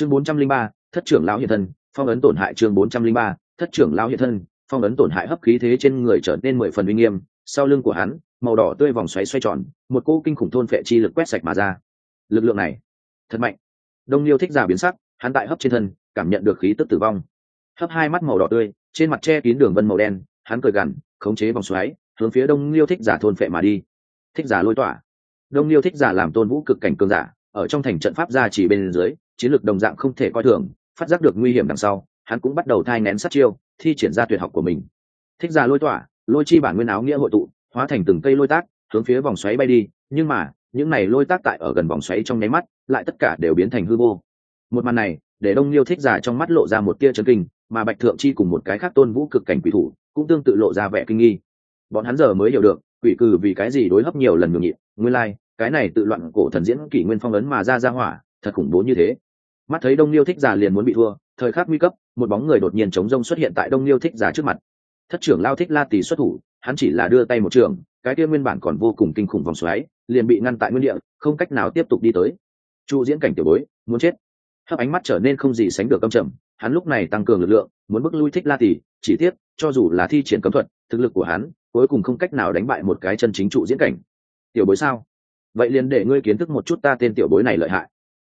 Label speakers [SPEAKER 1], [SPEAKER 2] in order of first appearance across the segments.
[SPEAKER 1] chương bốn trăm linh ba, thất trưởng lão hiện thân, phong ấn tổn hại chương bốn trăm linh ba, thất trưởng lão hiện thân, phong ấn tổn hại hấp khí thế trên người trở nên mười phần uy nghiêm, sau lưng của hắn, màu đỏ tươi vòng xoáy xoay tròn, một cỗ kinh khủng thôn phệ chi lực quét sạch mà ra. Lực lượng này, thật mạnh. Đông liêu thích giả biến sắc, hắn tại hấp trên thân, cảm nhận được khí tức tử vong. Hấp hai mắt màu đỏ tươi, trên mặt che kín đường vân màu đen, hắn cười gằn, khống chế vòng xoáy, hướng phía đông liêu thích giả thôn phệ mà đi. Thích giả lôi tỏa. Đông liêu thích giả làm tôn vũ cực cảnh cường giả, ở trong thành trận pháp gia chỉ bên dưới chiến lược đồng dạng không thể coi thường phát giác được nguy hiểm đằng sau hắn cũng bắt đầu thai nén sát chiêu thi triển ra tuyệt học của mình. Thích giả lôi tỏa lôi chi bản nguyên áo nghĩa hội tụ hóa thành từng cây lôi tác hướng phía vòng xoáy bay đi nhưng mà những này lôi tác tại ở gần vòng xoáy trong nháy mắt lại tất cả đều biến thành hư vô. Một màn này để đông liêu thích giả trong mắt lộ ra một tia chấn kinh mà bạch thượng chi cùng một cái khác tôn vũ cực cảnh quỷ thủ cũng tương tự lộ ra vẻ kinh nghi. Bọn hắn giờ mới hiểu được quỷ cử vì cái gì đối hấp nhiều lần ngừng nhịn nguyên lai、like, cái này tự loạn cổ thần diễn kỷ nguyên phong ấn mà ra ra hỏa thật khủng bố như thế mắt thấy đông liêu thích giả liền muốn bị thua, thời khắc nguy cấp, một bóng người đột nhiên chống rông xuất hiện tại đông liêu thích giả trước mặt. Thất trưởng lao thích la tỷ xuất thủ, hắn chỉ là đưa tay một trường, cái kia nguyên bản còn vô cùng kinh khủng vòng xoáy, liền bị ngăn tại nguyên địa, không cách nào tiếp tục đi tới. Chu diễn cảnh tiểu bối, muốn chết. Hấp ánh mắt trở nên không gì sánh được âm trầm, hắn lúc này tăng cường lực lượng, muốn bước lui thích la tỷ chỉ tiếc, cho dù là thi triển cấm thuật, thực lực của hắn, cuối cùng không cách nào đánh bại một cái chân chính trụ diễn cảnh. Tiểu bối sao? Vậy liền để ngươi kiến thức một chút ta tên tiểu bối này lợi hại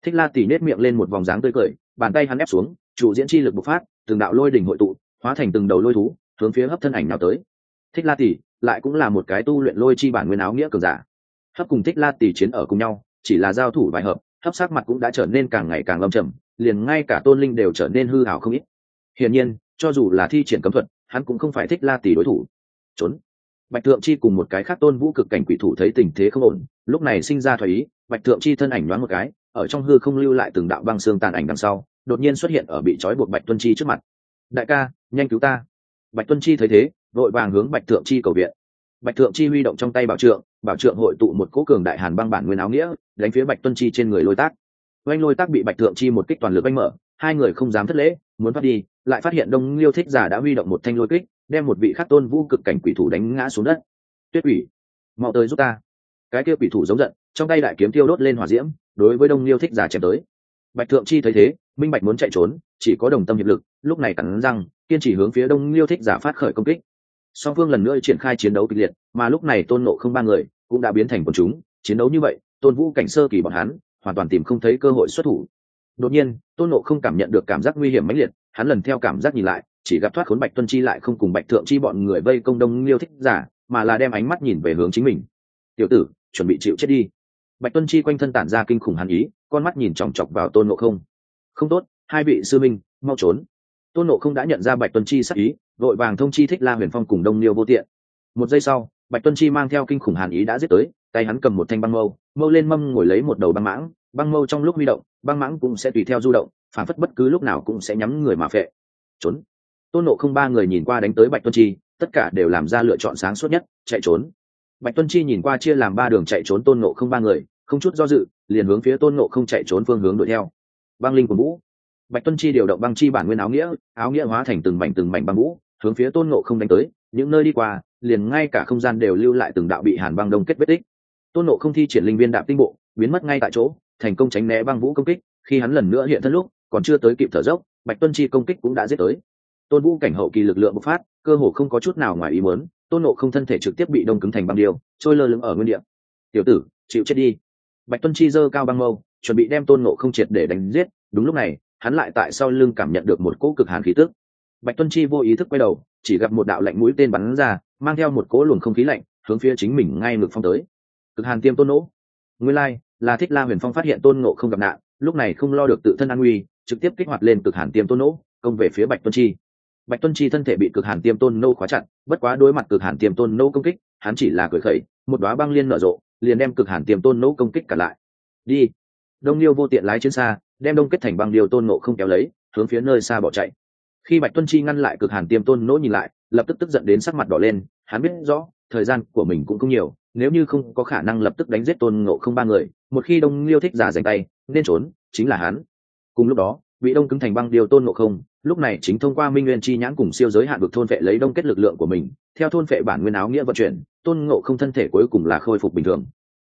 [SPEAKER 1] thích la tỷ nết miệng lên một vòng dáng tươi cười, bàn tay hắn ép xuống trụ diễn chi lực bộc phát, từng đạo lôi đỉnh hội tụ, hóa thành từng đầu lôi thú, hướng phía hấp thân ảnh nào tới. Thích la tỷ lại cũng là một cái tu luyện lôi chi bản nguyên áo nghĩa cường giả. Hấp cùng thích la tỷ chiến ở cùng nhau, chỉ là giao thủ vài hợp, hấp sát mặt cũng đã trở nên càng ngày càng lâm trầm, liền ngay cả tôn linh đều trở nên hư hảo không ít. Hiển nhiên, cho dù là thi triển cấm thuật, hắn cũng không phải thích la tỷ đối thủ. Trốn. Bạch thượng chi cùng một cái khác tôn vũ cực cảnh quỷ thủ thấy tình thế không ổn, lúc này sinh ra thoái ý, bạch thượng chi thân ảnh đoán một cái ở trong hư không lưu lại từng đạo băng xương tàn ảnh đằng sau, đột nhiên xuất hiện ở bị trói buộc bạch tuân chi trước mặt. Đại ca, nhanh cứu ta. Bạch tuân chi thấy thế, vội vàng hướng bạch thượng chi cầu viện. Bạch thượng chi huy động trong tay bảo trượng bảo trượng hội tụ một cố cường đại hàn băng bản nguyên áo nghĩa, đánh phía bạch tuân chi trên người lôi tác. Oanh lôi tác bị bạch thượng chi một kích toàn lực oanh mở, hai người không dám thất lễ, muốn thoát đi, lại phát hiện đông liêu thích giả đã huy động một thanh lôi kích, đem một vị khắc tôn vũ cực cảnh quỷ thủ đánh ngã xuống đất. Tuyết quỷ, mau tới giúp ta. Cái kia quỷ thủ giống giận, trong tay đại kiếm tiêu đốt lên hỏa diễm đối với đông liêu thích giả chém tới. Bạch thượng chi thấy thế, minh bạch muốn chạy trốn, chỉ có đồng tâm hiệp lực, lúc này cắn răng, kiên trì hướng phía đông liêu thích giả phát khởi công kích. Song phương lần nữa triển khai chiến đấu kịch liệt, mà lúc này tôn nộ không ba người cũng đã biến thành quần chúng, chiến đấu như vậy, tôn vũ cảnh sơ kỳ bọn hắn, hoàn toàn tìm không thấy cơ hội xuất thủ. Đột nhiên, tôn nộ không cảm nhận được cảm giác nguy hiểm mãnh liệt, hắn lần theo cảm giác nhìn lại, chỉ gặp thoát khốn bạch tuân chi lại không cùng bạch thượng chi bọn người vây công đông liêu thích giả, mà là đem ánh mắt nhìn về hướng chính mình. Tiểu tử, chuẩn bị chịu chết đi bạch tuân chi quanh thân tản ra kinh khủng hàn ý, con mắt nhìn chòng chọc vào tôn nộ không. Không tốt, hai vị sư minh, mau trốn. Tôn nộ không đã nhận ra bạch tuân chi sắc ý, vội vàng thông chi thích la huyền phong cùng đông liêu vô tiện. Một giây sau, bạch tuân chi mang theo kinh khủng hàn ý đã giết tới, tay hắn cầm một thanh băng mâu mâu lên mâm ngồi lấy một đầu băng mãng. Băng mâu trong lúc huy động, băng mãng cũng sẽ tùy theo du động, phản phất bất cứ lúc nào cũng sẽ nhắm người mà phệ. Trốn. Tôn nộ không ba người nhìn qua đánh tới bạch tuân chi, tất cả đều làm ra lựa chọn sáng suốt nhất, chạy trốn. Bạch tuân chi nhìn qua chia làm ba đường chạy trốn tôn nộ không ba người không chút do dự liền hướng phía tôn nộ không chạy trốn phương hướng đuổi theo. Băng linh của vũ. Bạch tuân chi điều động băng chi bản nguyên áo nghĩa áo nghĩa hóa thành từng mảnh từng mảnh băng vũ hướng phía tôn nộ không đánh tới. Những nơi đi qua liền ngay cả không gian đều lưu lại từng đạo bị hàn băng đông kết vết tích. Tôn nộ không thi triển linh viên đạm tinh bộ biến mất ngay tại chỗ thành công tránh né băng vũ công kích. Khi hắn lần nữa hiện thân lúc còn chưa tới kịp thở dốc bạch tuân chi công kích cũng đã giết tới. Tôn vũ cảnh hậu kỳ lực lượng bộc phát cơ hồ không có chút nào ngoài ý muốn tôn nộ không thân thể trực tiếp bị đông cứng thành băng điều, trôi lơ lửng ở nguyên địa. Tiểu tử chịu chết đi bạch tuân chi giơ cao băng mâu chuẩn bị đem tôn nộ không triệt để đánh giết đúng lúc này hắn lại tại sau lưng cảm nhận được một cỗ cực hàn khí tức. Bạch tuân chi vô ý thức quay đầu chỉ gặp một đạo lạnh mũi tên bắn ra mang theo một cỗ luồng không khí lạnh hướng phía chính mình ngay ngược phong tới. Cực hàn tiêm tôn nỗ nguyên lai、like, là thích la huyền phong phát hiện tôn nộ không gặp nạn lúc này không lo được tự thân an nguy trực tiếp kích hoạt lên cực hàn tiêm tôn nỗ công về phía bạch tuân chi. Bạch tuân chi thân thể bị cực hàn tiêm tôn nô khóa chặt bất quá đối mặt cực hàn tiêm tôn nô công kích hắn chỉ là cười khẩy một đoá băng liên nở rộ, liền đem cực hàn tiềm tôn nỗ công kích cả lại. Đi. Đông liêu vô tiện lái trên xa, đem đông kết thành băng điều tôn nộ không kéo lấy, hướng phía nơi xa bỏ chạy. Khi bạch tuân chi ngăn lại cực hàn tiêm tôn nỗ nhìn lại, lập tức tức giận đến sắc mặt đỏ lên, hắn biết rõ, thời gian của mình cũng không nhiều, nếu như không có khả năng lập tức đánh giết tôn ngộ không ba người, một khi đông liêu thích giả dành tay, nên trốn, chính là hắn. Cùng lúc đó, bị đông cứng thành băng điều tôn ngộ không lúc này chính thông qua minh nguyên chi nhãn cùng siêu giới hạn vực thôn vệ lấy đông kết lực lượng của mình, theo thôn vệ bản nguyên áo nghĩa vận chuyển, tôn ngộ không thân thể cuối cùng là khôi phục bình thường.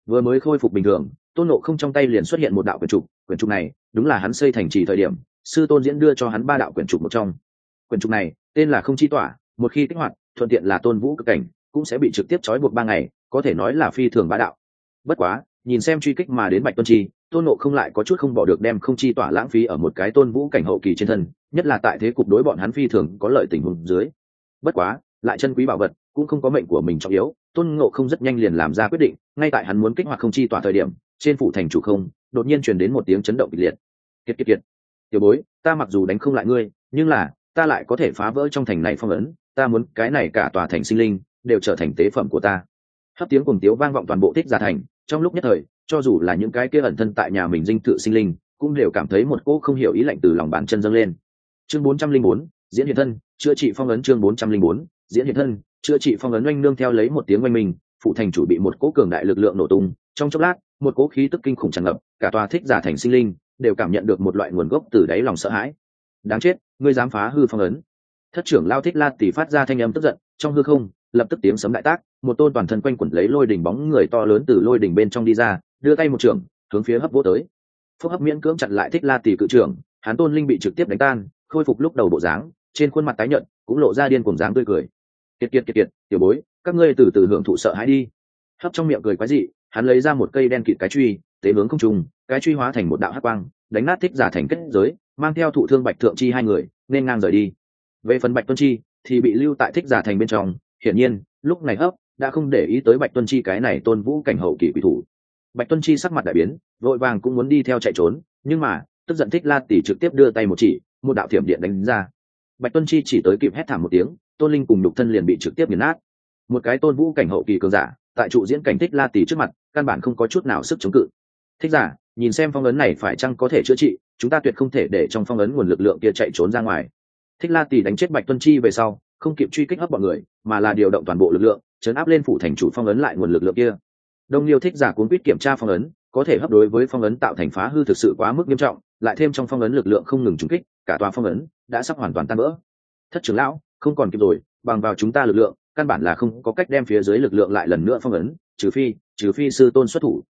[SPEAKER 1] Vừa mới khôi phục bình thường, tôn ngộ không trong tay liền xuất hiện một đạo quyển trục quyển trục này đúng là hắn xây thành trì thời điểm, sư tôn diễn đưa cho hắn ba đạo quyển trục một trong. Quyển trục này tên là không chi tỏa, một khi kích hoạt, thuận tiện là tôn vũ cực cảnh, cũng sẽ bị trực tiếp trói buộc ba ngày, có thể nói là phi thường bá đạo. Bất quá, nhìn xem truy kích mà đến bạch tuân chi tôn nộ không lại có chút không bỏ được đem không chi tỏa lãng phí ở một cái tôn vũ cảnh hậu kỳ trên thân, nhất là tại thế cục đối bọn hắn phi thường có lợi tình huống dưới. Bất quá, lại chân quý bảo vật, cũng không có mệnh của mình trọng yếu, tôn ngộ không rất nhanh liền làm ra quyết định, ngay tại hắn muốn kích hoạt không chi tỏa thời điểm, trên phủ thành chủ không, đột nhiên truyền đến một tiếng chấn động kịch liệt. Kiệt kiệt kiệt. Tiểu bối, ta mặc dù đánh không lại ngươi, nhưng là, ta lại có thể phá vỡ trong thành này phong ấn, ta muốn cái này cả tòa thành sinh linh, đều trở thành tế phẩm của ta. Hấp tiếng cùng tiếu vang vọng toàn bộ thích gia thành trong lúc nhất thời, cho dù là những cái kia ẩn thân tại nhà mình dinh tự sinh linh, cũng đều cảm thấy một cô không hiểu ý lạnh từ lòng bàn chân dâng lên. Chương bốn trăm linh bốn, diễn hiện thân, chữa trị phong ấn chương bốn trăm linh bốn, diễn hiện thân, chữa trị phong ấn oanh nương theo lấy một tiếng oanh mình phụ thành chủ bị một cỗ cường đại lực lượng nổ tung. Trong chốc lát, một cỗ khí tức kinh khủng tràn ngập, cả tòa thích giả thành sinh linh đều cảm nhận được một loại nguồn gốc từ đáy lòng sợ hãi. Đáng chết, ngươi dám phá hư phong ấn. Thất trưởng lao thích la tỷ phát ra thanh âm tức giận, trong hư không, lập tức tiếng sấm đại tác một tôn toàn thân quanh quẩn lấy lôi đỉnh bóng người to lớn từ lôi đỉnh bên trong đi ra, đưa tay một trưởng, hướng phía hấp vô tới. Phúc hấp miễn cưỡng chặn lại thích la tỷ cự trưởng hắn tôn linh bị trực tiếp đánh tan, khôi phục lúc đầu bộ dáng, trên khuôn mặt tái nhợt, cũng lộ ra điên cùng dáng tươi cười. Kiệt kiệt kiệt kiệt, tiểu bối, các ngươi từ từ hưởng thụ sợ hãi đi. Hấp trong miệng cười quái dị, hắn lấy ra một cây đen kịt cái truy, tế hướng không trùng cái truy hóa thành một đạo hắc quang, đánh nát thích giả thành kết giới, mang theo thụ thương bạch thượng chi hai người, nên ngang rời đi. Về phần bạch tuân chi, thì bị lưu tại thích giả thành bên trong. Hiển nhiên, lúc này hấp đã không để ý tới bạch tuân chi cái này tôn vũ cảnh hậu kỳ quỷ thủ. Bạch tuân chi sắc mặt đại biến, vội vàng cũng muốn đi theo chạy trốn, nhưng mà, tức giận thích la tỷ trực tiếp đưa tay một chỉ, một đạo thiểm điện đánh ra. Bạch tuân chi chỉ tới kịp hét thảm một tiếng, tôn linh cùng đục thân liền bị trực tiếp nghiền nát. Một cái tôn vũ cảnh hậu kỳ cường giả, tại trụ diễn cảnh thích la tỷ trước mặt, căn bản không có chút nào sức chống cự. Thích giả, nhìn xem phong ấn này phải chăng có thể chữa trị, chúng ta tuyệt không thể để trong phong ấn nguồn lực lượng kia chạy trốn ra ngoài. Thích la tỷ đánh chết bạch tuân chi về sau, không kịp truy kích hấp bọn người, mà là điều động toàn bộ lực lượng chấn áp lên phủ thành chủ phong ấn lại nguồn lực lượng kia. Đông liêu thích giả cuốn quýt kiểm tra phong ấn, có thể hấp đối với phong ấn tạo thành phá hư thực sự quá mức nghiêm trọng, lại thêm trong phong ấn lực lượng không ngừng trúng kích, cả tòa phong ấn đã sắp hoàn toàn tan vỡ. Thất trưởng lão, không còn kịp rồi, bằng vào chúng ta lực lượng, căn bản là không có cách đem phía dưới lực lượng lại lần nữa phong ấn, trừ phi trừ phi sư tôn xuất thủ.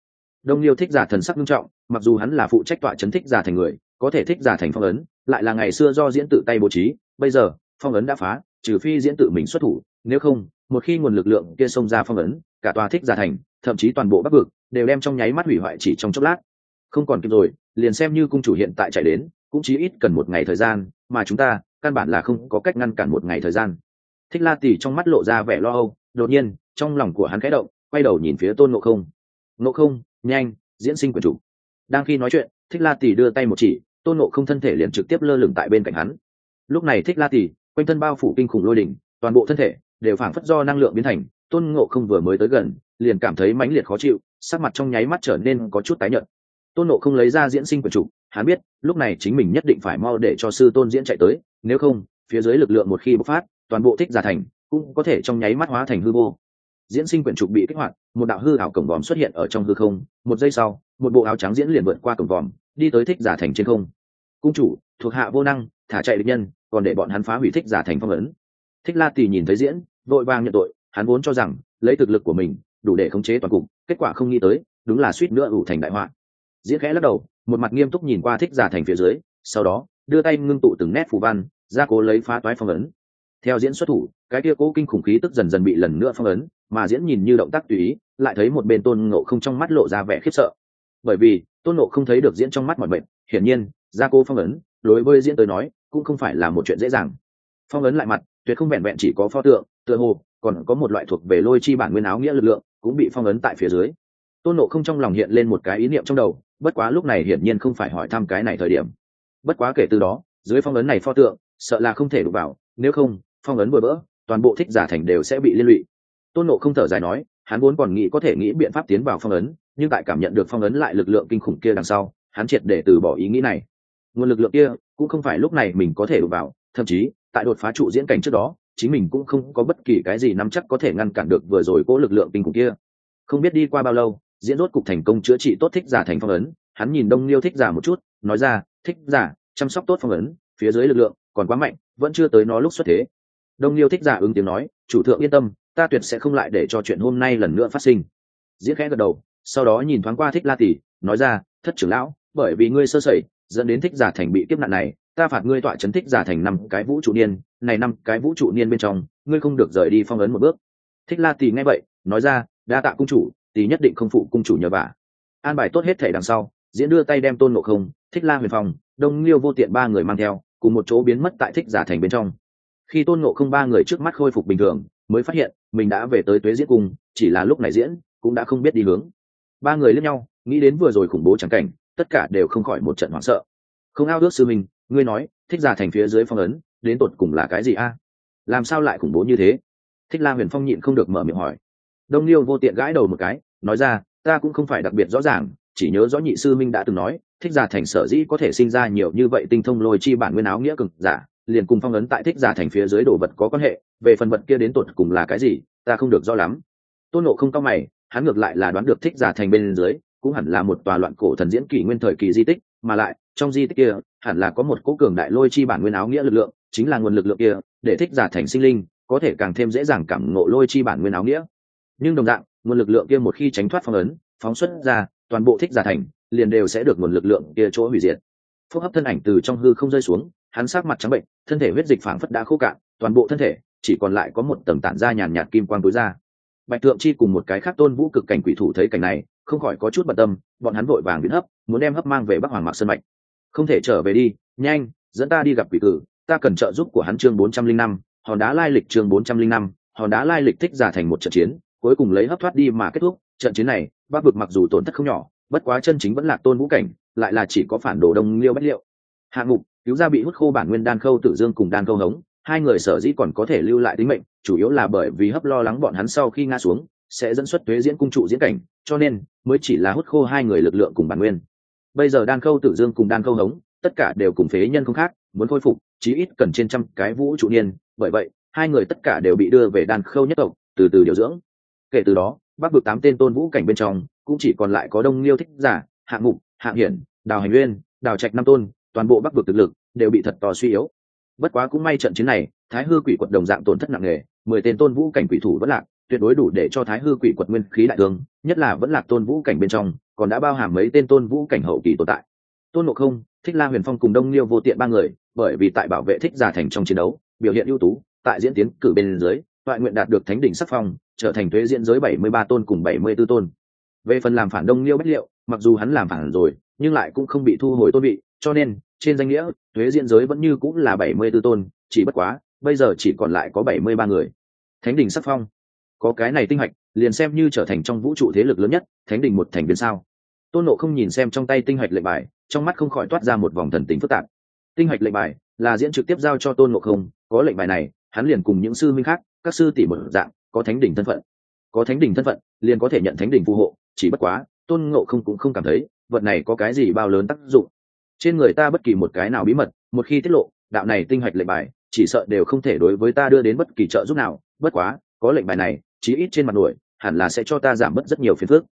[SPEAKER 1] Đông liêu thích giả thần sắc nghiêm trọng, mặc dù hắn là phụ trách tọa chấn thích giả thành người, có thể thích giả thành phong ấn, lại là ngày xưa do diễn tự tay bố trí, bây giờ, phong ấn đã phá, trừ phi diễn tự mình xuất thủ, nếu không một khi nguồn lực lượng kia xông ra phong ấn, cả tòa thích giả thành, thậm chí toàn bộ bắc vực, đều đem trong nháy mắt hủy hoại chỉ trong chốc lát. Không còn kịp rồi, liền xem như cung chủ hiện tại chạy đến, cũng chỉ ít cần một ngày thời gian, mà chúng ta, căn bản là không có cách ngăn cản một ngày thời gian. Thích la Tỷ trong mắt lộ ra vẻ lo âu, đột nhiên, trong lòng của hắn khẽ động, quay đầu nhìn phía tôn ngộ không. Ngộ không, nhanh, diễn sinh quyền chủ. Đang khi nói chuyện, thích la Tỷ đưa tay một chỉ, tôn ngộ không thân thể liền trực tiếp lơ lửng tại bên cạnh hắn. Lúc này thích la Tỷ, quanh thân bao phủ kinh khủng lôi đỉnh, toàn bộ thân thể đều phảng phất do năng lượng biến thành, tôn ngộ không vừa mới tới gần, liền cảm thấy mãnh liệt khó chịu, sắc mặt trong nháy mắt trở nên có chút tái nhợt. Tôn ngộ không lấy ra diễn sinh quyền chủ, hắn biết, lúc này chính mình nhất định phải mau để cho sư tôn diễn chạy tới, nếu không, phía dưới lực lượng một khi bộc phát, toàn bộ thích giả thành, cũng có thể trong nháy mắt hóa thành hư vô. Diễn sinh quyển trục bị kích hoạt, một đạo hư ảo cổng vòm xuất hiện ở trong hư không, một giây sau, một bộ áo trắng diễn liền vượt qua cổng vòm, đi tới thích giả thành trên không. Cung chủ, thuộc hạ vô năng, thả chạy địch nhân, còn để bọn hắn phá hủy thích giả thành phong ấn. Thích la Tì nhìn thấy diễn vội vàng nhận tội, hắn vốn cho rằng, lấy thực lực của mình, đủ để khống chế toàn cục, kết quả không nghĩ tới, đúng là suýt nữa ủ thành đại họa. Diễn khẽ lắc đầu, một mặt nghiêm túc nhìn qua thích giả thành phía dưới, sau đó, đưa tay ngưng tụ từng nét phù văn, ra cố lấy phá toái phong ấn. Theo diễn xuất thủ, cái kia cố kinh khủng khí tức dần dần bị lần nữa phong ấn, mà diễn nhìn như động tác tùy ý, lại thấy một bên tôn ngộ không trong mắt lộ ra vẻ khiếp sợ. Bởi vì, tôn ngộ không thấy được diễn trong mắt mọi bệnh hiển nhiên gia cố phong ấn, đối với diễn tới nói, cũng không phải là một chuyện dễ dàng. Phong ấn lại mặt tuyệt không vẹn vẹn chỉ có pho tượng, tựa hồ, còn có một loại thuộc về lôi chi bản nguyên áo nghĩa lực lượng, cũng bị phong ấn tại phía dưới. Tôn nộ không trong lòng hiện lên một cái ý niệm trong đầu, bất quá lúc này hiển nhiên không phải hỏi thăm cái này thời điểm. Bất quá kể từ đó, dưới phong ấn này pho tượng, sợ là không thể đụng vào, nếu không, phong ấn bừa bỡ toàn bộ thích giả thành đều sẽ bị liên lụy. Tôn nộ không thở dài nói, hắn vốn còn nghĩ có thể nghĩ biện pháp tiến vào phong ấn, nhưng tại cảm nhận được phong ấn lại lực lượng kinh khủng kia đằng sau, hắn triệt để từ bỏ ý nghĩ này. Nguồn lực lượng kia, cũng không phải lúc này mình có thể đụng vào, thậm chí tại đột phá trụ diễn cảnh trước đó, chính mình cũng không có bất kỳ cái gì nắm chắc có thể ngăn cản được vừa rồi cố lực lượng kinh khủng kia. Không biết đi qua bao lâu, diễn rốt cục thành công chữa trị tốt thích giả thành phong ấn, hắn nhìn đông liêu thích giả một chút, nói ra, thích giả, chăm sóc tốt phong ấn, phía dưới lực lượng còn quá mạnh, vẫn chưa tới nó lúc xuất thế. Đông liêu thích giả ứng tiếng nói, chủ thượng yên tâm, ta tuyệt sẽ không lại để cho chuyện hôm nay lần nữa phát sinh. Diễn khẽ gật đầu, sau đó nhìn thoáng qua thích la tỷ, nói ra, thất trưởng lão, bởi vì ngươi sơ sẩy, dẫn đến thích giả thành bị kiếp nạn này ta phạt ngươi tọa chấn thích giả thành năm cái vũ trụ niên, này năm cái vũ trụ niên bên trong, ngươi không được rời đi phong ấn một bước. Thích la Tì nghe vậy, nói ra, đa tạ cung chủ tì nhất định không phụ cung chủ nhờ vả. An bài tốt hết thể đằng sau, diễn đưa tay đem tôn ngộ không, thích la huyền phong, đông liêu vô tiện ba người mang theo, cùng một chỗ biến mất tại thích giả thành bên trong. Khi tôn ngộ không ba người trước mắt khôi phục bình thường, mới phát hiện, mình đã về tới tuế diễn cung, chỉ là lúc này diễn, cũng đã không biết đi hướng. Ba người lẫn nhau, nghĩ đến vừa rồi khủng bố trắng cảnh, tất cả đều không khỏi một trận hoảng sợ. Không ao ước sư mình ngươi nói, thích giả thành phía dưới phong ấn, đến tột cùng là cái gì a? Làm sao lại khủng bố như thế? Thích la huyền phong nhịn không được mở miệng hỏi. Đông liêu vô tiện gãi đầu một cái, nói ra, ta cũng không phải đặc biệt rõ ràng, chỉ nhớ rõ nhị sư minh đã từng nói, thích giả thành sở dĩ có thể sinh ra nhiều như vậy tinh thông lôi chi bản nguyên áo nghĩa cực giả, liền cùng phong ấn tại thích giả thành phía dưới đồ vật có quan hệ, về phần vật kia đến tột cùng là cái gì, ta không được rõ lắm. Tôn nộ không cao mày, hắn ngược lại là đoán được thích giả thành bên dưới cũng hẳn là một tòa loạn cổ thần diễn kỷ nguyên thời kỳ di tích, mà lại, trong di tích kia, hẳn là có một cố cường đại lôi chi bản nguyên áo nghĩa lực lượng, chính là nguồn lực lượng kia, để thích giả thành sinh linh, có thể càng thêm dễ dàng cảm ngộ lôi chi bản nguyên áo nghĩa. Nhưng đồng dạng, nguồn lực lượng kia một khi tránh thoát phong ấn, phóng xuất ra, toàn bộ thích giả thành, liền đều sẽ được nguồn lực lượng kia chỗ hủy diệt. Phúc hấp thân ảnh từ trong hư không rơi xuống, hắn sát mặt trắng bệnh, thân thể huyết dịch phảng phất đã khô cạn, toàn bộ thân thể, chỉ còn lại có một tầng tản da nhàn nhạt kim quang tối ra. Bạch thượng chi cùng một cái khác tôn vũ cực cảnh quỷ thủ thấy cảnh này không khỏi có chút bận tâm bọn hắn vội vàng biến hấp muốn đem hấp mang về bắc hoàng mạc sơn mạch. Không thể trở về đi nhanh dẫn ta đi gặp quỷ tử, ta cần trợ giúp của hắn chương bốn trăm linh năm hòn đá lai lịch chương bốn trăm linh năm hòn đá lai lịch thích giả thành một trận chiến cuối cùng lấy hấp thoát đi mà kết thúc trận chiến này bắc vực mặc dù tổn thất không nhỏ bất quá chân chính vẫn là tôn vũ cảnh lại là chỉ có phản đồ đông liêu bất liệu. Hạng mục cứu ra bị hút khô bản nguyên đan khâu tử dương cùng đan câu hống hai người sở dĩ còn có thể lưu lại tính mệnh chủ yếu là bởi vì hấp lo lắng bọn hắn sau khi ngã xuống sẽ dẫn xuất thuế diễn cung trụ diễn cảnh, cho nên mới chỉ là hút khô hai người lực lượng cùng bản nguyên. Bây giờ đan khâu tử dương cùng đan khâu hống, tất cả đều cùng phế nhân không khác, muốn khôi phục, chí ít cần trên trăm cái vũ trụ niên. Bởi vậy, hai người tất cả đều bị đưa về đan khâu nhất tộc, từ từ điều dưỡng. Kể từ đó, bắc vực tám tên tôn vũ cảnh bên trong, cũng chỉ còn lại có đông liêu thích giả hạng mục hạng hiển, đào hành nguyên đào trạch năm tôn, toàn bộ bắc vực thực lực đều bị thật to suy yếu. Bất quá cũng may trận chiến này, thái hư quỷ quật đồng dạng tổn thất nặng nề, mười tên tôn vũ cảnh quỷ thủ vẫn lạc tuyệt đối đủ để cho thái hư quỷ quật nguyên khí đại thương, nhất là vẫn là tôn vũ cảnh bên trong, còn đã bao hàm mấy tên tôn vũ cảnh hậu kỳ tồn tại. Tôn ngộ không, thích la huyền phong cùng đông liêu vô tiện ba người, bởi vì tại bảo vệ thích giả thành trong chiến đấu, biểu hiện ưu tú, tại diễn tiến cử bên dưới, toại nguyện đạt được thánh đỉnh sắc phong, trở thành thuế diễn giới bảy mươi ba tôn cùng bảy mươi b ố tôn. Về phần làm phản đông liêu bất liệu, mặc dù hắn làm phản rồi, nhưng lại cũng không bị thu hồi tôn vị, cho nên, trên danh nghĩa, thuế diễn giới vẫn như cũng là bảy mươi b ố tôn, chỉ bất quá, bây giờ chỉ còn lại có bảy mươi ba người. Thánh đình sắc phong có cái này tinh hạch, liền xem như trở thành trong vũ trụ thế lực lớn nhất, thánh đình một thành viên sao? Tôn nộ không nhìn xem trong tay tinh hạch lệnh bài, trong mắt không khỏi toát ra một vòng thần tính phức tạp. Tinh hạch lệnh bài là diễn trực tiếp giao cho tôn nộ không, có lệnh bài này, hắn liền cùng những sư minh khác, các sư tỷ một dạng, có thánh đỉnh thân phận. Có thánh đỉnh thân phận, liền có thể nhận thánh đỉnh phù hộ, chỉ bất quá, tôn ngộ không cũng không cảm thấy, vật này có cái gì bao lớn tác dụng. Trên người ta bất kỳ một cái nào bí mật, một khi tiết lộ, đạo này tinh hạch lệnh bài, chỉ sợ đều không thể đối với ta đưa đến bất kỳ trợ giúp nào. Bất quá, có lệnh bài này chí ít trên mặt nổi hẳn là sẽ cho ta giảm bớt rất nhiều phiền phức.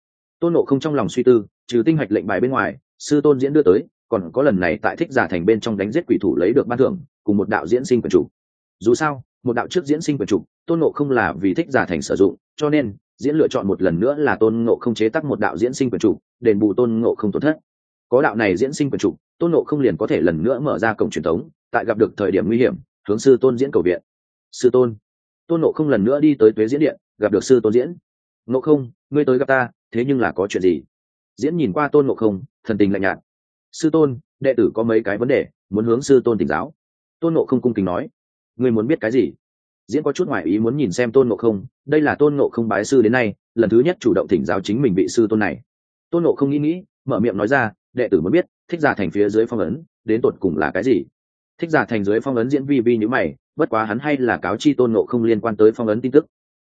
[SPEAKER 1] Tôn nộ không trong lòng suy tư trừ tinh hạch lệnh bài bên ngoài sư tôn diễn đưa tới còn có lần này tại thích giả thành bên trong đánh giết quỷ thủ lấy được ban thưởng cùng một đạo diễn sinh quyền chủ. Dù sao một đạo trước diễn sinh quyền chủ, tôn nộ không là vì thích giả thành sử dụng cho nên diễn lựa chọn một lần nữa là tôn nộ không chế tắc một đạo diễn sinh quyền chủ, đền bù tôn nộ không tổn thất. Có đạo này diễn sinh quyền chủ, tôn nộ không liền có thể lần nữa mở ra cổng truyền thống tại gặp được thời điểm nguy hiểm hướng sư tôn diễn cầu viện. Sư tôn tôn nộ không lần nữa đi tới tuế diễn điện gặp được sư tôn diễn. Nộ không, ngươi tới gặp ta, thế nhưng là có chuyện gì? Diễn nhìn qua tôn nộ không, thần tình lạnh nhạt. Sư tôn, đệ tử có mấy cái vấn đề, muốn hướng sư tôn tỉnh giáo. Tôn nộ không cung kính nói. Ngươi muốn biết cái gì? Diễn có chút ngoại ý muốn nhìn xem tôn ngộ không, đây là tôn ngộ không bái sư đến nay, lần thứ nhất chủ động thỉnh giáo chính mình vị sư tôn này. Tôn ngộ không nghĩ nghĩ, mở miệng nói ra, đệ tử mới biết, thích giả thành phía dưới phong ấn, đến tột cùng là cái gì? Thích giả thành dưới phong ấn diễn vi vi nhữ mày, bất quá hắn hay là cáo chi tôn ngộ không liên quan tới phong ấn tin tức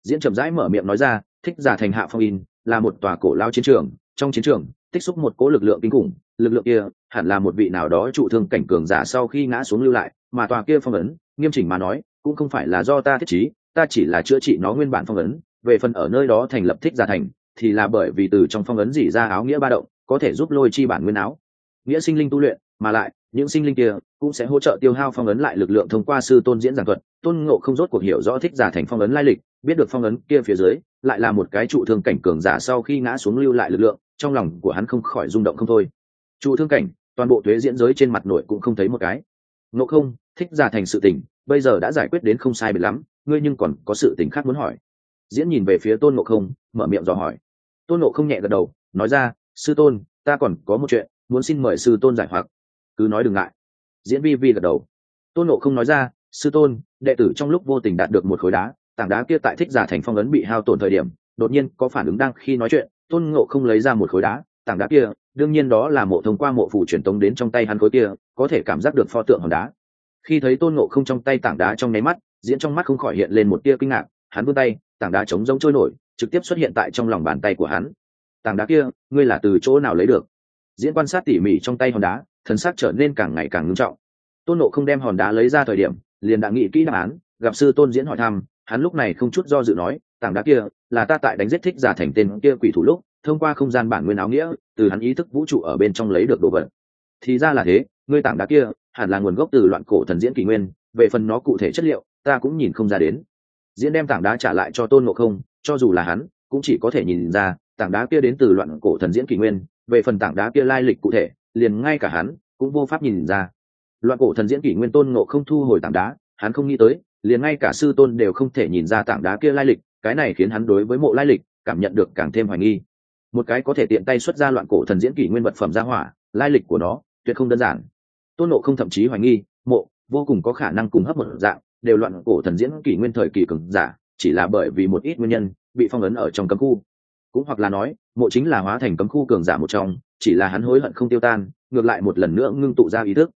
[SPEAKER 1] diễn chậm rãi mở miệng nói ra, thích giả thành hạ phong in, là một tòa cổ lao chiến trường, trong chiến trường, tích xúc một cố lực lượng kinh khủng, lực lượng kia hẳn là một vị nào đó trụ thương cảnh cường giả sau khi ngã xuống lưu lại, mà tòa kia phong ấn, nghiêm chỉnh mà nói, cũng không phải là do ta thiết trí, ta chỉ là chữa trị nó nguyên bản phong ấn, về phần ở nơi đó thành lập thích giả thành, thì là bởi vì từ trong phong ấn dỉ ra áo nghĩa ba động, có thể giúp lôi chi bản nguyên áo. Nghĩa sinh linh tu luyện, mà lại, những sinh linh kia cũng sẽ hỗ trợ tiêu hao phong ấn lại lực lượng thông qua sư tôn diễn giảng thuật, tôn ngộ không rốt cuộc hiểu rõ thích giả thành phong ấn lai lịch biết được phong ấn kia phía dưới, lại là một cái trụ thương cảnh cường giả sau khi ngã xuống lưu lại lực lượng, trong lòng của hắn không khỏi rung động không thôi. Trụ thương cảnh, toàn bộ thuế diễn giới trên mặt nội cũng không thấy một cái. Ngộ không, thích giả thành sự tình, bây giờ đã giải quyết đến không sai bị lắm, ngươi nhưng còn có sự tình khác muốn hỏi. Diễn nhìn về phía tôn ngộ không, mở miệng dò hỏi. Tôn ngộ không nhẹ gật đầu, nói ra, sư tôn, ta còn có một chuyện, muốn xin mời sư tôn giải hoặc. Cứ nói đừng ngại. Diễn vi vi gật đầu. Tôn ngộ không nói ra, sư tôn, đệ tử trong lúc vô tình đạt được một khối đá tảng đá kia tại thích giả thành phong ấn bị hao tổn thời điểm, đột nhiên có phản ứng đang khi nói chuyện, tôn ngộ không lấy ra một khối đá, tảng đá kia, đương nhiên đó là mộ thông qua mộ phủ truyền tống đến trong tay hắn khối kia, có thể cảm giác được pho tượng hòn đá. Khi thấy tôn ngộ không trong tay tảng đá trong nháy mắt, diễn trong mắt không khỏi hiện lên một tia kinh ngạc, hắn vươn tay, tảng đá trống rỗng trôi nổi, trực tiếp xuất hiện tại trong lòng bàn tay của hắn. Tảng đá kia, ngươi là từ chỗ nào lấy được? Diễn quan sát tỉ mỉ trong tay hòn đá, thần sắc trở nên càng ngày càng ngưng trọng. Tôn nộ không đem hòn đá lấy ra thời điểm, liền đã nghĩ kỹ đáp án, gặp sư tôn diễn hỏi thăm hắn lúc này không chút do dự nói, tảng đá kia là ta tại đánh giết thích giả thành tên kia quỷ thủ lúc, thông qua không gian bản nguyên áo nghĩa, từ hắn ý thức vũ trụ ở bên trong lấy được đồ vật. Thì ra là thế, ngươi tảng đá kia hẳn là nguồn gốc từ loạn cổ thần diễn kỷ nguyên, về phần nó cụ thể chất liệu, ta cũng nhìn không ra đến. Diễn đem tảng đá trả lại cho tôn ngộ không, cho dù là hắn, cũng chỉ có thể nhìn ra, tảng đá kia đến từ loạn cổ thần diễn kỷ nguyên, về phần tảng đá kia lai lịch cụ thể, liền ngay cả hắn cũng vô pháp nhìn ra. Loạn cổ thần diễn kỷ nguyên tôn ngộ không thu hồi tảng đá, hắn không nghĩ tới liền ngay cả sư tôn đều không thể nhìn ra tảng đá kia lai lịch, cái này khiến hắn đối với mộ lai lịch cảm nhận được càng thêm hoài nghi. Một cái có thể tiện tay xuất ra loạn cổ thần diễn kỷ nguyên vật phẩm ra hỏa, lai lịch của nó tuyệt không đơn giản. Tôn nộ không thậm chí hoài nghi, mộ, vô cùng có khả năng cùng hấp một dạng, đều loạn cổ thần diễn kỷ nguyên thời kỳ cường giả, chỉ là bởi vì một ít nguyên nhân, bị phong ấn ở trong cấm khu. Cũng hoặc là nói, mộ chính là hóa thành cấm khu cường giả một trong, chỉ là hắn hối hận không tiêu tan, ngược lại một lần nữa ngưng tụ ra ý thức.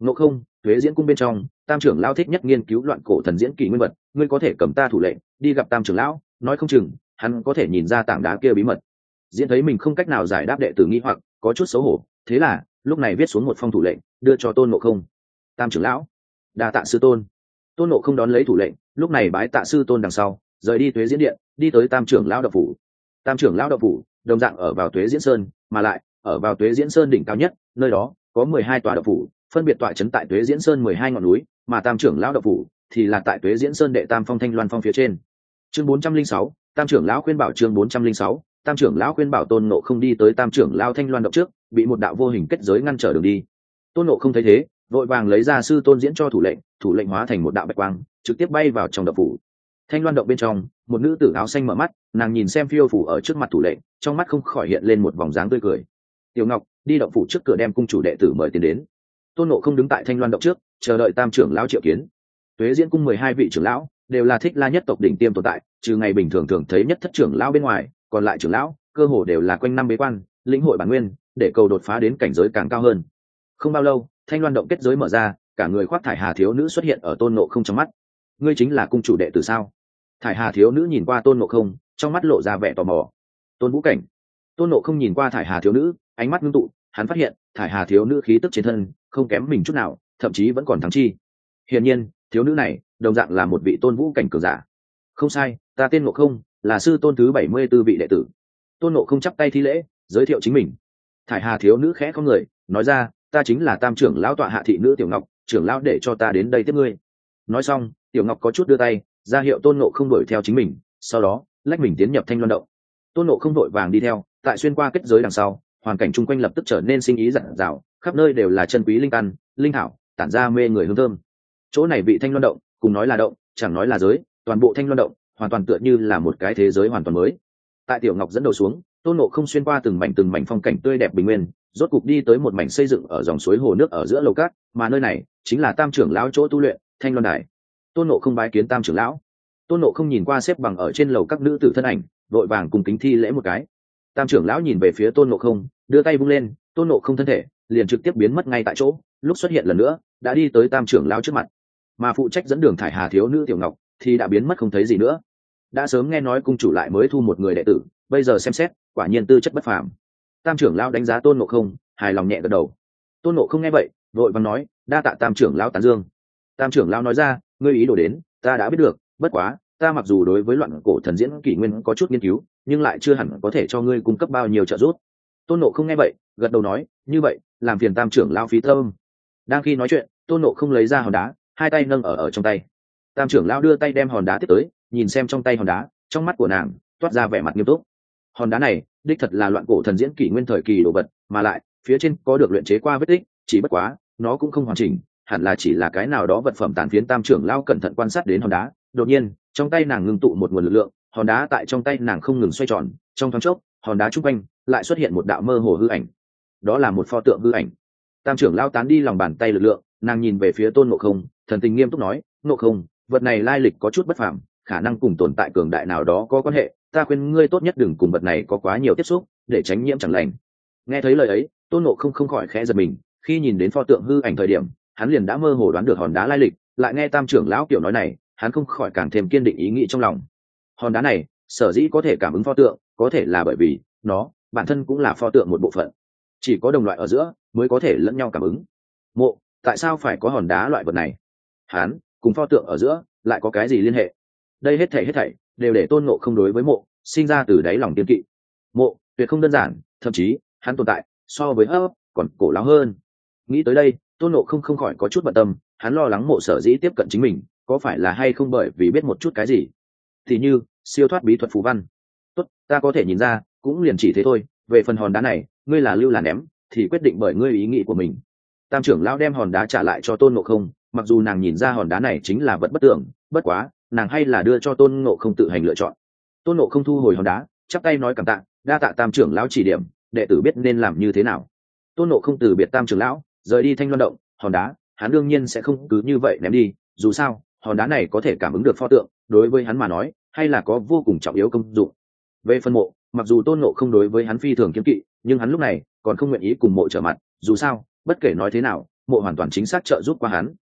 [SPEAKER 1] Nộ không thuế diễn cung bên trong, tam trưởng lao thích nhất nghiên cứu loạn cổ thần diễn kỳ nguyên vật, ngươi có thể cầm ta thủ lệnh, đi gặp tam trưởng lão, nói không chừng, hắn có thể nhìn ra tảng đá kia bí mật. Diễn thấy mình không cách nào giải đáp đệ tử nghi hoặc, có chút xấu hổ, thế là, lúc này viết xuống một phong thủ lệnh, đưa cho tôn ngộ không. Tam trưởng lão, đa tạ sư tôn. Tôn ngộ không đón lấy thủ lệnh, lúc này bái tạ sư tôn đằng sau, rời đi thuế diễn điện, đi tới tam trưởng lão đập phủ. Tam trưởng lão đập phủ, đồng dạng ở vào thuế diễn sơn, mà lại, ở vào thuế diễn sơn đỉnh cao nhất, nơi đó, có mười hai tòa đập phủ phân biệt tọa trấn tại tuế diễn sơn mười hai ngọn núi, mà tam trưởng lão đậu phủ thì là tại tuế diễn sơn đệ tam phong thanh loan phong phía trên. Chương bốn trăm linh sáu, tam trưởng lão khuyên bảo chương bốn trăm linh sáu, tam trưởng lão khuyên bảo tôn nộ không đi tới tam trưởng lão thanh loan động trước, bị một đạo vô hình kết giới ngăn trở đường đi. Tôn nộ không thấy thế, vội vàng lấy ra sư tôn diễn cho thủ lệnh thủ lệnh hóa thành một đạo bạch quang, trực tiếp bay vào trong động phủ. Thanh loan động bên trong, một nữ tử áo xanh mở mắt, nàng nhìn xem phiêu phủ ở trước mặt thủ lệnh, trong mắt không khỏi hiện lên một vòng dáng tươi cười. Tiểu ngọc, đi động phủ trước cửa đem cung chủ đệ tử mời tiền đến tôn nộ không đứng tại thanh loan động trước, chờ đợi tam trưởng lão triệu kiến. Tuế diễn cung mười hai vị trưởng lão đều là thích la nhất tộc đỉnh tiêm tồn tại, trừ ngày bình thường thường thấy nhất thất trưởng lão bên ngoài, còn lại trưởng lão, cơ hồ đều là quanh năm bế quan, lĩnh hội bản nguyên, để cầu đột phá đến cảnh giới càng cao hơn. Không bao lâu, thanh loan động kết giới mở ra, cả người khoác thải hà thiếu nữ xuất hiện ở tôn nộ không trong mắt. Ngươi chính là cung chủ đệ từ sao? Thải hà thiếu nữ nhìn qua tôn nộ không, trong mắt lộ ra vẻ tò mò. Tôn vũ cảnh. Tôn nộ không nhìn qua thải hà thiếu nữ, ánh mắt ngưng tụ, hắn phát hiện thải hà thiếu nữ khí tức trên thân không kém mình chút nào, thậm chí vẫn còn thắng chi. Hiển nhiên, thiếu nữ này, đồng dạng là một vị tôn vũ cảnh cường giả. Không sai, ta tên ngộ không, là sư tôn thứ bảy mươi b ố vị đệ tử. Tôn ngộ không chắp tay thi lễ, giới thiệu chính mình. Thải hà thiếu nữ khẽ không người, nói ra, ta chính là tam trưởng lão tọa hạ thị nữ tiểu ngọc, trưởng lão để cho ta đến đây tiếp ngươi. Nói xong, tiểu ngọc có chút đưa tay, ra hiệu tôn ngộ không đuổi theo chính mình, sau đó, lách mình tiến nhập thanh loan động. Tôn ngộ không đội vàng đi theo, tại xuyên qua kết giới đằng sau, hoàn cảnh chung quanh lập tức trở nên sinh ý dặn dào khắp nơi đều là chân quý linh căn, linh thảo, tản ra mê người hương thơm. Chỗ này bị thanh loan động, cùng nói là động, chẳng nói là giới, toàn bộ thanh loan động, hoàn toàn tựa như là một cái thế giới hoàn toàn mới. Tại tiểu ngọc dẫn đầu xuống, tôn nộ không xuyên qua từng mảnh từng mảnh phong cảnh tươi đẹp bình nguyên, rốt cục đi tới một mảnh xây dựng ở dòng suối hồ nước ở giữa lầu cát, mà nơi này chính là tam trưởng lão chỗ tu luyện, thanh loan đài. Tôn nộ không bái kiến tam trưởng lão. Tôn nộ không nhìn qua xếp bằng ở trên lầu các nữ tử thân ảnh vội vàng cùng kính thi lễ một cái. Tam trưởng lão nhìn về phía tôn nộ không, đưa tay vung lên, tôn nộ không thân thể liền trực tiếp biến mất ngay tại chỗ, lúc xuất hiện lần nữa, đã đi tới tam trưởng lao trước mặt. Mà phụ trách dẫn đường thải hà thiếu nữ tiểu ngọc thì đã biến mất không thấy gì nữa. Đã sớm nghe nói cung chủ lại mới thu một người đệ tử, bây giờ xem xét, quả nhiên tư chất bất phàm. Tam trưởng lao đánh giá tôn nộ không, hài lòng nhẹ gật đầu. Tôn nộ không nghe vậy, vội vàng nói, đa tạ tam trưởng lao tán dương. Tam trưởng lao nói ra, ngươi ý đồ đến, ta đã biết được, bất quá, ta mặc dù đối với loạn cổ thần diễn kỷ nguyên có chút nghiên cứu, nhưng lại chưa hẳn có thể cho ngươi cung cấp bao nhiêu trợ giúp. Tôn nộ không nghe vậy, gật đầu nói, như vậy làm phiền tam trưởng lao phí thơm đang khi nói chuyện, tôn nộ không lấy ra hòn đá, hai tay nâng ở ở trong tay. Tam trưởng lao đưa tay đem hòn đá tiếp tới, nhìn xem trong tay hòn đá, trong mắt của nàng toát ra vẻ mặt nghiêm túc. Hòn đá này, đích thật là loạn cổ thần diễn kỷ nguyên thời kỳ đồ vật, mà lại, phía trên có được luyện chế qua vết tích, chỉ bất quá, nó cũng không hoàn chỉnh, hẳn là chỉ là cái nào đó vật phẩm tàn phiến tam trưởng lao cẩn thận quan sát đến hòn đá. Đột nhiên, trong tay nàng ngưng tụ một nguồn lực lượng, hòn đá tại trong tay nàng không ngừng xoay tròn, trong thoáng chốc, hòn đá chung quanh lại xuất hiện một đạo mơ hồ hư ảnh đó là một pho tượng hư ảnh. Tam trưởng lao tán đi lòng bàn tay lực lượng, nàng nhìn về phía tôn ngộ không, thần tình nghiêm túc nói, ngộ không, vật này lai lịch có chút bất phàm, khả năng cùng tồn tại cường đại nào đó có quan hệ, ta khuyên ngươi tốt nhất đừng cùng vật này có quá nhiều tiếp xúc, để tránh nhiễm chẳng lành. Nghe thấy lời ấy, tôn ngộ không không khỏi khẽ giật mình, khi nhìn đến pho tượng hư ảnh thời điểm, hắn liền đã mơ hồ đoán được hòn đá lai lịch, lại nghe tam trưởng lão kiểu nói này, hắn không khỏi càng thêm kiên định ý nghĩ trong lòng. Hòn đá này, sở dĩ có thể cảm ứng pho tượng, có thể là bởi vì nó, bản thân cũng là pho tượng một bộ phận chỉ có đồng loại ở giữa mới có thể lẫn nhau cảm ứng. Mộ, tại sao phải có hòn đá loại vật này? Hắn cùng pho tượng ở giữa lại có cái gì liên hệ? Đây hết thảy hết thảy đều để tôn ngộ không đối với mộ sinh ra từ đáy lòng tiên kỵ. Mộ, tuyệt không đơn giản, thậm chí, hắn tồn tại so với hấp còn cổ láo hơn. Nghĩ tới đây, tôn ngộ không không khỏi có chút bận tâm, hắn lo lắng mộ sở dĩ tiếp cận chính mình, có phải là hay không bởi vì biết một chút cái gì? Thì như, siêu thoát bí thuật phù văn. Tốt, ta có thể nhìn ra, cũng liền chỉ thế thôi, về phần hòn đá này ngươi là lưu là ném, thì quyết định bởi ngươi ý nghĩ của mình. Tam trưởng lão đem hòn đá trả lại cho tôn ngộ không, mặc dù nàng nhìn ra hòn đá này chính là vật bất tưởng, bất quá, nàng hay là đưa cho tôn ngộ không tự hành lựa chọn. Tôn ngộ không thu hồi hòn đá, chắp tay nói cảm tạ, đa tạ tam trưởng lão chỉ điểm, đệ tử biết nên làm như thế nào. Tôn ngộ không từ biệt tam trưởng lão, rời đi thanh loan động, hòn đá, hắn đương nhiên sẽ không cứ như vậy ném đi, dù sao, hòn đá này có thể cảm ứng được pho tượng, đối với hắn mà nói, hay là có vô cùng trọng yếu công dụng. Về phân mộ, mặc dù tôn ngộ không đối với hắn phi thường kiếm kỵ nhưng hắn lúc này còn không nguyện ý cùng mộ trở mặt, dù sao, bất kể nói thế nào, mộ hoàn toàn chính xác trợ giúp qua hắn.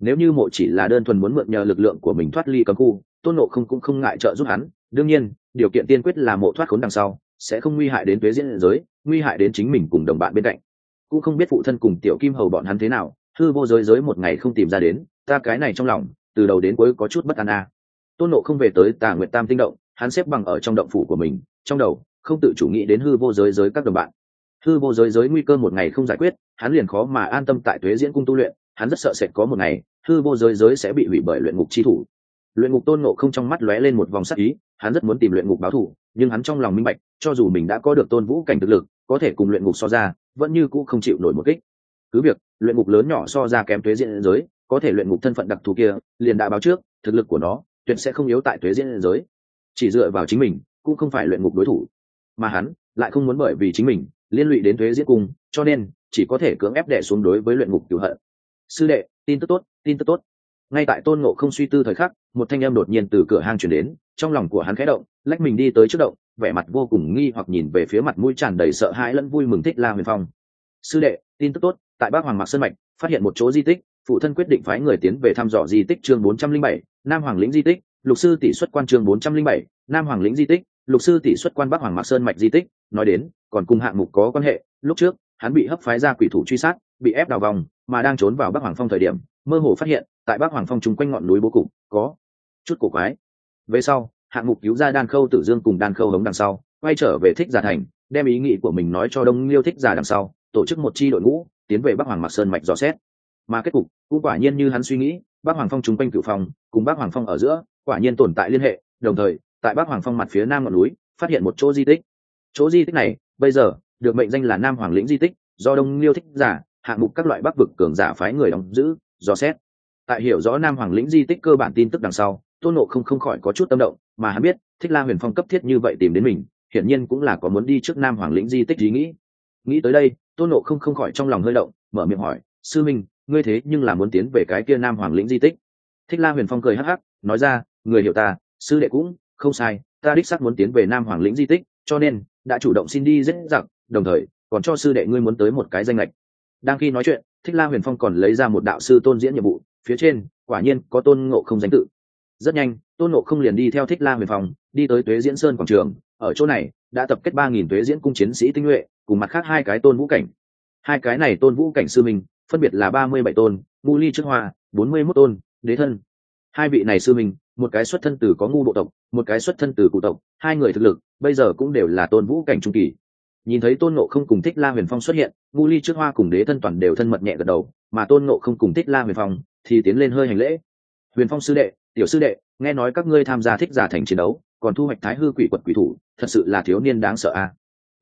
[SPEAKER 1] Nếu như mộ chỉ là đơn thuần muốn mượn nhờ lực lượng của mình thoát ly cấm khu, tôn nộ không cũng không ngại trợ giúp hắn. Đương nhiên, điều kiện tiên quyết là mộ thoát khốn đằng sau, sẽ không nguy hại đến tuế diễn giới, nguy hại đến chính mình cùng đồng bạn bên cạnh. Cũng không biết phụ thân cùng tiểu kim hầu bọn hắn thế nào, hư vô giới giới một ngày không tìm ra đến, ta cái này trong lòng, từ đầu đến cuối có chút bất an a à. tôn nộ không về tới tà nguyện tam tinh động, hắn xếp bằng ở trong động phủ của mình, trong đầu không tự chủ nghĩ đến hư vô giới giới các đồng bạn. Hư vô giới giới nguy cơ một ngày không giải quyết, hắn liền khó mà an tâm tại tuế diễn cung tu luyện, hắn rất sợ sẽ có một ngày, hư vô giới giới sẽ bị hủy bởi luyện ngục chi thủ. Luyện ngục tôn nộ không trong mắt lóe lên một vòng sắc ý, hắn rất muốn tìm luyện ngục báo thủ, nhưng hắn trong lòng minh bạch, cho dù mình đã có được tôn vũ cảnh thực lực, có thể cùng luyện ngục so ra, vẫn như cũ không chịu nổi một kích. Cứ việc, luyện ngục lớn nhỏ so ra kém tuế diễn giới, có thể luyện ngục thân phận đặc thù kia, liền đã báo trước, thực lực của nó, tuyệt sẽ không yếu tại tuế diễn giới. Chỉ dựa vào chính mình, cũng không phải luyện ngục đối thủ mà hắn lại không muốn bởi vì chính mình liên lụy đến thuế diễn cung, cho nên chỉ có thể cưỡng ép đẻ xuống đối với luyện ngục cửu hận. Sư đệ, tin tức tốt, tin tức tốt. Ngay tại tôn ngộ không suy tư thời khắc, một thanh em đột nhiên từ cửa hang chuyển đến, trong lòng của hắn khẽ động, lách mình đi tới trước động, vẻ mặt vô cùng nghi hoặc nhìn về phía mặt mũi tràn đầy sợ hãi lẫn vui mừng thích la huyền phong. Sư đệ, tin tức tốt, tại bác hoàng mạc sơn mạch, phát hiện một chỗ di tích, phụ thân quyết định phái người tiến về thăm dò di tích chương bốn trăm linh bảy, nam hoàng lĩnh di tích, lục sư tỷ xuất quan chương bốn trăm linh bảy, nam hoàng lĩnh di tích lục sư tỷ xuất quan bắc hoàng mạc sơn mạch di tích, nói đến, còn cùng hạng mục có quan hệ. Lúc trước, hắn bị hấp phái ra quỷ thủ truy sát, bị ép đào vòng, mà đang trốn vào bắc hoàng phong thời điểm, mơ hồ phát hiện, tại bắc hoàng phong chung quanh ngọn núi bố cục, có chút cổ quái. Về sau, hạng mục cứu ra đan khâu tử dương cùng đan khâu hống đằng sau, quay trở về thích giả thành, đem ý nghĩ của mình nói cho đông liêu thích giả đằng sau, tổ chức một chi đội ngũ, tiến về bắc hoàng mạc sơn mạch dò xét. Mà kết cục, cũng quả nhiên như hắn suy nghĩ, bắc hoàng phong chung quanh cửu phong cùng bắc hoàng phong ở giữa, quả nhiên tồn tại liên hệ, đồng thời tại bắc hoàng phong mặt phía nam ngọn núi, phát hiện một chỗ di tích. Chỗ di tích này, bây giờ, được mệnh danh là nam hoàng lĩnh di tích, do đông liêu thích giả, hạng mục các loại bắc vực cường giả phái người đóng giữ dò xét. Tại hiểu rõ nam hoàng lĩnh di tích cơ bản tin tức đằng sau, tôn nộ không không khỏi có chút tâm động, mà hắn biết, thích la huyền phong cấp thiết như vậy tìm đến mình, hiển nhiên cũng là có muốn đi trước nam hoàng lĩnh di tích ý nghĩ. Nghĩ tới đây, tôn nộ không không khỏi trong lòng hơi động, mở miệng hỏi, sư minh, ngươi thế nhưng là muốn tiến về cái kia nam hoàng lĩnh di tích? Thích la huyền phong cười hắc hắc, nói ra, người hiểu ta, sư đệ cũng không sai, ta đích sắc muốn tiến về nam hoàng lĩnh di tích, cho nên, đã chủ động xin đi dễ dặc đồng thời, còn cho sư đệ ngươi muốn tới một cái danh lệch. Đang khi nói chuyện, thích la huyền phong còn lấy ra một đạo sư tôn diễn nhiệm vụ, phía trên, quả nhiên có tôn ngộ không danh tự. Rất nhanh, tôn ngộ không liền đi theo thích la huyền phong, đi tới tuế diễn sơn quảng trường, ở chỗ này, đã tập kết ba nghìn tuế diễn cung chiến sĩ tinh nhuệ, cùng mặt khác hai cái tôn vũ cảnh. Hai cái này tôn vũ cảnh sư minh, phân biệt là ba mươi bảy tôn ngu ly trước hoa, bốn mươi mốt tôn, đế thân hai vị này sư minh một cái xuất thân từ có ngu bộ tộc, một cái xuất thân từ cụ tộc, hai người thực lực, bây giờ cũng đều là tôn vũ cảnh trung kỳ. Nhìn thấy tôn nộ không cùng thích la huyền phong xuất hiện ngu ly trước hoa cùng đế thân toàn đều thân mật nhẹ gật đầu, mà tôn nộ không cùng thích la huyền phong thì tiến lên hơi hành lễ. Huyền phong sư đệ, tiểu sư đệ, nghe nói các ngươi tham gia thích giả thành chiến đấu, còn thu hoạch thái hư quỷ quật quỷ thủ, thật sự là thiếu niên đáng sợ a.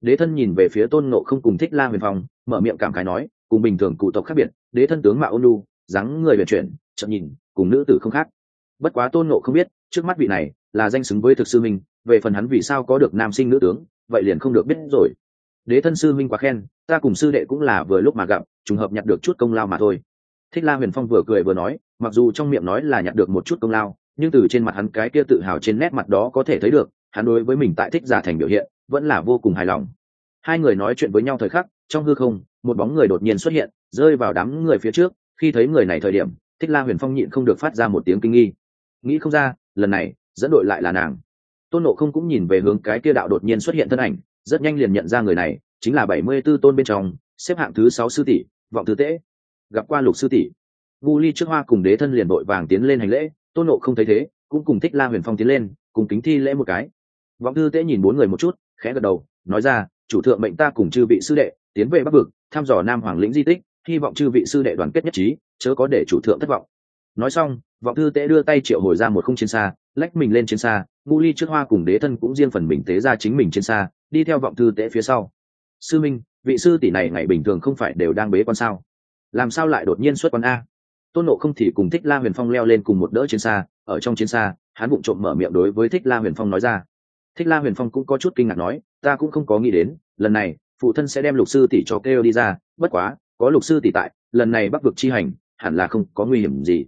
[SPEAKER 1] Đế thân nhìn về phía tôn nộ không cùng thích la huyền phong, mở miệng cảm khái nói, cùng bình thường cụ tộc khác biệt, đế thân tướng mạo ôn lu dáng người vận chuyển, chậm nhìn, cùng nữ tử không khác bất quá tôn nộ không biết, trước mắt vị này là danh xứng với thực sư minh, về phần hắn vì sao có được nam sinh nữ tướng, vậy liền không được biết rồi. Đế thân sư minh quá khen, ta cùng sư đệ cũng là vừa lúc mà gặp, trùng hợp nhặt được chút công lao mà thôi. Thích la huyền phong vừa cười vừa nói, mặc dù trong miệng nói là nhặt được một chút công lao, nhưng từ trên mặt hắn cái kia tự hào trên nét mặt đó có thể thấy được, hắn đối với mình tại thích giả thành biểu hiện, vẫn là vô cùng hài lòng. Hai người nói chuyện với nhau thời khắc, trong hư không, một bóng người đột nhiên xuất hiện, rơi vào đám người phía trước, khi thấy người này thời điểm, thích la huyền phong nhịn không được phát ra một tiếng kinh nghi nghĩ không ra, lần này, dẫn đội lại là nàng. Tôn nộ không cũng nhìn về hướng cái kia đạo đột nhiên xuất hiện thân ảnh, rất nhanh liền nhận ra người này, chính là bảy mươi b ố tôn bên trong, xếp hạng thứ sáu sư tỷ, vọng thứ tễ. Gặp qua lục sư tỷ. Vu ly trước hoa cùng đế thân liền đội vàng tiến lên hành lễ, tôn nộ không thấy thế, cũng cùng thích la huyền phong tiến lên, cùng kính thi lễ một cái. Vọng thư tễ nhìn bốn người một chút, khẽ gật đầu, nói ra, chủ thượng mệnh ta cùng chư vị sư đệ, tiến về bắc vực, thăm dò nam hoàng lĩnh di tích, hy vọng chư vị sư đệ đoàn kết nhất trí, chớ có để chủ thượng thất vọng nói xong, vọng thư tế đưa tay triệu hồi ra một khung chiến xa, lách mình lên chiến xa, ngu ly trước hoa cùng đế thân cũng riêng phần mình tế ra chính mình trên xa, đi theo vọng thư tế phía sau. Sư minh, vị sư tỷ này ngày bình thường không phải đều đang bế quan sao? Làm sao lại đột nhiên xuất quan a? Tôn nộ không thì cùng thích la huyền phong leo lên cùng một đỡ chiến xa, ở trong chiến xa, hắn bụng trộm mở miệng đối với thích la huyền phong nói ra. Thích la huyền phong cũng có chút kinh ngạc nói, ta cũng không có nghĩ đến, lần này, phụ thân sẽ đem lục sư tỷ cho kêu đi ra, bất quá, có lục sư tỷ tại, lần này bắc vực chi hành, hẳn là không có nguy hiểm gì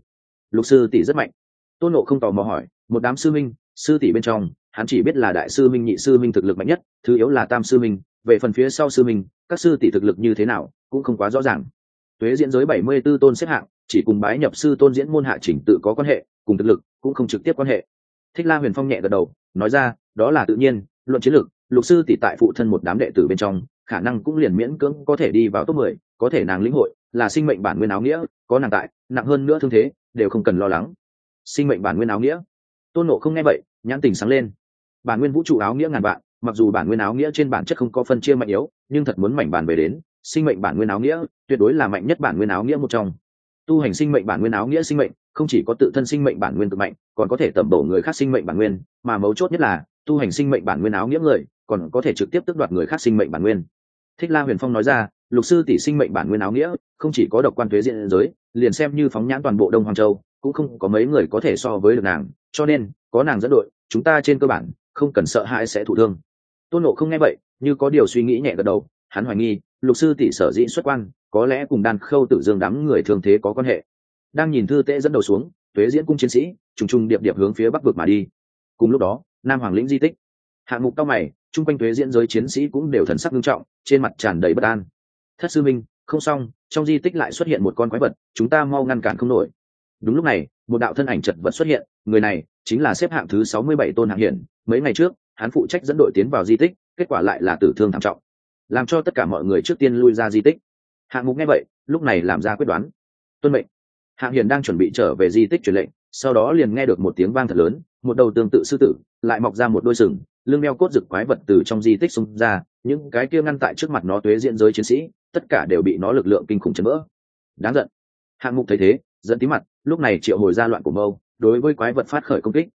[SPEAKER 1] lục sư tỷ rất mạnh. Tôn nộ không tò mò hỏi, một đám sư minh, sư tỷ bên trong, hắn chỉ biết là đại sư minh, nhị sư minh thực lực mạnh nhất, thứ yếu là tam sư minh, về phần phía sau sư minh, các sư tỷ thực lực như thế nào, cũng không quá rõ ràng. Tuế diễn giới bảy mươi b ố tôn xếp hạng, chỉ cùng bái nhập sư tôn diễn môn hạ chỉnh tự có quan hệ, cùng thực lực cũng không trực tiếp quan hệ. Thích la huyền phong nhẹ gật đầu, nói ra, đó là tự nhiên, luận chiến lược, lục sư tỷ tại phụ thân một đám đệ tử bên trong, khả năng cũng liền miễn cưỡng có thể đi vào top mười, có thể nàng lĩnh hội, là sinh mệnh bản nguyên áo nghĩa, có nàng tại, nặng hơn nữa thương thế đều không cần lo lắng. Sinh mệnh bản nguyên áo nghĩa. Tôn nộ không nghe vậy, nhãn tình sáng lên. Bản nguyên vũ trụ áo nghĩa ngàn vạn, mặc dù bản nguyên áo nghĩa trên bản chất không có phân chia mạnh yếu, nhưng thật muốn mảnh bản về đến, sinh mệnh bản nguyên áo nghĩa tuyệt đối là mạnh nhất bản nguyên áo nghĩa một trong. Tu hành sinh mệnh bản nguyên áo nghĩa sinh mệnh, không chỉ có tự thân sinh mệnh bản nguyên cực mạnh, còn có thể tẩm bổ người khác sinh mệnh bản nguyên, mà mấu chốt nhất là, tu hành sinh mệnh bản nguyên áo nghĩa người, còn có thể trực tiếp tước đoạt người khác sinh mệnh bản nguyên. Thích la huyền phong nói ra lục sư tỷ sinh mệnh bản nguyên áo nghĩa, không chỉ có độc quan thuế diện giới, liền xem như phóng nhãn toàn bộ đông hoàng châu, cũng không có mấy người có thể so với được nàng, cho nên, có nàng dẫn đội, chúng ta trên cơ bản, không cần sợ hãi sẽ thụ thương. Tôn nộ không nghe vậy, như có điều suy nghĩ nhẹ gật đầu, hắn hoài nghi, lục sư tỷ sở dĩ xuất quan, có lẽ cùng đan khâu tử dương đám người thường thế có quan hệ. Đang nhìn thư tễ dẫn đầu xuống tuế diễn cung chiến sĩ, trùng trùng điệp điệp hướng phía bắc vực mà đi. Cùng lúc đó, nam hoàng lĩnh di tích. Hạng mục cao mày, chung quanh tuế diễn giới chiến sĩ cũng đều thần sắc nghiêm trọng, trên mặt tràn đầy bất an thất sư minh, không xong, trong di tích lại xuất hiện một con quái vật, chúng ta mau ngăn cản không nổi. Đúng lúc này, một đạo thân ảnh chật vật xuất hiện, người này chính là xếp hạng thứ sáu mươi bảy tôn hạng hiển. Mấy ngày trước, hắn phụ trách dẫn đội tiến vào di tích, kết quả lại là tử thương thảm trọng. Làm cho tất cả mọi người trước tiên lui ra di tích. Hạng mục nghe vậy, lúc này làm ra quyết đoán. Tuân mệnh. Hạng hiển đang chuẩn bị trở về di tích truyền lệnh, sau đó liền nghe được một tiếng vang thật lớn, một đầu tương tự sư tử, lại mọc ra một đôi sừng, lưng đeo cốt rực quái vật từ trong di tích xung ra, những cái kia ngăn tại trước mặt nó tuế diễn giới chiến sĩ tất cả đều bị nó lực lượng kinh khủng chấn vỡ. Đáng giận. Hạng mục thấy thế dẫn tí mặt, lúc này triệu hồi ra loạn của mâu, đối với quái vật phát khởi công kích.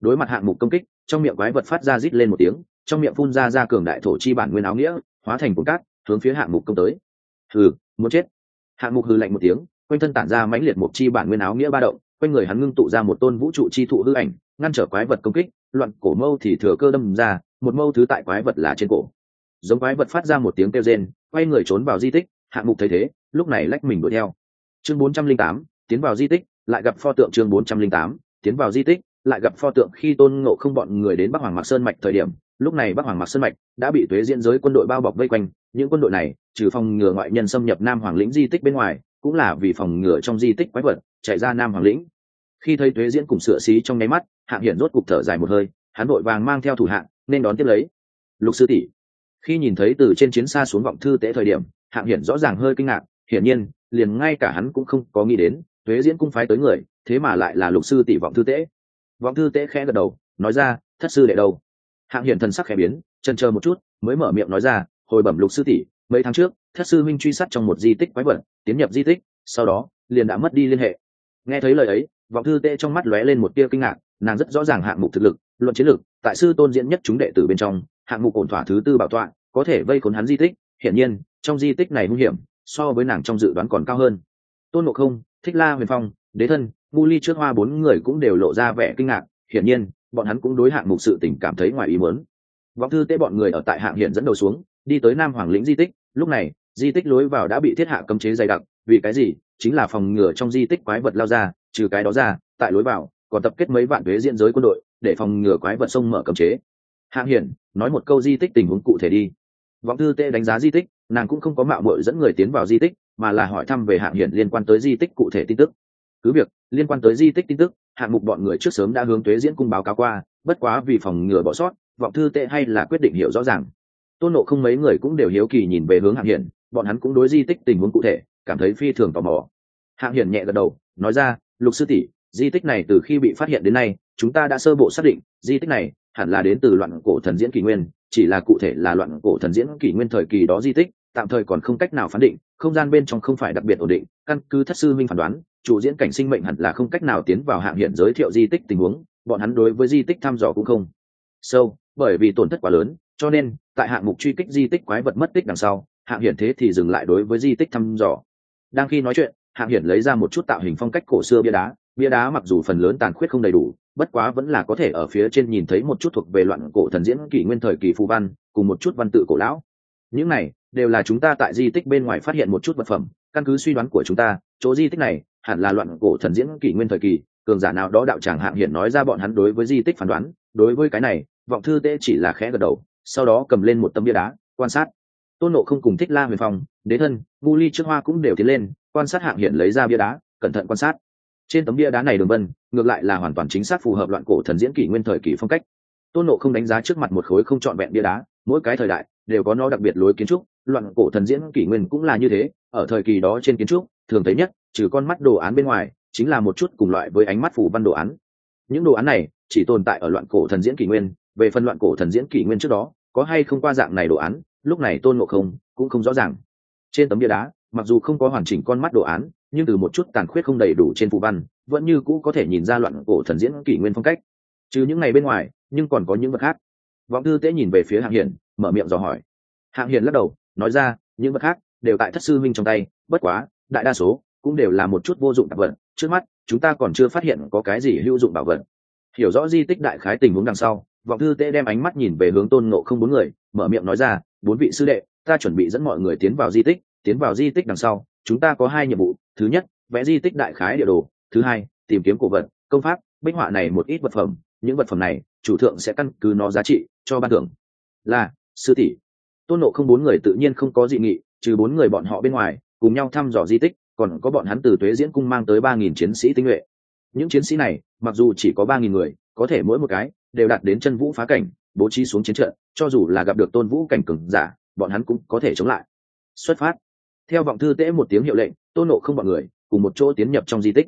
[SPEAKER 1] Đối mặt hạng mục công kích, trong miệng quái vật phát ra rít lên một tiếng, trong miệng phun ra ra cường đại thổ chi bản nguyên áo nghĩa, hóa thành cồn cát, hướng phía hạng mục công tới. Hừ, muốn chết. Hạng mục hừ lạnh một tiếng, quanh thân tản ra mãnh liệt một chi bản nguyên áo nghĩa ba động, quanh người hắn ngưng tụ ra một tôn vũ trụ chi thụ hư ảnh, ngăn trở quái vật công kích, loạn cổ mâu thì thừa cơ đâm ra, một mâu thứ tại quái vật là trên cổ giống quái vật phát ra một tiếng kêu rên, quay người trốn vào di tích, hạng mục thấy thế, lúc này lách mình đuổi theo. Chương bốn trăm linh tám, tiến vào di tích, lại gặp pho tượng chương bốn trăm linh tám, tiến vào di tích, lại gặp pho tượng khi tôn ngộ không bọn người đến bắc hoàng mạc sơn mạch thời điểm, lúc này bắc hoàng mạc sơn mạch đã bị thuế diễn giới quân đội bao bọc vây quanh, những quân đội này, trừ phòng ngừa ngoại nhân xâm nhập nam hoàng lĩnh di tích bên ngoài, cũng là vì phòng ngừa trong di tích quái vật chạy ra nam hoàng lĩnh. Khi thấy thuế diễn cùng sửa xí trong nháy mắt, hạng hiển rốt cục thở dài một hơi, hắn vội vàng mang theo thủ hạng, nên đón tiếp lấy. Lục sư tỷ khi nhìn thấy từ trên chiến xa xuống vọng thư tế thời điểm, hạng hiển rõ ràng hơi kinh ngạc, hiển nhiên, liền ngay cả hắn cũng không có nghĩ đến thuế diễn cung phái tới người, thế mà lại là lục sư tỷ vọng thư tế. Vọng thư tế khẽ gật đầu, nói ra, thất sư đệ đâu? Hạng hiển thần sắc khẽ biến chân chờ một chút, mới mở miệng nói ra, hồi bẩm lục sư tỷ, mấy tháng trước, thất sư minh truy sát trong một di tích quái vật, tiến nhập di tích, sau đó, liền đã mất đi liên hệ. Nghe thấy lời ấy, vọng thư tệ trong mắt lóe lên một tia kinh ngạc, nàng rất rõ ràng hạng mục thực lực, luận chiến lược, tại sư tôn diễn nhất chúng đệ tử bên trong, hạng mục ổn thỏa thứ tư bảo tọa có thể vây khốn hắn di tích, hiển nhiên, trong di tích này nguy hiểm, so với nàng trong dự đoán còn cao hơn. Tôn ngộ không, thích la huyền phong, đế thân ngu ly trước hoa bốn người cũng đều lộ ra vẻ kinh ngạc, hiển nhiên, bọn hắn cũng đối hạng mục sự tình cảm thấy ngoài ý muốn. Vọng thư tế bọn người ở tại hạng hiện dẫn đầu xuống, đi tới nam hoàng lĩnh di tích, lúc này, di tích lối vào đã bị thiết hạ cấm chế dày đặc, vì cái gì? Chính là phòng ngừa trong di tích quái vật lao ra, trừ cái đó ra, tại lối vào, còn tập kết mấy vạn thuế diễn giới quân đội, để phòng ngừa quái vật sông mở cấm chế. Hạng hiển nói một câu di tích tình huống cụ thể đi vọng thư tê đánh giá di tích, nàng cũng không có mạo mội dẫn người tiến vào di tích, mà là hỏi thăm về hạng hiển liên quan tới di tích cụ thể tin tức. Cứ việc, liên quan tới di tích tin tức, hạng mục bọn người trước sớm đã hướng tuế diễn cung báo cáo qua, bất quá vì phòng ngừa bỏ sót vọng thư tệ hay là quyết định hiểu rõ ràng. Tôn nộ không mấy người cũng đều hiếu kỳ nhìn về hướng hạng hiển, bọn hắn cũng đối di tích tình huống cụ thể, cảm thấy phi thường tò mò. Hạng hiển nhẹ gật đầu, nói ra, lục sư tỷ, di tích này từ khi bị phát hiện đến nay, chúng ta đã sơ bộ xác định, di tích này hẳn là đến từ loạn cổ thần diễn kỷ nguyên chỉ là cụ thể là loạn cổ thần diễn kỷ nguyên thời kỳ đó di tích tạm thời còn không cách nào phán định không gian bên trong không phải đặc biệt ổn định căn cứ thất sư minh phán đoán chủ diễn cảnh sinh mệnh hẳn là không cách nào tiến vào hạng hiện giới thiệu di tích tình huống bọn hắn đối với di tích thăm dò cũng không sâu so, bởi vì tổn thất quá lớn cho nên tại hạng mục truy kích di tích quái vật mất tích đằng sau hạng hiển thế thì dừng lại đối với di tích thăm dò. Đang khi nói chuyện hạng hiển lấy ra một chút tạo hình phong cách cổ xưa bia đá bia đá mặc dù phần lớn tàn khuyết không đầy đủ bất quá vẫn là có thể ở phía trên nhìn thấy một chút thuộc về loạn cổ thần diễn kỷ nguyên thời kỳ phù văn, cùng một chút văn tự cổ lão. Những này đều là chúng ta tại di tích bên ngoài phát hiện một chút vật phẩm, căn cứ suy đoán của chúng ta, chỗ di tích này hẳn là loạn cổ thần diễn kỷ nguyên thời kỳ, cường giả nào đó đạo tràng hạng hiện nói ra bọn hắn đối với di tích phán đoán, đối với cái này, vọng thư tê chỉ là khẽ gật đầu, sau đó cầm lên một tấm bia đá, quan sát. Tôn nộ không cùng thích la huyền phong, đế thân ngu ly trước hoa cũng đều tiến lên, quan sát hạng hiện lấy ra bia đá, cẩn thận quan sát trên tấm bia đá này đường vân, ngược lại là hoàn toàn chính xác phù hợp loạn cổ thần diễn kỷ nguyên thời kỳ phong cách. Tôn nộ không đánh giá trước mặt một khối không trọn vẹn bia đá, mỗi cái thời đại đều có nó đặc biệt lối kiến trúc, loạn cổ thần diễn kỷ nguyên cũng là như thế, ở thời kỳ đó trên kiến trúc, thường thấy nhất trừ con mắt đồ án bên ngoài, chính là một chút cùng loại với ánh mắt phủ văn đồ án. Những đồ án này chỉ tồn tại ở loạn cổ thần diễn kỷ nguyên, về phần loạn cổ thần diễn kỷ nguyên trước đó, có hay không qua dạng này đồ án, lúc này tôn ngộ không cũng không rõ ràng. Trên tấm bia đá, mặc dù không có hoàn chỉnh con mắt đồ án nhưng từ một chút tàn khuyết không đầy đủ trên phù văn, vẫn như cũ có thể nhìn ra loạn cổ thần diễn kỷ nguyên phong cách. Trừ những ngày bên ngoài, nhưng còn có những vật khác. Vọng thư tế nhìn về phía hạng hiển, mở miệng dò hỏi. Hạng hiển lắc đầu, nói ra, những vật khác đều tại thất sư minh trong tay, bất quá, đại đa số cũng đều là một chút vô dụng tạp vật. Trước mắt, chúng ta còn chưa phát hiện có cái gì hữu dụng bảo vật. Hiểu rõ di tích đại khái tình huống đằng sau, vọng thư tế đem ánh mắt nhìn về hướng tôn ngộ không bốn người, mở miệng nói ra, bốn vị sư đệ, ta chuẩn bị dẫn mọi người tiến vào di tích, tiến vào di tích đằng sau chúng ta có hai nhiệm vụ, thứ nhất, vẽ di tích đại khái địa đồ, thứ hai, tìm kiếm cổ vật, công pháp, bích họa này một ít vật phẩm, những vật phẩm này, chủ thượng sẽ căn cứ nó giá trị cho ban thưởng. Là, sư tỷ. Tôn nộ không bốn người tự nhiên không có dị nghị, trừ bốn người bọn họ bên ngoài, cùng nhau thăm dò di tích, còn có bọn hắn từ tuế diễn cung mang tới ba nghìn chiến sĩ tinh nhuệ. Những chiến sĩ này, mặc dù chỉ có ba nghìn người, có thể mỗi một cái đều đạt đến chân vũ phá cảnh, bố trí xuống chiến trận, cho dù là gặp được tôn vũ cảnh cừng giả, bọn hắn cũng có thể chống lại. Xuất phát theo vọng thư tễ một tiếng hiệu lệnh tôn nộ không bọn người, cùng một chỗ tiến nhập trong di tích.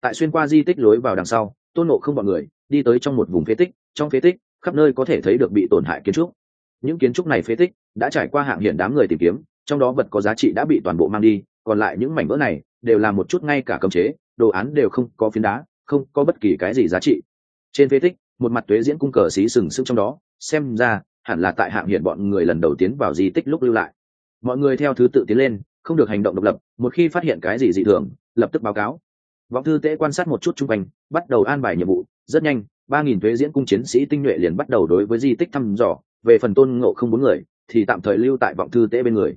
[SPEAKER 1] Tại xuyên qua di tích lối vào đằng sau tôn nộ không bọn người, đi tới trong một vùng phế tích, trong phế tích, khắp nơi có thể thấy được bị tổn hại kiến trúc. Những kiến trúc này phế tích, đã trải qua hạng hiện đám người tìm kiếm, trong đó vật có giá trị đã bị toàn bộ mang đi, còn lại những mảnh vỡ này, đều là một chút ngay cả cầm chế, đồ án đều không có phiến đá, không có bất kỳ cái gì giá trị. Trên phế tích, một mặt tuế diễn cung cờ xí sừng sững trong đó, xem ra, hẳn là tại hạng hiện bọn người lần đầu tiến vào di tích lúc lưu lại. Mọi người theo thứ tự tiến lên không được hành động độc lập, một khi phát hiện cái gì dị thường, lập tức báo cáo. Vọng thư tế quan sát một chút chung quanh, bắt đầu an bài nhiệm vụ. Rất nhanh, ba nghìn thuế diễn cung chiến sĩ tinh nhuệ liền bắt đầu đối với di tích thăm dò. Về phần tôn ngộ không bốn người, thì tạm thời lưu tại vọng thư tế bên người.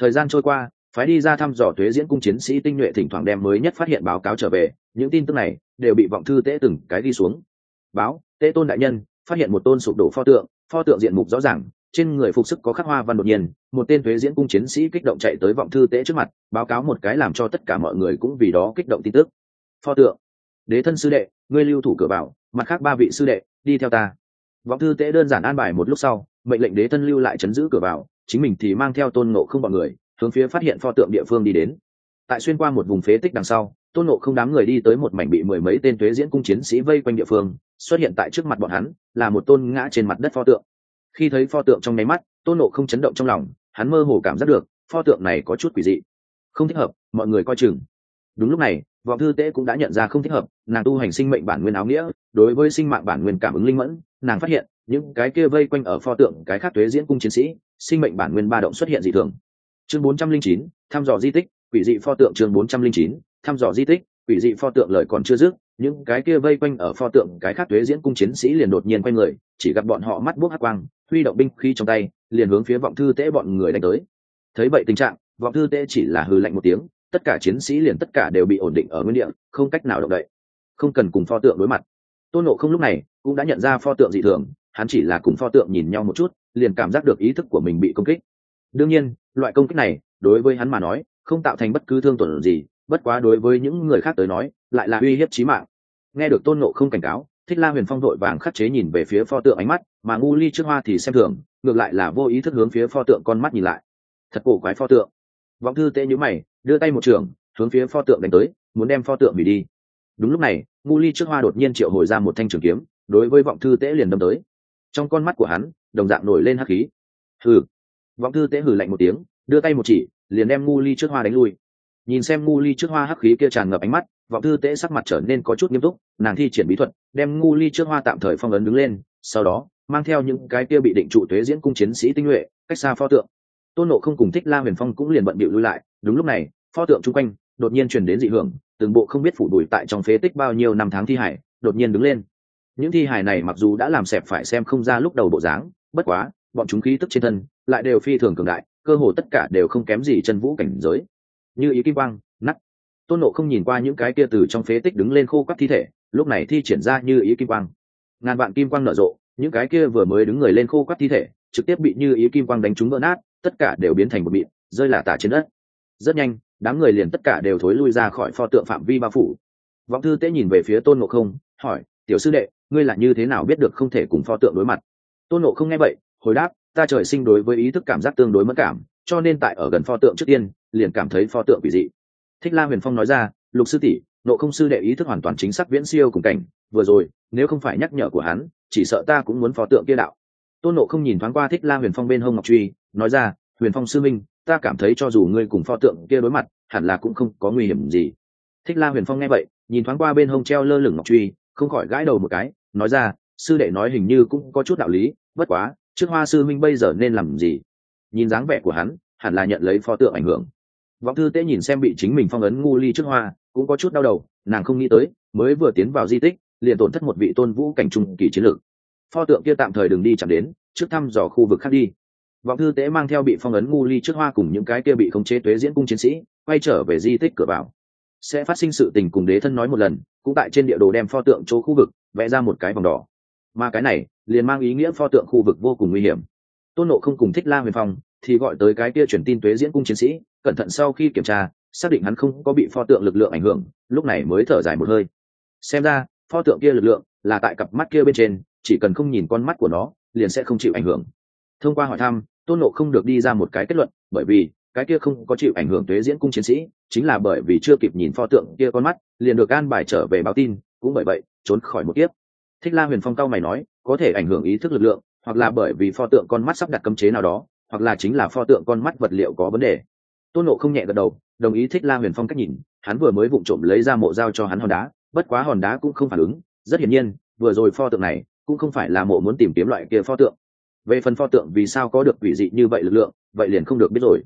[SPEAKER 1] Thời gian trôi qua, phái đi ra thăm dò thuế diễn cung chiến sĩ tinh nhuệ thỉnh thoảng đem mới nhất phát hiện báo cáo trở về. Những tin tức này đều bị vọng thư tế từng cái đi xuống. Báo, tế tôn đại nhân, phát hiện một tôn sụp đổ pho tượng. Pho tượng diện mục rõ ràng trên người phục sức có khắc hoa văn đột nhiên, một tên thuế diễn cung chiến sĩ kích động chạy tới vọng thư tế trước mặt, báo cáo một cái làm cho tất cả mọi người cũng vì đó kích động tin tức. Pho tượng, đế thân sư đệ, ngươi lưu thủ cửa bảo, mặt khác ba vị sư đệ, đi theo ta. Vọng thư tế đơn giản an bài một lúc sau, mệnh lệnh đế thân lưu lại chấn giữ cửa vào chính mình thì mang theo tôn nộ không bọn người, hướng phía phát hiện pho tượng địa phương đi đến. Tại xuyên qua một vùng phế tích đằng sau, tôn nộ không đám người đi tới một mảnh bị mười mấy tên thuế diễn cung chiến sĩ vây quanh địa phương, xuất hiện tại trước mặt bọn hắn, là một tôn ngã trên mặt đất pho tượng khi thấy pho tượng trong nháy mắt, tôn nộ không chấn động trong lòng, hắn mơ hồ cảm giác được, pho tượng này có chút quỷ dị. Không thích hợp, mọi người coi chừng. Đúng lúc này, vọng thư tế cũng đã nhận ra không thích hợp, nàng tu hành sinh mệnh bản nguyên áo nghĩa, đối với sinh mạng bản nguyên cảm ứng linh mẫn, nàng phát hiện, những cái kia vây quanh ở pho tượng, cái khác tuế diễn cung chiến sĩ, sinh mệnh bản nguyên ba động xuất hiện dị thường. Chương bốn trăm linh chín, thăm dò di tích, quỷ dị pho tượng chương bốn trăm linh chín, thăm dò di tích quỷ dị pho tượng lời còn chưa dứt, những cái kia vây quanh ở pho tượng cái khác thuế diễn cung chiến sĩ liền đột nhiên quay người, chỉ gặp bọn họ mắt buốc hát quang, huy động binh khí trong tay, liền hướng phía vọng thư tễ bọn người đánh tới. Thấy vậy tình trạng, vọng thư tễ chỉ là hư lạnh một tiếng, tất cả chiến sĩ liền tất cả đều bị ổn định ở nguyên địa, không cách nào động đậy, không cần cùng pho tượng đối mặt. Tôn nộ không lúc này cũng đã nhận ra pho tượng dị thường, hắn chỉ là cùng pho tượng nhìn nhau một chút, liền cảm giác được ý thức của mình bị công kích. Đương nhiên, loại công kích này, đối với hắn mà nói, không tạo thành bất cứ thương tổn gì bất quá đối với những người khác tới nói, lại là uy hiếp chí mạng. Nghe được tôn nộ không cảnh cáo, thích la huyền phong vội vàng khắc chế nhìn về phía pho tượng ánh mắt, mà ngu ly trước hoa thì xem thường, ngược lại là vô ý thức hướng phía pho tượng con mắt nhìn lại. Thật cổ quái pho tượng. Vọng thư tệ nhữ mày, đưa tay một trường, hướng phía pho tượng đánh tới, muốn đem pho tượng hủy đi. Đúng lúc này, ngu ly trước hoa đột nhiên triệu hồi ra một thanh trường kiếm, đối với vọng thư tễ liền đâm tới. Trong con mắt của hắn, đồng dạng nổi lên hắc khí. Hừ. Vọng thư tễ hừ lạnh một tiếng, đưa tay một chỉ, liền đem ngu ly trước hoa đánh lui nhìn xem ngu ly trước hoa hắc khí kia tràn ngập ánh mắt, vọng thư tễ sắc mặt trở nên có chút nghiêm túc, nàng thi triển bí thuật, đem ngu ly trước hoa tạm thời phong ấn đứng lên, sau đó, mang theo những cái kia bị định trụ tuế diễn cung chiến sĩ tinh nhuệ, cách xa pho tượng. Tôn nộ không cùng thích la huyền phong cũng liền bận bịu lui lại, đúng lúc này, pho tượng chung quanh, đột nhiên truyền đến dị hưởng, từng bộ không biết phủ đùi tại trong phế tích bao nhiêu năm tháng thi hải, đột nhiên đứng lên. Những thi hải này mặc dù đã làm xẹp phải xem không ra lúc đầu bộ dáng, bất quá, bọn chúng khí tức trên thân, lại đều phi thường cường đại, cơ hồ tất cả đều không kém gì chân vũ cảnh giới như ý kim quang nắt tôn nộ không nhìn qua những cái kia từ trong phế tích đứng lên khô các thi thể, lúc này thi triển ra như ý kim quang. Ngàn vạn kim quang nở rộ, những cái kia vừa mới đứng người lên khô các thi thể, trực tiếp bị như ý kim quang đánh trúng vỡ nát, tất cả đều biến thành một mịn, rơi là tả trên đất. Rất nhanh, đám người liền tất cả đều thối lui ra khỏi pho tượng phạm vi bao phủ. Vọng thư tế nhìn về phía tôn ngộ không, hỏi, tiểu sư đệ, ngươi là như thế nào biết được không thể cùng pho tượng đối mặt? Tôn ngộ không nghe vậy, hồi đáp, ta trời sinh đối với ý thức cảm giác tương đối mất cảm, cho nên tại ở gần pho tượng trước tiên liền cảm thấy pho tượng quỷ dị. Thích la huyền phong nói ra, lục sư tỷ, nộ không sư đệ ý thức hoàn toàn chính xác viễn siêu cùng cảnh, vừa rồi, nếu không phải nhắc nhở của hắn, chỉ sợ ta cũng muốn pho tượng kia đạo. Tôn nộ không nhìn thoáng qua thích la huyền phong bên hông ngọc truy, nói ra, huyền phong sư minh, ta cảm thấy cho dù ngươi cùng pho tượng kia đối mặt, hẳn là cũng không có nguy hiểm gì. Thích la huyền phong nghe vậy, nhìn thoáng qua bên hông treo lơ lửng ngọc truy, không khỏi gãi đầu một cái, nói ra, sư đệ nói hình như cũng có chút đạo lý, bất quá, trước hoa sư minh bây giờ nên làm gì? Nhìn dáng vẻ của hắn, hẳn là nhận lấy pho tượng ảnh hưởng vọng thư tế nhìn xem bị chính mình phong ấn ngu ly trước hoa, cũng có chút đau đầu, nàng không nghĩ tới, mới vừa tiến vào di tích, liền tổn thất một vị tôn vũ cảnh trung kỳ chiến lược. Pho tượng kia tạm thời đừng đi chẳng đến, trước thăm dò khu vực khác đi. Vọng thư tế mang theo bị phong ấn ngu ly trước hoa cùng những cái kia bị khống chế tuế diễn cung chiến sĩ, quay trở về di tích cửa vào. Sẽ phát sinh sự tình cùng đế thân nói một lần, cũng tại trên địa đồ đem pho tượng chỗ khu vực, vẽ ra một cái vòng đỏ. Mà cái này, liền mang ý nghĩa pho tượng khu vực vô cùng nguy hiểm. Tôn nộ không cùng thích la huyền phong thì gọi tới cái kia truyền tin tuế diễn cung chiến sĩ, cẩn thận sau khi kiểm tra, xác định hắn không có bị pho tượng lực lượng ảnh hưởng, lúc này mới thở dài một hơi. Xem ra, pho tượng kia lực lượng là tại cặp mắt kia bên trên, chỉ cần không nhìn con mắt của nó, liền sẽ không chịu ảnh hưởng. Thông qua hỏi thăm, tôn nộ không được đi ra một cái kết luận, bởi vì cái kia không có chịu ảnh hưởng tuế diễn cung chiến sĩ, chính là bởi vì chưa kịp nhìn pho tượng kia con mắt, liền được an bài trở về báo tin, cũng bởi vậy, trốn khỏi một kiếp. Thích la huyền phong cao mày nói, có thể ảnh hưởng ý thức lực lượng, hoặc là bởi vì pho tượng con mắt sắp đặt cấm chế nào đó hoặc là chính là pho tượng con mắt vật liệu có vấn đề. Tôn nộ không nhẹ gật đầu, đồng ý thích la huyền phong cách nhìn, hắn vừa mới vụng trộm lấy ra mộ dao cho hắn hòn đá, bất quá hòn đá cũng không phản ứng, rất hiển nhiên, vừa rồi pho tượng này cũng không phải là mộ muốn tìm kiếm loại kia pho tượng. Về phần pho tượng vì sao có được quỷ dị như vậy lực lượng, vậy liền không được biết rồi.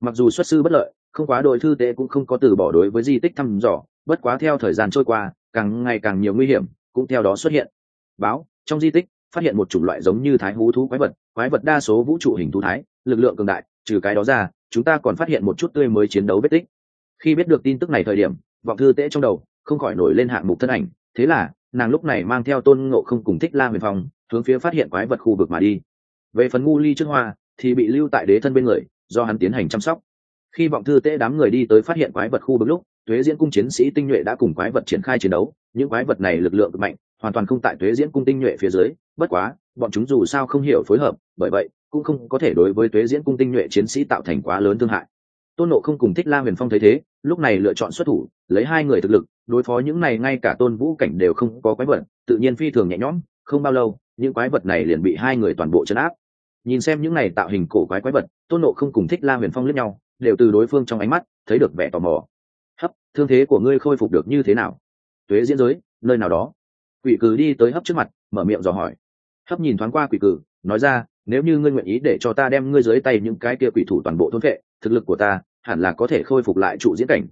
[SPEAKER 1] Mặc dù xuất sư bất lợi, không quá đội thư tế cũng không có từ bỏ đối với di tích thăm dò, bất quá theo thời gian trôi qua, càng ngày càng nhiều nguy hiểm cũng theo đó xuất hiện. Báo, trong di tích phát hiện một chủng loại giống như thái hú thú quái vật quái vật đa số vũ trụ hình thú thái, lực lượng cường đại, trừ cái đó ra, chúng ta còn phát hiện một chút tươi mới chiến đấu vết tích. Khi biết được tin tức này thời điểm, vọng thư tễ trong đầu, không khỏi nổi lên hạng mục thân ảnh. Thế là, nàng lúc này mang theo tôn ngộ không cùng thích la huyền phong, hướng phía phát hiện quái vật khu vực mà đi. Về phần ngu ly trước hoa, thì bị lưu tại đế thân bên người, do hắn tiến hành chăm sóc. Khi vọng thư tễ đám người đi tới phát hiện quái vật khu vực lúc thuế diễn cung chiến sĩ tinh nhuệ đã cùng quái vật triển khai chiến đấu. Những quái vật này lực lượng cực mạnh, hoàn toàn không tại thuế diễn cung tinh nhuệ phía dưới, bất quá bọn chúng dù sao không hiểu phối hợp, bởi vậy, cũng không có thể đối với tuế diễn cung tinh nhuệ chiến sĩ tạo thành quá lớn thương hại. Tôn nộ không cùng thích la huyền phong thấy thế, lúc này lựa chọn xuất thủ, lấy hai người thực lực, đối phó những này ngay cả tôn vũ cảnh đều không có quái vật, tự nhiên phi thường nhẹ nhõm, không bao lâu, những quái vật này liền bị hai người toàn bộ chấn áp. Nhìn xem những này tạo hình cổ quái quái vật, tôn nộ không cùng thích la huyền phong lẫn nhau, đều từ đối phương trong ánh mắt thấy được vẻ tò mò. Hấp, thương thế của ngươi khôi phục được như thế nào? Tuế diễn giới, nơi nào đó? Quỷ cử đi tới hấp trước mặt, mở miệng dò hỏi hấp nhìn thoáng qua quỷ cử, nói ra, nếu như ngươi nguyện ý để cho ta đem ngươi dưới tay những cái kia quỷ thủ toàn bộ thôn vệ, thực lực của ta hẳn là có thể khôi phục lại trụ diễn cảnh.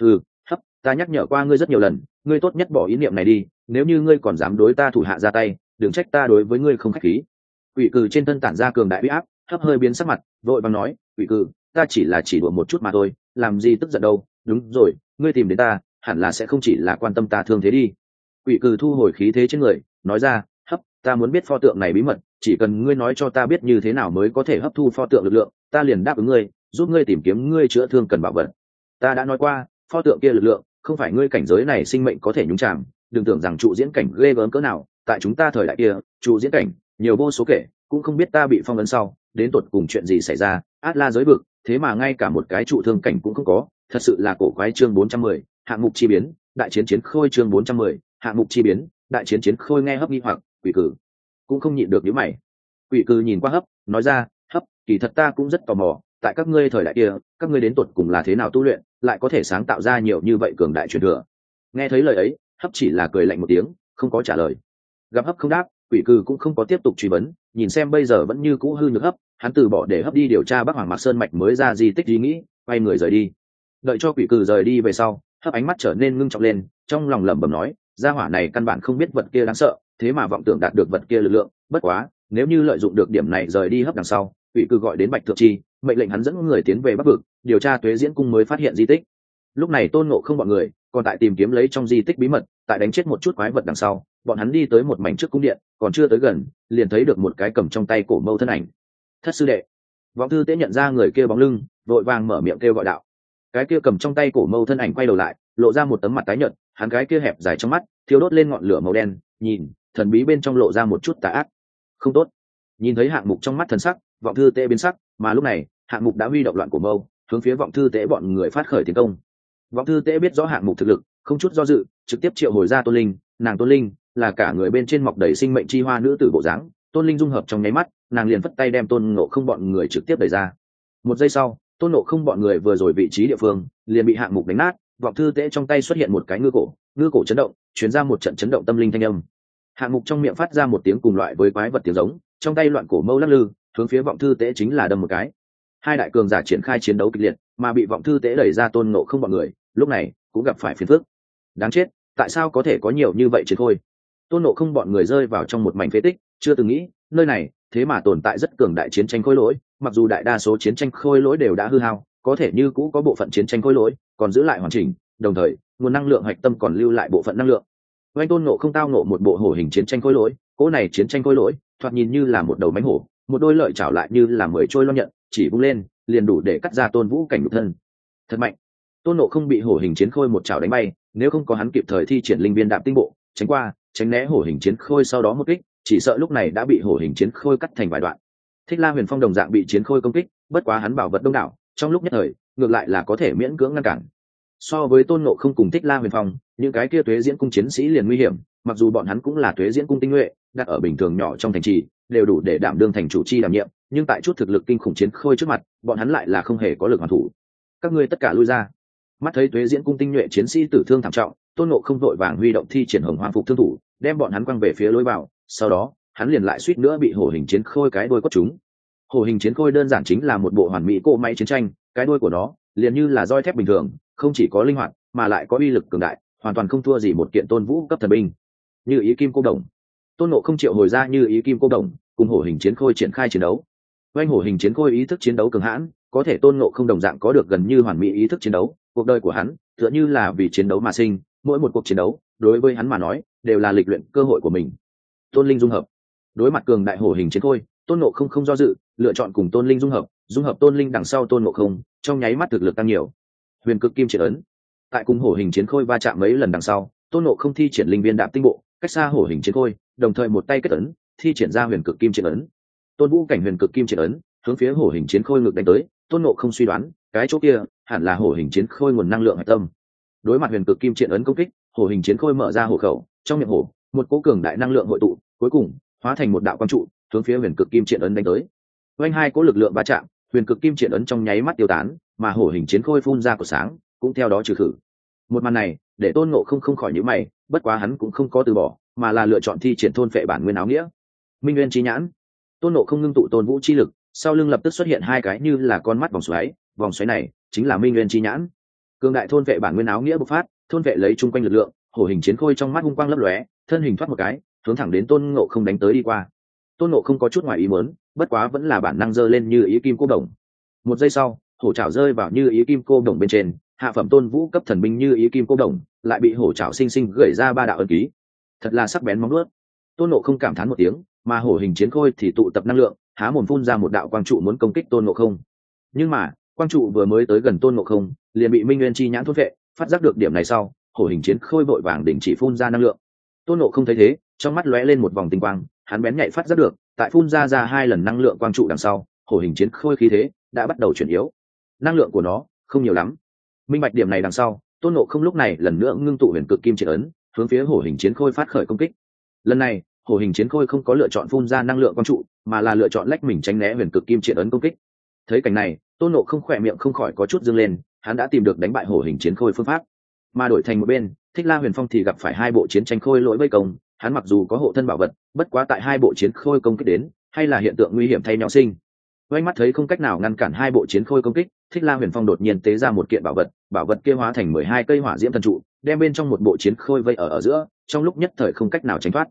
[SPEAKER 1] Ừ hấp, ta nhắc nhở qua ngươi rất nhiều lần, ngươi tốt nhất bỏ ý niệm này đi, nếu như ngươi còn dám đối ta thủ hạ ra tay, đừng trách ta đối với ngươi không khách khí. Quỷ cử trên thân tản ra cường đại huy áp, hấp hơi biến sắc mặt, vội bằng nói, quỷ cử, ta chỉ là chỉ đùa một chút mà thôi, làm gì tức giận đâu, đúng rồi, ngươi tìm đến ta, hẳn là sẽ không chỉ là quan tâm ta thương thế đi. Quỷ cử thu hồi khí thế trên người, nói ra ta muốn biết pho tượng này bí mật chỉ cần ngươi nói cho ta biết như thế nào mới có thể hấp thu pho tượng lực lượng ta liền đáp ứng ngươi giúp ngươi tìm kiếm ngươi chữa thương cần bảo vật. Ta đã nói qua pho tượng kia lực lượng không phải ngươi cảnh giới này sinh mệnh có thể nhúng chạm đừng tưởng rằng trụ diễn cảnh ghê gớm cỡ nào tại chúng ta thời đại kia trụ diễn cảnh nhiều vô số kể cũng không biết ta bị phong ấn sau đến tột cùng chuyện gì xảy ra át la giới vực thế mà ngay cả một cái trụ thương cảnh cũng không có thật sự là cổ quái chương 410, hạng mục chi biến đại chiến chiến khôi chương 410, hạng mục chi biến đại chiến chiến khôi nghe hấp nghi hoặc quỷ cử. Cũng không nhịn được những mày. Quỷ cử nhìn qua hấp, nói ra, hấp, kỳ thật ta cũng rất tò mò, tại các ngươi thời đại kia, các ngươi đến tột cùng là thế nào tu luyện, lại có thể sáng tạo ra nhiều như vậy cường đại truyền thừa. Nghe thấy lời ấy, hấp chỉ là cười lạnh một tiếng, không có trả lời. Gặp hấp không đáp, quỷ cư cũng không có tiếp tục truy vấn, nhìn xem bây giờ vẫn như cũ hư nhược hấp, hắn từ bỏ để hấp đi điều tra bắc hoàng mạc sơn mạch mới ra di tích ý nghĩ, quay người rời đi. Đợi cho quỷ cư rời đi về sau, hấp ánh mắt trở nên ngưng trọng lên, trong lòng lẩm bẩm nói, gia hỏa này căn bản không biết vật kia đáng sợ thế mà vọng tưởng đạt được vật kia lực lượng, bất quá, nếu như lợi dụng được điểm này rời đi hấp đằng sau ủy cư gọi đến bạch thượng chi, mệnh lệnh hắn dẫn người tiến về bắc vực, điều tra tuế diễn cung mới phát hiện di tích. Lúc này tôn ngộ không bọn người, còn tại tìm kiếm lấy trong di tích bí mật, tại đánh chết một chút quái vật đằng sau, bọn hắn đi tới một mảnh trước cung điện, còn chưa tới gần, liền thấy được một cái cầm trong tay cổ mâu thân ảnh. Thất sư đệ. Vọng thư tế nhận ra người kia bóng lưng, vội vàng mở miệng kêu gọi đạo. Cái kia cầm trong tay cổ mâu thân ảnh quay đầu lại, lộ ra một tấm mặt tái nhợt, hắn cái kia hẹp dài trong mắt thiếu đốt lên ngọn lửa màu đen, nhìn thần bí bên trong lộ ra một chút tà ác. Không tốt. Nhìn thấy hạng mục trong mắt thần sắc, vọng thư tệ biến sắc, mà lúc này, hạng mục đã huy động loạn của mâu, hướng phía vọng thư tệ bọn người phát khởi tiến công. Vọng thư tệ biết rõ hạng mục thực lực, không chút do dự, trực tiếp triệu hồi ra tôn linh. Nàng tôn linh là cả người bên trên mọc đầy sinh mệnh chi hoa nữ tử bộ dáng. Tôn linh dung hợp trong nháy mắt, nàng liền phất tay đem tôn nộ không bọn người trực tiếp đẩy ra. Một giây sau, tôn nộ không bọn người vừa rồi vị trí địa phương, liền bị hạng mục đánh nát. Vọng thư tế trong tay xuất hiện một cái ngư cổ ngư cổ chấn động chuyển ra một trận chấn động tâm linh thanh âm hạng mục trong miệng phát ra một tiếng cùng loại với quái vật tiếng giống, trong tay loạn cổ mâu lắc lư, hướng phía vọng thư tế chính là đâm một cái. Hai đại cường giả triển khai chiến đấu kịch liệt, mà bị vọng thư tế đẩy ra tôn nộ không bọn người, lúc này cũng gặp phải phiền phức. Đáng chết, tại sao có thể có nhiều như vậy chứ thôi? tôn nộ không bọn người rơi vào trong một mảnh phế tích, chưa từng nghĩ, nơi này, thế mà tồn tại rất cường đại chiến tranh khôi lỗi, mặc dù đại đa số chiến tranh khôi lỗi đều đã hư hao, có thể như cũ có bộ phận chiến tranh khôi lỗi, còn giữ lại hoàn chỉnh, đồng thời, nguồn năng lượng hạch tâm còn lưu lại bộ phận năng lượng oanh tôn nộ không tao nộ một bộ hổ hình chiến tranh khôi lỗi, cỗ này chiến tranh khôi lỗi, thoạt nhìn như là một đầu mánh hổ, một đôi lợi chảo lại như là mười trôi lo nhận, chỉ vung lên, liền đủ để cắt ra tôn vũ cảnh nhục thân. Thật mạnh. Tôn nộ không bị hổ hình chiến khôi một chảo đánh bay, nếu không có hắn kịp thời thi triển linh viên đạm tinh bộ, tránh qua, tránh né hổ hình chiến khôi sau đó một kích, chỉ sợ lúc này đã bị hổ hình chiến khôi cắt thành vài đoạn. Thích la huyền phong đồng dạng bị chiến khôi công kích, bất quá hắn bảo vật đông đảo, trong lúc nhất thời, ngược lại là có thể miễn cưỡng ngăn cản so với tôn nộ không cùng thích la huyền phong, những cái kia thuế diễn cung chiến sĩ liền nguy hiểm, mặc dù bọn hắn cũng là thuế diễn cung tinh nhuệ, đặt ở bình thường nhỏ trong thành trì, đều đủ để đảm đương thành chủ chi đảm nhiệm, nhưng tại chút thực lực kinh khủng chiến khôi trước mặt, bọn hắn lại là không hề có lực hoàn thủ. Các ngươi tất cả lui ra. Mắt thấy thuế diễn cung tinh nhuệ chiến sĩ tử thương thảm trọng, tôn nộ không vội vàng huy động thi triển hồng hoàng phục thương thủ, đem bọn hắn quăng về phía lối vào, sau đó, hắn liền lại suýt nữa bị hổ hình chiến khôi cái đôi quất chúng hổ hình chiến khôi đơn giản chính là một bộ hoàn mỹ cỗ máy chiến tranh, cái đuôi của nó liền như là roi thép bình thường không chỉ có linh hoạt, mà lại có uy lực cường đại, hoàn toàn không thua gì một kiện tôn vũ cấp thần binh. Như ý kim cô đồng. Tôn nộ không chịu hồi ra như ý kim cô đồng, cùng hổ hình chiến khôi triển khai chiến đấu. Oanh hổ hình chiến khôi ý thức chiến đấu cường hãn, có thể tôn nộ không đồng dạng có được gần như hoàn mỹ ý thức chiến đấu, cuộc đời của hắn, tựa như là vì chiến đấu mà sinh, mỗi một cuộc chiến đấu, đối với hắn mà nói, đều là lịch luyện cơ hội của mình. Tôn linh dung hợp. Đối mặt cường đại hổ hình chiến khôi, tôn nộ không không do dự, lựa chọn cùng tôn linh dung hợp dung hợp tôn linh đằng sau tôn nộ không, trong nháy mắt thực lực tăng nhiều huyền cực kim triển ấn. Tại cùng hổ hình chiến khôi va chạm mấy lần đằng sau, tôn nộ không thi triển linh viên đạm tinh bộ, cách xa hổ hình chiến khôi, đồng thời một tay kết ấn, thi triển ra huyền cực kim triển ấn. Tôn vũ cảnh huyền cực kim triển ấn, hướng phía hổ hình chiến khôi ngược đánh tới, tôn nộ không suy đoán, cái chỗ kia, hẳn là hổ hình chiến khôi nguồn năng lượng hạch tâm. Đối mặt huyền cực kim triển ấn công kích, hổ hình chiến khôi mở ra hổ khẩu, trong miệng hổ, một cố cường đại năng lượng hội tụ, cuối cùng, hóa thành một đạo quang trụ, hướng phía huyền cực kim triển ấn đánh tới. Oanh hai cố lực lượng va chạm, huyền cực kim triển ấn trong nháy mắt tiêu tán mà hổ hình chiến khôi phun ra của sáng, cũng theo đó trừ khử. Một màn này, để tôn ngộ không không khỏi nhữ mày, bất quá hắn cũng không có từ bỏ, mà là lựa chọn thi triển thôn phệ bản nguyên áo nghĩa. Minh nguyên trí nhãn. Tôn ngộ không ngưng tụ tôn vũ chi lực, sau lưng lập tức xuất hiện hai cái như là con mắt vòng xoáy vòng xoáy này chính là minh nguyên chi nhãn. Cường đại thôn vệ bản nguyên áo nghĩa bộc phát, thôn vệ lấy chung quanh lực lượng, hổ hình chiến khôi trong mắt hung quang lấp lóe, thân hình thoát một cái, hướng thẳng đến tôn ngộ không đánh tới đi qua. Tôn ngộ không có chút ngoài ý muốn, bất quá vẫn là bản năng dơ lên như ý kim cô đồng. Một giây sau hổ chảo rơi vào như ý kim cô đồng bên trên, hạ phẩm tôn vũ cấp thần binh như ý kim cô đồng, lại bị hổ chảo sinh sinh gửi ra ba đạo ân ký. Thật là sắc bén móng ướt tôn nộ không cảm thán một tiếng, mà hổ hình chiến khôi thì tụ tập năng lượng, há mồm phun ra một đạo quang trụ muốn công kích tôn nộ không. Nhưng mà, quang trụ vừa mới tới gần tôn nộ không, liền bị minh nguyên chi nhãn thốt vệ, phát giác được điểm này sau, hổ hình chiến khôi vội vàng đình chỉ phun ra năng lượng. Tôn nộ không thấy thế, trong mắt lóe lên một vòng tinh quang, hắn bén nhạy phát giác được, tại phun ra ra hai lần năng lượng quang trụ đằng sau, hổ hình chiến khôi khí thế đã bắt đầu chuyển yếu năng lượng của nó không nhiều lắm. Minh bạch điểm này đằng sau, tôn nộ không lúc này lần nữa ngưng tụ huyền cực kim triệt ấn, hướng phía hổ hình chiến khôi phát khởi công kích. Lần này, hổ hình chiến khôi không có lựa chọn phun ra năng lượng quang trụ, mà là lựa chọn lách mình tránh né huyền cực kim triệt ấn công kích. Thấy cảnh này, tôn nộ không khỏe miệng không khỏi có chút dâng lên, hắn đã tìm được đánh bại hổ hình chiến khôi phương pháp. Mà đổi thành một bên, thích la huyền phong thì gặp phải hai bộ chiến tranh khôi lỗi vây công, hắn mặc dù có hộ thân bảo vật, bất quá tại hai bộ chiến khôi công kích đến, hay là hiện tượng nguy hiểm thay nhau sinh. Oanh mắt thấy không cách nào ngăn cản hai bộ chiến khôi công kích thích la huyền phong đột nhiên tế ra một kiện bảo vật bảo vật kia hóa thành mười hai cây hỏa diễm thần trụ đem bên trong một bộ chiến khôi vây ở ở giữa trong lúc nhất thời không cách nào tránh thoát.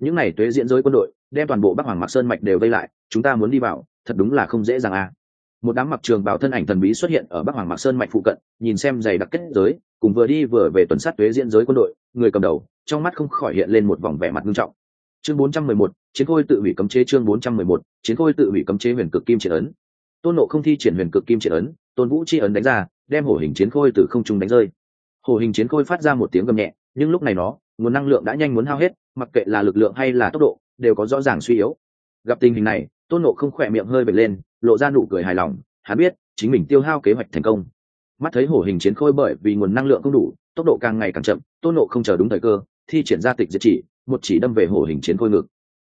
[SPEAKER 1] Những này tuế diễn giới quân đội đem toàn bộ bắc hoàng mạc sơn mạch đều vây lại chúng ta muốn đi vào thật đúng là không dễ dàng à. Một đám mặc trường bảo thân ảnh thần bí xuất hiện ở bắc hoàng mạc sơn mạch phụ cận nhìn xem giày đặc kết giới cùng vừa đi vừa về tuần sát tuế diễn giới quân đội người cầm đầu trong mắt không khỏi hiện lên một vòng vẻ mặt nghiêm trọng. Chương 411, chiến khôi tự hủy cấm chế chương 411, chiến khôi tự hủy cấm chế huyền cực kim triển ấn tôn nộ không thi triển huyền cực kim triển ấn, tôn vũ Tri ấn đánh ra, đem hổ hình chiến khôi từ không trung đánh rơi. Hổ hình chiến khôi phát ra một tiếng gầm nhẹ, nhưng lúc này nó, nguồn năng lượng đã nhanh muốn hao hết, mặc kệ là lực lượng hay là tốc độ, đều có rõ ràng suy yếu. Gặp tình hình này, tôn nộ không khỏe miệng hơi bật lên, lộ ra nụ cười hài lòng, hắn biết, chính mình tiêu hao kế hoạch thành công. Mắt thấy hổ hình chiến khôi bởi vì nguồn năng lượng không đủ, tốc độ càng ngày càng chậm, tôn nộ không chờ đúng thời cơ, thi triển ra tịch diệt chỉ, một chỉ đâm về hổ hình chiến khôi ngực.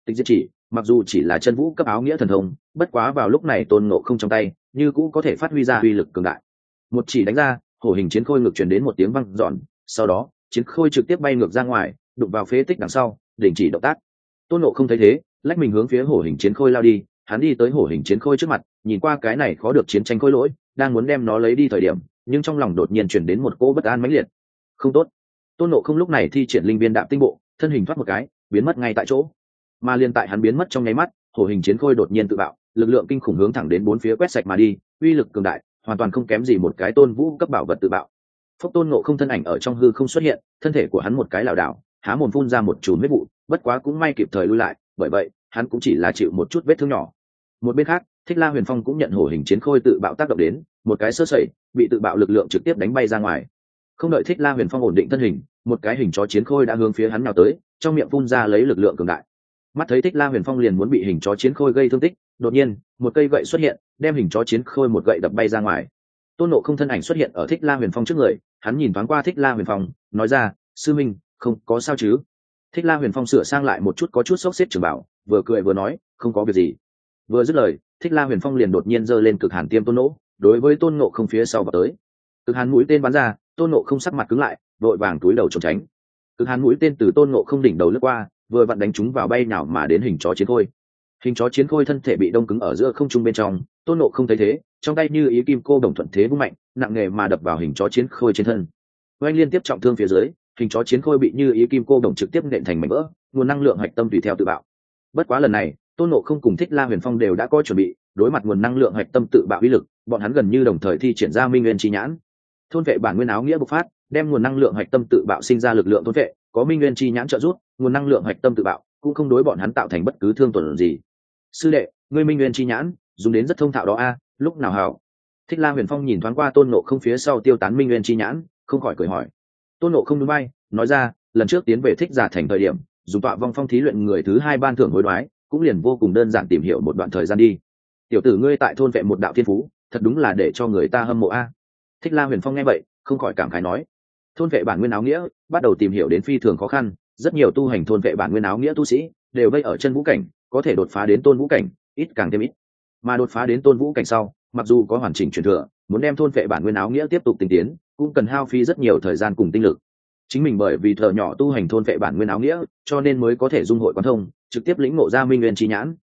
[SPEAKER 1] Tịch diệt chỉ mặc dù chỉ là chân vũ cấp áo nghĩa thần thông, bất quá vào lúc này tôn nộ không trong tay, như cũ có thể phát huy ra uy lực cường đại. Một chỉ đánh ra, hổ hình chiến khôi ngược truyền đến một tiếng văng dọn, sau đó, chiến khôi trực tiếp bay ngược ra ngoài, đụng vào phế tích đằng sau, đình chỉ động tác. Tôn nộ không thấy thế, lách mình hướng phía hổ hình chiến khôi lao đi, hắn đi tới hổ hình chiến khôi trước mặt, nhìn qua cái này khó được chiến tranh khôi lỗi, đang muốn đem nó lấy đi thời điểm, nhưng trong lòng đột nhiên chuyển đến một cỗ bất an mãnh liệt. Không tốt. Tôn nộ không lúc này thi triển linh viên đạm tinh bộ, thân hình thoát một cái, biến mất ngay tại chỗ mà liên tại hắn biến mất trong nháy mắt, hổ hình chiến khôi đột nhiên tự bạo, lực lượng kinh khủng hướng thẳng đến bốn phía quét sạch mà đi, uy lực cường đại, hoàn toàn không kém gì một cái tôn vũ cấp bảo vật tự bạo. Phốc tôn nộ không thân ảnh ở trong hư không xuất hiện, thân thể của hắn một cái lảo đảo, há mồm phun ra một chùm huyết vụ, bất quá cũng may kịp thời lui lại, bởi vậy, hắn cũng chỉ là chịu một chút vết thương nhỏ. Một bên khác, thích la huyền phong cũng nhận hổ hình chiến khôi tự bạo tác động đến, một cái sơ sẩy, bị tự bạo lực lượng trực tiếp đánh bay ra ngoài. Không đợi thích la huyền phong ổn định thân hình, một cái hình chó chiến khôi đã hướng phía hắn nào tới, trong miệng phun ra lấy lực lượng cường đại mắt thấy thích la huyền phong liền muốn bị hình chó chiến khôi gây thương tích, đột nhiên, một cây gậy xuất hiện, đem hình chó chiến khôi một gậy đập bay ra ngoài. Tôn nộ không thân ảnh xuất hiện ở thích la huyền phong trước người, hắn nhìn thoáng qua thích la huyền phong, nói ra, sư minh, không có sao chứ? Thích la huyền phong sửa sang lại một chút có chút sốc xếp trường bảo, vừa cười vừa nói, không có việc gì. Vừa dứt lời, thích la huyền phong liền đột nhiên giơ lên cực hàn tiêm tôn nỗ, đối với tôn nộ không phía sau vào tới. Cực hàn mũi tên bắn ra, tôn nộ không sắc mặt cứng lại, vội vàng túi đầu trốn tránh. Cực hàn mũi tên từ tôn nộ không đỉnh đầu lướt qua vừa vặn đánh chúng vào bay nào mà đến hình chó chiến khôi. Hình chó chiến khôi thân thể bị đông cứng ở giữa không trung bên trong, tôn nộ không thấy thế, trong tay như ý kim cô đồng thuận thế vững mạnh, nặng nghề mà đập vào hình chó chiến khôi trên thân. Oanh liên tiếp trọng thương phía dưới, hình chó chiến khôi bị như ý kim cô đồng trực tiếp nện thành mảnh vỡ, nguồn năng lượng hạch tâm tùy theo tự bạo. Bất quá lần này, tôn nộ không cùng thích la huyền phong đều đã có chuẩn bị, đối mặt nguồn năng lượng hạch tâm tự bạo uy lực, bọn hắn gần như đồng thời thi triển ra minh nguyên chi nhãn. Thôn vệ bản nguyên áo nghĩa bộc phát, đem nguồn năng lượng hạch tâm tự bạo sinh ra lực lượng thôn vệ, có minh nguyên chi nhãn trợ giúp nguồn năng lượng hạch tâm tự bạo, cũng không đối bọn hắn tạo thành bất cứ thương tổn gì. Sư đệ, ngươi minh nguyên chi nhãn, dùng đến rất thông thạo đó a, lúc nào hảo? Thích la huyền phong nhìn thoáng qua tôn nộ không phía sau tiêu tán minh nguyên chi nhãn, không khỏi cười hỏi. Tôn nộ không núi bay, nói ra, lần trước tiến về thích giả thành thời điểm, dùng tọa vong phong thí luyện người thứ hai ban thưởng hối đoái, cũng liền vô cùng đơn giản tìm hiểu một đoạn thời gian đi. Tiểu tử ngươi tại thôn vệ một đạo thiên phú, thật đúng là để cho người ta hâm mộ a. Thích la huyền phong nghe vậy, không khỏi cảm khái nói. Thôn vệ bản nguyên áo nghĩa, bắt đầu tìm hiểu đến phi thường khó khăn rất nhiều tu hành thôn vệ bản nguyên áo nghĩa tu sĩ đều vây ở chân vũ cảnh, có thể đột phá đến tôn vũ cảnh, ít càng thêm ít. Mà đột phá đến tôn vũ cảnh sau, mặc dù có hoàn chỉnh truyền thừa, muốn đem thôn vệ bản nguyên áo nghĩa tiếp tục tinh tiến, cũng cần hao phí rất nhiều thời gian cùng tinh lực. Chính mình bởi vì thợ nhỏ tu hành thôn vệ bản nguyên áo nghĩa, cho nên mới có thể dung hội quán thông, trực tiếp lĩnh ngộ ra minh nguyên chi nhãn.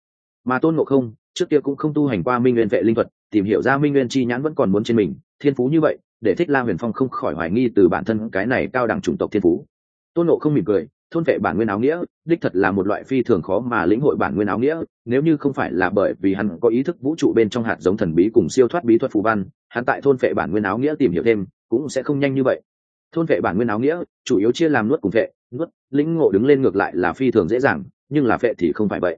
[SPEAKER 1] Mà tôn ngộ không, trước kia cũng không tu hành qua minh nguyên vệ linh thuật, tìm hiểu ra minh nguyên chi nhãn vẫn còn muốn trên mình, thiên phú như vậy, để thích la huyền phong không khỏi hoài nghi từ bản thân cái này cao đẳng chủng tộc thiên phú. Tôn ngộ không mỉm cười thôn vệ bản nguyên áo nghĩa, đích thật là một loại phi thường khó mà lĩnh hội bản nguyên áo nghĩa, nếu như không phải là bởi vì hắn có ý thức vũ trụ bên trong hạt giống thần bí cùng siêu thoát bí thuật phù văn, hắn tại thôn vệ bản nguyên áo nghĩa tìm hiểu thêm, cũng sẽ không nhanh như vậy. Thôn vệ bản nguyên áo nghĩa, chủ yếu chia làm nuốt cùng vệ, nuốt, lĩnh ngộ đứng lên ngược lại là phi thường dễ dàng, nhưng là vệ thì không phải vậy.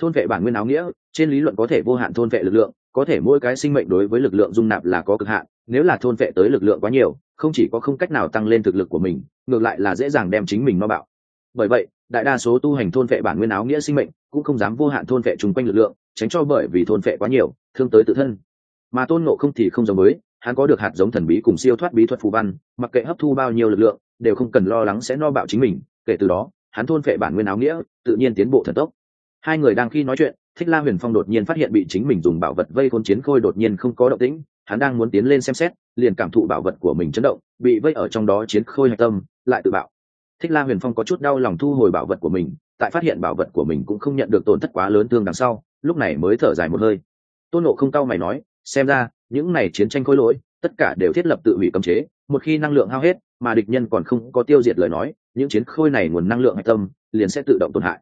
[SPEAKER 1] Thôn vệ bản nguyên áo nghĩa, trên lý luận có thể vô hạn thôn vệ lực lượng, có thể mỗi cái sinh mệnh đối với lực lượng dung nạp là có cực hạn, nếu là thôn vệ tới lực lượng quá nhiều, không chỉ có không cách nào tăng lên thực lực của mình, ngược lại là dễ dàng đem chính mình no bạo bởi vậy, đại đa số tu hành thôn vệ bản nguyên áo nghĩa sinh mệnh cũng không dám vô hạn thôn vệ chung quanh lực lượng, tránh cho bởi vì thôn vệ quá nhiều, thương tới tự thân. Mà tôn nộ không thì không giống mới hắn có được hạt giống thần bí cùng siêu thoát bí thuật phù văn, mặc kệ hấp thu bao nhiêu lực lượng, đều không cần lo lắng sẽ no bạo chính mình. Kể từ đó, hắn thôn vệ bản nguyên áo nghĩa, tự nhiên tiến bộ thần tốc. Hai người đang khi nói chuyện, thích la huyền phong đột nhiên phát hiện bị chính mình dùng bảo vật vây khôn chiến khôi đột nhiên không có động tĩnh, hắn đang muốn tiến lên xem xét, liền cảm thụ bảo vật của mình chấn động, bị vây ở trong đó chiến khôi hạch tâm, lại tự bạo thích la huyền phong có chút đau lòng thu hồi bảo vật của mình, tại phát hiện bảo vật của mình cũng không nhận được tổn thất quá lớn thương đằng sau, lúc này mới thở dài một hơi. Tôn nộ không cao mày nói, xem ra, những này chiến tranh khối lỗi, tất cả đều thiết lập tự hủy cấm chế, một khi năng lượng hao hết, mà địch nhân còn không có tiêu diệt lời nói, những chiến khôi này nguồn năng lượng hạch tâm, liền sẽ tự động tổn hại.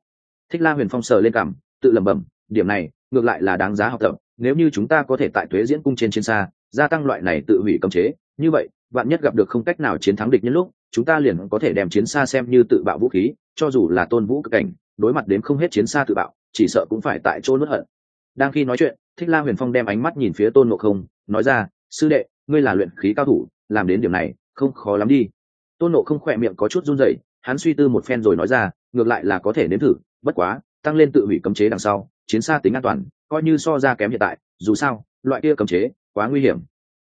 [SPEAKER 1] Thích la huyền phong sờ lên cảm tự lẩm bẩm, điểm này, ngược lại là đáng giá học tập, nếu như chúng ta có thể tại thuế diễn cung trên trên xa, gia tăng loại này tự hủy cấm chế, như vậy, vạn nhất gặp được không cách nào chiến thắng địch nhân lúc chúng ta liền có thể đem chiến xa xem như tự bạo vũ khí, cho dù là tôn vũ cực cảnh, đối mặt đến không hết chiến xa tự bạo, chỉ sợ cũng phải tại chỗ nuốt hận. Đang khi nói chuyện, thích la huyền phong đem ánh mắt nhìn phía tôn ngộ không, nói ra, sư đệ, ngươi là luyện khí cao thủ, làm đến điểm này, không khó lắm đi. Tôn nộ không khỏe miệng có chút run rẩy, hắn suy tư một phen rồi nói ra, ngược lại là có thể nếm thử, bất quá, tăng lên tự hủy cấm chế đằng sau, chiến xa tính an toàn, coi như so ra kém hiện tại, dù sao, loại kia cấm chế quá nguy hiểm.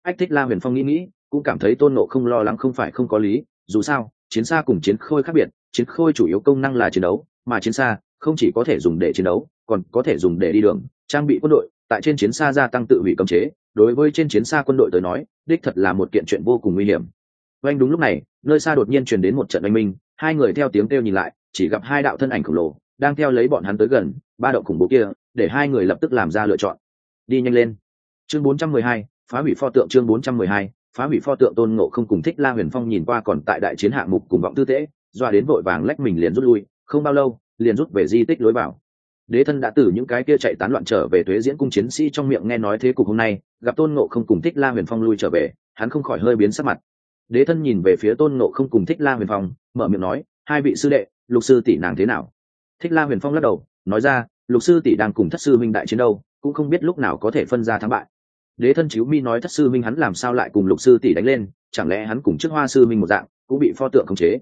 [SPEAKER 1] Ách, thích la huyền phong nghĩ nghĩ, cũng cảm thấy tôn nộ không lo lắng không phải không có lý dù sao chiến xa cùng chiến khôi khác biệt chiến khôi chủ yếu công năng là chiến đấu mà chiến xa không chỉ có thể dùng để chiến đấu còn có thể dùng để đi đường trang bị quân đội tại trên chiến xa gia tăng tự hủy cấm chế đối với trên chiến xa quân đội tới nói đích thật là một kiện chuyện vô cùng nguy hiểm. Oanh đúng lúc này nơi xa đột nhiên truyền đến một trận oanh minh hai người theo tiếng kêu nhìn lại chỉ gặp hai đạo thân ảnh khổng lồ đang theo lấy bọn hắn tới gần ba động khủng bố kia để hai người lập tức làm ra lựa chọn. Đi nhanh lên. Chương 412, phá hủy pho tượng chương 412, phá hủy pho tượng tôn ngộ không cùng thích la huyền phong nhìn qua còn tại đại chiến hạng mục cùng vọng tư tế, doa đến vội vàng lách mình liền rút lui, không bao lâu, liền rút về di tích lối vào. Đế thân đã từ những cái kia chạy tán loạn trở về thuế diễn cung chiến sĩ trong miệng nghe nói thế cục hôm nay, gặp tôn ngộ không cùng thích la huyền phong lui trở về, hắn không khỏi hơi biến sắc mặt. Đế thân nhìn về phía tôn ngộ không cùng thích la huyền phong, mở miệng nói, hai vị sư đệ, lục sư tỷ nàng thế nào? Thích la huyền phong lắc đầu, nói ra, lục sư tỷ đang cùng thất sư minh đại chiến đâu, cũng không biết lúc nào có thể phân ra thắng bại đế thân chiếu mi nói thất sư minh hắn làm sao lại cùng lục sư tỷ đánh lên, chẳng lẽ hắn cùng trước hoa sư minh một dạng, cũng bị pho tượng khống chế?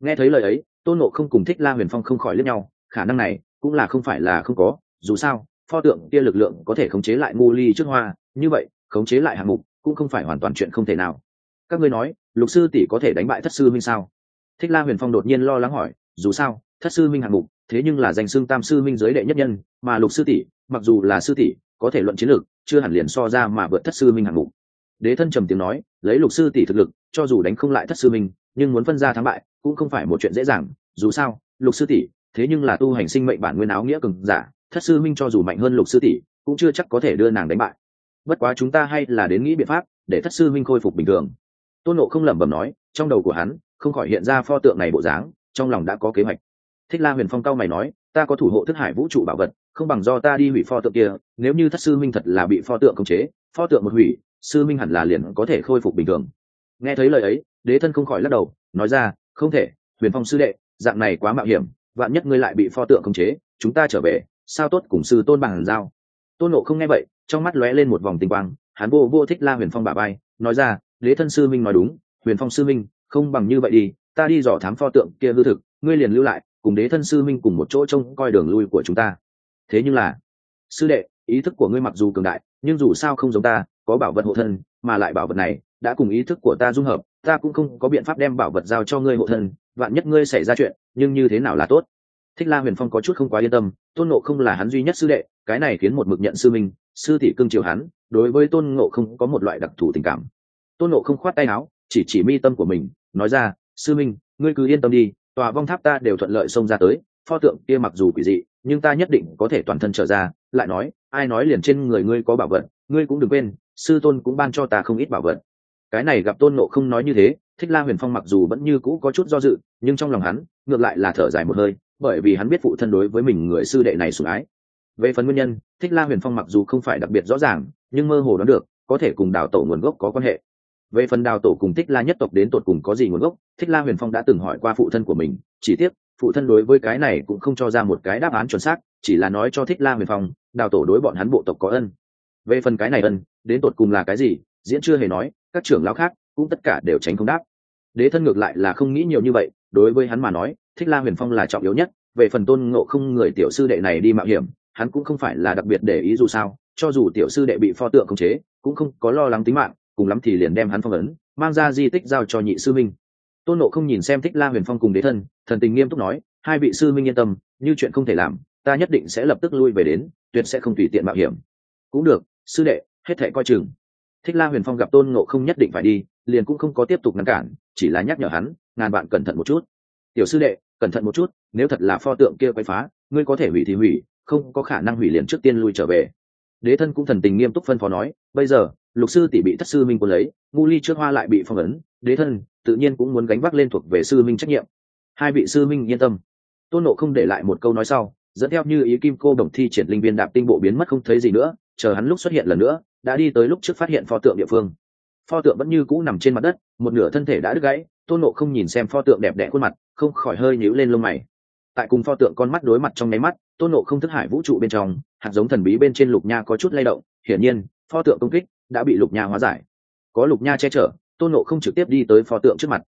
[SPEAKER 1] Nghe thấy lời ấy, tôn nộ không cùng thích la huyền phong không khỏi lướt nhau, khả năng này cũng là không phải là không có, dù sao, pho tượng kia lực lượng có thể khống chế lại ngu ly trước hoa, như vậy, khống chế lại hạng mục cũng không phải hoàn toàn chuyện không thể nào. Các ngươi nói, lục sư tỷ có thể đánh bại thất sư minh sao? Thích la huyền phong đột nhiên lo lắng hỏi, dù sao, thất sư minh hạng mục thế nhưng là danh xưng tam sư minh giới đệ nhất nhân, mà lục sư tỷ, mặc dù là sư tỷ, có thể luận chiến lược, chưa hẳn liền so ra mà vượt thất sư minh hạng mục. Đế thân trầm tiếng nói, lấy lục sư tỷ thực lực, cho dù đánh không lại thất sư minh, nhưng muốn phân ra thắng bại, cũng không phải một chuyện dễ dàng, dù sao, lục sư tỷ, thế nhưng là tu hành sinh mệnh bản nguyên áo nghĩa cường giả, thất sư minh cho dù mạnh hơn lục sư tỷ, cũng chưa chắc có thể đưa nàng đánh bại. Bất quá chúng ta hay là đến nghĩ biện pháp, để thất sư minh khôi phục bình thường. Tôn nộ không lẩm bẩm nói, trong đầu của hắn, không khỏi hiện ra pho tượng này bộ dáng, trong lòng đã có kế hoạch thích la huyền phong cao mày nói, ta có thủ hộ thức hải vũ trụ bảo vật, không bằng do ta đi hủy pho tượng kia, nếu như thất sư minh thật là bị pho tượng khống chế, pho tượng một hủy, sư minh hẳn là liền có thể khôi phục bình thường. Nghe thấy lời ấy, đế thân không khỏi lắc đầu, nói ra, không thể, huyền phong sư đệ, dạng này quá mạo hiểm, vạn nhất ngươi lại bị pho tượng khống chế, chúng ta trở về, sao tốt cùng sư tôn bằng giao? Tôn nộ không nghe vậy, trong mắt lóe lên một vòng tinh quang, hắn vô vô thích la huyền phong bà bay nói ra, đế thân sư minh nói đúng, huyền phong sư minh, không bằng như vậy đi, ta đi dò thám pho tượng kia hư thực, ngươi liền lưu lại cùng đế thân sư minh cùng một chỗ trông coi đường lui của chúng ta. Thế nhưng là, sư đệ, ý thức của ngươi mặc dù cường đại, nhưng dù sao không giống ta, có bảo vật hộ thân, mà lại bảo vật này đã cùng ý thức của ta dung hợp, ta cũng không có biện pháp đem bảo vật giao cho ngươi hộ thân, vạn nhất ngươi xảy ra chuyện, nhưng như thế nào là tốt? Thích la huyền phong có chút không quá yên tâm, tôn nộ không là hắn duy nhất sư đệ, cái này khiến một mực nhận sư minh, sư thị cưng chiều hắn, đối với tôn ngộ không có một loại đặc thù tình cảm. Tôn ngộ không khoát tay áo, chỉ chỉ mi tâm của mình, nói ra, sư minh, ngươi cứ yên tâm đi tòa vong tháp ta đều thuận lợi xông ra tới, pho tượng kia mặc dù quỷ dị, nhưng ta nhất định có thể toàn thân trở ra, lại nói, ai nói liền trên người ngươi có bảo vật, ngươi cũng đừng quên, sư tôn cũng ban cho ta không ít bảo vật. Cái này gặp tôn nộ không nói như thế, thích la huyền phong mặc dù vẫn như cũ có chút do dự, nhưng trong lòng hắn, ngược lại là thở dài một hơi, bởi vì hắn biết phụ thân đối với mình người sư đệ này sủng ái. Về phần nguyên nhân, thích la huyền phong mặc dù không phải đặc biệt rõ ràng, nhưng mơ hồ đoán được, có thể cùng đào tổ nguồn gốc có quan hệ về phần đào tổ cùng thích la nhất tộc đến tột cùng có gì nguồn gốc, thích la huyền phong đã từng hỏi qua phụ thân của mình, chỉ tiếc, phụ thân đối với cái này cũng không cho ra một cái đáp án chuẩn xác, chỉ là nói cho thích la huyền phong, đào tổ đối bọn hắn bộ tộc có ân. Về phần cái này ân, đến tột cùng là cái gì, diễn chưa hề nói, các trưởng lão khác cũng tất cả đều tránh không đáp. Đế thân ngược lại là không nghĩ nhiều như vậy, đối với hắn mà nói, thích la huyền phong là trọng yếu nhất, về phần tôn ngộ không người tiểu sư đệ này đi mạo hiểm, hắn cũng không phải là đặc biệt để ý dù sao, cho dù tiểu sư đệ bị pho tượng khống chế, cũng không có lo lắng tính mạng cùng lắm thì liền đem hắn phong ấn, mang ra di tích giao cho nhị sư minh. Tôn nộ không nhìn xem thích la huyền phong cùng đế thân, thần tình nghiêm túc nói, hai vị sư minh yên tâm, như chuyện không thể làm, ta nhất định sẽ lập tức lui về đến, tuyệt sẽ không tùy tiện mạo hiểm. Cũng được, sư đệ, hết thệ coi chừng. Thích la huyền phong gặp tôn Nộ không nhất định phải đi, liền cũng không có tiếp tục ngăn cản, chỉ là nhắc nhở hắn, ngàn bạn cẩn thận một chút. Tiểu sư đệ, cẩn thận một chút, nếu thật là pho tượng kia quay phá, ngươi có thể hủy thì hủy, không có khả năng hủy liền trước tiên lui trở về. Đế thân cũng thần tình nghiêm túc phân phó nói, bây giờ lục sư tỷ bị thất sư minh quân lấy, ngu ly trước hoa lại bị phong ấn, đế thân, tự nhiên cũng muốn gánh vác lên thuộc về sư minh trách nhiệm. Hai vị sư minh yên tâm. Tôn nộ không để lại một câu nói sau, dẫn theo như ý kim cô đồng thi triển linh viên đạp tinh bộ biến mất không thấy gì nữa, chờ hắn lúc xuất hiện lần nữa, đã đi tới lúc trước phát hiện pho tượng địa phương. Pho tượng vẫn như cũ nằm trên mặt đất, một nửa thân thể đã đứt gãy, tôn nộ không nhìn xem pho tượng đẹp đẽ khuôn mặt, không khỏi hơi nhíu lên lông mày. Tại cùng pho tượng con mắt đối mặt trong nháy mắt, tôn nộ không thức hải vũ trụ bên trong, hạt giống thần bí bên trên lục nha có chút lay động, hiển nhiên, pho tượng công kích đã bị lục nha hóa giải. Có lục nha che chở, tôn nộ không trực tiếp đi tới pho tượng trước mặt.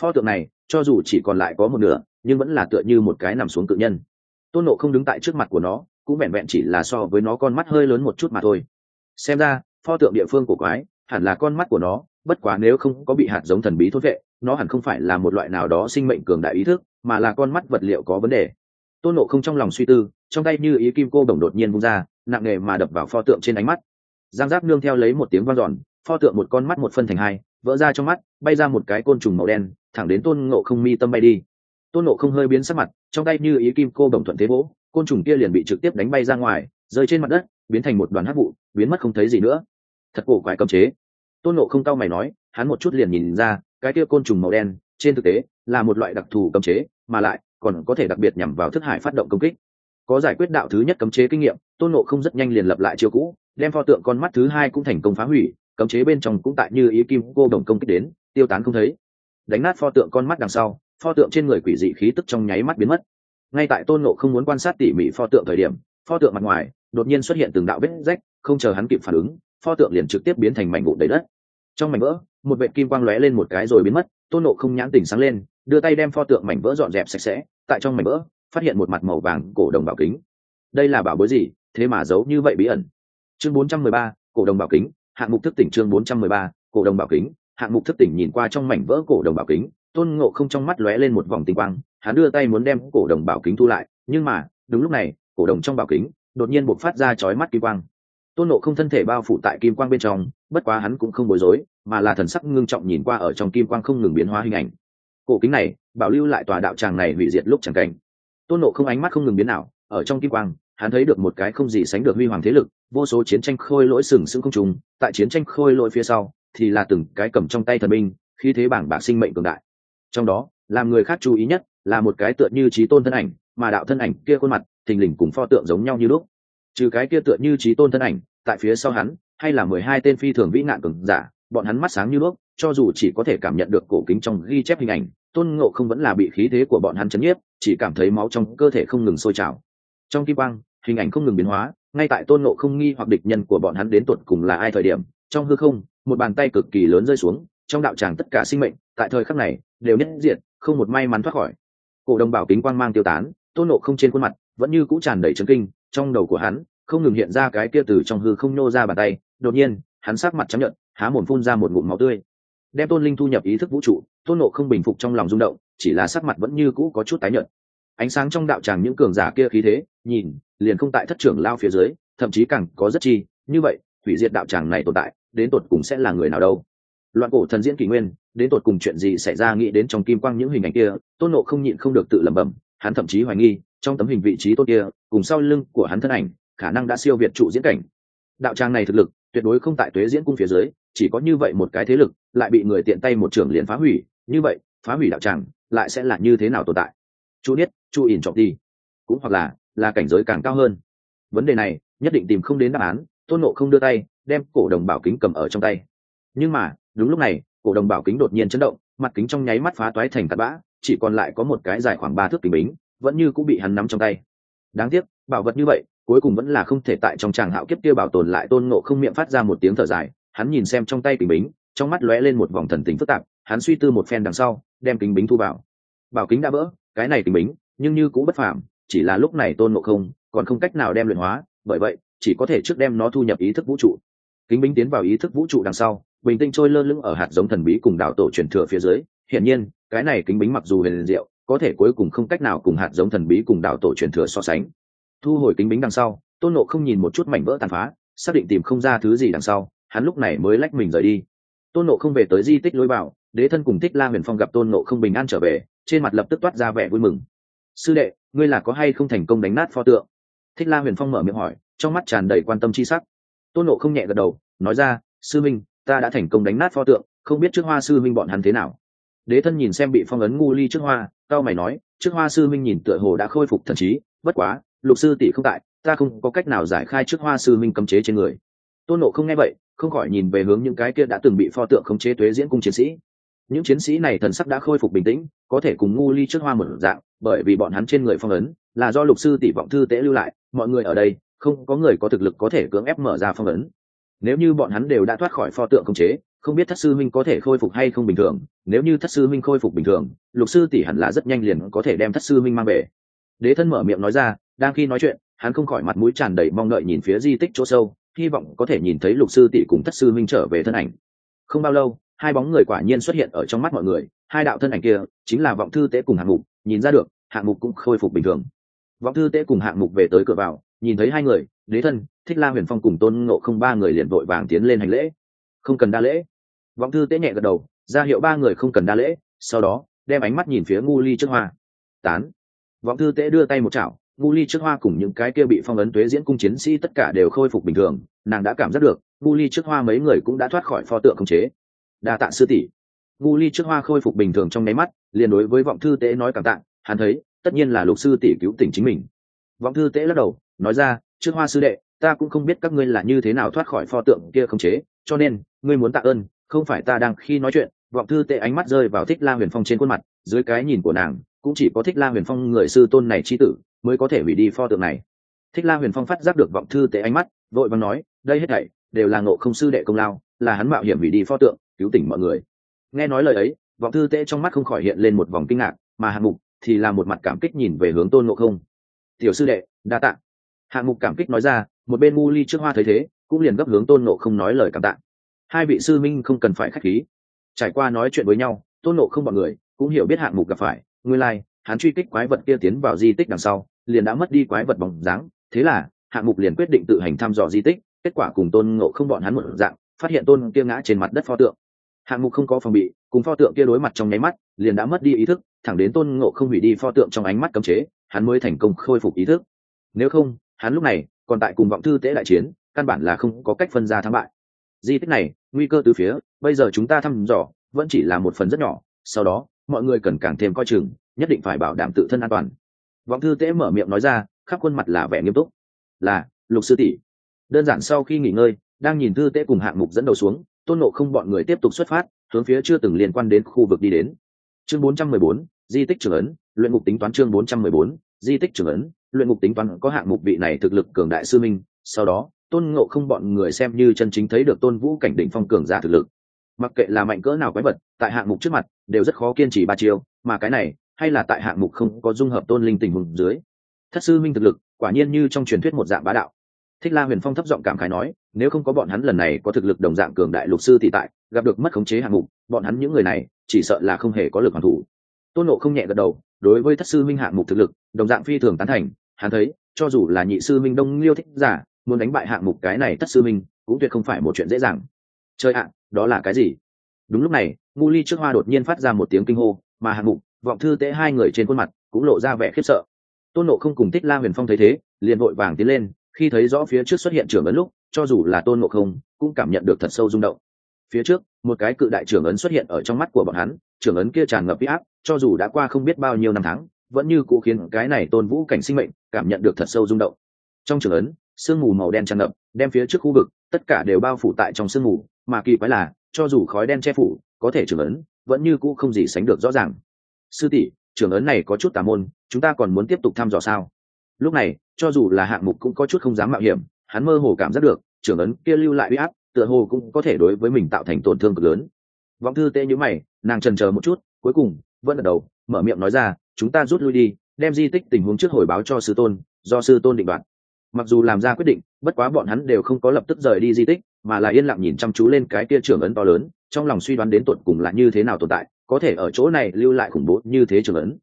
[SPEAKER 1] Pho tượng này, cho dù chỉ còn lại có một nửa, nhưng vẫn là tựa như một cái nằm xuống cự nhân. Tôn nộ không đứng tại trước mặt của nó, cũng vẹn vẹn chỉ là so với nó con mắt hơi lớn một chút mà thôi. Xem ra, pho tượng địa phương của quái, hẳn là con mắt của nó, bất quá nếu không có bị hạt giống thần bí thốt vệ, nó hẳn không phải là một loại nào đó sinh mệnh cường đại ý thức, mà là con mắt vật liệu có vấn đề. Tôn nộ không trong lòng suy tư, trong tay như ý kim cô đồng đột nhiên bung ra, nặng nề mà đập vào pho tượng trên ánh mắt giang giáp nương theo lấy một tiếng vang giòn pho tượng một con mắt một phân thành hai, vỡ ra trong mắt, bay ra một cái côn trùng màu đen, thẳng đến tôn ngộ không mi tâm bay đi. Tôn ngộ không hơi biến sắc mặt, trong tay như ý kim cô đồng thuận thế vỗ, côn trùng kia liền bị trực tiếp đánh bay ra ngoài, rơi trên mặt đất, biến thành một đoàn hát vụ, biến mất không thấy gì nữa. Thật cổ quái cấm chế. Tôn ngộ không cao mày nói, hắn một chút liền nhìn ra, cái kia côn trùng màu đen, trên thực tế, là một loại đặc thù cấm chế, mà lại còn có thể đặc biệt nhằm vào thức hải phát động công kích có giải quyết đạo thứ nhất cấm chế kinh nghiệm, tôn ngộ không rất nhanh liền lập lại chiêu cũ, đem pho tượng con mắt thứ hai cũng thành công phá hủy, cấm chế bên trong cũng tại như ý kim cô đồng công kích đến, tiêu tán không thấy. Đánh nát pho tượng con mắt đằng sau, pho tượng trên người quỷ dị khí tức trong nháy mắt biến mất. Ngay tại tôn nộ không muốn quan sát tỉ mỉ pho tượng thời điểm, pho tượng mặt ngoài đột nhiên xuất hiện từng đạo vết rách, không chờ hắn kịp phản ứng, pho tượng liền trực tiếp biến thành mảnh vụn đầy đất. Trong mảnh vỡ, một vệ kim quang lóe lên một cái rồi biến mất, tôn nộ không nhãn tỉnh sáng lên, đưa tay đem pho tượng mảnh vỡ dọn dẹp sạch sẽ, tại trong mảnh vỡ phát hiện một mặt màu vàng cổ đồng bảo kính. Đây là bảo bối gì? Thế mà giấu như vậy bí ẩn. Chương 413, cổ đồng bảo kính. Hạng mục thức tỉnh chương 413, cổ đồng bảo kính. Hạng mục thức tỉnh nhìn qua trong mảnh vỡ cổ đồng bảo kính tôn ngộ không trong mắt lóe lên một vòng tinh quang hắn đưa tay muốn đem cổ đồng bảo kính thu lại nhưng mà đúng lúc này cổ đồng trong bảo kính đột nhiên buộc phát ra chói mắt kim quang. Tôn ngộ không thân thể bao phủ tại kim quang bên trong bất quá hắn cũng không bối rối mà là thần sắc ngưng trọng nhìn qua ở trong kim quang không ngừng biến hóa hình ảnh. Cổ kính này bảo lưu lại tòa đạo tràng này hủy diệt lúc chẳng cảnh tôn nộ không ánh mắt không ngừng biến nào ở trong kim quang, hắn thấy được một cái không gì sánh được huy hoàng thế lực, vô số chiến tranh khôi lỗi sừng sững không trùng tại chiến tranh khôi lỗi phía sau, thì là từng cái cầm trong tay thần binh khi thế bảng bạc sinh mệnh cường đại. Trong đó, làm người khác chú ý nhất là một cái tựa như trí tôn thân ảnh, mà đạo thân ảnh kia khuôn mặt, thình lình cùng pho tượng giống nhau như lúc. Trừ cái kia tựa như trí tôn thân ảnh, tại phía sau hắn, hay là mười hai tên phi thường vĩ nạn cường giả, bọn hắn mắt sáng như lúc cho dù chỉ có thể cảm nhận được cổ kính trong ghi chép hình ảnh, tôn ngộ không vẫn là bị khí thế của bọn hắn chấn nhiếp chỉ cảm thấy máu trong cơ thể không ngừng sôi trào. Trong kim quang, hình ảnh không ngừng biến hóa, ngay tại tôn ngộ không nghi hoặc địch nhân của bọn hắn đến tột cùng là ai thời điểm, trong hư không, một bàn tay cực kỳ lớn rơi xuống, trong đạo tràng tất cả sinh mệnh, tại thời khắc này, đều nhất diện không một may mắn thoát khỏi. Cổ đồng bảo kính quang mang tiêu tán, tôn nộ không trên khuôn mặt vẫn như cũ tràn đầy trấn kinh, trong đầu của hắn, không ngừng hiện ra cái kia từ trong hư không nô ra bàn tay, đột nhiên, hắn sát mặt chấp nhận há mồm phun ra một ngụm máu tươi, đem tôn linh thu nhập ý thức vũ trụ tôn nộ không bình phục trong lòng rung động, chỉ là sắc mặt vẫn như cũ có chút tái nhợt. Ánh sáng trong đạo tràng những cường giả kia khí thế, nhìn, liền không tại thất trưởng lao phía dưới, thậm chí càng có rất chi, như vậy, hủy diệt đạo tràng này tồn tại, đến tột cùng sẽ là người nào đâu? Loạn cổ thần diễn kỷ nguyên, đến tột cùng chuyện gì xảy ra nghĩ đến trong kim quang những hình ảnh kia, tôn nộ không nhịn không được tự lẩm bẩm, hắn thậm chí hoài nghi, trong tấm hình vị trí tốt kia, cùng sau lưng của hắn thân ảnh, khả năng đã siêu việt trụ diễn cảnh. Đạo tràng này thực lực, tuyệt đối không tại tuế diễn cung phía dưới, chỉ có như vậy một cái thế lực, lại bị người tiện tay một trưởng liền phá hủy như vậy, phá hủy đạo tràng lại sẽ là như thế nào tồn tại? Chú biết chu ỉn trọng đi. Cũng hoặc là là cảnh giới càng cao hơn. Vấn đề này, nhất định tìm không đến đáp án, tôn nộ không đưa tay, đem cổ đồng bảo kính cầm ở trong tay. Nhưng mà, đúng lúc này, cổ đồng bảo kính đột nhiên chấn động, mặt kính trong nháy mắt phá toái thành tạt bã, chỉ còn lại có một cái dài khoảng ba thước kính bính, vẫn như cũng bị hắn nắm trong tay. Đáng tiếc, bảo vật như vậy, cuối cùng vẫn là không thể tại trong tràng hạo kiếp kia bảo tồn lại. Tôn nộ không miệng phát ra một tiếng thở dài, hắn nhìn xem trong tay kính bính, trong mắt lóe lên một vòng thần tình phức tạp hắn suy tư một phen đằng sau, đem kính bính thu vào. Bảo kính đã vỡ cái này kính bính, nhưng như cũng bất phạm chỉ là lúc này tôn nộ không còn không cách nào đem luyện hóa, bởi vậy, chỉ có thể trước đem nó thu nhập ý thức vũ trụ. Kính bính tiến vào ý thức vũ trụ đằng sau, bình tinh trôi lơ lửng ở hạt giống thần bí cùng đạo tổ truyền thừa phía dưới. Hiển nhiên, cái này kính bính mặc dù huyền diệu, có thể cuối cùng không cách nào cùng hạt giống thần bí cùng đạo tổ truyền thừa so sánh. Thu hồi kính bính đằng sau, tôn nộ không nhìn một chút mảnh vỡ tàn phá, xác định tìm không ra thứ gì đằng sau, hắn lúc này mới lách mình rời đi. Tôn nộ không về tới di tích lối vào đế thân cùng thích la huyền phong gặp tôn nộ không bình an trở về, trên mặt lập tức toát ra vẻ vui mừng. Sư đệ, ngươi là có hay không thành công đánh nát pho tượng? Thích la huyền phong mở miệng hỏi, trong mắt tràn đầy quan tâm c h i sắc. Tôn nộ không nhẹ gật đầu, nói ra, sư minh, ta đã thành công đánh nát pho tượng, không biết trước hoa sư minh bọn hắn thế nào? Đế thân nhìn xem bị phong ấn ngu ly trước hoa, cao mày nói, trước hoa sư minh nhìn tựa hồ đã khôi phục thần trí, bất quá, lục sư tỷ không tại, ta không có cách nào giải khai trước hoa sư minh cấm chế trên người. Tôn nộ không nghe vậy, không khỏi nhìn về hướng những cái kia đã từng bị pho tượng khống chế tuế diễn cung chiến sĩ những chiến sĩ này thần sắc đã khôi phục bình tĩnh, có thể cùng ngu ly trước hoa một dạng, bởi vì bọn hắn trên người phong ấn, là do lục sư tỷ vọng thư tế lưu lại, mọi người ở đây, không có người có thực lực có thể cưỡng ép mở ra phong ấn. Nếu như bọn hắn đều đã thoát khỏi pho tượng công chế, không biết thất sư minh có thể khôi phục hay không bình thường, nếu như thất sư minh khôi phục bình thường, lục sư tỷ hẳn là rất nhanh liền có thể đem thất sư minh mang về. Đế thân mở miệng nói ra, đang khi nói chuyện, hắn không khỏi mặt mũi tràn đầy mong đợi nhìn phía di tích chỗ sâu, hy vọng có thể nhìn thấy lục sư tỷ cùng thất sư minh trở về thân ảnh. Không bao lâu hai bóng người quả nhiên xuất hiện ở trong mắt mọi người, hai đạo thân ảnh kia chính là vọng thư tế cùng hạng mục, nhìn ra được, hạng mục cũng khôi phục bình thường. Vọng thư tế cùng hạng mục về tới cửa vào, nhìn thấy hai người, đế thân, thích la huyền phong cùng tôn ngộ không ba người liền vội vàng tiến lên hành lễ. Không cần đa lễ. Vọng thư tế nhẹ gật đầu, ra hiệu ba người không cần đa lễ, sau đó, đem ánh mắt nhìn phía ngu ly trước hoa. Tán. Vọng thư tế đưa tay một chảo, ngu ly trước hoa cùng những cái kia bị phong ấn tuế diễn cung chiến sĩ tất cả đều khôi phục bình thường, nàng đã cảm giác được, ngu ly trước hoa mấy người cũng đã thoát khỏi pho tượng khống chế đa tạ sư tỷ. Ngu ly trước hoa khôi phục bình thường trong nháy mắt, liền đối với vọng thư tế nói cảm tạ, hắn thấy, tất nhiên là lục sư tỷ cứu tỉnh chính mình. Vọng thư tế lắc đầu, nói ra, trước hoa sư đệ, ta cũng không biết các ngươi là như thế nào thoát khỏi pho tượng kia khống chế, cho nên, ngươi muốn tạ ơn, không phải ta đang khi nói chuyện. Vọng thư tệ ánh mắt rơi vào thích la huyền phong trên khuôn mặt, dưới cái nhìn của nàng, cũng chỉ có thích la huyền phong người sư tôn này chi tử mới có thể hủy đi pho tượng này. Thích la huyền phong phát giác được vọng thư tệ ánh mắt, vội vàng nói, đây hết thảy đều là ngộ không sư đệ công lao, là hắn mạo hiểm hủy đi pho tượng cứu tỉnh mọi người. Nghe nói lời ấy vọng thư tế trong mắt không khỏi hiện lên một vòng kinh ngạc mà hạng mục thì là một mặt cảm kích nhìn về hướng tôn ngộ không. Tiểu sư đệ đa tạ. Hạng mục cảm kích nói ra một bên mu ly trước hoa thấy thế cũng liền gấp hướng tôn ngộ không nói lời cảm tạ. Hai vị sư minh không cần phải k h á c h khí. Trải qua nói chuyện với nhau tôn ngộ không bọn người cũng hiểu biết hạng mục gặp phải nguyên lai、like, hắn truy kích quái vật kia tiến vào di tích đằng sau liền đã mất đi quái vật bóng dáng. Thế là hạng mục liền quyết định tự hành thăm dò di tích kết quả cùng tôn ngộ không bọn hắn một dạng phát hiện tôn kia ngã trên mặt đất pho tượng hạng mục không có phòng bị, cùng pho tượng kia đối mặt trong nháy mắt, liền đã mất đi ý thức, thẳng đến tôn ngộ không hủy đi pho tượng trong ánh mắt cấm chế, hắn mới thành công khôi phục ý thức. Nếu không, hắn lúc này còn tại cùng vọng thư tế đại chiến, căn bản là không có cách phân ra thắng bại. Di tích này, nguy cơ từ phía, bây giờ chúng ta thăm dò, vẫn chỉ là một phần rất nhỏ, sau đó, mọi người cần càng thêm coi chừng, nhất định phải bảo đảm tự thân an toàn. Vọng thư tế mở miệng nói ra, khắp khuôn mặt là vẻ nghiêm túc. Là, lục sư tỷ. Đơn giản sau khi nghỉ ngơi, đang nhìn thư tế cùng hạng mục dẫn đầu xuống tôn nộ không bọn người tiếp tục xuất phát hướng phía chưa từng liên quan đến khu vực đi đến. Chương 414, di tích trưởng ấn luyện ngục tính toán chương 414, di tích trưởng ấn luyện ngục tính toán có hạng mục vị này thực lực cường đại sư minh. Sau đó tôn ngộ không bọn người xem như chân chính thấy được tôn vũ cảnh đỉnh phong cường giả thực lực. Mặc kệ là mạnh cỡ nào quái vật tại hạng mục trước mặt đều rất khó kiên trì ba chiêu mà cái này hay là tại hạng mục không có dung hợp tôn linh tình huống dưới. Thất sư minh thực lực quả nhiên như trong truyền thuyết một dạng bá đạo. Thích la huyền phong thấp giọng cảm khái nói nếu không có bọn hắn lần này có thực lực đồng dạng cường đại lục sư thì tại, gặp được mất khống chế hạng mục, bọn hắn những người này, chỉ sợ là không hề có lực hoàn thủ. Tôn nộ không nhẹ gật đầu, đối với thất sư minh hạng mục thực lực, đồng dạng phi thường tán thành, hắn thấy, cho dù là nhị sư minh đông liêu thích giả, muốn đánh bại hạng mục cái này thất sư minh, cũng tuyệt không phải một chuyện dễ dàng. Chơi ạ, đó là cái gì? Đúng lúc này, ngu ly trước hoa đột nhiên phát ra một tiếng kinh hô, mà hạng mục, vọng thư tế hai người trên khuôn mặt, cũng lộ ra vẻ khiếp sợ. Tôn nộ không cùng thích la huyền phong thấy thế, liền vội vàng tiến lên, khi thấy rõ phía trước xuất hiện trưởng ấn lúc cho dù là tôn ngộ không, cũng cảm nhận được thật sâu rung động. Phía trước, một cái cự đại trưởng ấn xuất hiện ở trong mắt của bọn hắn, trưởng ấn kia tràn ngập huy áp, cho dù đã qua không biết bao nhiêu năm tháng, vẫn như cũ khiến cái này tôn vũ cảnh sinh mệnh cảm nhận được thật sâu rung động. Trong trưởng ấn, sương mù màu đen tràn ngập, đem phía trước khu vực, tất cả đều bao phủ tại trong sương mù, mà kỳ quái là, cho dù khói đen che phủ, có thể trưởng ấn, vẫn như cũ không gì sánh được rõ ràng. Sư tỷ, trưởng ấn này có chút tà môn, chúng ta còn muốn tiếp tục thăm dò sao? Lúc này, cho dù là hạng mục cũng có chút không dám mạo hiểm hắn mơ hồ cảm giác được, trưởng ấn kia lưu lại uy áp, tựa hồ cũng có thể đối với mình tạo thành tổn thương cực lớn. Vọng thư tê nhữ mày, nàng trần chờ một chút, cuối cùng, vẫn ở đầu, mở miệng nói ra, chúng ta rút lui đi, đem di tích tình huống trước hồi báo cho sư tôn, do sư tôn định đoạt. Mặc dù làm ra quyết định, bất quá bọn hắn đều không có lập tức rời đi di tích, mà là yên lặng nhìn chăm chú lên cái kia trưởng ấn to lớn, trong lòng suy đoán đến tột cùng là như thế nào tồn tại, có thể ở chỗ này lưu lại khủng bố như thế trưởng ấn.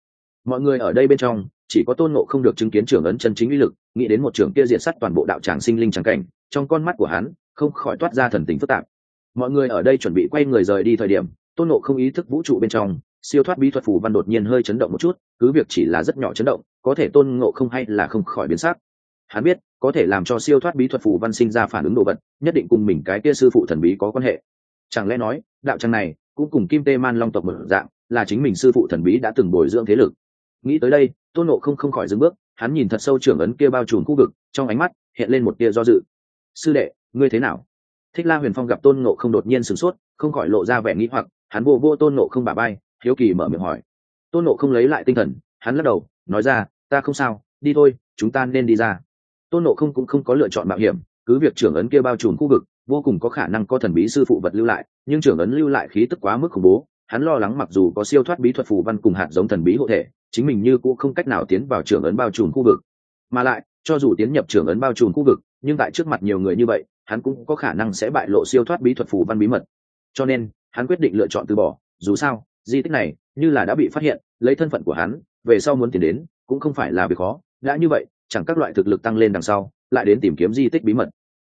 [SPEAKER 1] Mọi người ở đây bên trong chỉ có tôn ngộ không được chứng kiến trưởng ấn chân chính uy lực, nghĩ đến một trưởng kia diện sắt toàn bộ đạo tràng sinh linh trắng cảnh, trong con mắt của hắn, không khỏi toát ra thần tính phức tạp. Mọi người ở đây chuẩn bị quay người rời đi thời điểm, tôn ngộ không ý thức vũ trụ bên trong, siêu thoát bí thuật phù văn đột nhiên hơi chấn động một chút, cứ việc chỉ là rất nhỏ chấn động, có thể tôn ngộ không hay là không khỏi biến sắc. Hắn biết, có thể làm cho siêu thoát bí thuật phù văn sinh ra phản ứng đồ vật, nhất định cùng mình cái kia sư phụ thần bí có quan hệ. Chẳng lẽ nói, đạo tràng này, cũng cùng kim tê man long tộc một dạng, là chính mình sư phụ thần bí đã từng bồi dưỡng thế lực? Nghĩ tới đây, tôn nộ không không khỏi dừng bước, hắn nhìn thật sâu trưởng ấn kia bao trùm khu vực, trong ánh mắt hiện lên một tia do dự. Sư đệ, ngươi thế nào? Thích la huyền phong gặp tôn nộ không đột nhiên sửng sốt, không khỏi lộ ra vẻ nghĩ hoặc, hắn vô vô tôn nộ không bà bay hiếu kỳ mở miệng hỏi. Tôn nộ không lấy lại tinh thần, hắn lắc đầu, nói ra, ta không sao, đi thôi, chúng ta nên đi ra. Tôn nộ không cũng không có lựa chọn mạo hiểm, cứ việc trưởng ấn kia bao trùm khu vực, vô cùng có khả năng có thần bí sư phụ vật lưu lại, nhưng trưởng ấn lưu lại khí tức quá mức khủng bố, hắn lo lắng mặc dù có siêu thoát bí thuật phù văn cùng hạt giống thần bí hộ thể chính mình như cũng không cách nào tiến vào trưởng ấn bao trùm khu vực. Mà lại, cho dù tiến nhập trưởng ấn bao trùm khu vực, nhưng tại trước mặt nhiều người như vậy, hắn cũng có khả năng sẽ bại lộ siêu thoát bí thuật phù văn bí mật. Cho nên, hắn quyết định lựa chọn từ bỏ. Dù sao, di tích này, như là đã bị phát hiện, lấy thân phận của hắn, về sau muốn tìm đến, cũng không phải là việc khó. Đã như vậy, chẳng các loại thực lực tăng lên đằng sau, lại đến tìm kiếm di tích bí mật.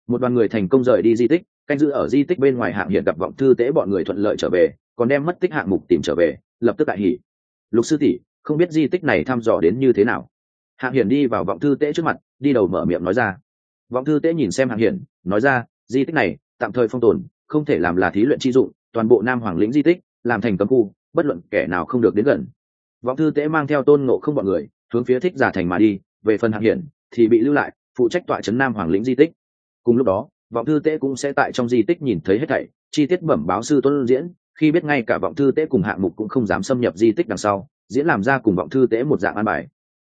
[SPEAKER 1] Một đoàn người thành công rời đi di tích, canh giữ ở di tích bên ngoài hạng hiện gặp vọng thư tế bọn người thuận lợi trở về, còn đem mất tích hạng mục tìm trở về, lập tức đại hỉ. Lục sư tỷ không biết di tích này thăm dò đến như thế nào. Hạng hiển đi vào vọng thư tễ trước mặt, đi đầu mở miệng nói ra. Vọng thư tễ nhìn xem hạng hiển, nói ra, di tích này, tạm thời phong tồn, không thể làm là thí luyện chi dụng, toàn bộ nam hoàng lĩnh di tích, làm thành cấm khu, bất luận kẻ nào không được đến gần. Vọng thư tễ mang theo tôn ngộ không bọn người, hướng phía thích giả thành mà đi, về phần hạng hiển, thì bị lưu lại, phụ trách tọa trấn nam hoàng lĩnh di tích. Cùng lúc đó, vọng thư tễ cũng sẽ tại trong di tích nhìn thấy hết thảy, chi tiết bẩm báo sư tuân diễn, khi biết ngay cả vọng thư tễ cùng hạng mục cũng không dám xâm nhập di tích đằng sau diễn làm ra cùng vọng thư tế một dạng an bài.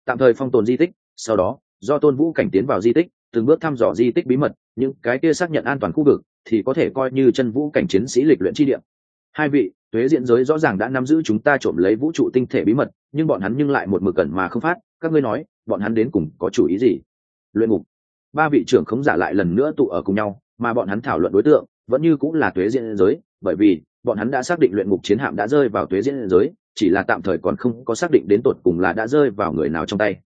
[SPEAKER 1] Tạm thời phong tồn di tích, sau đó, do tôn vũ cảnh tiến vào di tích, từng bước thăm dò di tích bí mật, những cái kia xác nhận an toàn khu vực, thì có thể coi như chân vũ cảnh chiến sĩ lịch luyện chi điểm hai vị thuế diện giới rõ ràng đã nắm giữ chúng ta trộm lấy vũ trụ tinh thể bí mật, nhưng bọn hắn nhưng lại một mực cẩn mà không phát, các ngươi nói, bọn hắn đến cùng có chủ ý gì? Luyện ngục. Ba vị trưởng khống giả lại lần nữa tụ ở cùng nhau, mà bọn hắn thảo luận đối tượng, vẫn như cũng là thuế diễn giới, bởi vì bọn hắn đã xác định luyện ngục chiến hạm đã rơi vào tuế diễn giới, chỉ là tạm thời còn không có xác định đến tột cùng là đã rơi vào người nào trong tay.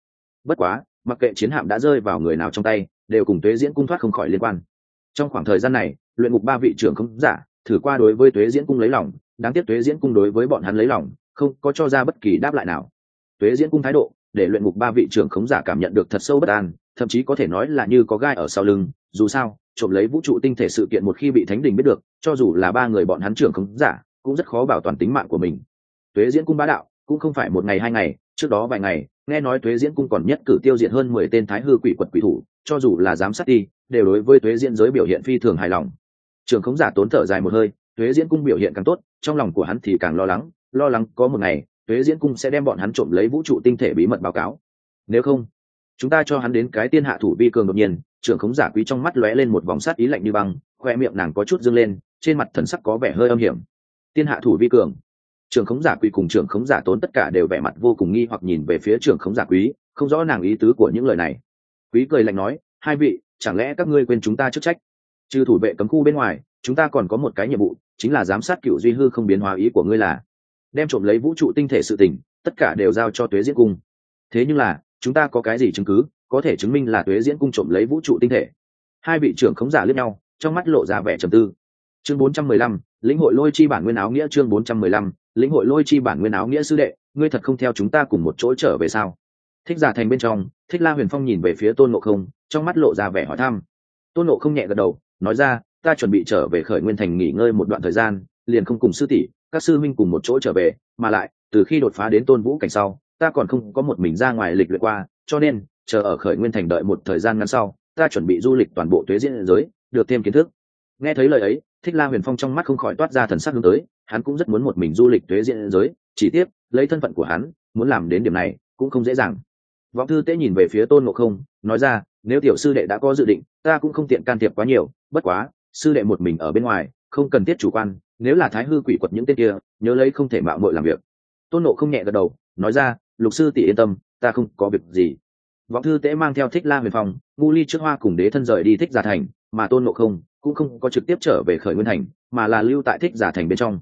[SPEAKER 1] Bất quá, mặc kệ chiến hạm đã rơi vào người nào trong tay, đều cùng tuế diễn cung thoát không khỏi liên quan. Trong khoảng thời gian này, luyện ngục ba vị trưởng không giả, thử qua đối với tuế diễn cung lấy lòng, đáng tiếc tuế diễn cung đối với bọn hắn lấy lòng, không có cho ra bất kỳ đáp lại nào. Tuế diễn cung thái độ, để luyện ngục ba vị trưởng khống giả cảm nhận được thật sâu bất an, thậm chí có thể nói là như có gai ở sau lưng, dù sao trộm lấy vũ trụ tinh thể sự kiện một khi bị thánh đình biết được, cho dù là ba người bọn hắn trưởng khống giả, cũng rất khó bảo toàn tính mạng của mình. Tuế diễn cung bá đạo cũng không phải một ngày hai ngày, trước đó vài ngày, nghe nói tuế diễn cung còn nhất cử tiêu diệt hơn mười tên thái hư quỷ quật quỷ thủ, cho dù là giám sát đi, đều đối với tuế diễn giới biểu hiện phi thường hài lòng. Trường khống giả tốn thở dài một hơi, tuế diễn cung biểu hiện càng tốt, trong lòng của hắn thì càng lo lắng lo lắng có một ngày, tuế diễn cung sẽ đem bọn hắn trộm lấy vũ trụ tinh thể bí mật báo cáo. Nếu không chúng ta cho hắn đến cái tiên hạ thủ vi cường đột nhiên, trưởng khống giả quý trong mắt lóe lên một vòng sát ý lạnh như băng, khoe miệng nàng có chút dâng lên, trên mặt thần sắc có vẻ hơi âm hiểm. Tiên hạ thủ vi cường. Trưởng khống giả quý cùng trưởng khống giả tốn tất cả đều vẻ mặt vô cùng nghi hoặc nhìn về phía trưởng khống giả quý, không rõ nàng ý tứ của những lời này. Quý cười lạnh nói, hai vị, chẳng lẽ các ngươi quên chúng ta chức trách? Trừ thủ vệ cấm khu bên ngoài, chúng ta còn có một cái nhiệm vụ, chính là giám sát cựu duy hư không biến hóa ý của ngươi là, đem trộm lấy vũ trụ tinh thể sự tình, tất cả đều giao cho tuế diễn cung. Thế nhưng là chúng ta có cái gì chứng cứ có thể chứng minh là tuế diễn cung trộm lấy vũ trụ tinh thể. Hai vị trưởng khống giả lướt nhau trong mắt lộ ra vẻ trầm tư. Chương 415, lĩnh hội lôi chi bản nguyên áo nghĩa chương 415, lĩnh hội lôi chi bản nguyên áo nghĩa sư đệ ngươi thật không theo chúng ta cùng một chỗ trở về sao? Thích giả thành bên trong thích la huyền phong nhìn về phía tôn ngộ không trong mắt lộ ra vẻ hỏi thăm. Tôn nộ không nhẹ gật đầu nói ra ta chuẩn bị trở về khởi nguyên thành nghỉ ngơi một đoạn thời gian liền không cùng sư tỷ các sư minh cùng một chỗ trở về mà lại từ khi đột phá đến tôn vũ cảnh sau ta còn không có một mình ra ngoài lịch luyện qua, cho nên, chờ ở khởi nguyên thành đợi một thời gian ngắn sau, ta chuẩn bị du lịch toàn bộ tuế diễn giới, được thêm kiến thức. Nghe thấy lời ấy, thích la huyền phong trong mắt không khỏi toát ra thần sắc hướng tới, hắn cũng rất muốn một mình du lịch tuế diễn giới, chỉ tiếp lấy thân phận của hắn, muốn làm đến điểm này, cũng không dễ dàng. Vọng thư tế nhìn về phía tôn ngộ không, nói ra, nếu tiểu sư đệ đã có dự định, ta cũng không tiện can thiệp quá nhiều, bất quá, sư đệ một mình ở bên ngoài, không cần thiết chủ quan, nếu là thái hư quỷ quật những tên kia, nhớ lấy không thể mạo mội làm việc. Tôn nộ không nhẹ gật đầu, nói ra lục sư tỷ yên tâm, ta không có việc gì. Vọng thư tế mang theo thích la huyền phong ngu ly trước hoa cùng đế thân rời đi thích giả thành, mà tôn nộ không cũng không có trực tiếp trở về khởi nguyên thành, mà là lưu tại thích giả thành bên trong.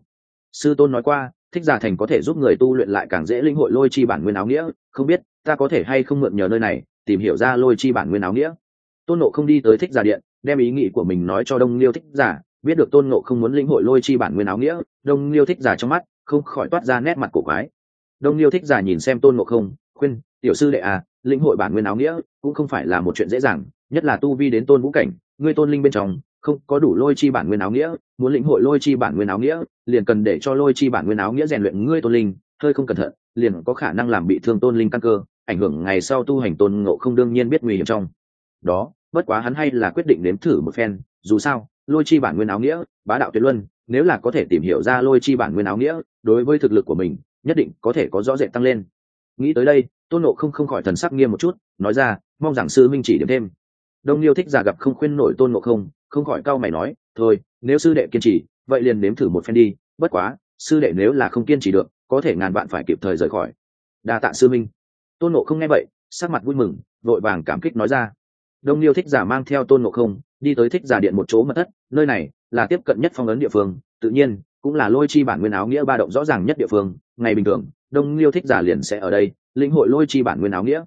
[SPEAKER 1] Sư tôn nói qua, thích giả thành có thể giúp người tu luyện lại càng dễ linh hội lôi chi bản nguyên áo nghĩa, không biết ta có thể hay không mượn nhờ nơi này tìm hiểu ra lôi chi bản nguyên áo nghĩa. Tôn nộ không đi tới thích giả điện, đem ý nghĩ của mình nói cho đông liêu thích giả, biết được tôn nộ không muốn linh hội lôi chi bản nguyên áo nghĩa, đông liêu thích giả trong mắt không khỏi toát ra nét mặt cổ quái đông liêu thích giả nhìn xem tôn ngộ không, khuyên, tiểu sư đệ à lĩnh hội bản nguyên áo nghĩa cũng không phải là một chuyện dễ dàng, nhất là tu vi đến tôn vũ cảnh, ngươi tôn linh bên trong không có đủ lôi chi bản nguyên áo nghĩa, muốn lĩnh hội lôi chi bản nguyên áo nghĩa, liền cần để cho lôi chi bản nguyên áo nghĩa rèn luyện ngươi tôn linh, hơi không cẩn thận, liền có khả năng làm bị thương tôn linh căn cơ, ảnh hưởng ngày sau tu hành tôn ngộ không đương nhiên biết nguy hiểm trong. Đó, bất quá hắn hay là quyết định nếm thử một phen, dù sao, lôi chi bản nguyên áo nghĩa, bá đạo tuyệt luân, nếu là có thể tìm hiểu ra lôi chi bản nguyên áo nghĩa, đối với thực lực của mình nhất định có thể có rõ rệt tăng lên. Nghĩ tới đây, tôn nộ không không khỏi thần sắc nghiêm một chút, nói ra, mong rằng sư minh chỉ điểm thêm. Đông liêu thích giả gặp không khuyên nổi tôn nộ không không khỏi cau mày nói, thôi, nếu sư đệ kiên trì, vậy liền nếm thử một phen đi, bất quá, sư đệ nếu là không kiên trì được, có thể ngàn bạn phải kịp thời rời khỏi. Đa tạ sư minh. Tôn nộ không nghe vậy, sắc mặt vui mừng, vội vàng cảm kích nói ra, đông liêu thích giả mang theo tôn nộ không, đi tới thích giả điện một chỗ mật thất, nơi này là tiếp cận nhất phong ấn địa phương, tự nhiên cũng là lôi chi bản nguyên áo nghĩa ba động rõ ràng nhất địa phương, ngày bình thường, đông liêu thích giả liền sẽ ở đây, lĩnh hội lôi chi bản nguyên áo nghĩa.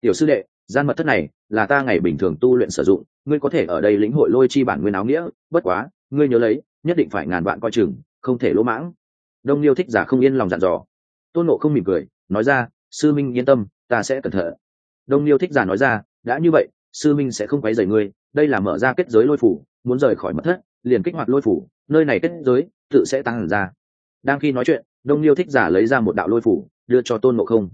[SPEAKER 1] Tiểu sư đệ, gian mật thất này là ta ngày bình thường tu luyện sử dụng, ngươi có thể ở đây lĩnh hội lôi chi bản nguyên áo nghĩa, bất quá, ngươi nhớ lấy, nhất định phải ngàn vạn coi chừng, không thể lỗ mãng. Đông liêu thích giả không yên lòng dặn dò. Tôn nộ không mỉm cười, nói ra, sư minh yên tâm, ta sẽ cẩn thận. Đông liêu thích giả nói ra, đã như vậy, sư minh sẽ không quấy rầy ngươi, đây là mở ra kết giới lôi phủ, muốn rời khỏi mật thất, liền kích hoạt lôi phủ nơi này kết giới tự sẽ tăng hẳn ra. Đang khi nói chuyện, đông liêu thích giả lấy ra một đạo lôi phủ, đưa cho tôn nộ không.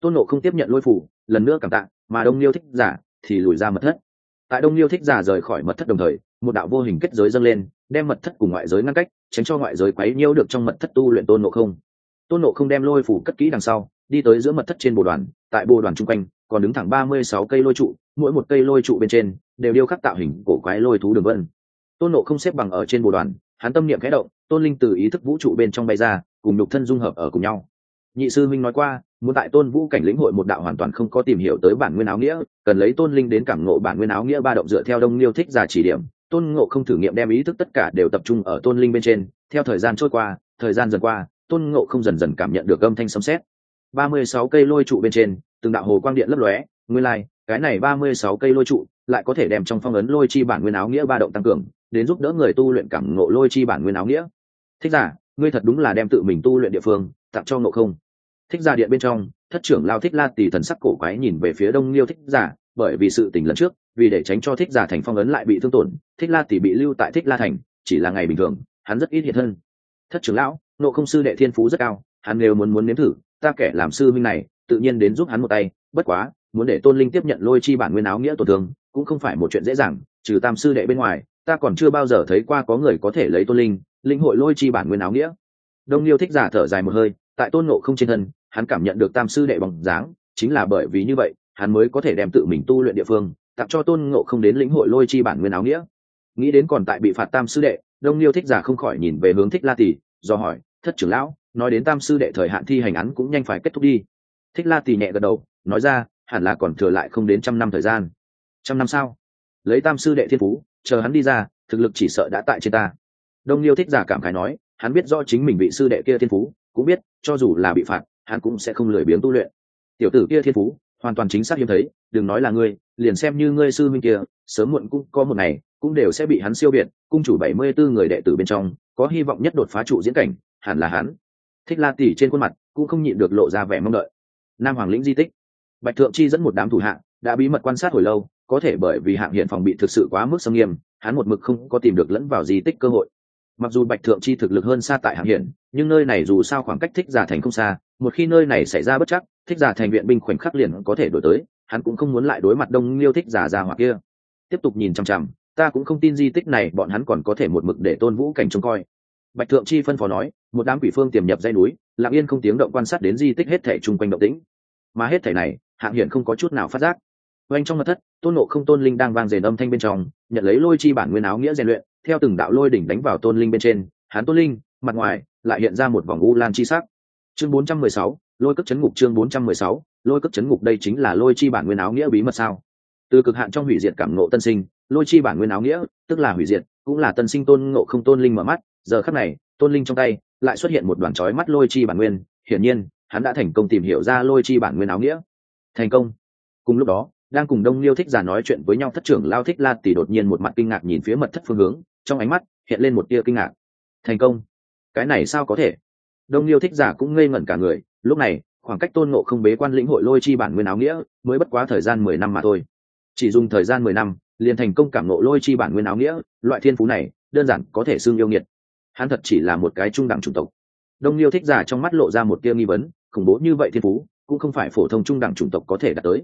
[SPEAKER 1] Tôn nộ không tiếp nhận lôi phủ, lần nữa cảm tạ, mà đông liêu thích giả thì lùi ra mật thất. Tại đông liêu thích giả rời khỏi mật thất đồng thời, một đạo vô hình kết giới dâng lên, đem mật thất cùng ngoại giới ngăn cách, tránh cho ngoại giới quấy nhiễu được trong mật thất tu luyện tôn nộ không. Tôn nộ không đem lôi phủ cất kỹ đằng sau, đi tới giữa mật thất trên bồ đoàn, tại bồ đoàn chung quanh, còn đứng thẳng ba mươi sáu cây lôi trụ, mỗi một cây lôi trụ bên trên đều điêu khắc tạo hình cổ quái lôi thú đường vân. Tôn nộ không xếp bằng ở trên bồ đoàn hắn tâm niệm khẽ động, tôn linh từ ý thức vũ trụ bên trong bay ra, cùng nhục thân dung hợp ở cùng nhau. Nhị sư minh nói qua, muốn tại tôn vũ cảnh lĩnh hội một đạo hoàn toàn không có tìm hiểu tới bản nguyên áo nghĩa, cần lấy tôn linh đến cảm ngộ bản nguyên áo nghĩa ba động dựa theo đông liêu thích giả chỉ điểm. Tôn ngộ không thử nghiệm đem ý thức tất cả đều tập trung ở tôn linh bên trên. Theo thời gian trôi qua, thời gian dần qua, tôn ngộ không dần dần cảm nhận được âm thanh sấm xét ba mươi sáu cây lôi trụ bên trên, từng đạo hồ quang điện lấp lóe nguyên lai、like, cái này ba mươi sáu cây lôi trụ lại có thể đem trong phong ấn lôi chi bản nguyên áo nghĩa ba động tăng cường đến giúp đỡ người tu luyện cảm ngộ lôi chi bản nguyên áo nghĩa. Thích giả ngươi thật đúng là đem tự mình tu luyện địa phương tặng cho ngộ không? Thích giả điện bên trong thất trưởng lao thích la tì thần sắc cổ quái nhìn về phía đông liêu thích giả bởi vì sự tình lần trước vì để tránh cho thích giả thành phong ấn lại bị thương tổn thích la tì bị lưu tại thích la thành chỉ là ngày bình thường hắn rất ít hiện thân. Thất trưởng lão nộ không sư đệ thiên phú rất cao hắn nếu muốn muốn nếm thử ta kẻ làm sư minh này tự nhiên đến giúp hắn một tay bất quá muốn để tôn linh tiếp nhận lôi chi bản nguyên áo nghĩa tổn thương, cũng không phải một chuyện dễ dàng, trừ tam sư đệ bên ngoài, ta còn chưa bao giờ thấy qua có người có thể lấy tôn linh linh hội lôi chi bản nguyên áo nghĩa. Đông liêu thích giả thở dài một hơi, tại tôn nộ không trên thân, hắn cảm nhận được tam sư đệ bằng dáng, chính là bởi vì như vậy, hắn mới có thể đem tự mình tu luyện địa phương, tặng cho tôn ngộ không đến lĩnh hội lôi chi bản nguyên áo nghĩa. Nghĩ đến còn tại bị phạt tam sư đệ, đông liêu thích giả không khỏi nhìn về hướng thích la tỷ do hỏi, thất trưởng lão, nói đến tam sư đệ thời hạn thi hành án cũng nhanh phải kết thúc đi. Thích la tỷ nhẹ gật đầu, nói ra hẳn là còn thừa lại không đến trăm năm thời gian. Trăm năm sao? Lấy tam sư đệ thiên phú, chờ hắn đi ra, thực lực chỉ sợ đã tại trên ta. Đông liêu thích giả cảm khái nói, hắn biết do chính mình bị sư đệ kia thiên phú, cũng biết, cho dù là bị phạt, hắn cũng sẽ không lười biếng tu luyện. Tiểu tử kia thiên phú, hoàn toàn chính xác hiếm thấy, đừng nói là ngươi, liền xem như ngươi sư minh kia, sớm muộn cũng có một ngày, cũng đều sẽ bị hắn siêu biệt cung chủ bảy mươi 74 người đệ tử bên trong, có hy vọng nhất đột phá trụ diễn cảnh, hẳn là hắn. Thích la tỷ trên khuôn mặt cũng không nhịn được lộ ra vẻ mong đợi. Nam hoàng lĩnh di tích bạch thượng chi dẫn một đám thủ hạ đã bí mật quan sát hồi lâu, có thể bởi vì hạng hiện phòng bị thực sự quá mức xâm nghiêm, hắn một mực không có tìm được lẫn vào di tích cơ hội. Mặc dù bạch thượng chi thực lực hơn xa tại hạng hiện, nhưng nơi này dù sao khoảng cách thích giả thành không xa, một khi nơi này xảy ra bất chắc, thích giả thành viện binh khoảnh khắc liền có thể đổi tới, hắn cũng không muốn lại đối mặt đông liêu thích giả ra hoặc kia. Tiếp tục nhìn chằm chằm, ta cũng không tin di tích này bọn hắn còn có thể một mực để tôn vũ cảnh trông coi. Bạch thượng chi phân phó nói, một đám quỷ phương tiềm nhập dây núi, lặng yên không tiếng động quan sát đến di tích hết thể chung quanh động tĩnh. Mà hết thể này hạng hiển không có chút nào phát giác. Oanh trong mặt thất tôn nộ không tôn linh đang vang rền âm thanh bên trong nhận lấy lôi chi bản nguyên áo nghĩa rèn luyện theo từng đạo lôi đỉnh đánh vào tôn linh bên trên. Hắn tôn linh mặt ngoài lại hiện ra một vòng u lan chi sắc. Chương 416, lôi cất chấn ngục chương 416, lôi cất chấn ngục đây chính là lôi chi bản nguyên áo nghĩa bí mật sao? Từ cực hạn trong hủy diệt cảm ngộ tân sinh lôi chi bản nguyên áo nghĩa tức là hủy diệt cũng là tân sinh tôn ngộ không tôn linh mở mắt. Giờ khắc này tôn linh trong tay lại xuất hiện một đoàn chói mắt lôi chi bản nguyên. Hiển nhiên hắn đã thành công tìm hiểu ra lôi chi bản nguyên áo nghĩa thành công. Cùng lúc đó, đang cùng đông liêu thích giả nói chuyện với nhau thất trưởng lao thích la tỷ đột nhiên một mặt kinh ngạc nhìn phía mật thất phương hướng, trong ánh mắt hiện lên một tia kinh ngạc. Thành công? Cái này sao có thể? Đông liêu thích giả cũng ngây ngẩn cả người, lúc này, khoảng cách tôn ngộ không bế quan lĩnh hội lôi chi bản nguyên áo nghĩa, mới bất quá thời gian mười năm mà thôi. Chỉ dùng thời gian mười năm, liền thành công cảm ngộ lôi chi bản nguyên áo nghĩa, loại thiên phú này, đơn giản có thể xương yêu nghiệt. Hắn thật chỉ là một cái trung đẳng chủng tộc. Đông liêu thích giả trong mắt lộ ra một tia nghi vấn, khủng bố như vậy thiên phú cũng không phải phổ thông trung đẳng chủng tộc có thể đạt tới.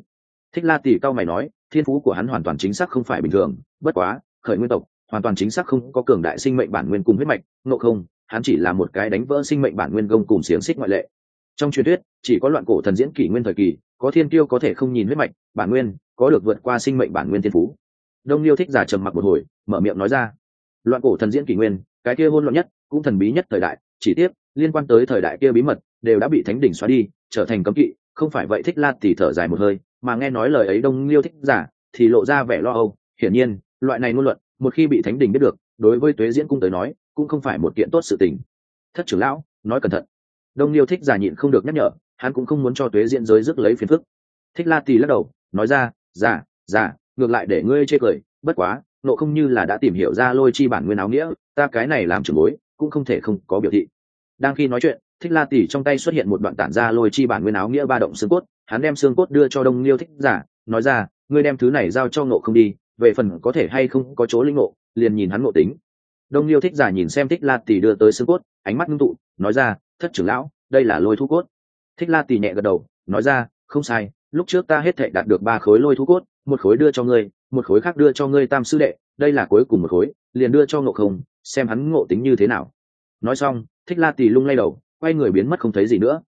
[SPEAKER 1] Thích la tỷ cao mày nói, thiên phú của hắn hoàn toàn chính xác không phải bình thường, bất quá, khởi nguyên tộc, hoàn toàn chính xác không có cường đại sinh mệnh bản nguyên cùng huyết mạch, ngộ không, hắn chỉ là một cái đánh vỡ sinh mệnh bản nguyên gông cùng xiềng xích ngoại lệ. Trong truyền thuyết, chỉ có loạn cổ thần diễn kỷ nguyên thời kỳ, có thiên tiêu có thể không nhìn huyết mạch, bản nguyên, có được vượt qua sinh mệnh bản nguyên thiên phú. Đông liêu thích giả trầm mặc một hồi, mở miệng nói ra, loạn cổ thần diễn kỷ nguyên, cái kia hôn loạn nhất, cũng thần bí nhất thời đại, chỉ tiếc liên quan tới thời đại kia bí mật đều đã bị thánh đỉnh xóa đi, trở thành cấm kỵ, không phải vậy thích la thì thở dài một hơi, mà nghe nói lời ấy đông liêu thích giả thì lộ ra vẻ lo âu. Hiển nhiên, loại này ngôn luận, một khi bị thánh đình biết được, đối với tuế diễn cung tới nói, cũng không phải một kiện tốt sự tình. Thất trưởng lão, nói cẩn thận. Đông liêu thích giả nhịn không được nhắc nhở, hắn cũng không muốn cho tuế diễn giới rước lấy phiền phức. Thích la tì lắc đầu, nói ra, giả giả, ngược lại để ngươi chê cười, bất quá, nộ không như là đã tìm hiểu ra lôi chi bản nguyên áo nghĩa, ta cái này làm trưởng bối, cũng không thể không có biểu thị. Đang khi nói chuyện thích la Tỷ trong tay xuất hiện một đoạn tản ra lôi chi bản nguyên áo nghĩa ba động xương cốt, hắn đem xương cốt đưa cho đông liêu thích giả, nói ra, ngươi đem thứ này giao cho Ngộ không đi, về phần có thể hay không có chỗ linh ngộ, liền nhìn hắn ngộ tính. Đông liêu thích giả nhìn xem thích la Tỷ đưa tới xương cốt, ánh mắt ngưng tụ, nói ra, thất trưởng lão, đây là lôi thu cốt. Thích la Tỷ nhẹ gật đầu, nói ra, không sai, lúc trước ta hết thệ đạt được ba khối lôi thu cốt, một khối đưa cho ngươi, một khối khác đưa cho ngươi tam sư đệ, đây là cuối cùng một khối, liền đưa cho ngộ không, xem hắn ngộ tính như thế nào. Nói xong, thích la Tỷ lung lay đầu quay người biến mất không thấy gì nữa.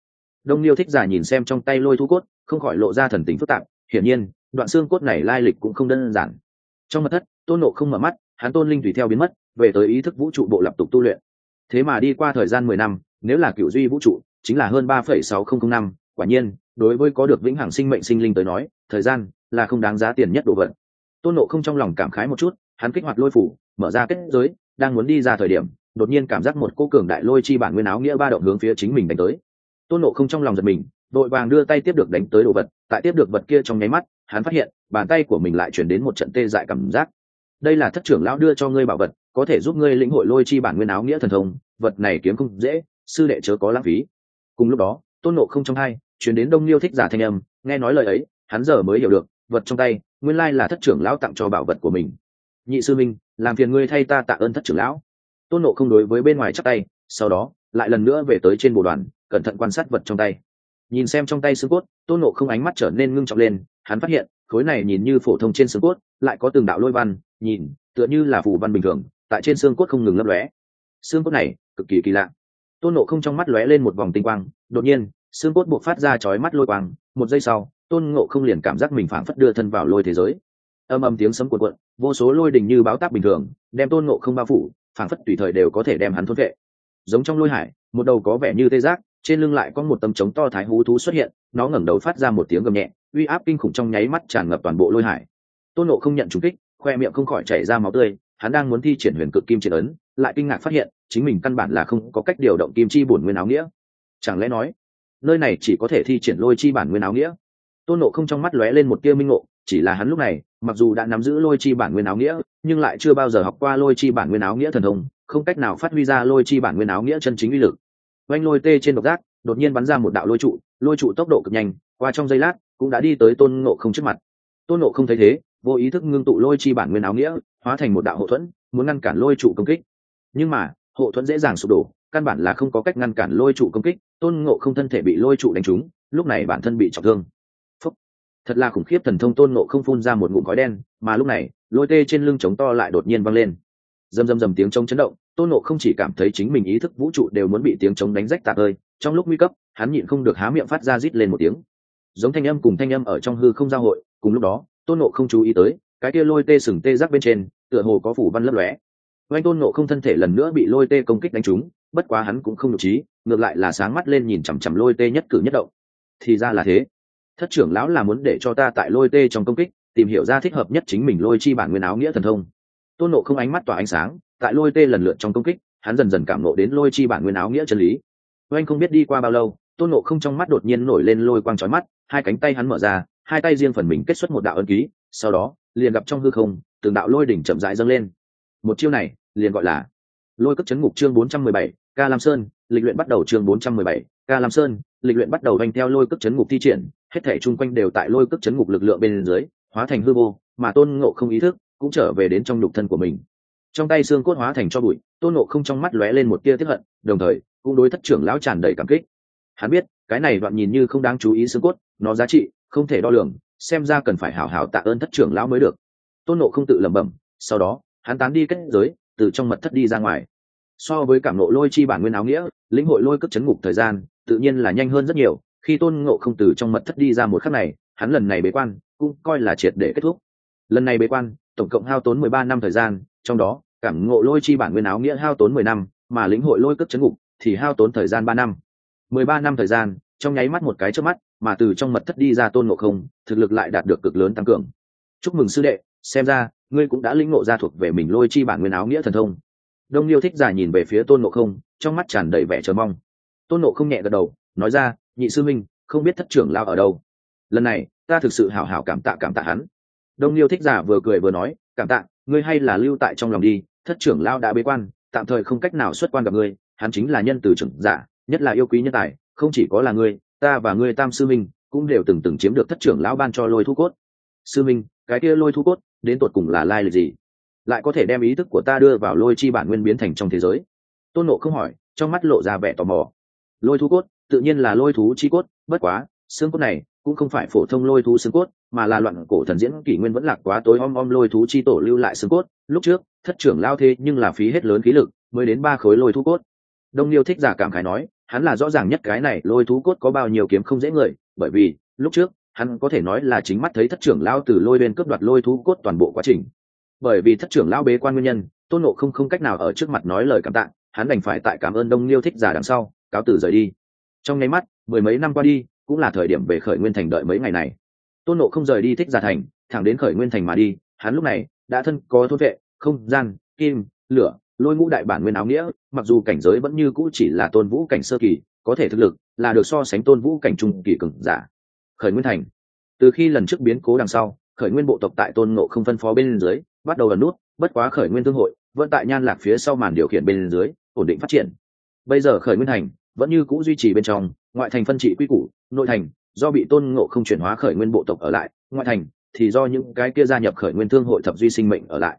[SPEAKER 1] Đông liêu thích giả nhìn xem trong tay lôi thu cốt, không khỏi lộ ra thần tính phức tạp. Hiển nhiên, đoạn xương cốt này lai lịch cũng không đơn giản. Trong mật thất, tôn nộ không mở mắt, hắn tôn linh tùy theo biến mất, về tới ý thức vũ trụ bộ lập tục tu luyện. Thế mà đi qua thời gian mười năm, nếu là cựu duy vũ trụ, chính là hơn ba phẩy sáu không không năm, quả nhiên, đối với có được vĩnh hằng sinh mệnh sinh linh tới nói, thời gian là không đáng giá tiền nhất đồ vật. Tôn nộ không trong lòng cảm khái một chút, hắn kích hoạt lôi phủ, mở ra kết giới, đang muốn đi ra thời điểm đột nhiên cảm giác một cô cường đại lôi chi bản nguyên áo nghĩa ba động hướng phía chính mình đánh tới. Tôn nộ không trong lòng giật mình, đội vàng đưa tay tiếp được đánh tới đồ vật, tại tiếp được vật kia trong nháy mắt, hắn phát hiện, bàn tay của mình lại chuyển đến một trận tê dại cảm giác. Đây là thất trưởng lão đưa cho ngươi bảo vật, có thể giúp ngươi lĩnh hội lôi chi bản nguyên áo nghĩa thần thông, vật này kiếm không dễ, sư đệ chớ có lãng phí. Cùng lúc đó, tôn nộ không trong hai, chuyển đến đông liêu thích giả thanh âm, nghe nói lời ấy, hắn giờ mới hiểu được, vật trong tay, nguyên lai là thất trưởng lão tặng cho bảo vật của mình. Nhị sư minh, làm phiền ngươi thay ta tạ ơn thất trưởng lão tôn nộ không đối với bên ngoài chắc tay, sau đó, lại lần nữa về tới trên bộ đoàn, cẩn thận quan sát vật trong tay. Nhìn xem trong tay xương cốt, tôn nộ không ánh mắt trở nên ngưng trọng lên, hắn phát hiện, khối này nhìn như phổ thông trên xương cốt, lại có từng đạo lôi văn, nhìn, tựa như là phù văn bình thường, tại trên xương cốt không ngừng lấp lóe. Xương cốt này, cực kỳ kỳ lạ. Tôn nộ không trong mắt lóe lên một vòng tinh quang, đột nhiên, xương cốt buộc phát ra chói mắt lôi quang, một giây sau, tôn ngộ không liền cảm giác mình phảng phất đưa thân vào lôi thế giới. Âm âm tiếng sấm cuộn cuộn, vô số lôi đình như báo táp bình thường, đem tôn ngộ không bao phủ phảng phất tùy thời đều có thể đem hắn thốt vệ. Giống trong lôi hải, một đầu có vẻ như tê giác, trên lưng lại có một tấm trống to thái hú thú xuất hiện, nó ngẩng đầu phát ra một tiếng gầm nhẹ, uy áp kinh khủng trong nháy mắt tràn ngập toàn bộ lôi hải. Tôn nộ không nhận trúng kích, khoe miệng không khỏi chảy ra máu tươi, hắn đang muốn thi triển huyền cực kim triển ấn, lại kinh ngạc phát hiện, chính mình căn bản là không có cách điều động kim chi bổn nguyên áo nghĩa. Chẳng lẽ nói, nơi này chỉ có thể thi triển lôi chi bản nguyên áo nghĩa? Tôn nộ không trong mắt lóe lên một tia minh ngộ, chỉ là hắn lúc này, mặc dù đã nắm giữ lôi chi bản nguyên áo nghĩa nhưng lại chưa bao giờ học qua lôi chi bản nguyên áo nghĩa thần thông, không cách nào phát huy ra lôi chi bản nguyên áo nghĩa chân chính uy lực. Oanh lôi tê trên độc giác, đột nhiên bắn ra một đạo lôi trụ lôi trụ tốc độ cực nhanh, qua trong giây lát, cũng đã đi tới tôn nộ không trước mặt. Tôn nộ không thấy thế, vô ý thức ngưng tụ lôi chi bản nguyên áo nghĩa, hóa thành một đạo hộ thuẫn, muốn ngăn cản lôi trụ công kích. Nhưng mà, hộ thuẫn dễ dàng sụp đổ, căn bản là không có cách ngăn cản lôi trụ công kích, tôn ngộ không thân thể bị lôi trụ đánh trúng, lúc này bản thân bị trọng thương thật là khủng khiếp, thần thông tôn nộ không phun ra một ngụm khói đen, mà lúc này, lôi tê trên lưng trống to lại đột nhiên văng lên. Rầm rầm rầm tiếng trống chấn động, tôn nộ không chỉ cảm thấy chính mình ý thức vũ trụ đều muốn bị tiếng trống đánh rách tạc ơi trong lúc nguy cấp, hắn nhịn không được há miệng phát ra rít lên một tiếng. Giống thanh âm cùng thanh âm ở trong hư không giao hội, cùng lúc đó, tôn nộ không chú ý tới, cái kia lôi tê sừng tê giác bên trên, tựa hồ có phủ văn lấp lóe. Oanh tôn nộ không thân thể lần nữa bị lôi tê công kích đánh trúng, bất quá hắn cũng không nhục trí, ngược lại là sáng mắt lên nhìn chằm chằm lôi tê nhất cử nhất động. Thì ra là thế thất trưởng lão là muốn để cho ta tại lôi tê trong công kích tìm hiểu ra thích hợp nhất chính mình lôi chi bản nguyên áo nghĩa thần thông. Tôn nộ không ánh mắt tỏa ánh sáng tại lôi tê lần lượt trong công kích hắn dần dần cảm nộ đến lôi chi bản nguyên áo nghĩa chân lý. Oanh không biết đi qua bao lâu tôn nộ không trong mắt đột nhiên nổi lên lôi quang trói mắt hai cánh tay hắn mở ra hai tay riêng phần mình kết xuất một đạo ân ký sau đó liền gặp trong hư không từng đạo lôi đỉnh chậm rãi dâng lên. Một chiêu này liền gọi là lôi cất chấn ngục chương 417, ca lam sơn lịch luyện bắt đầu chương 417, ca lam sơn lịch luyện bắt đầu đánh theo lôi cất chấn ngục thi triển hết thể chung quanh đều tại lôi cước chấn ngục lực lượng bên dưới, hóa thành hư vô, mà tôn ngộ không ý thức cũng trở về đến trong nhục thân của mình. Trong tay xương cốt hóa thành cho bụi, tôn ngộ không trong mắt lóe lên một tia tiếp hận, đồng thời cũng đối thất trưởng lão tràn đầy cảm kích. Hắn biết, cái này đoạn nhìn như không đáng chú ý xương cốt, nó giá trị không thể đo lường, xem ra cần phải hảo hảo tạ ơn thất trưởng lão mới được. Tôn nộ không tự lẩm bẩm, sau đó, hắn tán đi kết giới, từ trong mật thất đi ra ngoài. So với cảm nộ lôi chi bản nguyên áo nghĩa, lĩnh hội lôi cất chấn ngục thời gian, tự nhiên là nhanh hơn rất nhiều khi tôn ngộ không từ trong mật thất đi ra một khắc này, hắn lần này bế quan, cũng coi là triệt để kết thúc. Lần này bế quan, tổng cộng hao tốn mười ba năm thời gian, trong đó, cảm ngộ lôi chi bản nguyên áo nghĩa hao tốn mười năm, mà lĩnh hội lôi cất chấn ngục thì hao tốn thời gian ba năm. Mười ba năm thời gian, trong nháy mắt một cái trước mắt, mà từ trong mật thất đi ra tôn ngộ không, thực lực lại đạt được cực lớn tăng cường. Chúc mừng sư đệ, xem ra, ngươi cũng đã lĩnh ngộ ra thuộc về mình lôi chi bản nguyên áo nghĩa thần thông. Đông liêu thích giả nhìn về phía tôn ngộ không, trong mắt tràn đầy vẻ chờ mong. Tôn ngộ không nhẹ gật đầu, nói ra nhị sư minh không biết thất trưởng lao ở đâu. Lần này, ta thực sự hào hào cảm tạ cảm tạ hắn. Đông liêu thích giả vừa cười vừa nói, cảm tạ, ngươi hay là lưu tại trong lòng đi, thất trưởng lao đã bế quan, tạm thời không cách nào xuất quan gặp ngươi, hắn chính là nhân từ trưởng giả, nhất là yêu quý nhân tài, không chỉ có là ngươi, ta và ngươi tam sư minh cũng đều từng từng chiếm được thất trưởng lão ban cho lôi thu cốt. Sư minh cái kia lôi thu cốt, đến tột cùng là lai lịch gì? Lại có thể đem ý thức của ta đưa vào lôi chi bản nguyên biến thành trong thế giới? Tôn nộ không hỏi, trong mắt lộ ra vẻ tò mò. Lôi thu cốt tự nhiên là lôi thú chi cốt, bất quá, xương cốt này cũng không phải phổ thông lôi thú xương cốt, mà là loạn cổ thần diễn kỷ nguyên vẫn lạc quá tối om om lôi thú chi tổ lưu lại xương cốt. Lúc trước, thất trưởng lao thế nhưng là phí hết lớn khí lực mới đến ba khối lôi thú cốt. Đông liêu thích giả cảm khái nói, hắn là rõ ràng nhất cái này lôi thú cốt có bao nhiêu kiếm không dễ người, bởi vì, lúc trước, hắn có thể nói là chính mắt thấy thất trưởng lao từ lôi bên cướp đoạt lôi thú cốt toàn bộ quá trình. Bởi vì thất trưởng lao bế quan nguyên nhân, tôn nộ không không cách nào ở trước mặt nói lời cảm tạ, hắn đành phải tại cảm ơn đông liêu thích giả đằng sau, cáo từ rời đi trong nháy mắt, mười mấy năm qua đi, cũng là thời điểm về khởi nguyên thành đợi mấy ngày này. Tôn nộ không rời đi thích giả thành, thẳng đến khởi nguyên thành mà đi, hắn lúc này đã thân có thôn vệ, không gian, kim, lửa, lôi ngũ đại bản nguyên áo nghĩa, mặc dù cảnh giới vẫn như cũ chỉ là tôn vũ cảnh sơ kỳ, có thể thực lực là được so sánh tôn vũ cảnh trung kỳ cường giả. Khởi nguyên thành. Từ khi lần trước biến cố đằng sau, khởi nguyên bộ tộc tại tôn ngộ không phân phó bên dưới, bắt đầu ẩn nút, bất quá khởi nguyên thương hội vẫn tại nhan lạc phía sau màn điều khiển bên dưới, ổn định phát triển. Bây giờ khởi nguyên thành vẫn như cũ duy trì bên trong, ngoại thành phân trị quy củ, nội thành, do bị tôn ngộ không chuyển hóa khởi nguyên bộ tộc ở lại, ngoại thành thì do những cái kia gia nhập khởi nguyên thương hội thập duy sinh mệnh ở lại.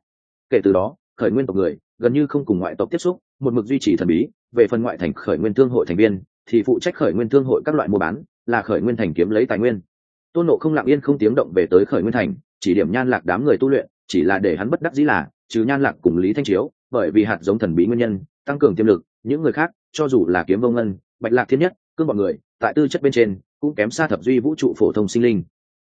[SPEAKER 1] Kể từ đó, khởi nguyên tộc người gần như không cùng ngoại tộc tiếp xúc, một mực duy trì thần bí, về phần ngoại thành khởi nguyên thương hội thành viên thì phụ trách khởi nguyên thương hội các loại mua bán, là khởi nguyên thành kiếm lấy tài nguyên. Tôn nộ không lặng yên không tiếng động về tới khởi nguyên thành, chỉ điểm nhan lạc đám người tu luyện, chỉ là để hắn bất đắc dĩ là, trừ nhan lạc cùng lý thanh chiếu, bởi vì hạt giống thần bí nguyên nhân, tăng cường tiềm lực, những người khác cho dù là kiếm vông ngân, bạch lạc thiên nhất, cương bọn người, tại tư chất bên trên, cũng kém xa thập duy vũ trụ phổ thông sinh linh.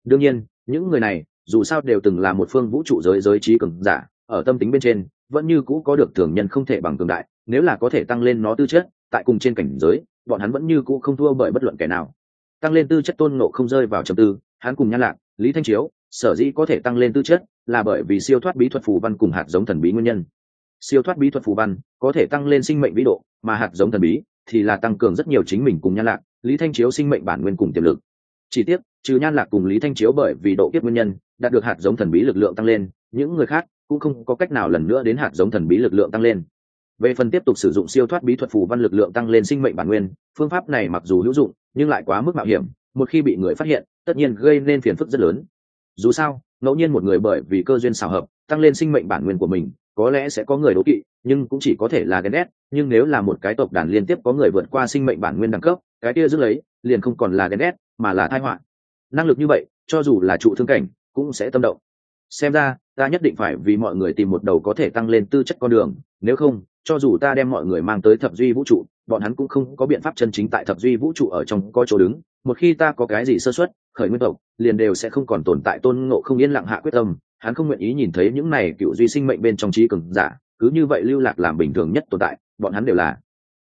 [SPEAKER 1] Đương nhiên, những người này, dù sao đều từng là một phương vũ trụ giới giới trí cường giả, ở tâm tính bên trên, vẫn như cũ có được thường nhân không thể bằng cường đại, nếu là có thể tăng lên nó tư chất, tại cùng trên cảnh giới, bọn hắn vẫn như cũ không thua bởi bất luận kẻ nào. Tăng lên tư chất tôn nộ không rơi vào trầm tư, hắn cùng nhan lạc, lý thanh chiếu, sở dĩ có thể tăng lên tư chất là bởi vì siêu thoát bí thuật phù văn cùng hạt giống thần bí nguyên nhân siêu thoát bí thuật phù văn, có thể tăng lên sinh mệnh vĩ độ, mà hạt giống thần bí thì là tăng cường rất nhiều chính mình cùng nhan lạc, lý thanh chiếu sinh mệnh bản nguyên cùng tiềm lực. Chỉ tiếc, trừ nhan lạc cùng lý thanh chiếu bởi vì độ kiếp nguyên nhân, đạt được hạt giống thần bí lực lượng tăng lên, những người khác cũng không có cách nào lần nữa đến hạt giống thần bí lực lượng tăng lên. Về phần tiếp tục sử dụng siêu thoát bí thuật phù văn lực lượng tăng lên sinh mệnh bản nguyên, phương pháp này mặc dù hữu dụng, nhưng lại quá mức mạo hiểm, một khi bị người phát hiện, tất nhiên gây nên phiền phức rất lớn. Dù sao, ngẫu nhiên một người bởi vì cơ duyên xào hợp, tăng lên sinh mệnh bản nguyên của mình có lẽ sẽ có người đố kỵ, nhưng cũng chỉ có thể là ghen ghét, nhưng nếu là một cái tộc đàn liên tiếp có người vượt qua sinh mệnh bản nguyên đẳng cấp, cái kia giữ lấy, liền không còn là ghen ghét, mà là thai họa. Năng lực như vậy, cho dù là trụ thương cảnh, cũng sẽ tâm động. Xem ra, ta nhất định phải vì mọi người tìm một đầu có thể tăng lên tư chất con đường, nếu không, cho dù ta đem mọi người mang tới thập duy vũ trụ bọn hắn cũng không có biện pháp chân chính tại thập duy vũ trụ ở trong có chỗ đứng, một khi ta có cái gì sơ xuất khởi nguyên tộc, liền đều sẽ không còn tồn tại tôn ngộ không yên lặng hạ quyết tâm, hắn không nguyện ý nhìn thấy những này cựu duy sinh mệnh bên trong trí cường giả, cứ như vậy lưu lạc làm bình thường nhất tồn tại, bọn hắn đều là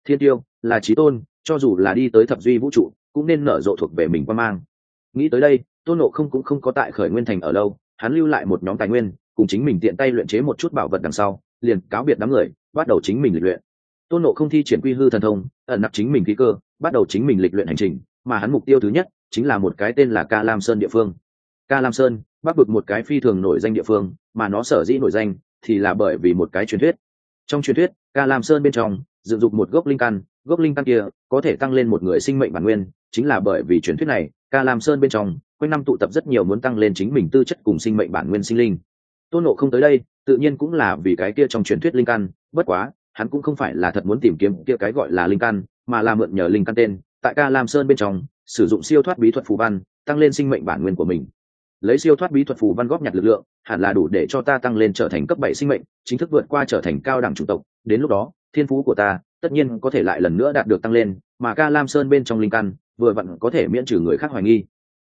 [SPEAKER 1] thiên tiêu, là trí tôn, cho dù là đi tới thập duy vũ trụ, cũng nên nở rộ thuộc về mình quan mang. Nghĩ tới đây, tôn ngộ không cũng không có tại khởi nguyên thành ở lâu, hắn lưu lại một nhóm tài nguyên, cùng chính mình tiện tay luyện chế một chút bảo vật đằng sau, liền cáo biệt đám người, bắt đầu chính mình lịch luyện tôn nộ không thi triển quy hư thần thông, ẩn nặc chính mình khí cơ, bắt đầu chính mình lịch luyện hành trình, mà hắn mục tiêu thứ nhất chính là một cái tên là ca lam sơn địa phương. Ca lam sơn, bắc vực một cái phi thường nổi danh địa phương, mà nó sở dĩ nổi danh thì là bởi vì một cái truyền thuyết. Trong truyền thuyết, ca lam sơn bên trong dựng dục một gốc linh căn, gốc linh căn kia có thể tăng lên một người sinh mệnh bản nguyên, chính là bởi vì truyền thuyết này, ca lam sơn bên trong quanh năm tụ tập rất nhiều muốn tăng lên chính mình tư chất cùng sinh mệnh bản nguyên sinh linh. Tôn nộ không tới đây, tự nhiên cũng là vì cái kia trong truyền thuyết linh căn, bất quá hắn cũng không phải là thật muốn tìm kiếm kia cái gọi là linh căn, mà là mượn nhờ linh căn tên, tại ca lam sơn bên trong, sử dụng siêu thoát bí thuật phù văn, tăng lên sinh mệnh bản nguyên của mình. Lấy siêu thoát bí thuật phù văn góp nhặt lực lượng, hẳn là đủ để cho ta tăng lên trở thành cấp bảy sinh mệnh, chính thức vượt qua trở thành cao đẳng chủng tộc. Đến lúc đó, thiên phú của ta tất nhiên có thể lại lần nữa đạt được tăng lên, mà ca lam sơn bên trong linh căn vừa vặn có thể miễn trừ người khác hoài nghi.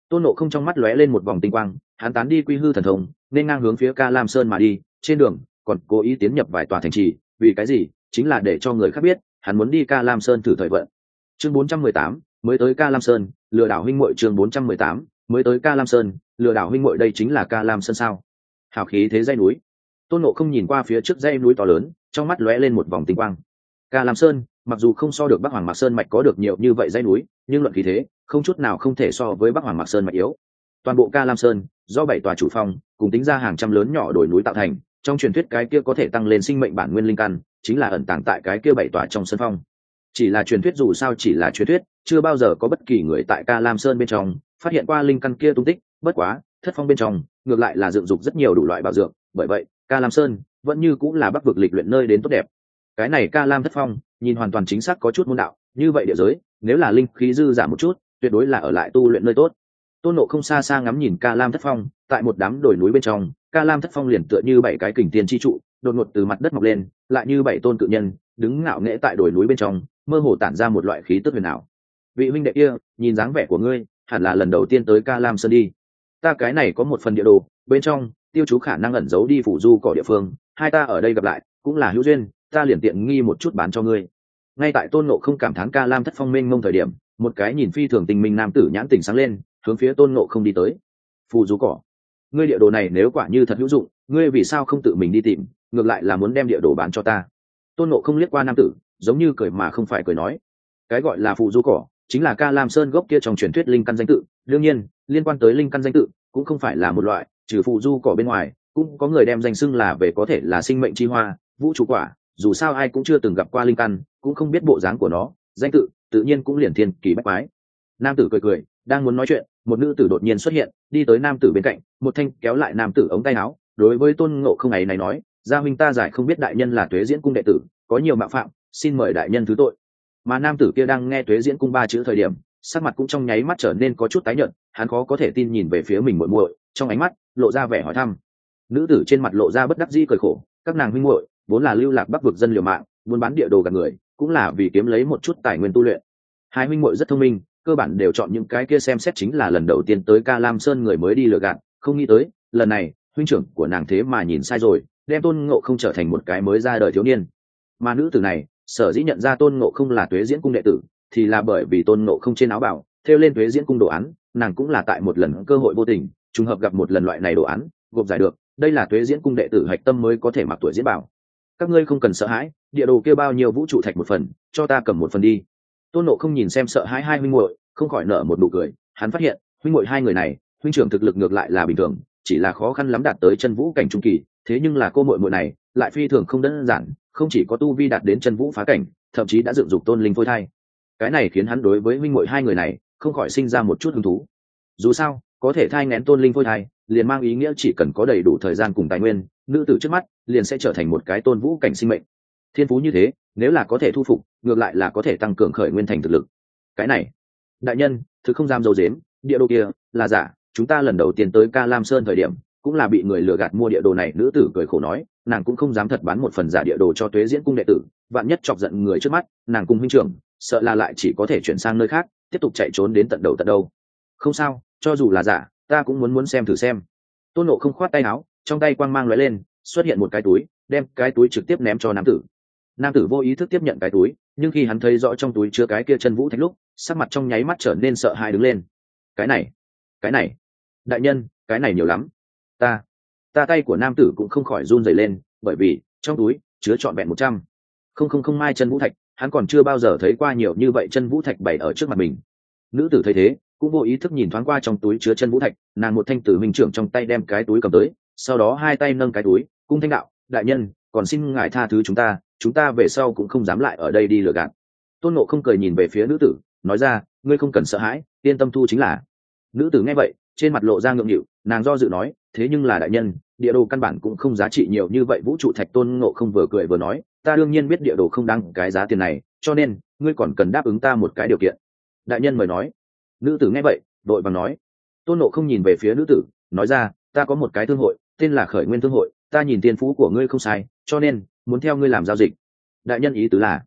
[SPEAKER 1] Tôn nộ không trong mắt lóe lên một vòng tinh quang, hắn tán đi quy hư thần thông, nên ngang hướng phía ca lam sơn mà đi. Trên đường, còn cố ý tiến nhập vài tòa thành trì, vì cái gì? Chính là để cho người khác biết hắn muốn đi ca lam sơn thử thời vận. Chương 418, mới tới ca lam sơn lừa đảo huynh muội chương 418, mới tới ca lam sơn lừa đảo huynh muội đây chính là ca lam sơn sao? Hào khí thế dây núi. Tôn nộ không nhìn qua phía trước dây núi to lớn trong mắt lóe lên một vòng tinh quang. Ca lam sơn mặc dù không so được bắc hoàng mạc sơn mạch có được nhiều như vậy dây núi nhưng luận khí thế không chút nào không thể so với bắc hoàng mạc sơn mạch yếu. Toàn bộ ca lam sơn do bảy tòa chủ phong cùng tính ra hàng trăm lớn nhỏ đồi núi tạo thành trong truyền thuyết cái kia có thể tăng lên sinh mệnh bản nguyên linh căn, chính là ẩn tàng tại cái kia bảy tòa trong sân phong. Chỉ là truyền thuyết dù sao chỉ là truyền thuyết, chưa bao giờ có bất kỳ người tại ca lam sơn bên trong phát hiện qua linh căn kia tung tích, bất quá, thất phong bên trong, ngược lại là dựng dục rất nhiều đủ loại bảo dưỡng bởi vậy, ca lam sơn vẫn như cũng là bắc vực lịch luyện nơi đến tốt đẹp. Cái này ca lam thất phong, nhìn hoàn toàn chính xác có chút môn đạo, như vậy địa giới, nếu là linh khí dư giảm một chút, tuyệt đối là ở lại tu luyện nơi tốt. Tôn nộ không xa xa ngắm nhìn ca lam thất phong tại một đám đồi núi bên trong, ca lam thất phong liền tựa như bảy cái kình tiền chi trụ, đột ngột từ mặt đất mọc lên, lại như bảy tôn cự nhân, đứng ngạo nghễ tại đồi núi bên trong, mơ hồ tản ra một loại khí tức huyền ảo. Vị huynh đệ kia, nhìn dáng vẻ của ngươi, hẳn là lần đầu tiên tới ca lam sơn đi. Ta cái này có một phần địa đồ, bên trong, tiêu chú khả năng ẩn giấu đi phủ du cỏ địa phương, hai ta ở đây gặp lại, cũng là hữu duyên, ta liền tiện nghi một chút bán cho ngươi. Ngay tại tôn nộ không cảm thán ca lam thất phong minh mông thời điểm, một cái nhìn phi thường tình minh nam tử nhãn tỉnh sáng lên, hướng phía tôn nộ không đi tới. Phù du cỏ ngươi địa đồ này nếu quả như thật hữu dụng, ngươi vì sao không tự mình đi tìm, ngược lại là muốn đem địa đồ bán cho ta. Tôn nộ không liếc qua nam tử, giống như cười mà không phải cười nói. Cái gọi là phụ du cỏ, chính là ca lam sơn gốc kia trong truyền thuyết linh căn danh tự. Đương nhiên, liên quan tới linh căn danh tự, cũng không phải là một loại, trừ phụ du cỏ bên ngoài, cũng có người đem danh xưng là về có thể là sinh mệnh chi hoa, vũ trụ quả, dù sao ai cũng chưa từng gặp qua linh căn, cũng không biết bộ dáng của nó, danh tự tự nhiên cũng liền thiên kỳ bách mái nam tử cười cười đang muốn nói chuyện, một nữ tử đột nhiên xuất hiện, đi tới nam tử bên cạnh, một thanh kéo lại nam tử ống tay áo, đối với tôn ngộ không ấy này nói, gia huynh ta giải không biết đại nhân là tuế diễn cung đệ tử, có nhiều mạo phạm, xin mời đại nhân thứ tội. Mà nam tử kia đang nghe tuế diễn cung ba chữ thời điểm, sắc mặt cũng trong nháy mắt trở nên có chút tái nhợt, hắn khó có thể tin nhìn về phía mình muội muội, trong ánh mắt lộ ra vẻ hỏi thăm. Nữ tử trên mặt lộ ra bất đắc dĩ cười khổ, các nàng huynh muội, vốn là lưu lạc bắc vực dân liều mạng, buôn bán địa đồ gạt người, cũng là vì kiếm lấy một chút tài nguyên tu luyện. Hai huynh muội rất thông minh cơ bản đều chọn những cái kia xem xét chính là lần đầu tiên tới ca lam sơn người mới đi lừa gạt, không nghĩ tới, lần này, huynh trưởng của nàng thế mà nhìn sai rồi, đem tôn ngộ không trở thành một cái mới ra đời thiếu niên. Mà nữ tử này, sở dĩ nhận ra tôn ngộ không là tuế diễn cung đệ tử, thì là bởi vì tôn ngộ không trên áo bảo theo lên tuế diễn cung đồ án, nàng cũng là tại một lần cơ hội vô tình, trùng hợp gặp một lần loại này đồ án, gộp giải được, đây là tuế diễn cung đệ tử hạch tâm mới có thể mặc tuổi diễn bảo. Các ngươi không cần sợ hãi, địa đồ kia bao nhiêu vũ trụ thạch một phần, cho ta cầm một phần đi tôn nộ không nhìn xem sợ hãi hai huynh muội, không khỏi nở một nụ cười. Hắn phát hiện, huynh muội hai người này, huynh trưởng thực lực ngược lại là bình thường, chỉ là khó khăn lắm đạt tới chân vũ cảnh trung kỳ, thế nhưng là cô muội muội này, lại phi thường không đơn giản, không chỉ có tu vi đạt đến chân vũ phá cảnh, thậm chí đã dựng dục tôn linh phôi thai. Cái này khiến hắn đối với huynh muội hai người này, không khỏi sinh ra một chút hứng thú. Dù sao, có thể thai ngén tôn linh phôi thai, liền mang ý nghĩa chỉ cần có đầy đủ thời gian cùng tài nguyên, nữ tử trước mắt, liền sẽ trở thành một cái tôn vũ cảnh sinh mệnh thiên phú như thế, nếu là có thể thu phục, ngược lại là có thể tăng cường khởi nguyên thành thực lực. Cái này, đại nhân, thứ không dám dâu dếm địa đồ kia là giả, chúng ta lần đầu tiên tới ca lam sơn thời điểm, cũng là bị người lừa gạt mua địa đồ này, nữ tử cười khổ nói, nàng cũng không dám thật bán một phần giả địa đồ cho tuế diễn cung đệ tử, vạn nhất chọc giận người trước mắt, nàng cùng huynh trưởng, sợ là lại chỉ có thể chuyển sang nơi khác, tiếp tục chạy trốn đến tận đầu tận đâu. Không sao, cho dù là giả, ta cũng muốn muốn xem thử xem. Tôn nộ không khoát tay áo, trong tay quang mang lóe lên, xuất hiện một cái túi, đem cái túi trực tiếp ném cho nam tử nam tử vô ý thức tiếp nhận cái túi, nhưng khi hắn thấy rõ trong túi chứa cái kia chân vũ thạch lúc, sắc mặt trong nháy mắt trở nên sợ hãi đứng lên. Cái này cái này, đại nhân, cái này nhiều lắm. Ta ta tay của nam tử cũng không khỏi run rẩy lên, bởi vì trong túi chứa trọn vẹn một trăm. Không không không mai chân vũ thạch, hắn còn chưa bao giờ thấy qua nhiều như vậy chân vũ thạch bày ở trước mặt mình. Nữ tử thấy thế, cũng vô ý thức nhìn thoáng qua trong túi chứa chân vũ thạch, nàng một thanh tử minh trưởng trong tay đem cái túi cầm tới, sau đó hai tay nâng cái túi, cung thanh đạo, đại nhân, còn xin ngài tha thứ chúng ta chúng ta về sau cũng không dám lại ở đây đi lừa gạt. Tôn nộ không cười nhìn về phía nữ tử, nói ra, ngươi không cần sợ hãi, yên tâm thu chính là. Nữ tử nghe vậy, trên mặt lộ ra ngượng nghịu, nàng do dự nói, thế nhưng là đại nhân, địa đồ căn bản cũng không giá trị nhiều như vậy, vũ trụ thạch tôn ngộ không vừa cười vừa nói, ta đương nhiên biết địa đồ không đáng cái giá tiền này, cho nên, ngươi còn cần đáp ứng ta một cái điều kiện. Đại nhân mời nói. Nữ tử nghe vậy, đội bằng nói. Tôn nộ không nhìn về phía nữ tử, nói ra, ta có một cái thương hội, tên là khởi nguyên thương hội, ta nhìn tiền phú của ngươi không sai, cho nên muốn theo ngươi làm giao dịch. Đại nhân ý tứ là,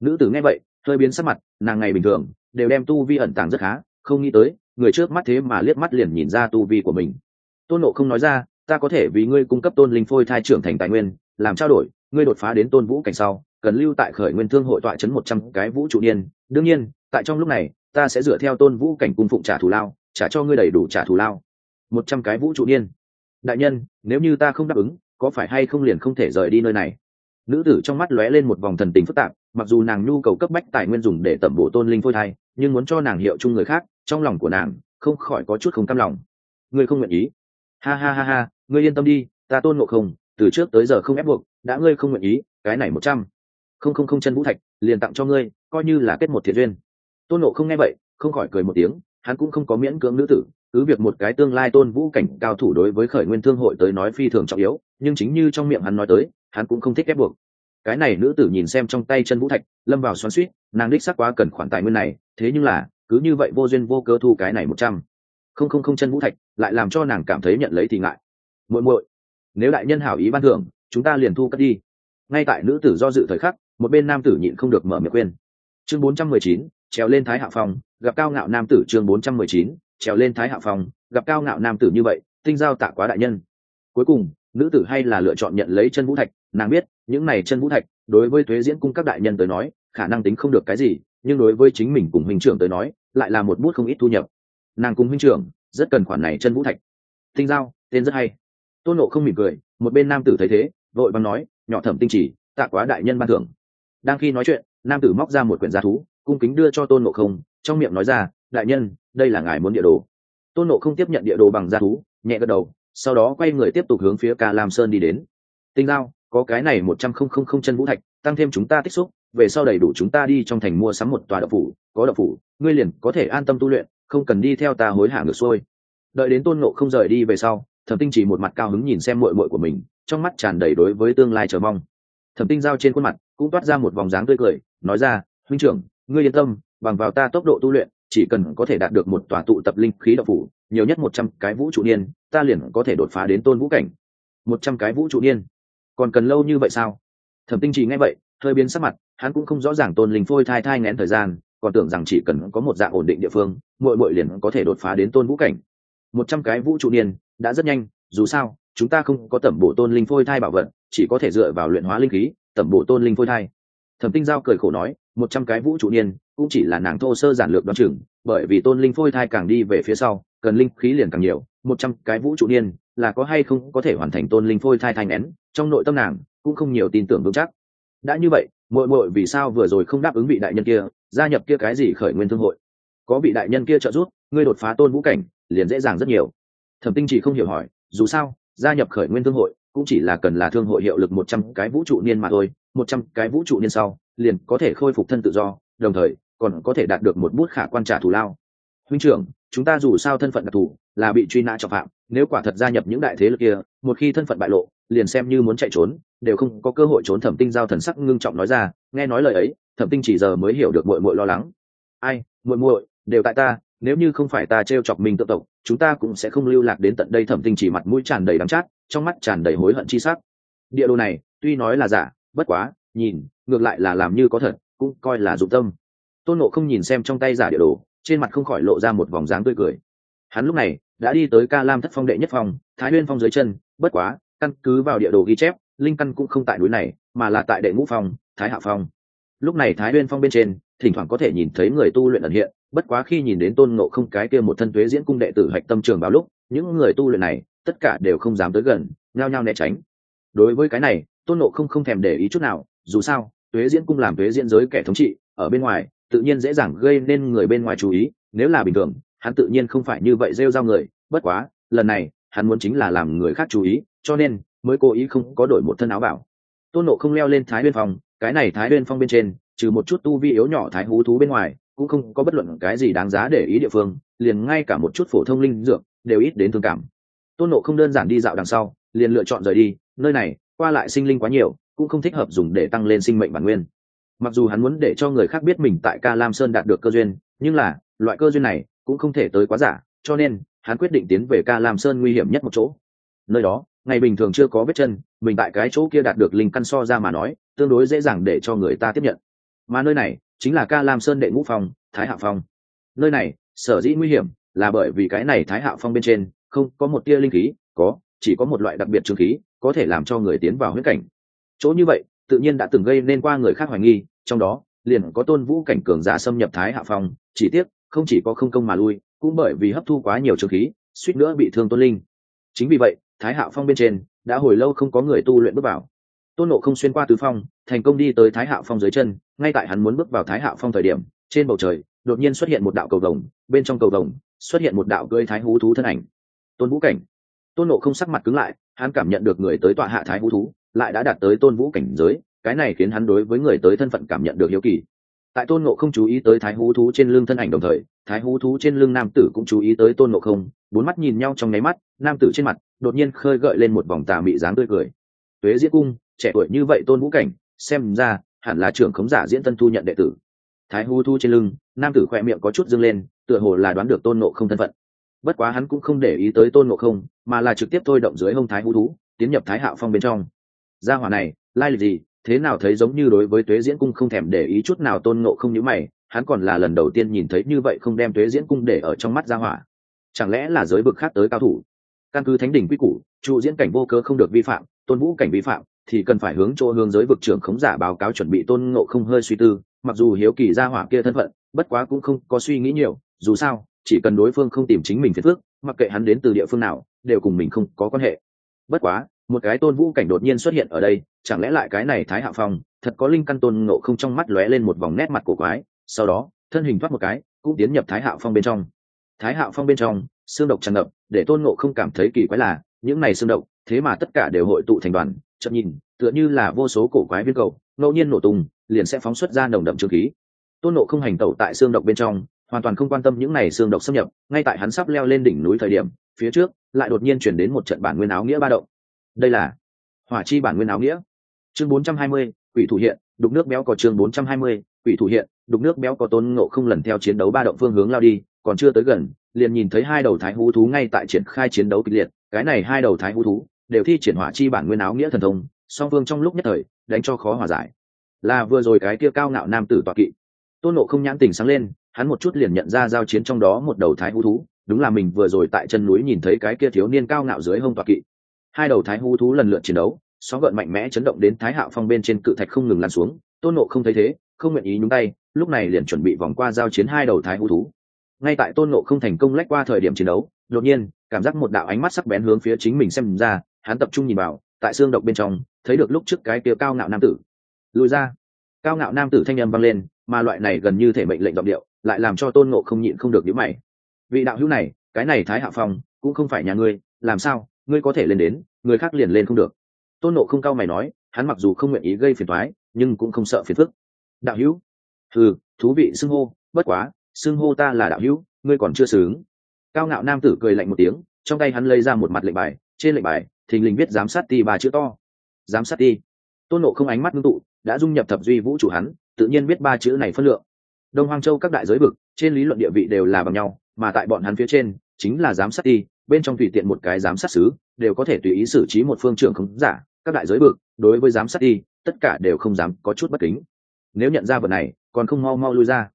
[SPEAKER 1] nữ tử nghe vậy, hơi biến sắc mặt, nàng ngày bình thường, đều đem tu vi ẩn tàng rất khá, không nghĩ tới, người trước mắt thế mà liếc mắt liền nhìn ra tu vi của mình. Tôn nộ không nói ra, ta có thể vì ngươi cung cấp tôn linh phôi thai trưởng thành tài nguyên, làm trao đổi, ngươi đột phá đến tôn vũ cảnh sau, cần lưu tại khởi nguyên thương hội tọa chấn một trăm cái vũ trụ niên đương nhiên, tại trong lúc này, ta sẽ dựa theo tôn vũ cảnh cung phụng trả thù lao, trả cho ngươi đầy đủ trả thù lao. Một trăm cái vũ trụ niên đại nhân, nếu như ta không đáp ứng, có phải hay không liền không thể rời đi nơi này? Nữ tử trong mắt lóe lên một vòng thần tình phức tạp, mặc dù nàng nhu cầu cấp bách tài nguyên dùng để tẩm bổ tôn linh phôi thai, nhưng muốn cho nàng hiệu chung người khác, trong lòng của nàng, không khỏi có chút không cam lòng. Ngươi không nguyện ý. Ha ha ha ha, ngươi yên tâm đi, ta tôn ngộ không, từ trước tới giờ không ép buộc, đã ngươi không nguyện ý, cái này một trăm. Không không không chân vũ thạch, liền tặng cho ngươi, coi như là kết một thiện duyên. Tôn ngộ không nghe vậy, không khỏi cười một tiếng, hắn cũng không có miễn cưỡng nữ tử cứ việc một cái tương lai tôn vũ cảnh cao thủ đối với khởi nguyên thương hội tới nói phi thường trọng yếu, nhưng chính như trong miệng hắn nói tới, hắn cũng không thích ép buộc. Cái này nữ tử nhìn xem trong tay chân vũ thạch, lâm vào xoắn suýt nàng đích xác quá cần khoản tài nguyên này, thế nhưng là, cứ như vậy vô duyên vô cớ thu cái này một trăm. Không không không chân vũ thạch, lại làm cho nàng cảm thấy nhận lấy thì ngại. Muội muội, nếu đại nhân hảo ý ban thưởng, chúng ta liền thu cất đi. Ngay tại nữ tử do dự thời khắc, một bên nam tử nhịn không được mở miệng khuyên. Chương bốn trăm mười chín, trèo lên thái hạ phòng, gặp cao ngạo nam tử chương bốn trăm mười chín trèo lên thái hạ phòng gặp cao ngạo nam tử như vậy, tinh giao tạ quá đại nhân. Cuối cùng, nữ tử hay là lựa chọn nhận lấy chân vũ thạch, nàng biết, những này chân vũ thạch, đối với thuế diễn cung các đại nhân tới nói, khả năng tính không được cái gì, nhưng đối với chính mình cùng huynh trưởng tới nói, lại là một bút không ít thu nhập. Nàng cùng huynh trưởng, rất cần khoản này chân vũ thạch. Tinh giao, tên rất hay. Tôn nộ không mỉm cười, một bên nam tử thấy thế, vội vàng nói, nhỏ thẩm tinh chỉ, tạ quá đại nhân ban thưởng. Đang khi nói chuyện, nam tử móc ra một quyển gia thú, cung kính đưa cho tôn nộ không, trong miệng nói ra, đại nhân đây là ngài muốn địa đồ. Tôn nộ không tiếp nhận địa đồ bằng gia thú, nhẹ gật đầu, sau đó quay người tiếp tục hướng phía ca lam sơn đi đến. Tinh giao, có cái này một trăm không không không chân vũ thạch, tăng thêm chúng ta tích xúc, về sau đầy đủ chúng ta đi trong thành mua sắm một tòa đậu phủ, có đậu phủ, ngươi liền có thể an tâm tu luyện, không cần đi theo ta hối hả ngược xuôi. Đợi đến tôn nộ không rời đi về sau, thẩm tinh chỉ một mặt cao hứng nhìn xem mội mội của mình, trong mắt tràn đầy đối với tương lai chờ mong. Thẩm tinh giao trên khuôn mặt cũng toát ra một vòng dáng tươi cười, nói ra, huynh trưởng, ngươi yên tâm, bằng vào ta tốc độ tu luyện chỉ cần có thể đạt được một tòa tụ tập linh khí đạo phủ, nhiều nhất một trăm cái vũ trụ niên, ta liền có thể đột phá đến tôn vũ cảnh. Một trăm cái vũ trụ niên. Còn cần lâu như vậy sao? Thẩm tinh chỉ nghe vậy, hơi biến sắc mặt, hắn cũng không rõ ràng tôn linh phôi thai thai ngén thời gian, còn tưởng rằng chỉ cần có một dạng ổn định địa phương mỗi mỗi liền có thể đột phá đến tôn vũ cảnh. Một trăm cái vũ trụ niên, đã rất nhanh, dù sao, chúng ta không có tẩm bổ tôn linh phôi thai bảo vật, chỉ có thể dựa vào luyện hóa linh khí, tẩm bổ tôn linh phôi thai thẩm tinh giao cười khổ nói, một trăm cái vũ trụ niên, cũng chỉ là nàng thô sơ giản lược đ o á n chừng, bởi vì tôn linh phôi thai càng đi về phía sau, cần linh khí liền càng nhiều, một trăm cái vũ trụ niên, là có hay không có thể hoàn thành tôn linh phôi thai thai nén trong nội tâm nàng cũng không nhiều tin tưởng vững chắc. Đã như vậy, muội muội vì sao vừa rồi không đáp ứng vị đại nhân kia, gia nhập kia cái gì khởi nguyên thương hội? Có vị đại nhân kia trợ giúp, ngươi đột phá tôn vũ cảnh, liền dễ dàng rất nhiều. Thẩm tinh chỉ không hiểu hỏi, dù sao, gia nhập khởi nguyên thương hội cũng chỉ là cần là thương hội hiệu lực một trăm cái vũ trụ niên mà thôi, một trăm cái vũ trụ niên sau, liền có thể khôi phục thân tự do, đồng thời, còn có thể đạt được một bút khả quan trả thù lao. Huynh trưởng, chúng ta dù sao thân phận đặc thù, là bị truy nã trọng phạm, nếu quả thật gia nhập những đại thế lực kia, một khi thân phận bại lộ, liền xem như muốn chạy trốn, đều không có cơ hội trốn thẩm tinh giao thần sắc ngưng trọng nói ra, nghe nói lời ấy, thẩm tinh chỉ giờ mới hiểu được muội muội lo lắng. Ai, muội muội, đều tại ta nếu như không phải ta t chọc mình tự tộc, chúng ta cũng sẽ không lưu lạc đến tận đây thẩm tinh chỉ mặt mũi tràn đầy đắng chát, trong mắt tràn đầy hối hận chi sắc. Địa đồ này, tuy nói là giả, bất quá, nhìn, ngược lại là làm như có thật, cũng coi là dụng tâm. Tôn nộ không nhìn xem trong tay giả địa đồ, trên mặt không khỏi lộ ra một vòng dáng tươi cười. Hắn lúc này, đã đi tới ca lam thất phong đệ nhất phong, thái nguyên phong dưới chân, bất quá, căn cứ vào địa đồ ghi chép, linh căn cũng không tại núi này, mà là tại đệ ngũ phong, thái hạ phong. Lúc này thái nguyên phong bên trên, thỉnh thoảng có thể nhìn thấy người tu luyện ẩn hiện bất quá khi nhìn đến tôn ngộ không cái kia một thân thuế diễn cung đệ tử hạch tâm trường vào lúc, những người tu luyện này, tất cả đều không dám tới gần ngao nhao né tránh. Đối với cái này, tôn ngộ không không thèm để ý chút nào, dù sao thuế diễn cung làm thuế diễn giới kẻ thống trị, ở bên ngoài, tự nhiên dễ dàng gây nên người bên ngoài chú ý, nếu là bình thường, hắn tự nhiên không phải như vậy rêu rao người. Bất quá, lần này, hắn muốn chính là làm người khác chú ý, cho nên mới cố ý không có đổi một thân áo bảo. Tôn nộ không leo lên thái nguyên phòng cái này thái nguyên phong bên trên, trừ một chút tu vi yếu nhỏ thái hú thú bên ngoài cũng không có bất luận cái gì đáng giá để ý địa phương, liền ngay cả một chút phổ thông linh dược đều ít đến thương cảm. Tôn nộ không đơn giản đi dạo đằng sau, liền lựa chọn rời đi, nơi này, qua lại sinh linh quá nhiều, cũng không thích hợp dùng để tăng lên sinh mệnh bản nguyên. Mặc dù hắn muốn để cho người khác biết mình tại ca lam sơn đạt được cơ duyên, nhưng là, loại cơ duyên này cũng không thể tới quá giả, cho nên, hắn quyết định tiến về ca lam sơn nguy hiểm nhất một chỗ. Nơi đó, ngày bình thường chưa có vết chân, mình tại cái chỗ kia đạt được linh căn so ra mà nói, tương đối dễ dàng để cho người ta tiếp nhận. Mà nơi này chính là ca lam sơn đệ ngũ phong, thái hạ phong. Nơi này, sở dĩ nguy hiểm là bởi vì cái này thái hạ phong bên trên không có một tia linh khí, có, chỉ có một loại đặc biệt trường khí, có thể làm cho người tiến vào huyết cảnh. Chỗ như vậy, tự nhiên đã từng gây nên qua người khác hoài nghi, trong đó, liền có tôn vũ cảnh cường giả xâm nhập thái hạ phong, chỉ tiếc, không chỉ có không công mà lui, cũng bởi vì hấp thu quá nhiều trường khí, suýt nữa bị thương tôn linh. Chính vì vậy, thái hạ phong bên trên đã hồi lâu không có người tu luyện bước vào. Tôn nộ không xuyên qua tứ phong thành công đi tới thái Hạo phong dưới chân, ngay tại hắn muốn bước vào thái Hạo phong thời điểm, trên bầu trời, đột nhiên xuất hiện một đạo cầu vồng, bên trong cầu vồng, xuất hiện một đạo cưỡi thái hú thú thân ảnh. Tôn vũ cảnh. Tôn nộ không sắc mặt cứng lại, hắn cảm nhận được người tới tọa hạ thái hú thú, lại đã đạt tới tôn vũ cảnh giới, cái này khiến hắn đối với người tới thân phận cảm nhận được hiếu kỳ. Tại tôn nộ không chú ý tới thái hú thú trên lưng thân ảnh đồng thời, thái hú thú trên lưng nam tử cũng chú ý tới tôn nộ không, bốn mắt nhìn nhau trong nháy mắt, nam tử trên mặt đột nhiên khơi gợi lên một vòng tà mị dáng tươi cười. Tuế diễn cung, trẻ tuổi như vậy tôn vũ cảnh xem ra, hẳn là trưởng khống giả diễn tân thu nhận đệ tử. Thái hú thu trên lưng, nam tử khoe miệng có chút dâng lên, tựa hồ là đoán được tôn nộ không thân phận. Bất quá hắn cũng không để ý tới tôn nộ không, mà là trực tiếp thôi động dưới hông thái hú thú, tiến nhập thái hạo phong bên trong. Gia hỏa này, lai lịch gì, thế nào thấy giống như đối với tuế diễn cung không thèm để ý chút nào tôn nộ không nhữ mày, hắn còn là lần đầu tiên nhìn thấy như vậy không đem tuế diễn cung để ở trong mắt gia hỏa. Chẳng lẽ là giới vực khác tới cao thủ? Căn cứ thánh đỉnh quy củ, trụ diễn cảnh vô cơ không được vi phạm, tôn vũ cảnh vi phạm thì cần phải hướng chỗ hướng giới vực trưởng khống giả báo cáo chuẩn bị tôn ngộ không hơi suy tư, mặc dù hiếu kỳ ra hỏa kia thân phận, bất quá cũng không có suy nghĩ nhiều, dù sao, chỉ cần đối phương không tìm chính mình phiền phước mặc kệ hắn đến từ địa phương nào, đều cùng mình không có quan hệ. Bất quá, một cái tôn vũ cảnh đột nhiên xuất hiện ở đây, chẳng lẽ lại cái này thái hạ phong, thật có linh căn tôn ngộ không trong mắt lóe lên một vòng nét mặt cổ quái, sau đó, thân hình thoát một cái, cũng tiến nhập thái hạ phong bên trong. Thái hạ phong bên trong, xương độc tràn ngập, để tôn ngộ không cảm thấy kỳ quái là, những này xương độc, thế mà tất cả đều hội tụ thành đoàn chậm nhìn tựa như là vô số cổ quái viên cầu ngẫu nhiên nổ tung liền sẽ phóng xuất ra nồng đậm trường khí. Tôn nộ không hành tẩu tại xương độc bên trong hoàn toàn không quan tâm những này xương độc xâm nhập ngay tại hắn sắp leo lên đỉnh núi thời điểm phía trước lại đột nhiên chuyển đến một trận bản nguyên áo nghĩa ba động. Đây là hỏa chi bản nguyên áo nghĩa. Chương 420, quỷ thủ hiện đục nước béo có chương 420, quỷ thủ hiện đục nước béo có tôn ngộ không lần theo chiến đấu ba động phương hướng lao đi còn chưa tới gần liền nhìn thấy hai đầu thái hú thú ngay tại triển khai chiến đấu kịch liệt. Cái này hai đầu thái hú thú đều thi triển hỏa chi bản nguyên áo nghĩa thần thông, song phương trong lúc nhất thời, đánh cho khó hòa giải. Là vừa rồi cái kia cao ngạo nam tử tọa kỵ. Tôn nộ không nhãn tình sáng lên, hắn một chút liền nhận ra giao chiến trong đó một đầu thái hú thú, đúng là mình vừa rồi tại chân núi nhìn thấy cái kia thiếu niên cao ngạo dưới hông tọa kỵ. Hai đầu thái hú thú lần lượt chiến đấu, sóng gợn mạnh mẽ chấn động đến thái hạo phong bên trên cự thạch không ngừng lan xuống, tôn nộ không thấy thế, không nguyện ý nhúng tay, lúc này liền chuẩn bị vòng qua giao chiến hai đầu thái hú thú. Ngay tại tôn nộ không thành công lách qua thời điểm chiến đấu, đột nhiên, cảm giác một đạo ánh mắt sắc bén hướng phía chính mình xem ra hắn tập trung nhìn vào, tại xương độc bên trong, thấy được lúc trước cái kia cao ngạo nam tử. Lùi ra. Cao ngạo nam tử thanh âm vang lên, mà loại này gần như thể mệnh lệnh giọng điệu, lại làm cho tôn ngộ không nhịn không được nhữ mày. Vị đạo hữu này, cái này thái hạ phong, cũng không phải nhà ngươi, làm sao, ngươi có thể lên đến, người khác liền lên không được. Tôn nộ không cao mày nói, hắn mặc dù không nguyện ý gây phiền thoái nhưng cũng không sợ phiền phức. Đạo hữu. Ừ thú vị, xưng hô, bất quá, xưng hô ta là đạo hữu, ngươi còn chưa xứng. Cao ngạo nam tử cười lạnh một tiếng, trong tay hắn lấy ra một mặt lệnh bài, trên lệnh bài thình lình viết giám sát ti ba chữ to. Giám sát ti. Tôn nộ không ánh mắt ngưng tụ, đã dung nhập thập duy vũ chủ hắn, tự nhiên biết ba chữ này phân lượng. Đông hoang châu các đại giới vực, trên lý luận địa vị đều là bằng nhau, mà tại bọn hắn phía trên, chính là giám sát ti, bên trong tùy tiện một cái giám sát xứ đều có thể tùy ý xử trí một phương trưởng khống giả, các đại giới vực, đối với giám sát ti, tất cả đều không dám có chút bất kính. Nếu nhận ra vật này, còn không mau mau lui ra.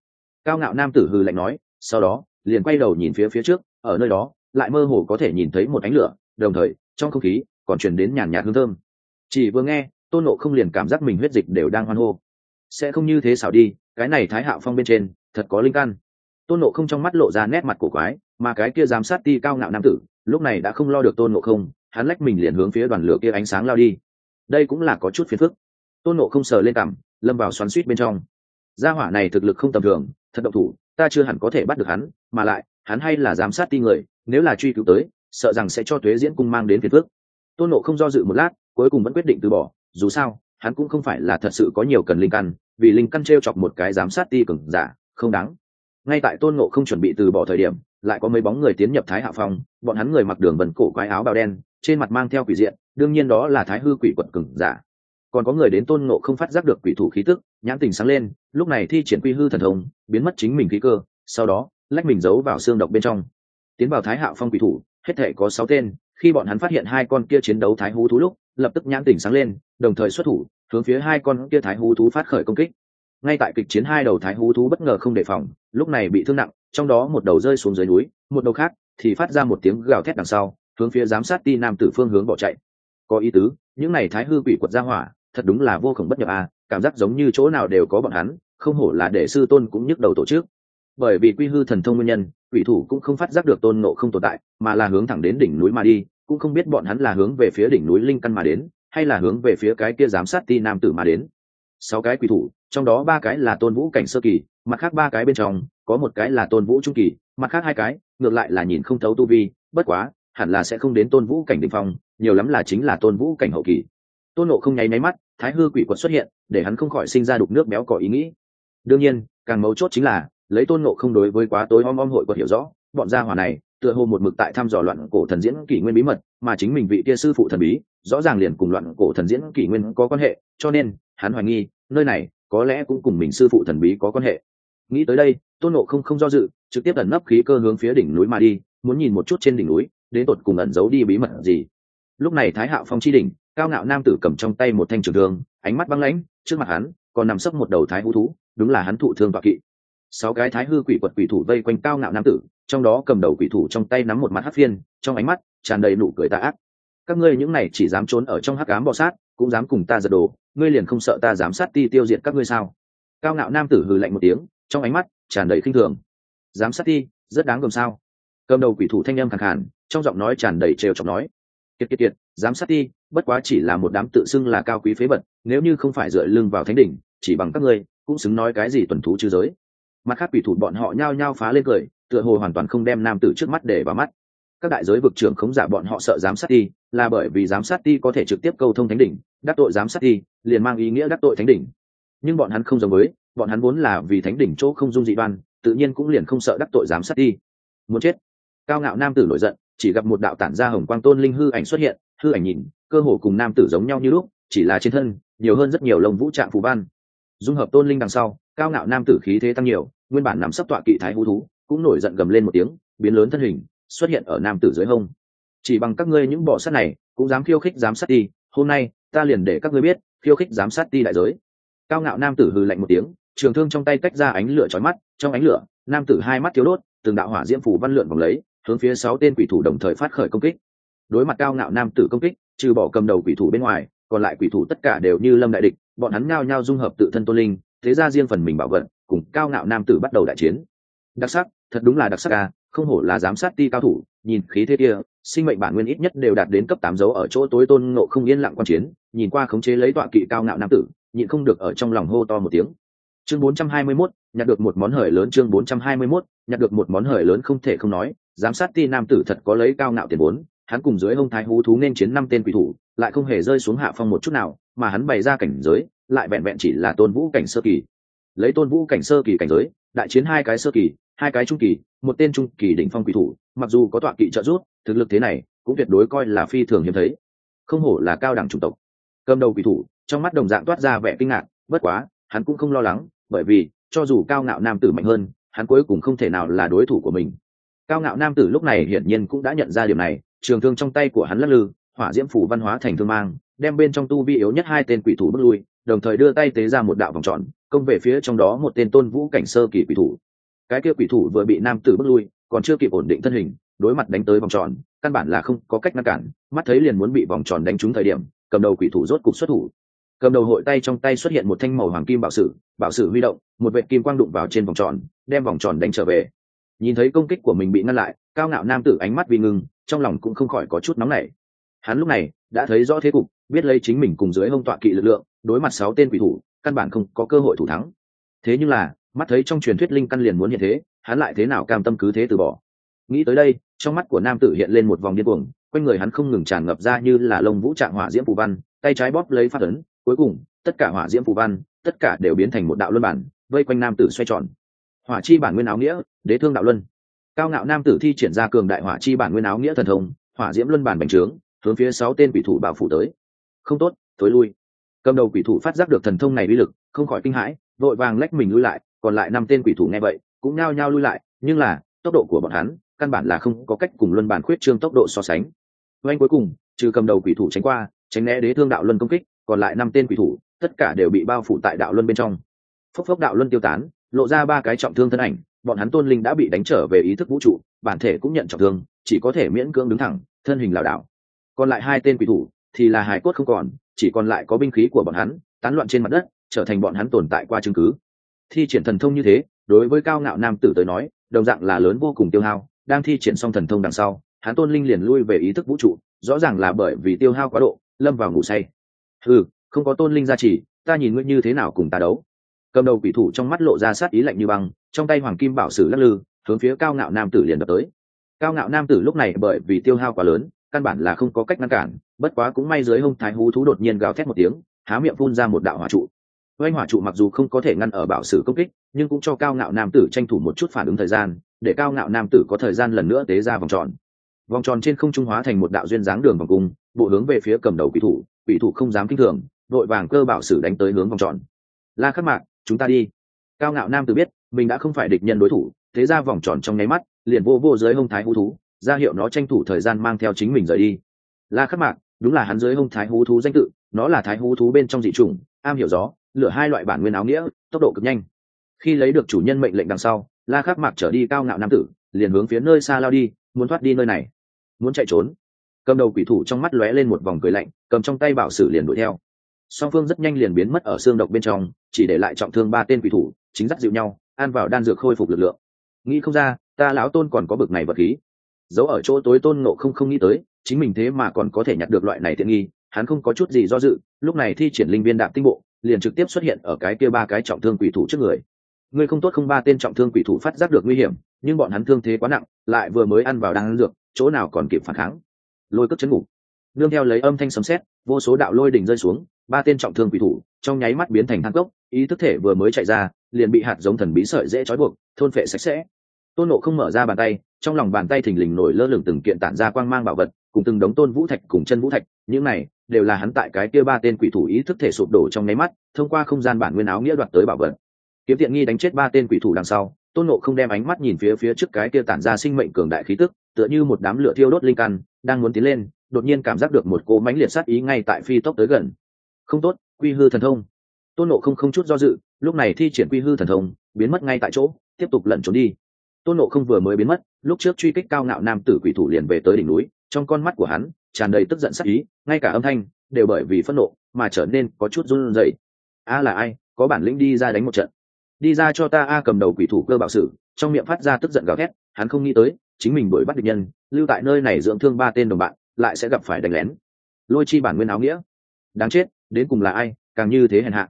[SPEAKER 1] Cao ngạo nam tử hừ lạnh nói, sau đó, liền quay đầu nhìn phía phía trước, ở nơi đó, lại mơ hồ có thể nhìn thấy một ánh lửa, đồng thời trong không khí còn truyền đến nhàn nhạt hương thơm. Chỉ vừa nghe, tôn nộ không liền cảm giác mình huyết dịch đều đang hoan hô. Sẽ không như thế xảo đi, cái này thái hạo phong bên trên, thật có linh căn. Tôn nộ không trong mắt lộ ra nét mặt cổ quái, mà cái kia giám sát ti cao ngạo nam tử, lúc này đã không lo được tôn nộ không, hắn lách mình liền hướng phía đoàn lửa kia ánh sáng lao đi. Đây cũng là có chút phiền phức. Tôn nộ không sờ lên cằm, lâm vào xoắn suýt bên trong. Gia hỏa này thực lực không tầm thường, thật độc thủ, ta chưa hẳn có thể bắt được hắn, mà lại, hắn hay là giám sát ti người, nếu là truy cứu tới sợ rằng sẽ cho thuế diễn cung mang đến phiền phước tôn nộ không do dự một lát, cuối cùng vẫn quyết định từ bỏ, dù sao, hắn cũng không phải là thật sự có nhiều cần linh căn, vì linh căn t r e o chọc một cái giám sát ti cừng giả, không đáng. Ngay tại tôn nộ không chuẩn bị từ bỏ thời điểm, lại có mấy bóng người tiến nhập thái hạ phong, bọn hắn người mặc đường vần cổ quái áo bào đen, trên mặt mang theo quỷ diện, đương nhiên đó là thái hư quỷ quật cừng giả. Còn có người đến tôn nộ không phát giác được quỷ thủ khí tức, nhãn tình sáng lên, lúc này thi triển quy hư thần thông, biến mất chính mình khí cơ, sau đó, lách mình giấu vào xương độc bên trong. Tiến vào thái hạ phong quỷ thủ hết thể có sáu tên, khi bọn hắn phát hiện hai con kia chiến đấu thái hú thú lúc, lập tức nhãn tỉnh sáng lên, đồng thời xuất thủ, hướng phía hai con kia thái hú thú phát khởi công kích. Ngay tại kịch chiến hai đầu thái hú thú bất ngờ không đề phòng, lúc này bị thương nặng, trong đó một đầu rơi xuống dưới núi, một đầu khác thì phát ra một tiếng gào thét đằng sau, hướng phía giám sát ti nam tử phương hướng bỏ chạy. Có ý tứ, những này thái hư quỷ quật ra hỏa, thật đúng là vô khổng bất nhập à cảm giác giống như chỗ nào đều có bọn hắn, không hổ là để sư tôn cũng nhức đầu tổ chức bởi vì quy hư thần thông nguyên nhân, quỷ thủ cũng không phát giác được tôn nộ không tồn tại, mà là hướng thẳng đến đỉnh núi mà đi, cũng không biết bọn hắn là hướng về phía đỉnh núi linh căn mà đến, hay là hướng về phía cái kia giám sát ti nam tử mà đến. Sáu cái quỷ thủ, trong đó ba cái là tôn vũ cảnh sơ kỳ, mặt khác ba cái bên trong, có một cái là tôn vũ trung kỳ, mặt khác hai cái, ngược lại là nhìn không thấu tu vi, bất quá, hẳn là sẽ không đến tôn vũ cảnh đ ỉ n h phong, nhiều lắm là chính là tôn vũ cảnh hậu kỳ. Tôn nộ không nháy máy mắt, thái hư quỷ quật xuất hiện, để hắn không khỏi sinh ra đục nước béo cỏ ý nghĩ. Đương nhiên, càng mấu chốt chính là lấy tôn nộ không đối với quá tối om om hội còn hiểu rõ, bọn gia hỏa này, tựa hồ một mực tại thăm dò loạn cổ thần diễn kỷ nguyên bí mật, mà chính mình vị kia sư phụ thần bí, rõ ràng liền cùng loạn cổ thần diễn kỷ nguyên có quan hệ, cho nên, hắn hoài nghi, nơi này, có lẽ cũng cùng mình sư phụ thần bí có quan hệ. Nghĩ tới đây, tôn nộ không không do dự, trực tiếp ẩn nấp khí cơ hướng phía đỉnh núi mà đi, muốn nhìn một chút trên đỉnh núi, đến tột cùng ẩn giấu đi bí mật gì. Lúc này thái hạo phong chi đỉnh, cao ngạo nam tử cầm trong tay một thanh trường thương, ánh mắt băng lãnh, trước mặt hắn, còn nằm sấp một đầu thái hú thú, đúng là hắn thụ thương toạ kỵ sáu cái thái hư quỷ quật quỷ thủ vây quanh cao ngạo nam tử, trong đó cầm đầu quỷ thủ trong tay nắm một mặt hát phiên, trong ánh mắt tràn đầy nụ cười tà ác. Các ngươi những này chỉ dám trốn ở trong hắc cám bọ sát, cũng dám cùng ta giật đồ, ngươi liền không sợ ta dám sát ti tiêu diệt các ngươi sao? Cao ngạo nam tử hừ lạnh một tiếng, trong ánh mắt tràn đầy khinh thường. Dám sát ti, rất đáng gồm sao? Cầm đầu quỷ thủ thanh âm khẳng khàn, trong giọng nói tràn đầy trêu chọc nói. Kiệt kiệt kiệt, dám sát ti, bất quá chỉ là một đám tự xưng là cao quý phế vật, nếu như không phải dựa lưng vào thánh đỉnh, chỉ bằng các ngươi, cũng xứng nói cái gì tuần thú chư giới mặt khác quỷ thủ bọn họ nhao nhao phá lên cười, tựa hồ hoàn toàn không đem nam tử trước mắt để vào mắt. Các đại giới vực trưởng khống giả bọn họ sợ giám sát ti là bởi vì giám sát ti có thể trực tiếp câu thông thánh đỉnh, đắc tội giám sát ti liền mang ý nghĩa đắc tội thánh đỉnh. Nhưng bọn hắn không giống với, bọn hắn vốn là vì thánh đỉnh chỗ không dung dị đoan, tự nhiên cũng liền không sợ đắc tội giám sát ti muốn chết. Cao ngạo nam tử nổi giận, chỉ gặp một đạo tản ra hồng quang tôn linh hư ảnh xuất hiện, hư ảnh nhìn, cơ hồ cùng nam tử giống nhau như lúc, chỉ là trên thân, nhiều hơn rất nhiều lông vũ trạng phù ban. dung hợp tôn linh đằng sau cao ngạo nam tử khí thế tăng nhiều, nguyên bản nằm sấp tọa kỵ thái hú thú, cũng nổi giận gầm lên một tiếng, biến lớn thân hình, xuất hiện ở nam tử dưới hông. Chỉ bằng các ngươi những bỏ sát này, cũng dám khiêu khích giám sát ti hôm nay, ta liền để các ngươi biết, khiêu khích giám sát ti đại giới. Cao ngạo nam tử hừ lạnh một tiếng, trường thương trong tay tách ra ánh lửa chói mắt, trong ánh lửa, nam tử hai mắt thiếu đốt, từng đạo hỏa diễm phủ văn lượn vòng lấy, hướng phía sáu tên quỷ thủ đồng thời phát khởi công kích. Đối mặt cao ngạo nam tử công kích, trừ bỏ cầm đầu quỷ thủ bên ngoài, còn lại quỷ thủ tất cả đều như lâm đại địch, bọn hắn ngao nhao dung hợp tự thân tôn linh thế ra riêng phần mình bảo vận cùng cao ngạo nam tử bắt đầu đại chiến. Đặc sắc thật đúng là đặc sắc ca không hổ là giám sát ti cao thủ nhìn khí thế kia sinh mệnh bản nguyên ít nhất đều đạt đến cấp tám dấu ở chỗ tối tôn ngộ không yên lặng quan chiến nhìn qua khống chế lấy tọa kỵ cao ngạo nam tử nhịn không được ở trong lòng hô to một tiếng. Chương bốn trăm hai mươi 421, nhặt được một món hời lớn chương bốn trăm hai mươi 421, nhặt được một món hời lớn không thể không nói giám sát ti nam tử thật có lấy cao ngạo tiền vốn hắn cùng dưới hông thái hú thú nên chiến năm tên quỷ thủ lại không hề rơi xuống hạ phong một chút nào mà hắn bày ra cảnh giới, lại vẹn vẹn chỉ là tôn vũ cảnh sơ kỳ. Lấy tôn vũ cảnh sơ kỳ cảnh giới, đại chiến hai cái sơ kỳ, hai cái trung kỳ, một tên trung kỳ đỉnh phong quỷ thủ, mặc dù có tọa kỵ trợ giúp, thực lực thế này cũng tuyệt đối coi là phi thường hiếm thấy. Không hổ là cao đẳng chủng tộc. Cầm đầu quỷ thủ, trong mắt đồng dạng toát ra vẻ kinh ngạc, bất quá, hắn cũng không lo lắng, bởi vì, cho dù cao ngạo nam tử mạnh hơn, hắn cuối cùng không thể nào là đối thủ của mình. Cao ngạo nam tử lúc này hiển nhiên cũng đã nhận ra điều này, trường thương trong tay của hắn lắc lư, hỏa diễm phủ văn hóa thành thương mang đem bên trong tu vi yếu nhất hai tên quỷ thủ bước lui, đồng thời đưa tay tế ra một đạo vòng tròn, công về phía trong đó một tên tôn vũ cảnh sơ kỳ quỷ thủ. Cái kia quỷ thủ vừa bị nam tử bước lui, còn chưa kịp ổn định thân hình, đối mặt đánh tới vòng tròn, căn bản là không có cách ngăn cản, mắt thấy liền muốn bị vòng tròn đánh trúng thời điểm, cầm đầu quỷ thủ rốt cục xuất thủ. Cầm đầu hội tay trong tay xuất hiện một thanh màu hoàng kim bảo sử bảo sử huy động, một vệ kim quang đụng vào trên vòng tròn, đem vòng tròn đánh trở về. Nhìn thấy công kích của mình bị ngăn lại, cao ngạo nam tử ánh mắt vì ngưng, trong lòng cũng không khỏi có chút nóng nảy. Hắn lúc này đã thấy rõ thế cục biết lấy chính mình cùng dưới hông tọa kỵ lực lượng, đối mặt sáu tên quỷ thủ, căn bản không có cơ hội thủ thắng. Thế nhưng là, mắt thấy trong truyền thuyết linh căn liền muốn hiện thế, hắn lại thế nào cam tâm cứ thế từ bỏ? Nghĩ tới đây, trong mắt của nam tử hiện lên một vòng điên cuồng, quanh người hắn không ngừng tràn ngập ra như là lông vũ trạng hỏa diễm phù văn, tay trái bóp lấy phát ấn, cuối cùng, tất cả hỏa diễm phù văn, tất cả đều biến thành một đạo luân bản, vây quanh nam tử xoay tròn. Hỏa chi bản nguyên áo nghĩa, đế thương đạo luân. Cao ngạo nam tử thi triển ra cường đại hỏa chi bản nguyên áo nghĩa thần thông, hỏa diễm luân bản bành trướng, hướng phía sáu tên quỷ thủ bảo phủ tới không tốt, thối lui. Cầm đầu quỷ thủ phát giác được thần thông này uy lực, không khỏi kinh hãi, vội vàng lách mình lui lại, còn lại năm tên quỷ thủ nghe vậy, cũng nao nhao lui lại, nhưng là, tốc độ của bọn hắn, căn bản là không có cách cùng luân bản khuyết trương tốc độ so sánh. Oanh cuối cùng, trừ cầm đầu quỷ thủ tránh qua, tránh né đế thương đạo luân công kích, còn lại năm tên quỷ thủ, tất cả đều bị bao phủ tại đạo luân bên trong. Phốc phốc đạo luân tiêu tán, lộ ra ba cái trọng thương thân ảnh, bọn hắn tôn linh đã bị đánh trở về ý thức vũ trụ, bản thể cũng nhận trọng thương, chỉ có thể miễn cưỡng đứng thẳng, thân hình lảo đảo. Còn lại hai tên quỷ thủ thì là hài cốt không còn, chỉ còn lại có binh khí của bọn hắn, tán loạn trên mặt đất, trở thành bọn hắn tồn tại qua chứng cứ. Thi triển thần thông như thế, đối với cao ngạo nam tử tới nói, đồng dạng là lớn vô cùng tiêu hao, đang thi triển xong thần thông đằng sau, hắn tôn linh liền lui về ý thức vũ trụ, rõ ràng là bởi vì tiêu hao quá độ, lâm vào ngủ say. Ừ không có tôn linh gia trì, ta nhìn ngươi như thế nào cùng ta đấu. Cầm đầu quỷ thủ trong mắt lộ ra sát ý lạnh như băng, trong tay hoàng kim bảo sử lắc lư, hướng phía cao ngạo nam tử liền đập tới. Cao ngạo nam tử lúc này bởi vì tiêu hao quá lớn căn bản là không có cách ngăn cản, bất quá cũng may dưới hông thái hú thú đột nhiên gào thét một tiếng, há miệng phun ra một đạo hỏa trụ. Oanh hỏa trụ mặc dù không có thể ngăn ở bảo sử công kích, nhưng cũng cho cao ngạo nam tử tranh thủ một chút phản ứng thời gian, để cao ngạo nam tử có thời gian lần nữa tế ra vòng tròn. Vòng tròn trên không trung hóa thành một đạo duyên dáng đường vòng cung, bộ hướng về phía cầm đầu quỷ thủ quỷ thủ không dám kinh thường vội vàng cơ bảo sử đánh tới hướng vòng tròn. La khắc mạc, chúng ta đi. Cao ngạo nam tử biết, mình đã không phải địch nhân đối thủ, thế ra vòng tròn trong nháy mắt, liền vô vô dưới hông thái hú thú ra hiệu nó tranh thủ thời gian mang theo chính mình rời đi. La khắc mạc, đúng là hắn dưới hông thái hú thú danh tự, nó là thái hú thú bên trong dị chủng, am hiểu gió, lửa hai loại bản nguyên áo nghĩa, tốc độ cực nhanh. Khi lấy được chủ nhân mệnh lệnh đằng sau, la khắc mạc trở đi cao ngạo nam tử, liền hướng phía nơi xa lao đi, muốn thoát đi nơi này. Muốn chạy trốn. Cầm đầu quỷ thủ trong mắt lóe lên một vòng cười lạnh, cầm trong tay bảo sử liền đuổi theo. Song phương rất nhanh liền biến mất ở xương độc bên trong, chỉ để lại trọng thương ba tên quỷ thủ, chính dắt dịu nhau, ăn vào đan dược khôi phục lực lượng. Nghĩ không ra, ta lão tôn còn có bực này vật khí giấu ở chỗ tối tôn nộ không không nghĩ tới, chính mình thế mà còn có thể nhặt được loại này tiện nghi, hắn không có chút gì do dự, lúc này thi triển linh viên đạm tinh bộ, liền trực tiếp xuất hiện ở cái kia ba cái trọng thương quỷ thủ trước người. Người không tốt không ba tên trọng thương quỷ thủ phát giác được nguy hiểm, nhưng bọn hắn thương thế quá nặng, lại vừa mới ăn vào đan dược, chỗ nào còn kịp phản kháng. Lôi cất chấn ngủ nương theo lấy âm thanh sấm sét, vô số đạo lôi đỉnh rơi xuống, ba tên trọng thương quỷ thủ trong nháy mắt biến thành thang cốc, ý thức thể vừa mới chạy ra, liền bị hạt giống thần bí sợi dễ trói buộc, thôn phệ sạch sẽ tôn nộ không mở ra bàn tay, trong lòng bàn tay thình lình nổi lơ lửng từng kiện tản ra quang mang bảo vật, cùng từng đống tôn vũ thạch, cùng chân vũ thạch, những này đều là hắn tại cái kia ba tên quỷ thủ ý thức thể sụp đổ trong nháy mắt, thông qua không gian bản nguyên áo nghĩa đoạt tới bảo vật. Kiếm tiện nghi đánh chết ba tên quỷ thủ đằng sau, tôn nộ không đem ánh mắt nhìn phía phía trước cái kia tản ra sinh mệnh cường đại khí tức, tựa như một đám lửa thiêu đốt linh căn, đang muốn tiến lên, đột nhiên cảm giác được một cỗ mãnh liệt sát ý ngay tại phi tốc tới gần. Không tốt, quy hư thần thông. Tôn nộ không không chút do dự, lúc này thi triển quy hư thần thông, biến mất ngay tại chỗ, tiếp tục lẩn trốn đi tôn nộ không vừa mới biến mất, lúc trước truy kích cao ngạo nam tử quỷ thủ liền về tới đỉnh núi, trong con mắt của hắn tràn đầy tức giận sắc ý, ngay cả âm thanh đều bởi vì phẫn nộ mà trở nên có chút run rẩy. A là ai? Có bản lĩnh đi ra đánh một trận. Đi ra cho ta a cầm đầu quỷ thủ cơ bảo sử, trong miệng phát ra tức giận gào thét, hắn không nghĩ tới, chính mình đuổi bắt địch nhân, lưu tại nơi này dưỡng thương ba tên đồng bạn, lại sẽ gặp phải đánh lén. Lôi chi bản nguyên áo nghĩa. Đáng chết, đến cùng là ai? Càng như thế hèn hạ.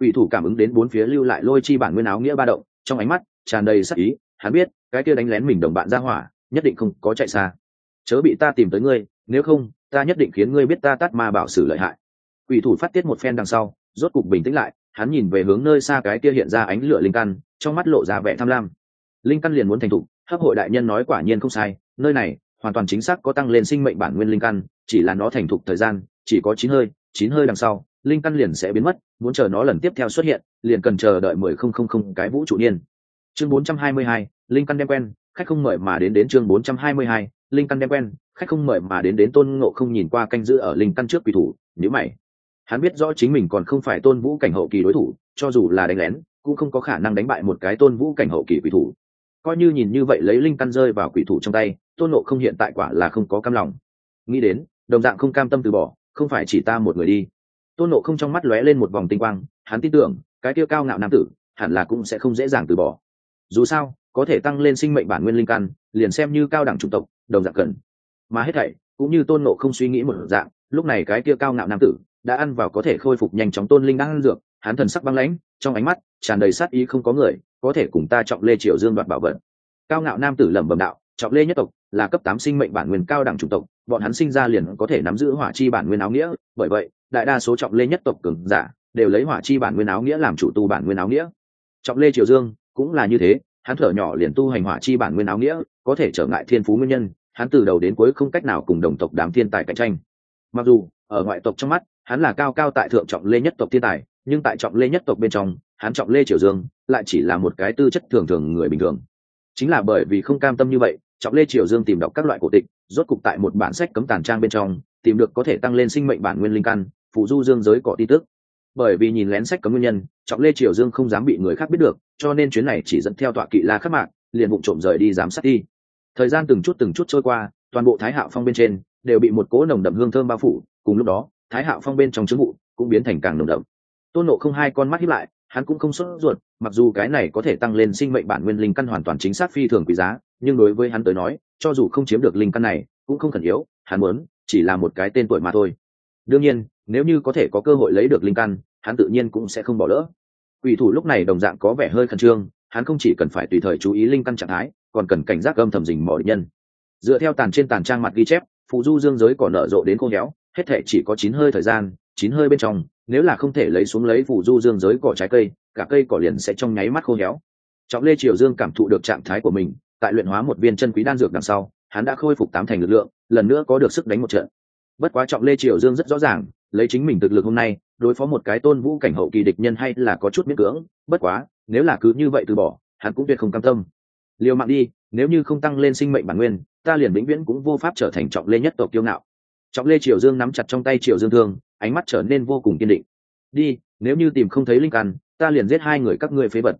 [SPEAKER 1] Quỷ thủ cảm ứng đến bốn phía lưu lại lôi chi bản nguyên áo nghĩa ba động, trong ánh mắt tràn đầy sắc ý hắn biết, cái kia đánh lén mình đồng bạn ra hỏa, nhất định không có chạy xa. Chớ bị ta tìm tới ngươi, nếu không, ta nhất định khiến ngươi biết ta tắt ma bảo sử lợi hại. Quỷ thủ phát tiết một phen đằng sau, rốt cục bình tĩnh lại, hắn nhìn về hướng nơi xa cái kia hiện ra ánh lửa linh căn, trong mắt lộ ra vẻ tham lam. Linh căn liền muốn thành thục, hấp hội đại nhân nói quả nhiên không sai, nơi này, hoàn toàn chính xác có tăng lên sinh mệnh bản nguyên linh căn, chỉ là nó thành thục thời gian, chỉ có chín hơi chín hơi đằng sau, linh căn liền sẽ biến mất, muốn chờ nó lần tiếp theo xuất hiện, liền cần chờ đợi mười không không không cái vũ trụ niên chương bốn trăm hai mươi hai, linh căn đem quen, khách không mời mà đến đến chương bốn trăm hai mươi hai, linh căn đem quen, khách không mời mà đến đến tôn ngộ không nhìn qua canh giữ ở linh căn trước quỷ thủ nhữ mày. Hắn biết rõ chính mình còn không phải tôn vũ cảnh hậu kỳ đối thủ, cho dù là đánh lén, cũng không có khả năng đánh bại một cái tôn vũ cảnh hậu kỳ quỷ thủ. Coi như nhìn như vậy lấy linh căn rơi vào quỷ thủ trong tay, tôn nộ không hiện tại quả là không có cam lòng. Nghĩ đến, đồng dạng không cam tâm từ bỏ, không phải chỉ ta một người đi. Tôn nộ không trong mắt lóe lên một vòng tinh quang, hắn tin tưởng, cái tiêu cao ngạo nam tử, hẳn là cũng sẽ không dễ dàng từ bỏ dù sao, có thể tăng lên sinh mệnh bản nguyên linh căn, liền xem như cao đẳng chủng tộc, đồng dạng cần. Mà hết thảy, cũng như tôn nộ không suy nghĩ một dạng, lúc này cái kia cao ngạo nam tử, đã ăn vào có thể khôi phục nhanh chóng tôn linh đang ăn dược, hắn thần sắc băng lãnh, trong ánh mắt, tràn đầy sát ý không có người, có thể cùng ta trọng lê triều dương đoạt bảo vật. Cao ngạo nam tử lẩm bẩm đạo, trọng lê nhất tộc, là cấp tám sinh mệnh bản nguyên cao đẳng chủng tộc, bọn hắn sinh ra liền có thể nắm giữ hỏa chi bản nguyên áo nghĩa, bởi vậy, đại đa số trọng lê nhất tộc cường giả, đều lấy hỏa chi bản nguyên áo nghĩa làm chủ tu bản nguyên áo nghĩa. Trọng lê triều dương cũng là như thế, hắn thở nhỏ liền tu hành hỏa chi bản nguyên áo nghĩa, có thể trở ngại thiên phú nguyên nhân, hắn từ đầu đến cuối không cách nào cùng đồng tộc đám thiên tài cạnh tranh. Mặc dù, ở ngoại tộc trong mắt, hắn là cao cao tại thượng trọng lê nhất tộc thiên tài, nhưng tại trọng lê nhất tộc bên trong, hắn trọng lê triều dương, lại chỉ là một cái tư chất thường thường người bình thường. Chính là bởi vì không cam tâm như vậy, trọng lê triều dương tìm đọc các loại cổ tịch, rốt cục tại một bản sách cấm tàn trang bên trong, tìm được có thể tăng lên sinh mệnh bản nguyên linh căn, phụ du dương giới cỏ ti tức bởi vì nhìn lén sách cấm nguyên nhân trọng lê triều dương không dám bị người khác biết được, cho nên chuyến này chỉ dẫn theo tọa kỵ la khắc mạc, liền vụ trộm rời đi giám sát đi thời gian từng chút từng chút trôi qua, toàn bộ thái hạo phong bên trên đều bị một cỗ nồng đậm hương thơm bao phủ, cùng lúc đó, thái hạo phong bên trong chứng vụ cũng biến thành càng nồng đậm. Tôn nộ không hai con mắt hiếp lại, hắn cũng không sốt ruột, mặc dù cái này có thể tăng lên sinh mệnh bản nguyên linh căn hoàn toàn chính xác phi thường quý giá, nhưng đối với hắn tới nói, cho dù không chiếm được linh căn này, cũng không khẩn yếu, hắn muốn chỉ là một cái tên tuổi mà thôi. Đương nhiên, nếu như có thể có cơ hội lấy được linh căn, hắn tự nhiên cũng sẽ không bỏ lỡ quỷ thủ lúc này đồng dạng có vẻ hơi khẩn trương, hắn không chỉ cần phải tùy thời chú ý linh căn trạng thái, còn cần cảnh giác âm thầm dình mỏ địch nhân. Dựa theo tàn trên tàn trang mặt ghi chép phụ du dương giới còn nở rộ đến khô héo, hết thể chỉ có chín hơi thời gian, chín hơi bên trong, nếu là không thể lấy xuống lấy phụ du dương giới cỏ trái cây, cả cây cỏ liền sẽ trong nháy mắt khô héo. Trọng lê triều dương cảm thụ được trạng thái của mình, tại luyện hóa một viên chân quý đan dược đằng sau, hắn đã khôi phục tám thành lực lượng, lần nữa có được sức đánh một trận. Bất quá trọng lê triều dương rất rõ ràng lấy chính mình thực lực hôm nay, đối phó một cái tôn vũ cảnh hậu kỳ địch nhân hay là có chút miễn cưỡng, bất quá, nếu là cứ như vậy từ bỏ, hắn cũng tuyệt không cam tâm. Liều mạng đi, nếu như không tăng lên sinh mệnh bản nguyên, ta liền vĩnh viễn cũng vô pháp trở thành trọng lê nhất tộc kiêu ngạo. Trọng lê triều dương nắm chặt trong tay triều dương thương, ánh mắt trở nên vô cùng kiên định. Đi, nếu như tìm không thấy linh căn, ta liền giết hai người các ngươi phế vật.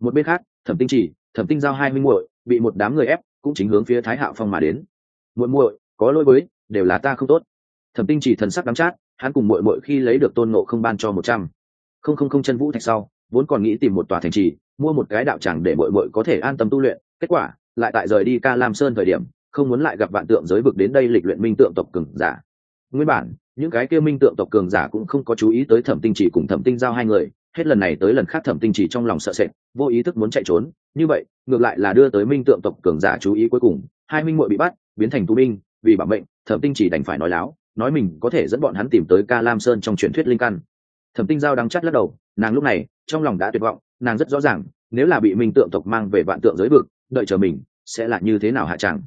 [SPEAKER 1] Một bên khác, thẩm tinh chỉ, thẩm tinh giao hai minh muội, bị một đám người ép, cũng chính hướng phía thái hạo phong mà đến. Muội muội, có lỗi với, đều là ta không tốt. Thẩm tinh chỉ thần sắc đắm chát hắn cùng muội muội khi lấy được tôn nộ không ban cho một trăm. Không không không, chân vũ thạch sau, vốn còn nghĩ tìm một tòa thành trì, mua một cái đạo tràng để muội muội có thể an tâm tu luyện. Kết quả, lại tại rời đi ca lam sơn thời điểm, không muốn lại gặp vạn tượng giới vực đến đây lịch luyện minh tượng tộc cường giả. Nguyên bản, những cái kia minh tượng tộc cường giả cũng không có chú ý tới thẩm tinh chỉ cùng thẩm tinh giao hai người, hết lần này tới lần khác thẩm tinh chỉ trong lòng sợ sệt, vô ý thức muốn chạy trốn. Như vậy, ngược lại là đưa tới minh tượng tộc cường giả chú ý cuối cùng, hai minh muội bị bắt, biến thành tù binh, vì bảo mệnh, thẩm tinh chỉ đành phải nói láo nói mình có thể dẫn bọn hắn tìm tới ca lam sơn trong truyền thuyết linh căn. Thẩm tinh giao đang chắt lắc đầu, nàng lúc này, trong lòng đã tuyệt vọng, nàng rất rõ ràng, nếu là bị minh tượng tộc mang về vạn tượng giới vực, đợi chờ mình sẽ là như thế nào hạ chẳng.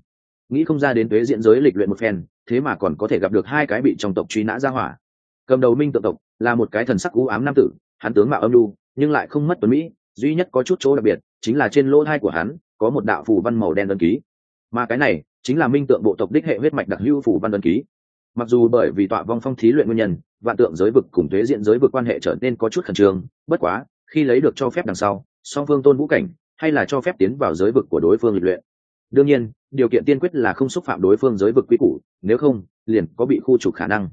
[SPEAKER 1] nghĩ không ra đến tuế diễn giới lịch luyện một phen, thế mà còn có thể gặp được hai cái bị trong tộc truy nã ra hỏa. Cầm đầu minh tượng tộc là một cái thần sắc u ám nam tử, hắn tướng mạo âm lưu nhưng lại không mất tuấn mỹ, duy nhất có chút chỗ đặc biệt, chính là trên lỗ thai của hắn, có một đạo phù văn màu đen đơn ký. Mà cái này, chính là minh tượng bộ tộc đích hệ huyết mạch đặc hữu phù văn đơn ký mặc dù bởi vì tọa vong phong thí luyện nguyên nhân, vạn tượng giới vực cùng thuế diện giới vực quan hệ trở nên có chút khẩn trương, bất quá, khi lấy được cho phép đằng sau, song phương tôn vũ cảnh, hay là cho phép tiến vào giới vực của đối phương lịch luyện. Đương nhiên, điều kiện tiên quyết là không xúc phạm đối phương giới vực quý củ, nếu không, liền có bị khu trục khả năng.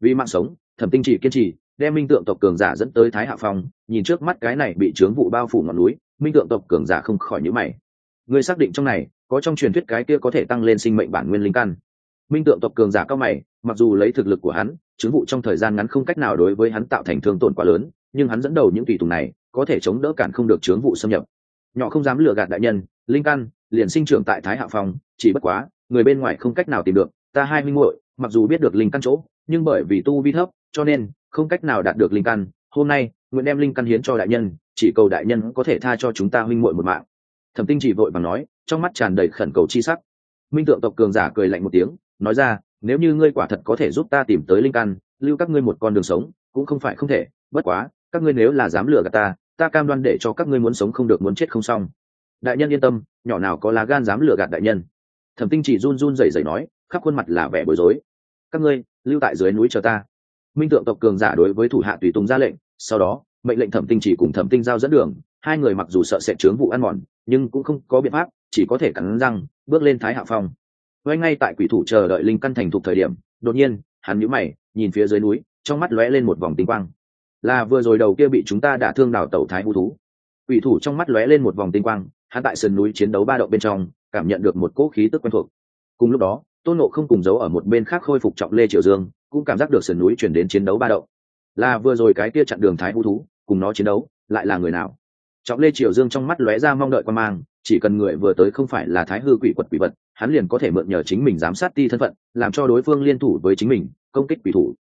[SPEAKER 1] Vì mạng sống, thẩm tinh chỉ kiên trì, đem minh tượng tộc cường giả dẫn tới thái hạ phong, nhìn trước mắt cái này bị trướng vụ bao phủ ngọn núi, minh tượng tộc cường giả không khỏi nhữ mày. Người xác định trong này, có trong truyền thuyết cái kia có thể tăng lên sinh mệnh bản nguyên linh căn minh tượng tộc cường giả cao mày, mặc dù lấy thực lực của hắn, chứng vụ trong thời gian ngắn không cách nào đối với hắn tạo thành thương tổn quá lớn, nhưng hắn dẫn đầu những tùy tùng này, có thể chống đỡ cản không được chướng vụ xâm nhập. Nhỏ không dám lừa gạt đại nhân, linh căn, liền sinh trưởng tại thái hạ phong, chỉ bất quá, người bên ngoài không cách nào tìm được, ta hai minh muội, mặc dù biết được linh căn chỗ, nhưng bởi vì tu vi thấp, cho nên, không cách nào đạt được linh căn. Hôm nay, nguyện đem linh căn hiến cho đại nhân, chỉ cầu đại nhân có thể tha cho chúng ta huynh muội một mạng. Thẩm tinh chỉ vội bằng nói, trong mắt tràn đầy khẩn cầu chi sắc. Minh tượng tộc cường giả cười lạnh một tiếng nói ra, nếu như ngươi quả thật có thể giúp ta tìm tới linh căn, lưu các ngươi một con đường sống, cũng không phải không thể, bất quá, các ngươi nếu là dám lừa gạt ta ta cam đoan để cho các ngươi muốn sống không được muốn chết không xong. Đại nhân yên tâm, nhỏ nào có lá gan dám lừa gạt đại nhân. Thẩm tinh chỉ run run rẩy rẩy nói, khắp khuôn mặt là vẻ bối rối. Các ngươi, lưu tại dưới núi chờ ta. Minh tượng tộc cường giả đối với thủ hạ tùy tùng ra lệnh, sau đó, mệnh lệnh thẩm tinh chỉ cùng thẩm tinh giao dẫn đường, hai người mặc dù sợ sẽ chướng vụ ăn mòn, nhưng cũng không có biện pháp, chỉ có thể cắn răng, bước lên thái hạ phong quay ngay tại quỷ thủ chờ đợi linh căn thành thục thời điểm, đột nhiên, hắn nhíu mày, nhìn phía dưới núi, trong mắt lóe lên một vòng tinh quang. Là vừa rồi đầu kia bị chúng ta đả thương đào tẩu thái hú thú. Quỷ thủ trong mắt lóe lên một vòng tinh quang, hắn tại sườn núi chiến đấu ba động bên trong, cảm nhận được một cỗ khí tức quen thuộc. Cùng lúc đó, tôn nộ không cùng giấu ở một bên khác khôi phục trọng lê triều dương, cũng cảm giác được sườn núi chuyển đến chiến đấu ba động. Là vừa rồi cái kia chặn đường thái hú thú, cùng nó chiến đấu, lại là người nào? Trọng lê triều dương trong mắt lóe ra mong đợi quan mang chỉ cần người vừa tới không phải là thái hư quỷ quật quỷ vật hắn liền có thể mượn nhờ chính mình giám sát ti thân phận làm cho đối phương liên thủ với chính mình công kích quỷ thủ.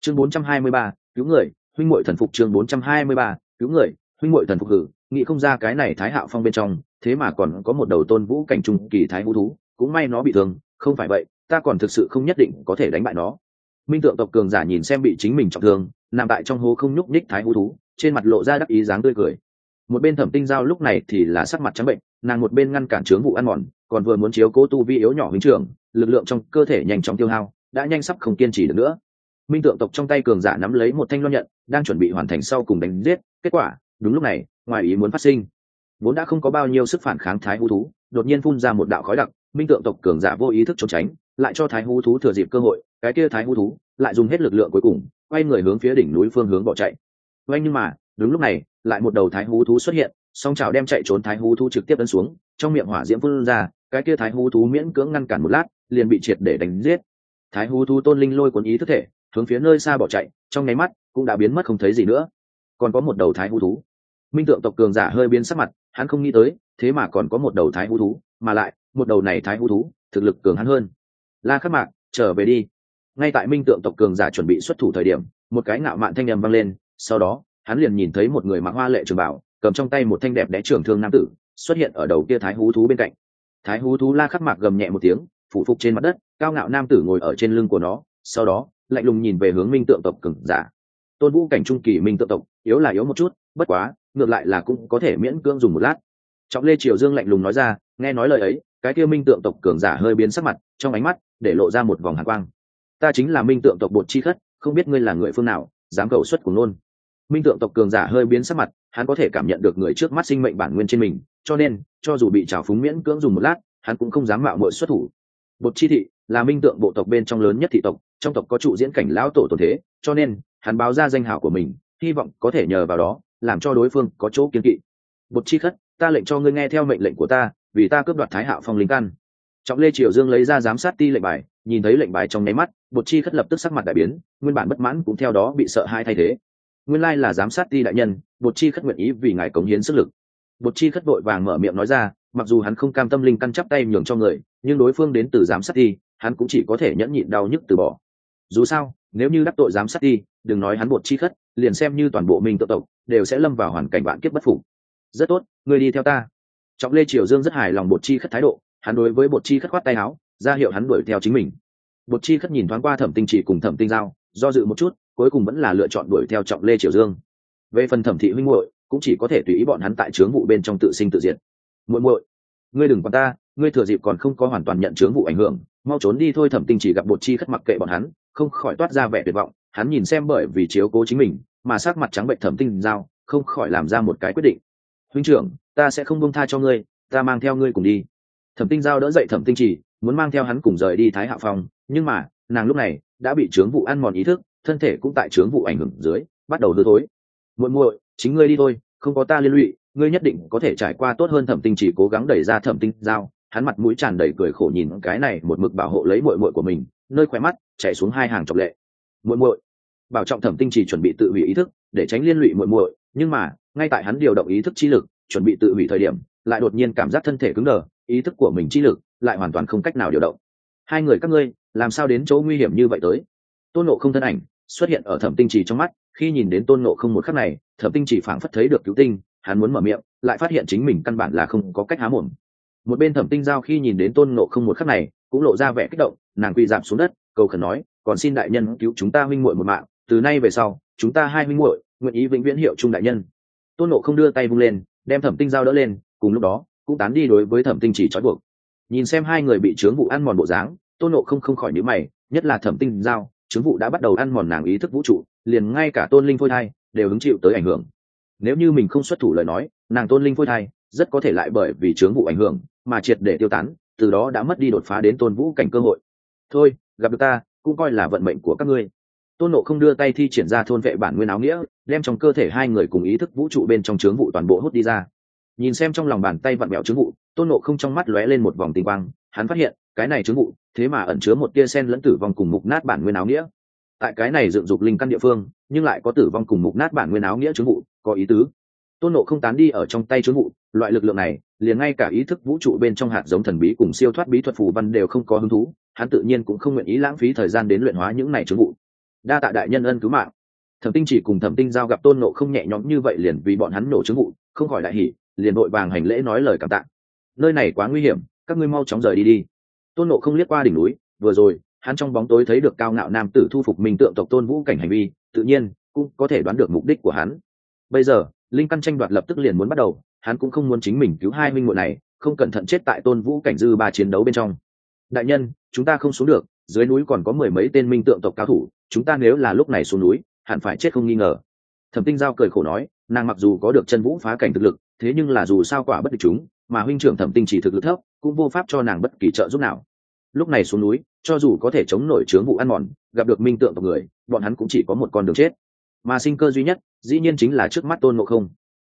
[SPEAKER 1] Chương 423, cứu người huynh muội thần phục chương 423, cứu người huynh muội thần phục hử nghĩ không ra cái này thái hạo phong bên trong thế mà còn có một đầu tôn vũ cảnh trung kỳ thái hú thú cũng may nó bị thương không phải vậy ta còn thực sự không nhất định có thể đánh bại nó. Minh tượng tộc cường giả nhìn xem bị chính mình trọng thương nằm tại trong hố không nhúc nhích thái hú thú trên mặt lộ ra đắc ý dáng tươi cười một bên thẩm tinh giao lúc này thì là sắc mặt trắng bệnh, nàng một bên ngăn cản trướng vụ ăn mòn, còn vừa muốn chiếu cố tu vi yếu nhỏ huynh trưởng, lực lượng trong cơ thể nhanh chóng tiêu hao, đã nhanh sắp không kiên trì được nữa. Minh tượng tộc trong tay cường giả nắm lấy một thanh loan nhận, đang chuẩn bị hoàn thành sau cùng đánh giết, kết quả, đúng lúc này, ngoài ý muốn phát sinh. Vốn đã không có bao nhiêu sức phản kháng thái hú thú, đột nhiên phun ra một đạo khói đặc, minh tượng tộc cường giả vô ý thức trốn tránh, lại cho thái hú thú thừa dịp cơ hội, cái kia thái hú thú lại dùng hết lực lượng cuối cùng, quay người hướng phía đỉnh núi phương hướng bỏ chạy. Quay nhưng mà đúng lúc này, lại một đầu thái hú thú xuất hiện, song trào đem chạy trốn thái hú thú trực tiếp ấn xuống, trong miệng hỏa diễm phun ra, cái kia thái hú thú miễn cưỡng ngăn cản một lát, liền bị triệt để đánh giết. Thái hú thú tôn linh lôi cuốn ý thức thể, hướng phía nơi xa bỏ chạy, trong nháy mắt, cũng đã biến mất không thấy gì nữa. Còn có một đầu thái hú thú. Minh tượng tộc cường giả hơi biến sắc mặt, hắn không nghĩ tới, thế mà còn có một đầu thái hú thú, mà lại, một đầu này thái hú thú, thực lực cường hắn hơn. La khắc mạc, trở về đi. Ngay tại minh tượng tộc cường giả chuẩn bị xuất thủ thời điểm, một cái ngạo mạn thanh â m vang lên, sau đó hắn liền nhìn thấy một người mặc hoa lệ trường bảo, cầm trong tay một thanh đẹp đẽ trường thương nam tử, xuất hiện ở đầu kia thái hú thú bên cạnh. Thái hú thú la khắc mạc gầm nhẹ một tiếng, phủ phục trên mặt đất, cao ngạo nam tử ngồi ở trên lưng của nó, sau đó, lạnh lùng nhìn về hướng minh tượng tộc cường giả. Tôn vũ cảnh trung kỳ minh tượng tộc, yếu là yếu một chút, bất quá, ngược lại là cũng có thể miễn cưỡng dùng một lát. Trọng lê triều dương lạnh lùng nói ra, nghe nói lời ấy, cái kia minh tượng tộc cường giả hơi biến sắc mặt, trong ánh mắt để lộ ra một vòng hạ quang. Ta chính là minh tượng tộc bột chi khất, không biết ngươi là người phương nào, dám cầu xuất của nôn minh tượng tộc cường giả hơi biến sắc mặt, hắn có thể cảm nhận được người trước mắt sinh mệnh bản nguyên trên mình, cho nên, cho dù bị trào phúng miễn cưỡng dùng một lát, hắn cũng không dám mạo mội xuất thủ. Bột chi thị là minh tượng bộ tộc bên trong lớn nhất thị tộc, trong tộc có trụ diễn cảnh lão tổ tồn thế, cho nên, hắn báo ra danh hảo của mình, hy vọng có thể nhờ vào đó, làm cho đối phương có chỗ kiên kỵ. Bột chi khất, ta lệnh cho ngươi nghe theo mệnh lệnh của ta, vì ta cướp đoạt thái hạo phong linh căn. Trọng lê triều dương lấy ra giám sát ti lệnh bài, nhìn thấy lệnh bài trong nháy mắt, bột chi khất lập tức sắc mặt đại biến, nguyên bản bất mãn cũng theo đó bị sợ hai thay thế nguyên lai là giám sát ti đại nhân, bột chi khất nguyện ý vì ngài cống hiến sức lực. Bột chi khất vội vàng mở miệng nói ra, mặc dù hắn không cam tâm linh căn chắp tay nhường cho người, nhưng đối phương đến từ giám sát ti, hắn cũng chỉ có thể nhẫn nhịn đau nhức từ bỏ. Dù sao, nếu như đắc tội giám sát ti, đừng nói hắn bột chi khất, liền xem như toàn bộ mình tự tộc, đều sẽ lâm vào hoàn cảnh vạn kiếp bất phục. Rất tốt người đi theo ta. Trọng lê triều dương rất hài lòng bột chi khất thái độ, hắn đối với bột chi khất khoát tay áo, ra hiệu hắn đuổi theo chính mình. Bột chi khất nhìn thoáng qua thẩm tinh chỉ cùng thẩm tinh giao, do dự một chút cuối cùng vẫn là lựa chọn đuổi theo trọng lê triều dương. Về phần thẩm thị huynh muội, cũng chỉ có thể tùy ý bọn hắn tại chướng vụ bên trong tự sinh tự diệt. Muội muội, ngươi đừng quan ta, ngươi thừa dịp còn không có hoàn toàn nhận chướng vụ ảnh hưởng, mau trốn đi thôi thẩm tinh chỉ gặp bột chi khất mặc kệ bọn hắn, không khỏi toát ra vẻ tuyệt vọng, hắn nhìn xem bởi vì chiếu cố chính mình, mà sắc mặt trắng bệnh thẩm tinh giao, không khỏi làm ra một cái quyết định. Huynh trưởng, ta sẽ không buông tha cho ngươi, ta mang theo ngươi cùng đi. Thẩm tinh giao đỡ dậy thẩm tinh chỉ, muốn mang theo hắn cùng rời đi thái hạ phòng nhưng mà, nàng lúc này đã bị trướng vụ ăn mòn ý thức thân thể cũng tại trướng vụ ảnh hưởng dưới, bắt đầu hư thối. Muội muội, chính ngươi đi thôi, không có ta liên lụy, ngươi nhất định có thể trải qua tốt hơn thẩm tinh chỉ cố gắng đẩy ra thẩm tinh giao hắn mặt mũi tràn đầy cười khổ nhìn cái này một mực bảo hộ lấy muội muội của mình, nơi khóe mắt chạy xuống hai hàng trọc lệ. Muội muội. Bảo trọng thẩm tinh chỉ chuẩn bị tự hủy ý thức, để tránh liên lụy muội muội, nhưng mà, ngay tại hắn điều động ý thức chi lực, chuẩn bị tự hủy thời điểm, lại đột nhiên cảm giác thân thể cứng đờ, ý thức của mình chi lực lại hoàn toàn không cách nào điều động. Hai người các ngươi, làm sao đến chỗ nguy hiểm như vậy tới? Tôn nộ không thân ảnh xuất hiện ở thẩm tinh chỉ trong mắt, khi nhìn đến tôn nộ không một khắc này, thẩm tinh chỉ phảng phất thấy được cứu tinh, hắn muốn mở miệng, lại phát hiện chính mình căn bản là không có cách há mồm. Một bên thẩm tinh giao khi nhìn đến tôn nộ không một khắc này, cũng lộ ra vẻ kích động, nàng quỳ giảm xuống đất, cầu khẩn nói, còn xin đại nhân cứu chúng ta huynh muội một mạng, từ nay về sau, chúng ta hai huynh muội nguyện ý vĩnh viễn hiệu trung đại nhân. Tôn nộ không đưa tay vung lên, đem thẩm tinh giao đỡ lên, cùng lúc đó, cũng tán đi đối với thẩm tinh chỉ trói buộc. Nhìn xem hai người bị chướng vụ ăn mòn bộ dáng, tôn nộ không không khỏi nhíu mày, nhất là thẩm tinh giao chướng vụ đã bắt đầu ăn mòn nàng ý thức vũ trụ, liền ngay cả tôn linh phôi thai đều hứng chịu tới ảnh hưởng. Nếu như mình không xuất thủ lời nói, nàng tôn linh phôi thai rất có thể lại bởi vì chướng vụ ảnh hưởng mà triệt để tiêu tán, từ đó đã mất đi đột phá đến tôn vũ cảnh cơ hội. Thôi, gặp được ta, cũng coi là vận mệnh của các ngươi. Tôn nộ không đưa tay thi triển ra thôn vệ bản nguyên áo nghĩa, đem trong cơ thể hai người cùng ý thức vũ trụ bên trong chướng vụ toàn bộ hút đi ra. Nhìn xem trong lòng bàn tay vặn mẹo chướng vụ, tôn nộ không trong mắt lóe lên một vòng tinh quang, hắn phát hiện cái này chứng vụ, thế mà ẩn chứa một tia sen lẫn tử vong cùng mục nát bản nguyên áo nghĩa. Tại cái này dựng dục linh căn địa phương, nhưng lại có tử vong cùng mục nát bản nguyên áo nghĩa chứng vụ, có ý tứ. Tôn nộ không tán đi ở trong tay chứng vụ, loại lực lượng này, liền ngay cả ý thức vũ trụ bên trong hạt giống thần bí cùng siêu thoát bí thuật phù văn đều không có hứng thú, hắn tự nhiên cũng không nguyện ý lãng phí thời gian đến luyện hóa những này chứng vụ. Đa tạ đại nhân ân cứu mạng. Thẩm tinh chỉ cùng thẩm tinh giao gặp tôn nộ không nhẹ nhõm như vậy liền vì bọn hắn nổ chứng vụ, không khỏi đại hỉ, liền vội vàng hành lễ nói lời cảm tạ. Nơi này quá nguy hiểm, các ngươi mau chóng rời đi đi tôn nộ không liếc qua đỉnh núi, vừa rồi, hắn trong bóng tối thấy được cao ngạo nam tử thu phục minh tượng tộc tôn vũ cảnh hành vi, tự nhiên, cũng có thể đoán được mục đích của hắn. Bây giờ, linh căn tranh đoạt lập tức liền muốn bắt đầu, hắn cũng không muốn chính mình cứu hai minh muội này, không cẩn thận chết tại tôn vũ cảnh dư ba chiến đấu bên trong. Đại nhân, chúng ta không xuống được, dưới núi còn có mười mấy tên minh tượng tộc cao thủ, chúng ta nếu là lúc này xuống núi, hẳn phải chết không nghi ngờ. Thẩm tinh giao cười khổ nói, nàng mặc dù có được chân vũ phá cảnh thực lực, thế nhưng là dù sao quả bất địch chúng mà huynh trưởng thẩm tinh chỉ thực lực thấp cũng vô pháp cho nàng bất kỳ trợ giúp nào. Lúc này xuống núi cho dù có thể chống nổi chướng vụ ăn mòn gặp được minh tượng tộc người bọn hắn cũng chỉ có một con đường chết. Mà sinh cơ duy nhất dĩ nhiên chính là trước mắt tôn ngộ không.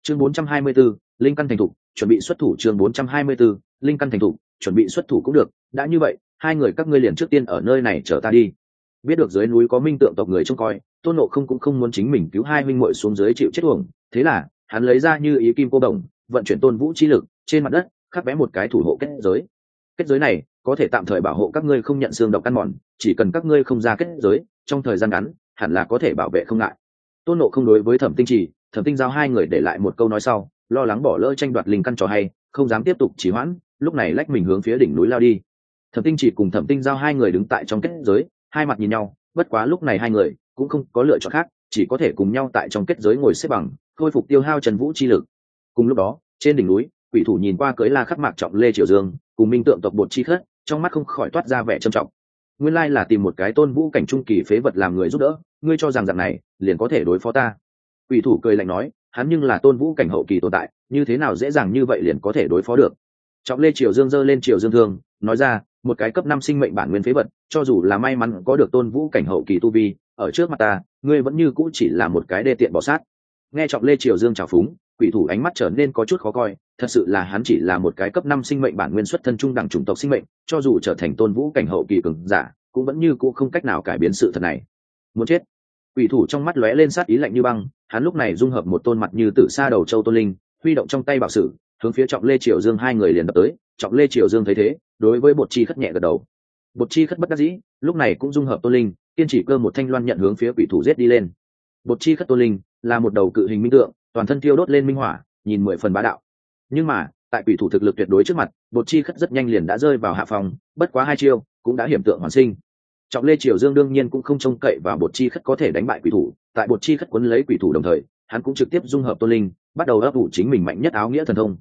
[SPEAKER 1] Chương 424, linh căn thành thục chuẩn bị xuất thủ chương 424, linh căn thành thục chuẩn bị xuất thủ cũng được đã như vậy hai người các ngươi liền trước tiên ở nơi này chờ ta đi. Biết được dưới núi có minh tượng tộc người trông coi tôn nộ không cũng không muốn chính mình cứu hai minh muội xuống dưới chịu chết uổng thế là hắn lấy ra như ý kim cô đồng vận chuyển tôn vũ chi lực trên mặt đất, khắc vẽ một cái thủ hộ kết giới. Kết giới này có thể tạm thời bảo hộ các ngươi không nhận xương độc căn mòn, chỉ cần các ngươi không ra kết giới, trong thời gian ngắn, hẳn là có thể bảo vệ không ngại. Tôn nộ không đối với thẩm tinh trì, thẩm tinh giao hai người để lại một câu nói sau, lo lắng bỏ lỡ tranh đoạt linh căn trò hay, không dám tiếp tục trì hoãn, lúc này lách mình hướng phía đỉnh núi lao đi. Thẩm tinh chỉ cùng thẩm tinh giao hai người đứng tại trong kết giới, hai mặt nhìn nhau, bất quá lúc này hai người cũng không có lựa chọn khác, chỉ có thể cùng nhau tại trong kết giới ngồi xếp bằng, khôi phục tiêu hao trần vũ chi lực. Cùng lúc đó, trên đỉnh núi quỷ thủ nhìn qua cưới la khắc mạc trọng lê triều dương, cùng minh tượng tộc bột chi khất, trong mắt không khỏi toát ra vẻ trầm trọng. Nguyên lai là tìm một cái tôn vũ cảnh trung kỳ phế vật làm người giúp đỡ, ngươi cho rằng rằng này, liền có thể đối phó ta. Quỷ thủ cười lạnh nói, hắn nhưng là tôn vũ cảnh hậu kỳ tồn tại, như thế nào dễ dàng như vậy liền có thể đối phó được? Trọng lê triều dương giơ lên triều dương thương, nói ra, một cái cấp năm sinh mệnh bản nguyên phế vật, cho dù là may mắn có được tôn vũ cảnh hậu kỳ tu vi, ở trước mặt ta, ngươi vẫn như cũ chỉ là một cái đê tiện bỏ sát. Nghe trọng lê triều dương trào phúng quỷ thủ ánh mắt trở nên có chút khó coi, thật sự là hắn chỉ là một cái cấp năm sinh mệnh bản nguyên xuất thân trung đẳng chủng tộc sinh mệnh, cho dù trở thành tôn vũ cảnh hậu kỳ cường giả, cũng vẫn như cũ không cách nào cải biến sự thật này. Muốn chết. Quỷ thủ trong mắt lóe lên sát ý lạnh như băng, hắn lúc này dung hợp một tôn mặt như tử sa đầu châu tôn linh, huy động trong tay bảo sử, hướng phía trọng lê triều dương hai người liền đập tới. Trọng lê triều dương thấy thế, đối với bột chi khất nhẹ gật đầu. Bột chi khất bất đắc dĩ, lúc này cũng dung hợp tôn linh, kiên chỉ cơ một thanh loan nhận hướng phía quỷ thủ giết đi lên. Bột chi khất tôn linh là một đầu cự hình minh tượng toàn thân tiêu đốt lên minh hỏa, nhìn mười phần bá đạo. Nhưng mà, tại quỷ thủ thực lực tuyệt đối trước mặt, bột chi khất rất nhanh liền đã rơi vào hạ phòng, bất quá hai chiêu cũng đã hiểm tượng hoàn sinh. Trọng lê triều dương đương nhiên cũng không trông cậy vào bột chi khất có thể đánh bại quỷ thủ, tại bột chi khất quấn lấy quỷ thủ đồng thời, hắn cũng trực tiếp dung hợp tôn linh, bắt đầu ấp ủ chính mình mạnh nhất áo nghĩa thần thông.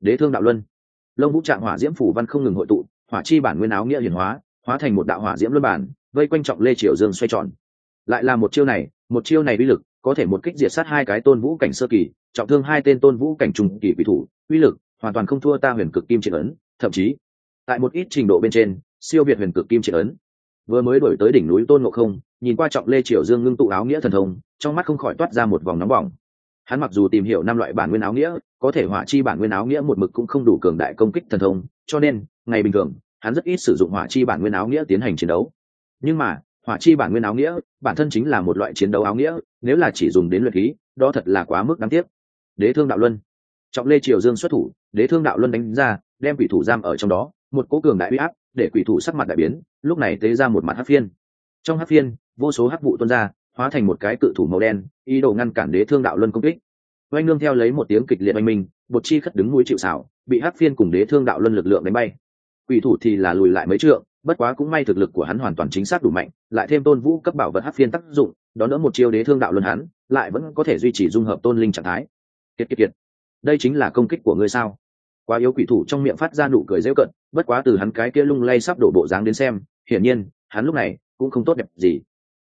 [SPEAKER 1] Đế thương đạo luân. Lông vũ trạng hỏa diễm phủ văn không ngừng hội tụ, hỏa chi bản nguyên áo nghĩa hiển hóa hóa thành một đạo hỏa diễm luân bản, vây quanh trọng lê triều dương xoay tròn. Lại là một chiêu này, một chiêu này uy lực có thể một kích diệt sát hai cái tôn vũ cảnh sơ kỳ, trọng thương hai tên tôn vũ cảnh trung kỳ quỷ thủ, uy lực hoàn toàn không thua ta huyền cực kim triệt ấn, thậm chí, tại một ít trình độ bên trên, siêu việt huyền cực kim triệt ấn. Vừa mới đổi tới đỉnh núi tôn ngộ không, nhìn qua trọng lê triều dương ngưng tụ áo nghĩa thần thông, trong mắt không khỏi toát ra một vòng nóng bỏng. Hắn mặc dù tìm hiểu năm loại bản nguyên áo nghĩa, có thể hỏa chi bản nguyên áo nghĩa một mực cũng không đủ cường đại công kích thần thông, cho nên, ngày bình thường, hắn rất ít sử dụng hỏa chi bản nguyên áo nghĩa tiến hành chiến đấu. Nhưng mà hỏa chi bản nguyên áo nghĩa, bản thân chính là một loại chiến đấu áo nghĩa, nếu là chỉ dùng đến luyện khí, đó thật là quá mức đáng tiếc. Đế thương đạo luân. Trọng lê triều dương xuất thủ, đế thương đạo luân đánh ra, đem quỷ thủ giam ở trong đó, một cố cường đại uy áp, để quỷ thủ sắc mặt đại biến, lúc này tế ra một mặt hát phiên. Trong hát phiên, vô số hát vụ tuôn ra, hóa thành một cái cự thủ màu đen, ý đồ ngăn cản đế thương đạo luân công kích. Oanh nương theo lấy một tiếng kịch liệt oanh minh bột chi khất đứng mũi chịu xảo bị hát phiên cùng đế thương đạo luân lực lượng đánh bay. Quỷ thủ thì là lùi lại mấy trượng bất quá cũng may thực lực của hắn hoàn toàn chính xác đủ mạnh, lại thêm tôn vũ cấp bảo vật hát phiên tác dụng đón đỡ một chiêu đế thương đạo luân hắn, lại vẫn có thể duy trì dung hợp tôn linh trạng thái. Kiệt kiệt kiệt. Đây chính là công kích của ngươi sao? Quá yếu quỷ thủ trong miệng phát ra nụ cười rêu cận, bất quá từ hắn cái kia lung lay sắp đổ bộ dáng đến xem, hiển nhiên, hắn lúc này cũng không tốt đẹp gì.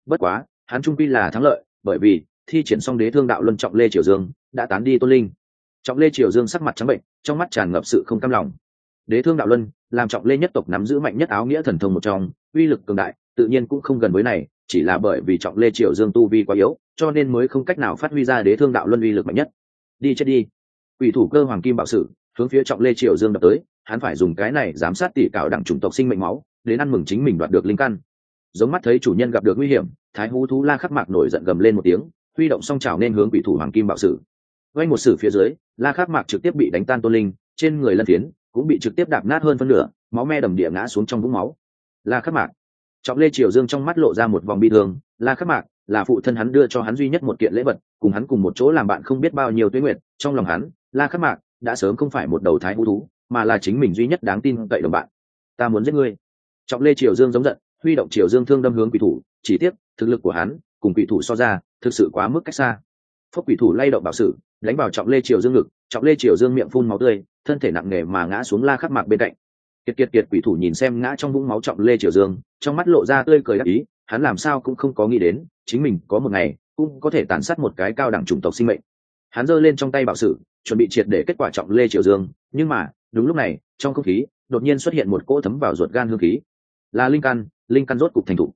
[SPEAKER 1] Bất quá, hắn trung pi là thắng lợi, bởi vì thi triển xong đế thương đạo luân trọng lê triều dương, đã tán đi tôn linh. Trọng lê triều dương sắc mặt trắng bệnh trong mắt tràn ngập sự không cam lòng đế thương đạo luân, làm trọng lê nhất tộc nắm giữ mạnh nhất áo nghĩa thần thông một trong, uy lực cường đại, tự nhiên cũng không gần với này, chỉ là bởi vì trọng lê triều dương tu vi quá yếu, cho nên mới không cách nào phát huy ra đế thương đạo luân uy lực mạnh nhất. Đi chết đi. Ủy thủ cơ hoàng kim bảo sử, hướng phía trọng lê triều dương đập tới, hắn phải dùng cái này giám sát tỷ cạo đẳng chủng tộc sinh mệnh máu, đến ăn mừng chính mình đoạt được linh căn. Giống mắt thấy chủ nhân gặp được nguy hiểm, thái hú thú la khắc mạc nổi giận gầm lên một tiếng, huy động song trào nên hướng quỷ thủ hoàng kim bạo sử. Quanh một sử phía dưới, la khắc mạc trực tiếp bị đánh tan tôn linh, trên người lân phiến cũng bị trực tiếp đạp nát hơn phân nửa, máu me đầm địa ngã xuống trong vũng máu. La khắc mạc. Trọng lê triều dương trong mắt lộ ra một vòng bi thương, la khắc mạc, là phụ thân hắn đưa cho hắn duy nhất một kiện lễ vật, cùng hắn cùng một chỗ làm bạn không biết bao nhiêu tuyết nguyện trong lòng hắn, la khắc mạc đã sớm không phải một đầu thái hú thú, mà là chính mình duy nhất đáng tin cậy đồng bạn. Ta muốn giết ngươi. Trọng lê triều dương giống giận, huy động triều dương thương đâm hướng quỷ thủ, chỉ tiếc, thực lực của hắn cùng quỷ thủ so ra, thực sự quá mức cách xa. Phúc quỷ thủ lay động bảo sử, đánh vào trọng lê triều dương ngực trọng lê triều dương miệng phun máu tươi, thân thể nặng nề mà ngã xuống la khắc mạc bên cạnh. Kiệt kiệt kiệt quỷ thủ nhìn xem ngã trong vũng máu trọng lê triều dương, trong mắt lộ ra tươi cười đắc ý, hắn làm sao cũng không có nghĩ đến, chính mình có một ngày cũng có thể tàn sát một cái cao đẳng chủng tộc sinh mệnh. Hắn giơ lên trong tay bảo sử chuẩn bị triệt để kết quả trọng lê triều dương, nhưng mà, đúng lúc này, trong không khí, đột nhiên xuất hiện một cỗ thấm vào ruột gan hương khí. Là linh căn linh căn rốt cục thành thủ.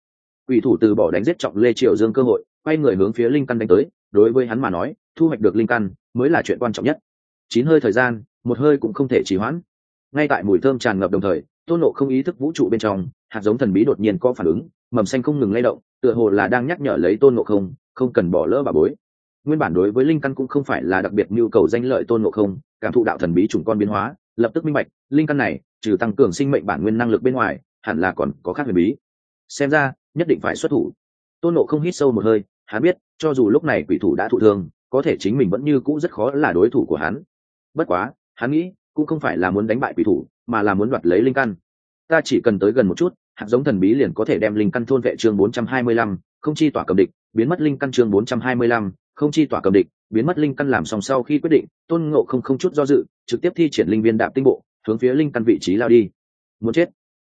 [SPEAKER 1] Quỷ thủ từ bỏ đánh giết trọng lê triều dương cơ hội, quay người hướng phía linh căn đánh tới, đối với hắn mà nói, thu hoạch được linh căn mới là chuyện quan trọng nhất chín hơi thời gian, một hơi cũng không thể trì hoãn. Ngay tại mùi thơm tràn ngập đồng thời, tôn nộ không ý thức vũ trụ bên trong, hạt giống thần bí đột nhiên có phản ứng, mầm xanh không ngừng lay động, tựa hồ là đang nhắc nhở lấy tôn nộ không không cần bỏ lỡ bà bối. Nguyên bản đối với linh căn cũng không phải là đặc biệt nhu cầu danh lợi tôn nộ không, cảm thụ đạo thần bí chủng con biến hóa, lập tức minh bạch, linh căn này, trừ tăng cường sinh mệnh bản nguyên năng lực bên ngoài, hẳn là còn có khác huyền bí. Xem ra, nhất định phải xuất thủ. Tôn nộ không hít sâu một hơi, hắn biết, cho dù lúc này quỷ thủ đã thụ thương, có thể chính mình vẫn như cũ rất khó là đối thủ của hắn bất quá hắn nghĩ cũng không phải là muốn đánh bại quỷ thủ mà là muốn đoạt lấy linh căn. Ta chỉ cần tới gần một chút hạt giống thần bí liền có thể đem linh căn thôn vệ chương 425, không chi tỏa cầm địch biến mất linh căn chương 425, không chi tỏa cầm địch biến mất linh căn làm xong sau khi quyết định tôn ngộ không không chút do dự trực tiếp thi triển linh viên đạp tinh bộ hướng phía linh căn vị trí lao đi. Muốn chết.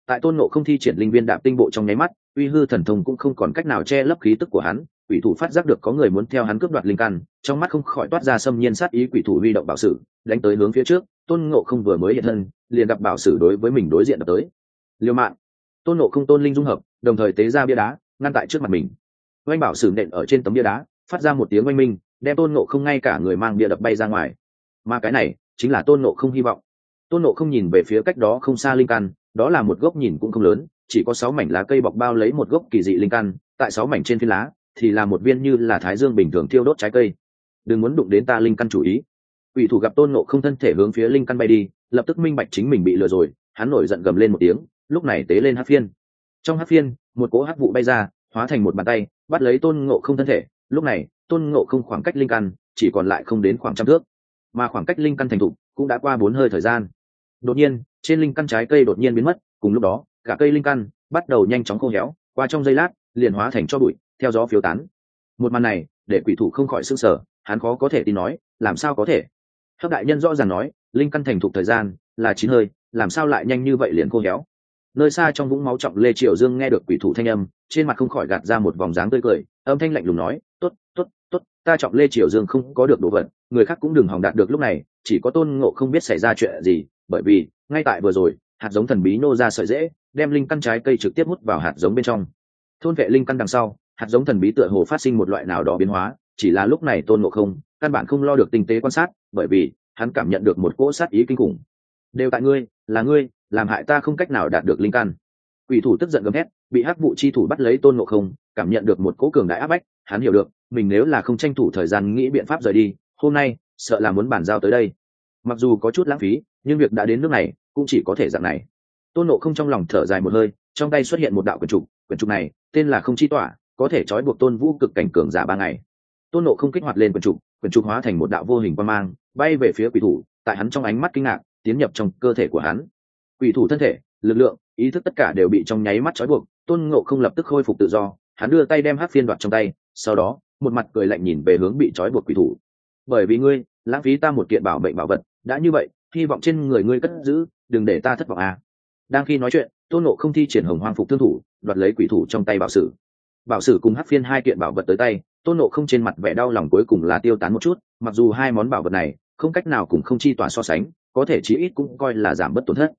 [SPEAKER 1] Tại tôn ngộ không thi triển linh viên đạp tinh bộ trong nháy mắt uy hư thần thông cũng không còn cách nào che lấp khí tức của hắn quỷ thủ phát giác được có người muốn theo hắn cướp đoạt linh căn trong mắt không khỏi toát ra xâm nhiên sát ý quỷ thủ huy động bảo sử đánh tới hướng phía trước, tôn ngộ không vừa mới hiện thân, liền gặp bảo sử đối với mình đối diện đập tới. Liêu mạng tôn ngộ không tôn linh dung hợp, đồng thời tế ra bia đá, ngăn tại trước mặt mình. Oanh bảo sử nện ở trên tấm bia đá, phát ra một tiếng oanh minh, đem tôn ngộ không ngay cả người mang bia đập bay ra ngoài. Mà cái này, chính là tôn ngộ không hy vọng. Tôn ngộ không nhìn về phía cách đó không xa linh căn, đó là một gốc nhìn cũng không lớn, chỉ có sáu mảnh lá cây bọc bao lấy một gốc kỳ dị linh căn, tại sáu mảnh trên phiến lá, thì là một viên như là thái dương bình thường thiêu đốt trái cây. Đừng muốn đụng đến ta linh căn chủ ý ủy thủ gặp tôn nộ không thân thể hướng phía linh căn bay đi, lập tức minh bạch chính mình bị lừa rồi, hắn nổi giận gầm lên một tiếng, lúc này tế lên hát phiên. Trong hát phiên, một cỗ hát vụ bay ra, hóa thành một bàn tay, bắt lấy tôn ngộ không thân thể, lúc này, tôn ngộ không khoảng cách linh căn, chỉ còn lại không đến khoảng trăm thước. Mà khoảng cách linh căn thành thục, cũng đã qua bốn hơi thời gian. Đột nhiên, trên linh căn trái cây đột nhiên biến mất, cùng lúc đó, cả cây linh căn bắt đầu nhanh chóng khô héo, qua trong giây lát, liền hóa thành cho bụi, theo gió phiếu tán. Một màn này, để quỷ thủ không khỏi s ư n g sở hắn khó có thể tin nói, làm sao có thể? Hấp đại nhân rõ ràng nói, linh căn thành thục thời gian là chín hơi, làm sao lại nhanh như vậy liền khô héo? Nơi xa trong vũng máu trọng lê triều dương nghe được quỷ thủ thanh âm, trên mặt không khỏi gạt ra một vòng dáng tươi cười, âm thanh lạnh lùng nói t ố t t ố t t ố t ta trọng lê triều dương không có được đồ vật, người khác cũng đừng hòng đạt được lúc này, chỉ có tôn ngộ không biết xảy ra chuyện gì, bởi vì, ngay tại vừa rồi, hạt giống thần bí nô ra sợi dễ đem linh căn trái cây trực tiếp hút vào hạt giống bên trong. Thôn vệ linh căn đằng sau, hạt giống thần bí tựa hồ phát sinh một loại nào đó biến hóa, chỉ là lúc này tôn ngộ không căn bản không lo được tinh tế quan sát, bởi vì hắn cảm nhận được một cỗ sát ý kinh khủng. Đều tại ngươi, là ngươi, làm hại ta không cách nào đạt được linh căn. Quỷ thủ tức giận gầm hét bị hắc vụ chi thủ bắt lấy tôn ngộ không, cảm nhận được một cỗ cường đại áp bách, hắn hiểu được, mình nếu là không tranh thủ thời gian nghĩ biện pháp rời đi, hôm nay, sợ là muốn bàn giao tới đây. Mặc dù có chút lãng phí, nhưng việc đã đến nước này, cũng chỉ có thể dạng này. Tôn nộ không trong lòng thở dài một hơi, trong tay xuất hiện một đạo quyển trục quyển trục này, tên là không chi tỏa, có thể trói buộc tôn vũ cực cảnh cường giả ba ngày. Tôn nộ không kích hoạt lên quyền trục quần trục hóa thành một đạo vô hình quan mang, bay về phía quỷ thủ, tại hắn trong ánh mắt kinh ngạc, tiến nhập trong cơ thể của hắn. Quỷ thủ thân thể, lực lượng, ý thức tất cả đều bị trong nháy mắt trói buộc, tôn ngộ không lập tức khôi phục tự do, hắn đưa tay đem hát phiên đoạt trong tay, sau đó, một mặt cười lạnh nhìn về hướng bị trói buộc quỷ thủ. Bởi vì ngươi, lãng phí ta một kiện bảo mệnh bảo vật, đã như vậy, hy vọng trên người ngươi cất giữ, đừng để ta thất vọng à. đang khi nói chuyện, tôn Ngộ không thi triển hồng hoang phục thương thủ, đoạt lấy quỷ thủ trong tay bảo sử. Bảo sử cùng hát phiên hai kiện bảo vật tới tay tôn nộ không trên mặt vẻ đau lòng cuối cùng là tiêu tán một chút, mặc dù hai món bảo vật này không cách nào cùng không chi tỏa so sánh, có thể chí ít cũng coi là giảm bất tổn thất.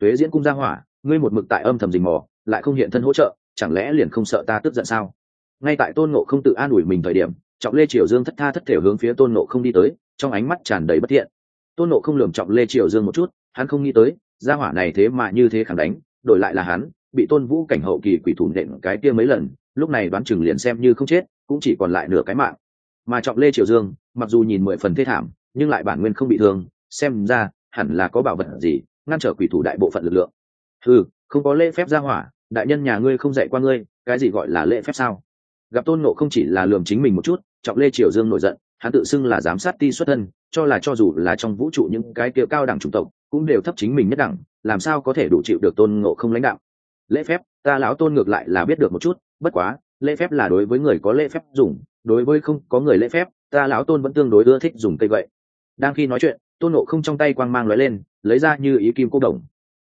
[SPEAKER 1] Tuế diễn cung gia hỏa, ngươi một mực tại âm thầm rình mò, lại không hiện thân hỗ trợ, chẳng lẽ liền không sợ ta tức giận sao? Ngay tại tôn nộ không tự an ủi mình thời điểm, trọng lê triều dương thất tha thất thể hướng phía tôn nộ không đi tới, trong ánh mắt tràn đầy bất thiện. Tôn nộ không lường trọng lê triều dương một chút, hắn không nghĩ tới, gia hỏa này thế mà như thế khẳng đánh, đổi lại là hắn, bị tôn vũ cảnh hậu kỳ quỷ thủ nện cái kia mấy lần, lúc này đoán chừng liền xem như không chết cũng chỉ còn lại nửa cái mạng. Mà trọng lê triều dương, mặc dù nhìn mười phần thê thảm, nhưng lại bản nguyên không bị thương, xem ra, hẳn là có bảo vật gì, ngăn trở quỷ thủ đại bộ phận lực lượng. Ừ không có lễ phép gia hỏa, đại nhân nhà ngươi không dạy qua ngươi, cái gì gọi là lễ phép sao? Gặp tôn nộ không chỉ là lường chính mình một chút, trọng lê triều dương nổi giận, hắn tự xưng là giám sát ti xuất thân, cho là cho dù là trong vũ trụ những cái kia cao đẳng chủng tộc, cũng đều thấp chính mình nhất đẳng, làm sao có thể đủ chịu được tôn ngộ không lãnh đạo? Lễ phép, ta lão tôn ngược lại là biết được một chút, bất quá lễ phép là đối với người có lễ phép dùng, đối với không có người lễ phép, ta lão tôn vẫn tương đối ưa thích dùng cây gậy. Đang khi nói chuyện, tôn nộ không trong tay quang mang lóe lên, lấy ra như ý kim cô đồng.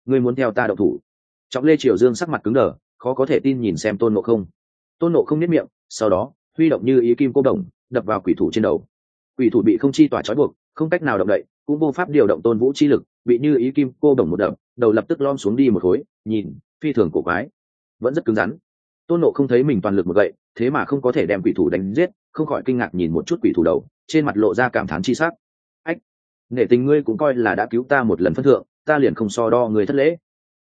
[SPEAKER 1] Ngươi muốn theo ta đậu thủ? Trọng lê triều dương sắc mặt cứng đờ, khó có thể tin nhìn xem tôn nộ không. Tôn nộ không biết miệng, sau đó, huy động như ý kim cô đồng, đập vào quỷ thủ trên đầu. Quỷ thủ bị không chi tỏa trói buộc, không cách nào động đậy, cũng vô pháp điều động tôn vũ chi lực, bị như ý kim cô đồng một đập, đầu lập tức lom xuống đi một khối, nhìn, phi thường cổ quái. Vẫn rất cứng rắn tôn nộ không thấy mình toàn lực một gậy, thế mà không có thể đem quỷ thủ đánh giết, không khỏi kinh ngạc nhìn một chút quỷ thủ đầu, trên mặt lộ ra cảm thán chi sắc. Ách, nể tình ngươi cũng coi là đã cứu ta một lần phân thượng, ta liền không so đo người thất lễ.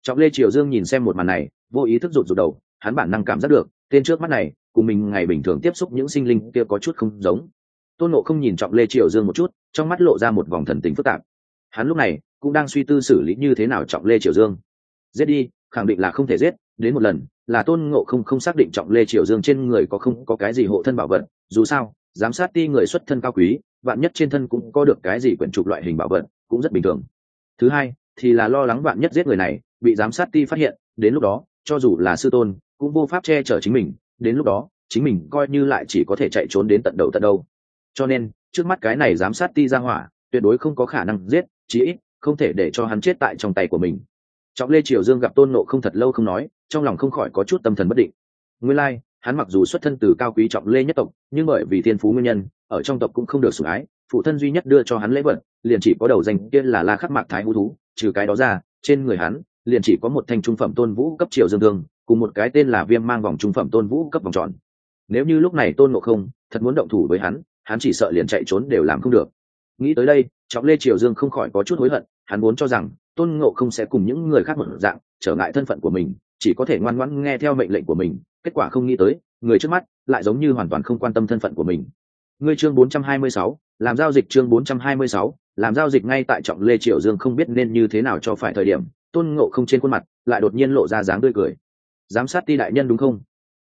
[SPEAKER 1] Trọng lê triều dương nhìn xem một màn này, vô ý thức rụt rụt đầu, hắn bản năng cảm giác được, tên trước mắt này, cùng mình ngày bình thường tiếp xúc những sinh linh kia có chút không giống. Tôn nộ không nhìn trọng lê triều dương một chút, trong mắt lộ ra một vòng thần tính phức tạp. Hắn lúc này, cũng đang suy tư xử lý như thế nào trọng lê triều dương. Giết đi, khẳng định là không thể giết, đến một lần là tôn ngộ không không xác định trọng lê triều dương trên người có không có cái gì hộ thân bảo vật, dù sao, giám sát ti người xuất thân cao quý, vạn nhất trên thân cũng có được cái gì quyển trục loại hình bảo vật, cũng rất bình thường. Thứ hai, thì là lo lắng vạn nhất giết người này, bị giám sát ti phát hiện, đến lúc đó, cho dù là sư tôn, cũng vô pháp che chở chính mình, đến lúc đó, chính mình coi như lại chỉ có thể chạy trốn đến tận đầu tận đâu. Cho nên, trước mắt cái này giám sát ti ra hỏa, tuyệt đối không có khả năng giết, chí ít, không thể để cho hắn chết tại trong tay của mình trọng lê triều dương gặp tôn nộ không thật lâu không nói trong lòng không khỏi có chút tâm thần bất định. Nguyên lai、like, hắn mặc dù xuất thân từ cao quý trọng lê nhất tộc nhưng bởi vì thiên phú nguyên nhân ở trong tộc cũng không được sủng ái phụ thân duy nhất đưa cho hắn lễ vật liền chỉ có đầu danh tiên là la khắc mạc thái hữu thú trừ cái đó ra trên người hắn liền chỉ có một thanh trung phẩm tôn vũ cấp triều dương thương cùng một cái tên là viêm mang vòng trung phẩm tôn vũ cấp vòng tròn. Nếu như lúc này tôn ngộ không thật muốn động thủ với hắn hắn chỉ sợ liền chạy trốn đều làm không được. Nghĩ tới đây trọng lê triều dương không khỏi có chút hối hận hắn muốn cho rằng tôn ngộ không sẽ cùng những người khác một dạng trở ngại thân phận của mình chỉ có thể ngoan ngoãn nghe theo mệnh lệnh của mình kết quả không nghĩ tới người trước mắt lại giống như hoàn toàn không quan tâm thân phận của mình. Ngươi chương 426, làm giao dịch chương 426, làm giao dịch ngay tại trọng lê Triệu dương không biết nên như thế nào cho phải thời điểm tôn ngộ không trên khuôn mặt lại đột nhiên lộ ra dáng tươi cười. Giám sát ti đại nhân đúng không?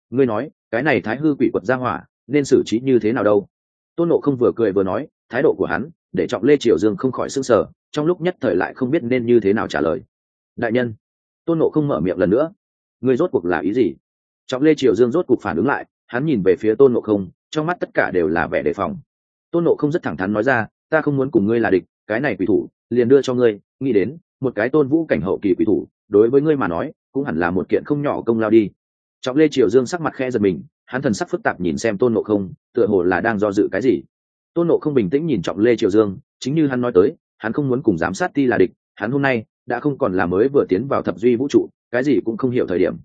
[SPEAKER 1] Ngươi nói cái này thái hư quỷ quật ra hỏa nên xử trí như thế nào đâu? Tôn ngộ không vừa cười vừa nói thái độ của hắn để trọng lê triều dương không khỏi s ư n g sở trong lúc nhất thời lại không biết nên như thế nào trả lời. Đại nhân, tôn nộ không mở miệng lần nữa. Ngươi rốt cuộc là ý gì? Trọng lê triều dương rốt cuộc phản ứng lại, hắn nhìn về phía tôn nộ không, trong mắt tất cả đều là vẻ đề phòng. Tôn nộ không rất thẳng thắn nói ra, ta không muốn cùng ngươi là địch, cái này quỷ thủ, liền đưa cho ngươi, nghĩ đến, một cái tôn vũ cảnh hậu kỳ quỷ thủ, đối với ngươi mà nói, cũng hẳn là một kiện không nhỏ công lao đi. Trọng lê triều dương sắc mặt khe giật mình, hắn thần sắc phức tạp nhìn xem tôn nộ không, tựa hồ là đang do dự cái gì. Tôn nộ không bình tĩnh nhìn trọng lê triều dương, chính như hắn nói tới hắn không muốn cùng giám sát ti là địch, hắn hôm nay đã không còn là mới vừa tiến vào thập duy vũ trụ, cái gì cũng không hiểu thời điểm.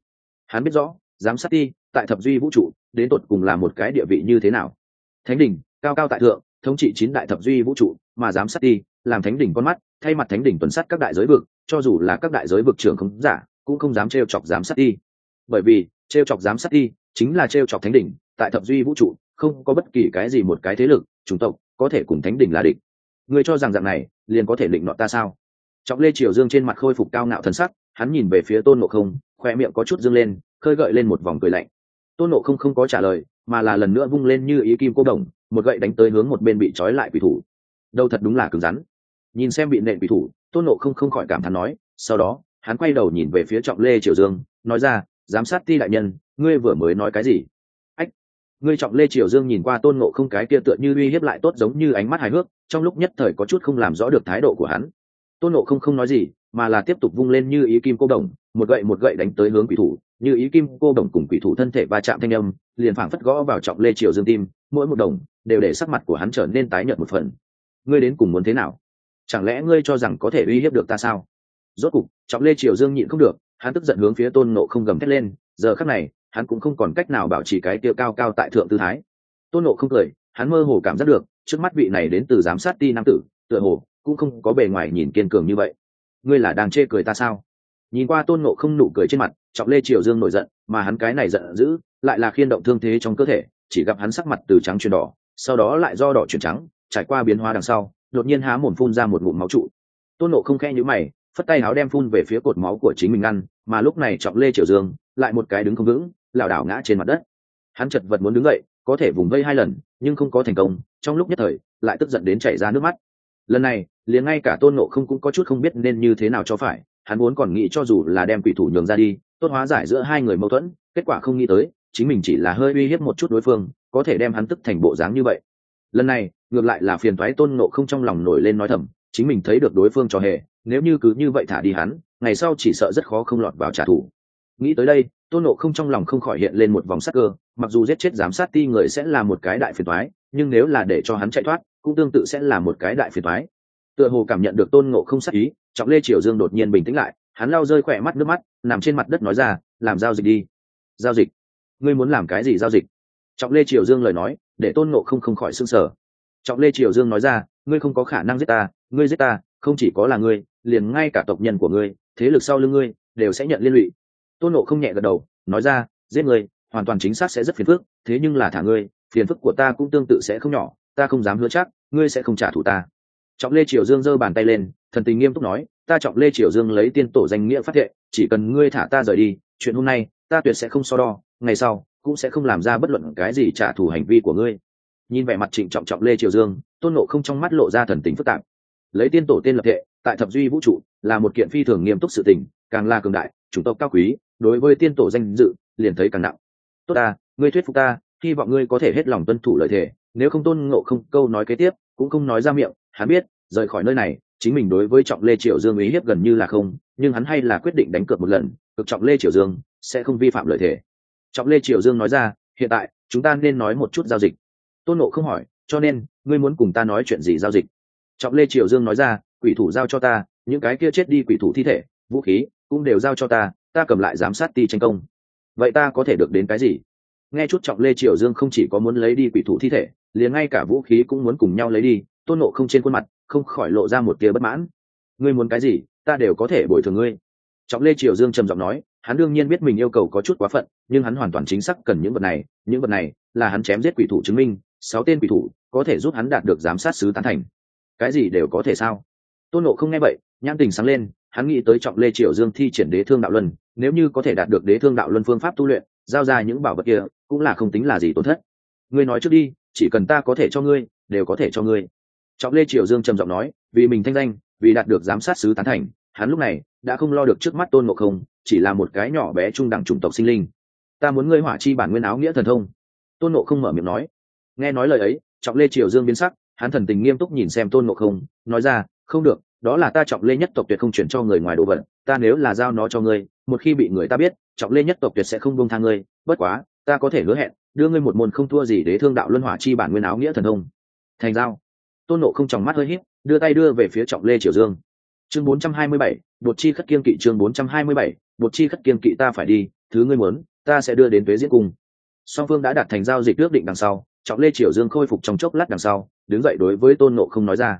[SPEAKER 1] Hắn biết rõ, giám sát ti tại thập duy vũ trụ đến tột cùng là một cái địa vị như thế nào. Thánh đình cao cao tại thượng, thống trị chín đại thập duy vũ trụ, mà giám sát ti làm thánh đỉnh con mắt, thay mặt thánh đỉnh tuần sát các đại giới vực, cho dù là các đại giới vực trưởng không giả, cũng không dám trêu chọc giám sát ti. Bởi vì, trêu chọc giám sát ti chính là trêu chọc thánh đỉnh, tại thập duy vũ trụ, không có bất kỳ cái gì một cái thế lực, chủng tộc có thể cùng thánh đỉnh là địch người cho rằng dạng này, liền có thể định nọ ta sao? Trọng lê triều dương trên mặt khôi phục cao ngạo thần sắc, hắn nhìn về phía tôn ngộ không, khoe miệng có chút dương lên, khơi gợi lên một vòng cười lạnh. Tôn nộ không không có trả lời, mà là lần nữa vung lên như ý kim cô đồng, một gậy đánh tới hướng một bên bị trói lại quỷ thủ. Đâu thật đúng là cứng rắn. Nhìn xem bị nện quỷ thủ, tôn nộ không không khỏi cảm thán nói, sau đó, hắn quay đầu nhìn về phía trọng lê triều dương, nói ra, giám sát ti đại nhân, ngươi vừa mới nói cái gì? Ngươi trọng lê triều dương nhìn qua tôn nộ không cái kia tựa như uy hiếp lại tốt giống như ánh mắt hài hước, trong lúc nhất thời có chút không làm rõ được thái độ của hắn. Tôn nộ không không nói gì, mà là tiếp tục vung lên như ý kim cô đồng, một gậy một gậy đánh tới hướng quỷ thủ, như ý kim cô đồng cùng quỷ thủ thân thể va chạm thanh âm, liền phảng phất gõ vào trọng lê triều dương tim, mỗi một đồng đều để sắc mặt của hắn trở nên tái nhợt một phần. Ngươi đến cùng muốn thế nào? Chẳng lẽ ngươi cho rằng có thể uy hiếp được ta sao? Rốt cục, trọng lê triều dương nhịn không được, hắn tức giận hướng phía tôn nộ không gầm thét lên, giờ khắc này hắn cũng không còn cách nào bảo trì cái tiêu cao cao tại thượng tư thái. Tôn nộ không cười, hắn mơ hồ cảm giác được, trước mắt vị này đến từ giám sát ti nam tử, tựa hồ cũng không có bề ngoài nhìn kiên cường như vậy. Ngươi là đang chê cười ta sao? Nhìn qua tôn nộ không nụ cười trên mặt, trọng lê triều dương nổi giận, mà hắn cái này giận dữ, lại là khiên động thương thế trong cơ thể, chỉ gặp hắn sắc mặt từ trắng chuyển đỏ, sau đó lại do đỏ chuyển trắng, trải qua biến hóa đằng sau, đột nhiên há mồm phun ra một ngụm máu trụ. Tôn nộ không khe nhữ mày, phất tay áo đem phun về phía cột máu của chính mình ngăn, mà lúc này trọng lê triều dương lại một cái đứng không vững lảo đảo ngã trên mặt đất. Hắn chật vật muốn đứng dậy, có thể vùng vây hai lần, nhưng không có thành công, trong lúc nhất thời, lại tức giận đến chảy ra nước mắt. Lần này, liền ngay cả tôn nộ không cũng có chút không biết nên như thế nào cho phải, hắn muốn còn nghĩ cho dù là đem quỷ thủ nhường ra đi, tốt hóa giải giữa hai người mâu thuẫn, kết quả không nghĩ tới, chính mình chỉ là hơi uy hiếp một chút đối phương, có thể đem hắn tức thành bộ dáng như vậy. Lần này, ngược lại là phiền thoái tôn nộ không trong lòng nổi lên nói thầm, chính mình thấy được đối phương cho hề, nếu như cứ như vậy thả đi hắn, ngày sau chỉ sợ rất khó không lọt vào trả thù. Nghĩ tới đây tôn nộ không trong lòng không khỏi hiện lên một vòng sắc cơ, mặc dù giết chết giám sát ti người sẽ là một cái đại phiền thoái nhưng nếu là để cho hắn chạy thoát, cũng tương tự sẽ là một cái đại phiền thoái tựa hồ cảm nhận được tôn ngộ không sắc ý, trọng lê triều dương đột nhiên bình tĩnh lại, hắn lau rơi khỏe mắt nước mắt, nằm trên mặt đất nói ra, làm giao dịch đi. Giao dịch? Ngươi muốn làm cái gì giao dịch? Trọng lê triều dương lời nói, để tôn ngộ không không khỏi s ư n g sở trọng lê triều dương nói ra, ngươi không có khả năng giết ta, ngươi giết ta, không chỉ có là ngươi, liền ngay cả tộc nhân của ngươi, thế lực sau lưng ngươi, đều sẽ nhận liên lụy tôn nộ không nhẹ gật đầu, nói ra, giết ngươi, hoàn toàn chính xác sẽ rất phiền phức, thế nhưng là thả ngươi, phiền phức của ta cũng tương tự sẽ không nhỏ, ta không dám hứa chắc, ngươi sẽ không trả thù ta. Trọng lê triều dương giơ bàn tay lên, thần tình nghiêm túc nói, ta trọng lê triều dương lấy tiên tổ danh nghĩa phát thệ, chỉ cần ngươi thả ta rời đi, chuyện hôm nay, ta tuyệt sẽ không so đo, ngày sau, cũng sẽ không làm ra bất luận cái gì trả thù hành vi của ngươi. Nhìn vẻ mặt trịnh trọng trọng lê triều dương, tôn nộ không trong mắt lộ ra thần tình phức tạp. Lấy tiên tổ tên lập thệ, tại thập duy vũ trụ, là một kiện phi thường nghiêm túc sự tình, càng là cường đại chủng tộc cao quý, đối với tiên tổ danh dự, liền thấy càng nặng. Tốt ta, ngươi thuyết phục ta, hy vọng ngươi có thể hết lòng tuân thủ lời thề, nếu không tôn ngộ không câu nói kế tiếp, cũng không nói ra miệng, hắn biết, rời khỏi nơi này, chính mình đối với trọng lê triệu dương ý hiếp gần như là không, nhưng hắn hay là quyết định đánh cược một lần, cực trọng lê triều dương sẽ không vi phạm lợi thề. Trọng lê triều dương nói ra, hiện tại, chúng ta nên nói một chút giao dịch. Tôn nộ không hỏi, cho nên, ngươi muốn cùng ta nói chuyện gì giao dịch? Trọng lê triều dương nói ra, quỷ thủ giao cho ta, những cái kia chết đi quỷ thủ thi thể, vũ khí cũng đều giao cho ta ta cầm lại giám sát ti tranh công. Vậy ta có thể được đến cái gì? Nghe chút trọng lê triều dương không chỉ có muốn lấy đi quỷ thủ thi thể, liền ngay cả vũ khí cũng muốn cùng nhau lấy đi, tôn nộ không trên khuôn mặt, không khỏi lộ ra một tia bất mãn. Ngươi muốn cái gì, ta đều có thể bồi thường ngươi. Trọng lê triều dương trầm giọng nói, hắn đương nhiên biết mình yêu cầu có chút quá phận, nhưng hắn hoàn toàn chính xác cần những vật này, những vật này là hắn chém giết quỷ thủ chứng minh, sáu tên quỷ thủ có thể giúp hắn đạt được giám sát sứ tán thành. Cái gì đều có thể sao? Tôn nộ không nghe vậy, nhãn tình sáng lên hắn nghĩ tới trọng lê triều dương thi triển đế thương đạo luân, nếu như có thể đạt được đế thương đạo luân phương pháp tu luyện, giao ra những bảo vật kia, cũng là không tính là gì tổn thất. Ngươi nói trước đi, chỉ cần ta có thể cho ngươi, đều có thể cho ngươi. Trọng lê triều dương trầm giọng nói, vì mình thanh danh, vì đạt được giám sát sứ tán thành, hắn lúc này đã không lo được trước mắt tôn ngộ không, chỉ là một cái nhỏ bé trung đẳng chủng tộc sinh linh. Ta muốn ngươi hỏa chi bản nguyên áo nghĩa thần thông. Tôn ngộ không mở miệng nói. Nghe nói lời ấy, trọng lê triều dương biến sắc, hắn thần tình nghiêm túc nhìn xem tôn ngộ không, nói ra, không được đó là ta trọng lê nhất tộc tuyệt không chuyển cho người ngoài đồ vật ta nếu là giao nó cho ngươi một khi bị người ta biết trọng lê nhất tộc tuyệt sẽ không bông tha ngươi bất quá ta có thể hứa hẹn đưa ngươi một môn không thua gì để thương đạo luân hỏa chi bản nguyên áo nghĩa thần thông. Thành giao. Tôn nộ không tròng mắt hơi hít đưa tay đưa về phía trọng lê triều dương. Chương 427, bột chi khất kiên kỵ chương 427, bột chi khất kiên kỵ ta phải đi thứ ngươi muốn ta sẽ đưa đến tuế diễn cung. Song phương đã đạt thành giao dịch ước định đằng sau trọng lê triều dương khôi phục trong chốc lát đằng sau đứng dậy đối với tôn nộ không nói ra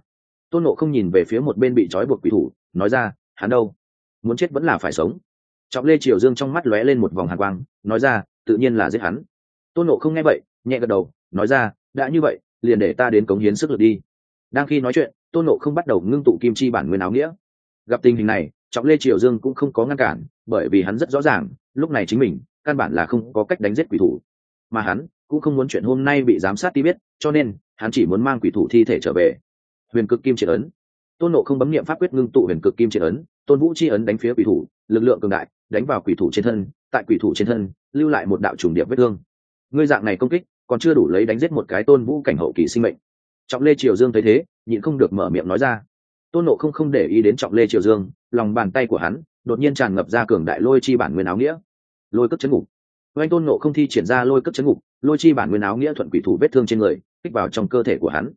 [SPEAKER 1] tôn nộ không nhìn về phía một bên bị trói buộc quỷ thủ, nói ra, hắn đâu? Muốn chết vẫn là phải sống. Trọng lê triều dương trong mắt lóe lên một vòng hàn quang, nói ra, tự nhiên là giết hắn. Tôn nộ không nghe vậy, nhẹ gật đầu, nói ra, đã như vậy, liền để ta đến cống hiến sức lực đi. Đang khi nói chuyện, tôn nộ không bắt đầu ngưng tụ kim chi bản nguyên áo nghĩa. Gặp tình hình này, trọng lê triều dương cũng không có ngăn cản, bởi vì hắn rất rõ ràng, lúc này chính mình, căn bản là không có cách đánh giết quỷ thủ. Mà hắn, cũng không muốn chuyện hôm nay bị giám sát ti biết, cho nên, hắn chỉ muốn mang quỷ thủ thi thể trở về huyền cực kim triệt ấn. Tôn nộ không bấm nghiệm pháp quyết ngưng tụ huyền cực kim triệt ấn, tôn vũ chi ấn đánh phía quỷ thủ, lực lượng cường đại, đánh vào quỷ thủ trên thân, tại quỷ thủ trên thân, lưu lại một đạo trùng điệp vết thương. Ngươi dạng này công kích, còn chưa đủ lấy đánh giết một cái tôn vũ cảnh hậu kỳ sinh mệnh. Trọng lê triều dương thấy thế, nhịn không được mở miệng nói ra. Tôn nộ không không để ý đến trọng lê triều dương, lòng bàn tay của hắn đột nhiên tràn ngập ra cường đại lôi chi bản nguyên áo nghĩa. Lôi cất chấn ngục. Oanh tôn nộ không thi triển ra lôi cất chấn ngục, lôi chi bản nguyên áo nghĩa thuận quỷ thủ vết thương trên người, kích vào trong cơ thể của hắn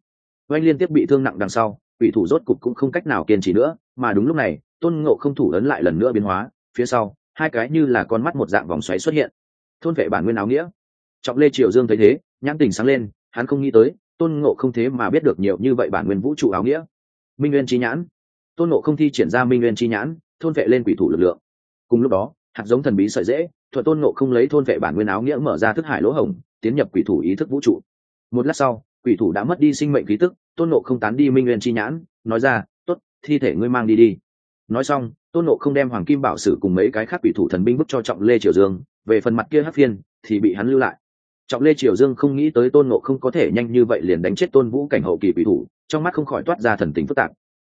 [SPEAKER 1] oanh liên tiếp bị thương nặng đằng sau quỷ thủ rốt cục cũng không cách nào kiên trì nữa mà đúng lúc này tôn ngộ không thủ lớn lại lần nữa biến hóa phía sau hai cái như là con mắt một dạng vòng xoáy xuất hiện. Thôn vệ bản nguyên áo nghĩa. Trọng lê triều dương thấy thế nhãn tình sáng lên hắn không nghĩ tới tôn ngộ không thế mà biết được nhiều như vậy bản nguyên vũ trụ áo nghĩa. Minh nguyên chi nhãn. Tôn ngộ không thi triển ra minh nguyên chi nhãn thôn vệ lên quỷ thủ lực lượng. Cùng lúc đó hạt giống thần bí sợi dễ thuận tôn ngộ không lấy thôn vệ bản nguyên áo nghĩa mở ra thức hải lỗ hồng, tiến nhập quỷ thủ ý thức vũ trụ. Một lát sau quỷ thủ đã mất đi sinh mệnh khí tức, tôn nộ không tán đi minh nguyên chi nhãn, nói ra t ố t thi thể ngươi mang đi đi. Nói xong, tôn nộ không đem hoàng kim bảo sử cùng mấy cái khác quỷ thủ thần binh bức cho trọng lê triều dương, về phần mặt kia hát phiên, thì bị hắn lưu lại. Trọng lê triều dương không nghĩ tới tôn nộ không có thể nhanh như vậy liền đánh chết tôn vũ cảnh hậu kỳ quỷ thủ, trong mắt không khỏi toát ra thần tình phức tạp.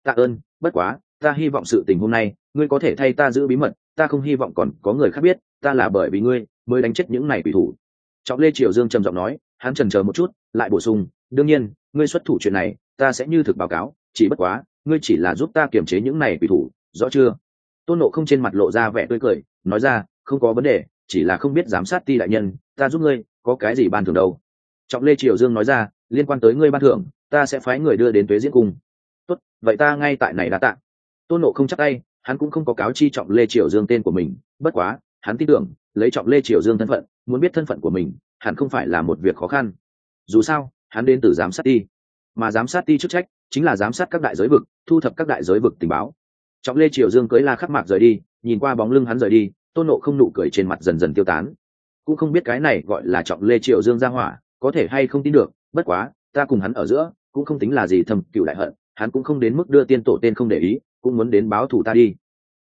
[SPEAKER 1] Tạ ơn, bất quá, ta hy vọng sự tình hôm nay, ngươi có thể thay ta giữ bí mật, ta không hy vọng còn có người khác biết, ta là bởi vì ngươi mới đánh chết những này quỷ thủ. Trọng lê triều dương trầm giọng nói, hắn trần chờ một chút, lại bổ sung đương nhiên, ngươi xuất thủ chuyện này, ta sẽ như thực báo cáo, chỉ bất quá, ngươi chỉ là giúp ta kiềm chế những này quỷ thủ, rõ chưa? Tôn nộ không trên mặt lộ ra vẻ tươi cười, nói ra, không có vấn đề, chỉ là không biết giám sát ti đại nhân, ta giúp ngươi, có cái gì ban thưởng đâu? Trọng lê triều dương nói ra, liên quan tới ngươi ban thưởng, ta sẽ phái người đưa đến tuế diễn cung. Tốt, vậy ta ngay tại này đã tạ. Tôn nộ không chắc tay, hắn cũng không có cáo chi trọng lê triều dương tên của mình, bất quá, hắn tin tưởng, lấy trọng lê triều dương thân phận, muốn biết thân phận của mình, hẳn không phải là một việc khó khăn. Dù sao hắn đến từ giám sát ti. Mà giám sát ti chức trách chính là giám sát các đại giới vực, thu thập các đại giới vực tình báo. Trọng lê triều dương cưới la khắc mạc rời đi, nhìn qua bóng lưng hắn rời đi, tôn nộ không nụ cười trên mặt dần dần tiêu tán. Cũng không biết cái này gọi là trọng lê triều dương ra hỏa, có thể hay không tin được, bất quá, ta cùng hắn ở giữa, cũng không tính là gì thầm cựu đại hận, hắn cũng không đến mức đưa tiên tổ tên không để ý, cũng muốn đến báo thù ta đi.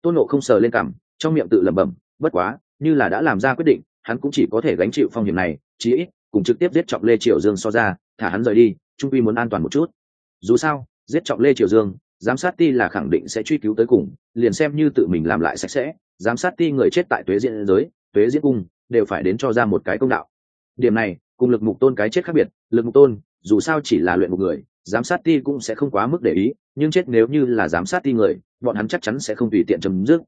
[SPEAKER 1] Tôn nộ không sờ lên cảm trong miệng tự lẩm bẩm, bất quá, như là đã làm ra quyết định, hắn cũng chỉ có thể gánh chịu phong hiểm này, chí ít cùng trực tiếp giết trọng lê triều dương so ra, thả hắn rời đi, trung quy muốn an toàn một chút. Dù sao, giết trọng lê triều dương, giám sát ti là khẳng định sẽ truy cứu tới cùng, liền xem như tự mình làm lại sạch sẽ, giám sát ti người chết tại tuế diễn giới, tuế diễn cung, đều phải đến cho ra một cái công đạo. Điểm này, cùng lực mục tôn cái chết khác biệt, lực mục tôn, dù sao chỉ là luyện một người, giám sát ti cũng sẽ không quá mức để ý, nhưng chết nếu như là giám sát ti người, bọn hắn chắc chắn sẽ không tùy tiện chấm dứt.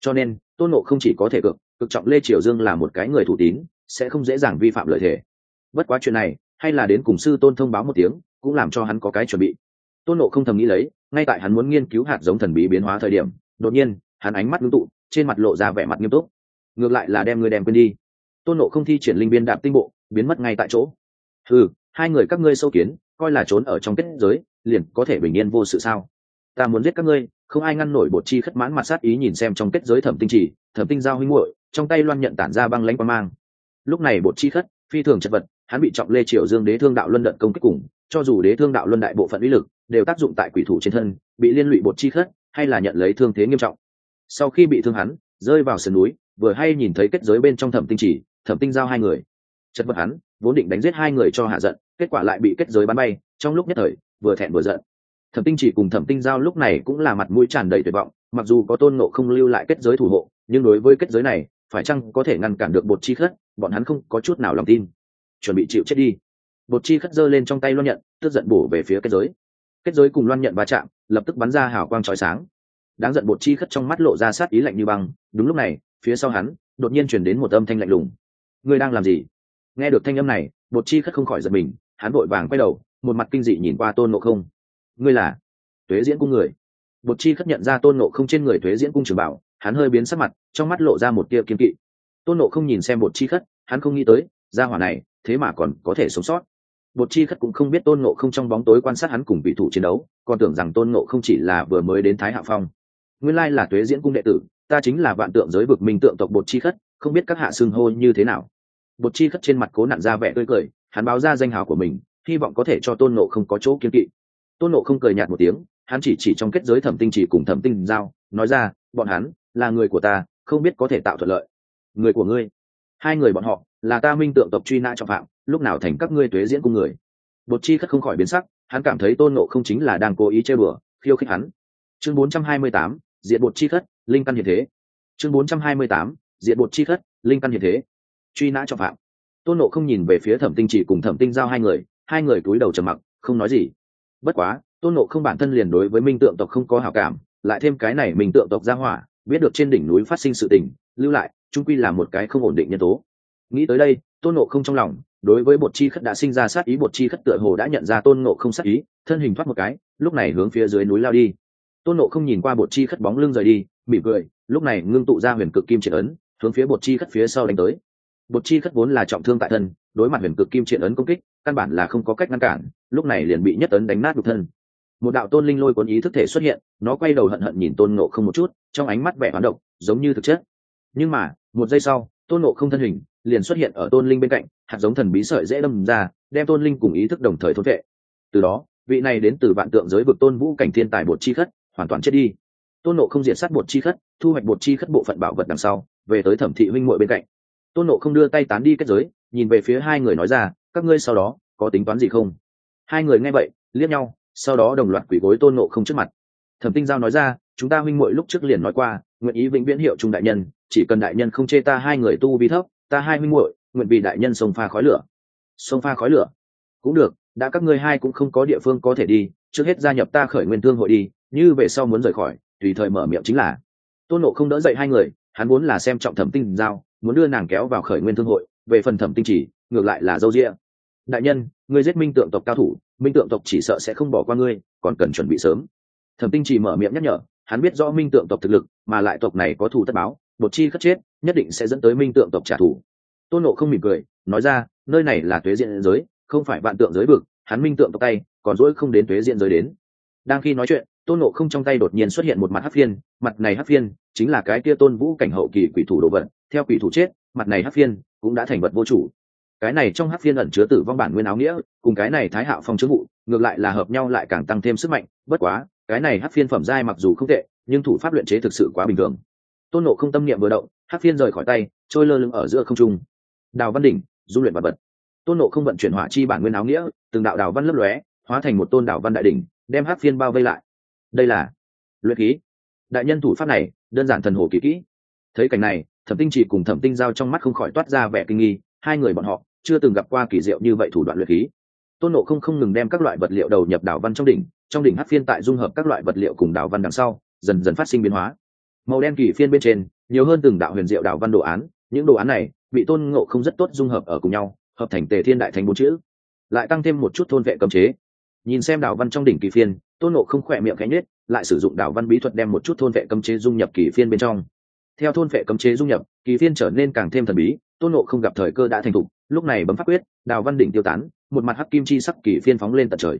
[SPEAKER 1] Cho nên, tôn nộ không chỉ có thể cực cực trọng lê triều dương là một cái người thủ tín, sẽ không dễ dàng vi phạm lợi thế bất quá chuyện này, hay là đến cùng sư tôn thông báo một tiếng, cũng làm cho hắn có cái chuẩn bị. Tôn nộ không thầm nghĩ lấy, ngay tại hắn muốn nghiên cứu hạt giống thần bí biến hóa thời điểm, đột nhiên, hắn ánh mắt ngưng tụ, trên mặt lộ ra vẻ mặt nghiêm túc. Ngược lại là đem người đem quên đi. Tôn nộ không thi triển linh biên đạp tinh bộ, biến mất ngay tại chỗ. Ừ hai người các ngươi sâu kiến, coi là trốn ở trong kết giới, liền có thể bình yên vô sự sao? Ta muốn giết các ngươi, không ai ngăn nổi bột chi khất mãn mặt sát ý nhìn xem trong kết giới thẩm tinh chỉ, thẩm tinh giao huynh muội, trong tay loan nhận tản ra băng lãnh quan mang. Lúc này bột chi khất, phi thường chật vật hắn bị trọng lê triều dương đế thương đạo luân đợt công kích cùng, cho dù đế thương đạo luân đại bộ phận uy lực, đều tác dụng tại quỷ thủ trên thân, bị liên lụy bột chi khất, hay là nhận lấy thương thế nghiêm trọng. Sau khi bị thương hắn, rơi vào sườn núi, vừa hay nhìn thấy kết giới bên trong thẩm tinh chỉ, thẩm tinh giao hai người. Chất vật hắn, vốn định đánh giết hai người cho hạ giận, kết quả lại bị kết giới bắn bay, trong lúc nhất thời, vừa thẹn vừa giận. Thẩm tinh chỉ cùng thẩm tinh giao lúc này cũng là mặt mũi tràn đầy tuyệt vọng, mặc dù có tôn nộ không lưu lại kết giới thủ hộ, nhưng đối với kết giới này, phải chăng có thể ngăn cản được bột chi khất, bọn hắn không có chút nào lòng tin chuẩn bị chịu chết đi. Bột chi khất giơ lên trong tay loan nhận, tức giận bổ về phía kết giới. Kết giới cùng loan nhận va chạm, lập tức bắn ra hào quang trói sáng. Đáng giận bột chi khất trong mắt lộ ra sát ý lạnh như băng, đúng lúc này, phía sau hắn, đột nhiên chuyển đến một âm thanh lạnh lùng. Ngươi đang làm gì? Nghe được thanh âm này, bột chi khất không khỏi giật mình, hắn vội vàng quay đầu, một mặt kinh dị nhìn qua tôn nộ không. Ngươi là Tuế diễn cung người. Bột chi khất nhận ra tôn nộ không trên người tuế diễn cung trường bảo, hắn hơi biến sắc mặt, trong mắt lộ ra một tia kiên kỵ. Tôn nộ không nhìn xem bột chi khất, hắn không nghĩ tới ra hỏa này thế mà còn có thể sống sót. Bột chi khất cũng không biết tôn nộ không trong bóng tối quan sát hắn cùng vị thủ chiến đấu, còn tưởng rằng tôn nộ không chỉ là vừa mới đến thái hạ phong. Nguyên lai là tuế diễn cung đệ tử, ta chính là vạn tượng giới vực minh tượng tộc bột chi khất, không biết các hạ xưng hô như thế nào. Bột chi khất trên mặt cố nặn ra vẻ tươi cười, hắn báo ra danh hào của mình, hy vọng có thể cho tôn nộ không có chỗ kiên kỵ. Tôn nộ không cười nhạt một tiếng, hắn chỉ chỉ trong kết giới thẩm tinh chỉ cùng thẩm tinh giao, nói ra, bọn hắn là người của ta, không biết có thể tạo thuận lợi. Người của ngươi? Hai người bọn họ là ta minh tượng tộc truy nã trọng phạm lúc nào thành các ngươi tuế diễn cung người. Bột chi khất không khỏi biến sắc hắn cảm thấy tôn nộ không chính là đang cố ý chơi bừa khiêu khích hắn. Chương 428, diện bột chi khất linh căn hiện thế. Chương 428, diện bột chi khất linh căn hiện thế. Truy nã trọng phạm. Tôn nộ không nhìn về phía thẩm tinh chỉ cùng thẩm tinh giao hai người hai người cúi đầu trầm mặc không nói gì. Bất quá tôn nộ không bản thân liền đối với minh tượng tộc không có hảo cảm lại thêm cái này minh tượng tộc ra hỏa biết được trên đỉnh núi phát sinh sự tình lưu lại trung quy là một cái không ổn định nhân tố nghĩ tới đây, tôn nộ không trong lòng, đối với bột chi khất đã sinh ra sát ý, bột chi khất tựa hồ đã nhận ra tôn nộ không sát ý, thân hình thoát một cái, lúc này hướng phía dưới núi lao đi. Tôn nộ không nhìn qua bột chi khất bóng lưng rời đi, mỉm cười, lúc này ngưng tụ ra huyền cực kim triệt ấn, hướng phía bột chi khất phía sau đánh tới. Bột chi khất vốn là trọng thương tại thân, đối mặt huyền cực kim triệt ấn công kích, căn bản là không có cách ngăn cản, lúc này liền bị nhất ấn đánh nát đục thân. Một đạo tôn linh lôi cuốn ý thức thể xuất hiện, nó quay đầu hận hận nhìn tôn nộ không một chút, trong ánh mắt vẻ hoán độc, giống như thực chất. Nhưng mà, một giây sau, tôn nộ không thân hình liền xuất hiện ở tôn linh bên cạnh, hạt giống thần bí sợi dễ đâm ra, đem tôn linh cùng ý thức đồng thời thôn vệ. Từ đó, vị này đến từ vạn tượng giới vực tôn vũ cảnh thiên tài bột chi khất, hoàn toàn chết đi. Tôn nộ không diệt sát bột chi khất, thu hoạch bột chi khất bộ phận bảo vật đằng sau, về tới thẩm thị huynh muội bên cạnh. Tôn nộ không đưa tay tán đi kết giới, nhìn về phía hai người nói ra, các ngươi sau đó có tính toán gì không? Hai người nghe vậy, liếc nhau, sau đó đồng loạt quỷ gối tôn nộ không trước mặt. Thẩm tinh giao nói ra, chúng ta huynh muội lúc trước liền nói qua, nguyện ý vĩnh viễn hiệu trung đại nhân, chỉ cần đại nhân không chê ta hai người tu vi thấp ta hai huynh muội, nguyện vì đại nhân sông pha khói lửa. Sông pha khói lửa? Cũng được, đã các ngươi hai cũng không có địa phương có thể đi, trước hết gia nhập ta khởi nguyên thương hội đi, như về sau muốn rời khỏi, tùy thời mở miệng chính là. Tôn nộ không đỡ dậy hai người, hắn muốn là xem trọng thẩm tinh giao, muốn đưa nàng kéo vào khởi nguyên thương hội, về phần thẩm tinh chỉ, ngược lại là dâu rĩa đại nhân, ngươi giết minh tượng tộc cao thủ, minh tượng tộc chỉ sợ sẽ không bỏ qua ngươi, còn cần chuẩn bị sớm. Thẩm tinh chỉ mở miệng nhắc nhở, hắn biết rõ minh tượng tộc thực lực, mà lại tộc này có thù tất báo bột chi khất chết, nhất định sẽ dẫn tới minh tượng tộc trả thù. Tôn nộ không mỉm cười, nói ra, nơi này là tuế diện giới, không phải vạn tượng giới vực, hắn minh tượng tộc tay, còn dỗi không đến tuế diện giới đến. Đang khi nói chuyện, tôn nộ không trong tay đột nhiên xuất hiện một mặt hắc phiên, mặt này hắc phiên chính là cái kia tôn vũ cảnh hậu kỳ quỷ thủ đồ vật, theo quỷ thủ chết, mặt này hắc phiên cũng đã thành vật vô chủ. Cái này trong hắc phiên ẩn chứa tử vong bản nguyên áo nghĩa, cùng cái này thái hạo phong chứa vụ, ngược lại là hợp nhau lại càng tăng thêm sức mạnh, bất quá, cái này hắc phiên phẩm giai mặc dù không tệ, nhưng thủ pháp luyện chế thực sự quá bình thường tôn nộ không tâm niệm vừa động, hắc phiên rời khỏi tay, trôi lơ lửng ở giữa không trung. Đào văn đỉnh, du luyện vật vật tôn nộ không vận chuyển hỏa chi bản nguyên áo nghĩa, từng đạo đào văn lấp lóe, hóa thành một tôn Đào văn đại đỉnh, đem hắc phiên bao vây lại. Đây là luyện khí. Đại nhân thủ pháp này, đơn giản thần hồ kỳ kỹ. Thấy cảnh này, thẩm tinh chỉ cùng thẩm tinh giao trong mắt không khỏi toát ra vẻ kinh nghi, hai người bọn họ chưa từng gặp qua kỳ diệu như vậy thủ đoạn luyện khí. Tôn nộ không không ngừng đem các loại vật liệu đầu nhập đảo văn trong đỉnh trong đỉnh hát phiên tại dung hợp các loại vật liệu cùng đảo văn đằng sau, dần dần phát sinh biến hóa màu đen kỳ phiên bên trên, nhiều hơn từng đạo huyền diệu đạo văn đồ án. Những đồ án này bị tôn ngộ không rất tốt dung hợp ở cùng nhau, hợp thành tề thiên đại thành bốn chữ. Lại tăng thêm một chút thôn vệ cấm chế. Nhìn xem đạo văn trong đỉnh kỳ phiên, tôn ngộ không khỏe miệng cánh nết lại sử dụng đạo văn bí thuật đem một chút thôn vệ cấm chế dung nhập kỳ phiên bên trong. Theo thôn vệ cấm chế dung nhập, kỳ phiên trở nên càng thêm thần bí, tôn ngộ không gặp thời cơ đã thành thục, lúc này bấm pháp quyết đào văn đỉnh tiêu tán, một mặt hắc kim chi sắc kỳ phiên phóng lên tận trời.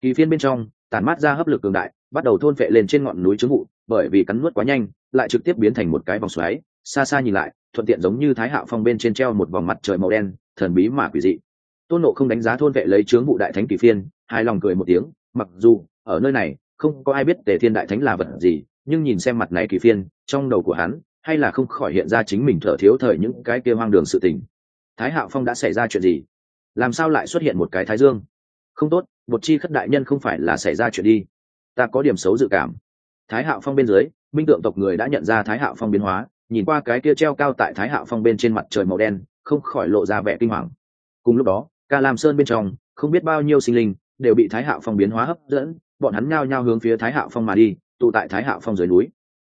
[SPEAKER 1] Kỳ phiên bên trong, tản mát ra hấp lực cường đại, bắt đầu thôn vệ lên trên ngọn núi trứng vụ bởi vì cắn nuốt quá nhanh, lại trực tiếp biến thành một cái vòng xoáy, xa xa nhìn lại, thuận tiện giống như thái hạo phong bên trên treo một vòng mặt trời màu đen, thần bí mà quỷ dị. Tôn nộ không đánh giá thôn vệ lấy chướng vụ đại thánh kỳ phiên, hài lòng cười một tiếng, mặc dù ở nơi này không có ai biết tề thiên đại thánh là vật gì, nhưng nhìn xem mặt này kỳ phiên, trong đầu của hắn, hay là không khỏi hiện ra chính mình thở thiếu thời những cái kia hoang đường sự tình. Thái hạo phong đã xảy ra chuyện gì? Làm sao lại xuất hiện một cái thái dương? Không tốt, một chi khất đại nhân không phải là xảy ra chuyện đi. Ta có điểm xấu dự cảm thái hạo phong bên dưới minh tượng tộc người đã nhận ra thái hạo phong biến hóa, nhìn qua cái kia treo cao tại thái hạo phong bên trên mặt trời màu đen, không khỏi lộ ra vẻ kinh hoàng. Cùng lúc đó, ca lam sơn bên trong, không biết bao nhiêu sinh linh đều bị thái hạo phong biến hóa hấp dẫn, bọn hắn nhao nhao hướng phía thái hạo phong mà đi, tụ tại thái hạo phong dưới núi.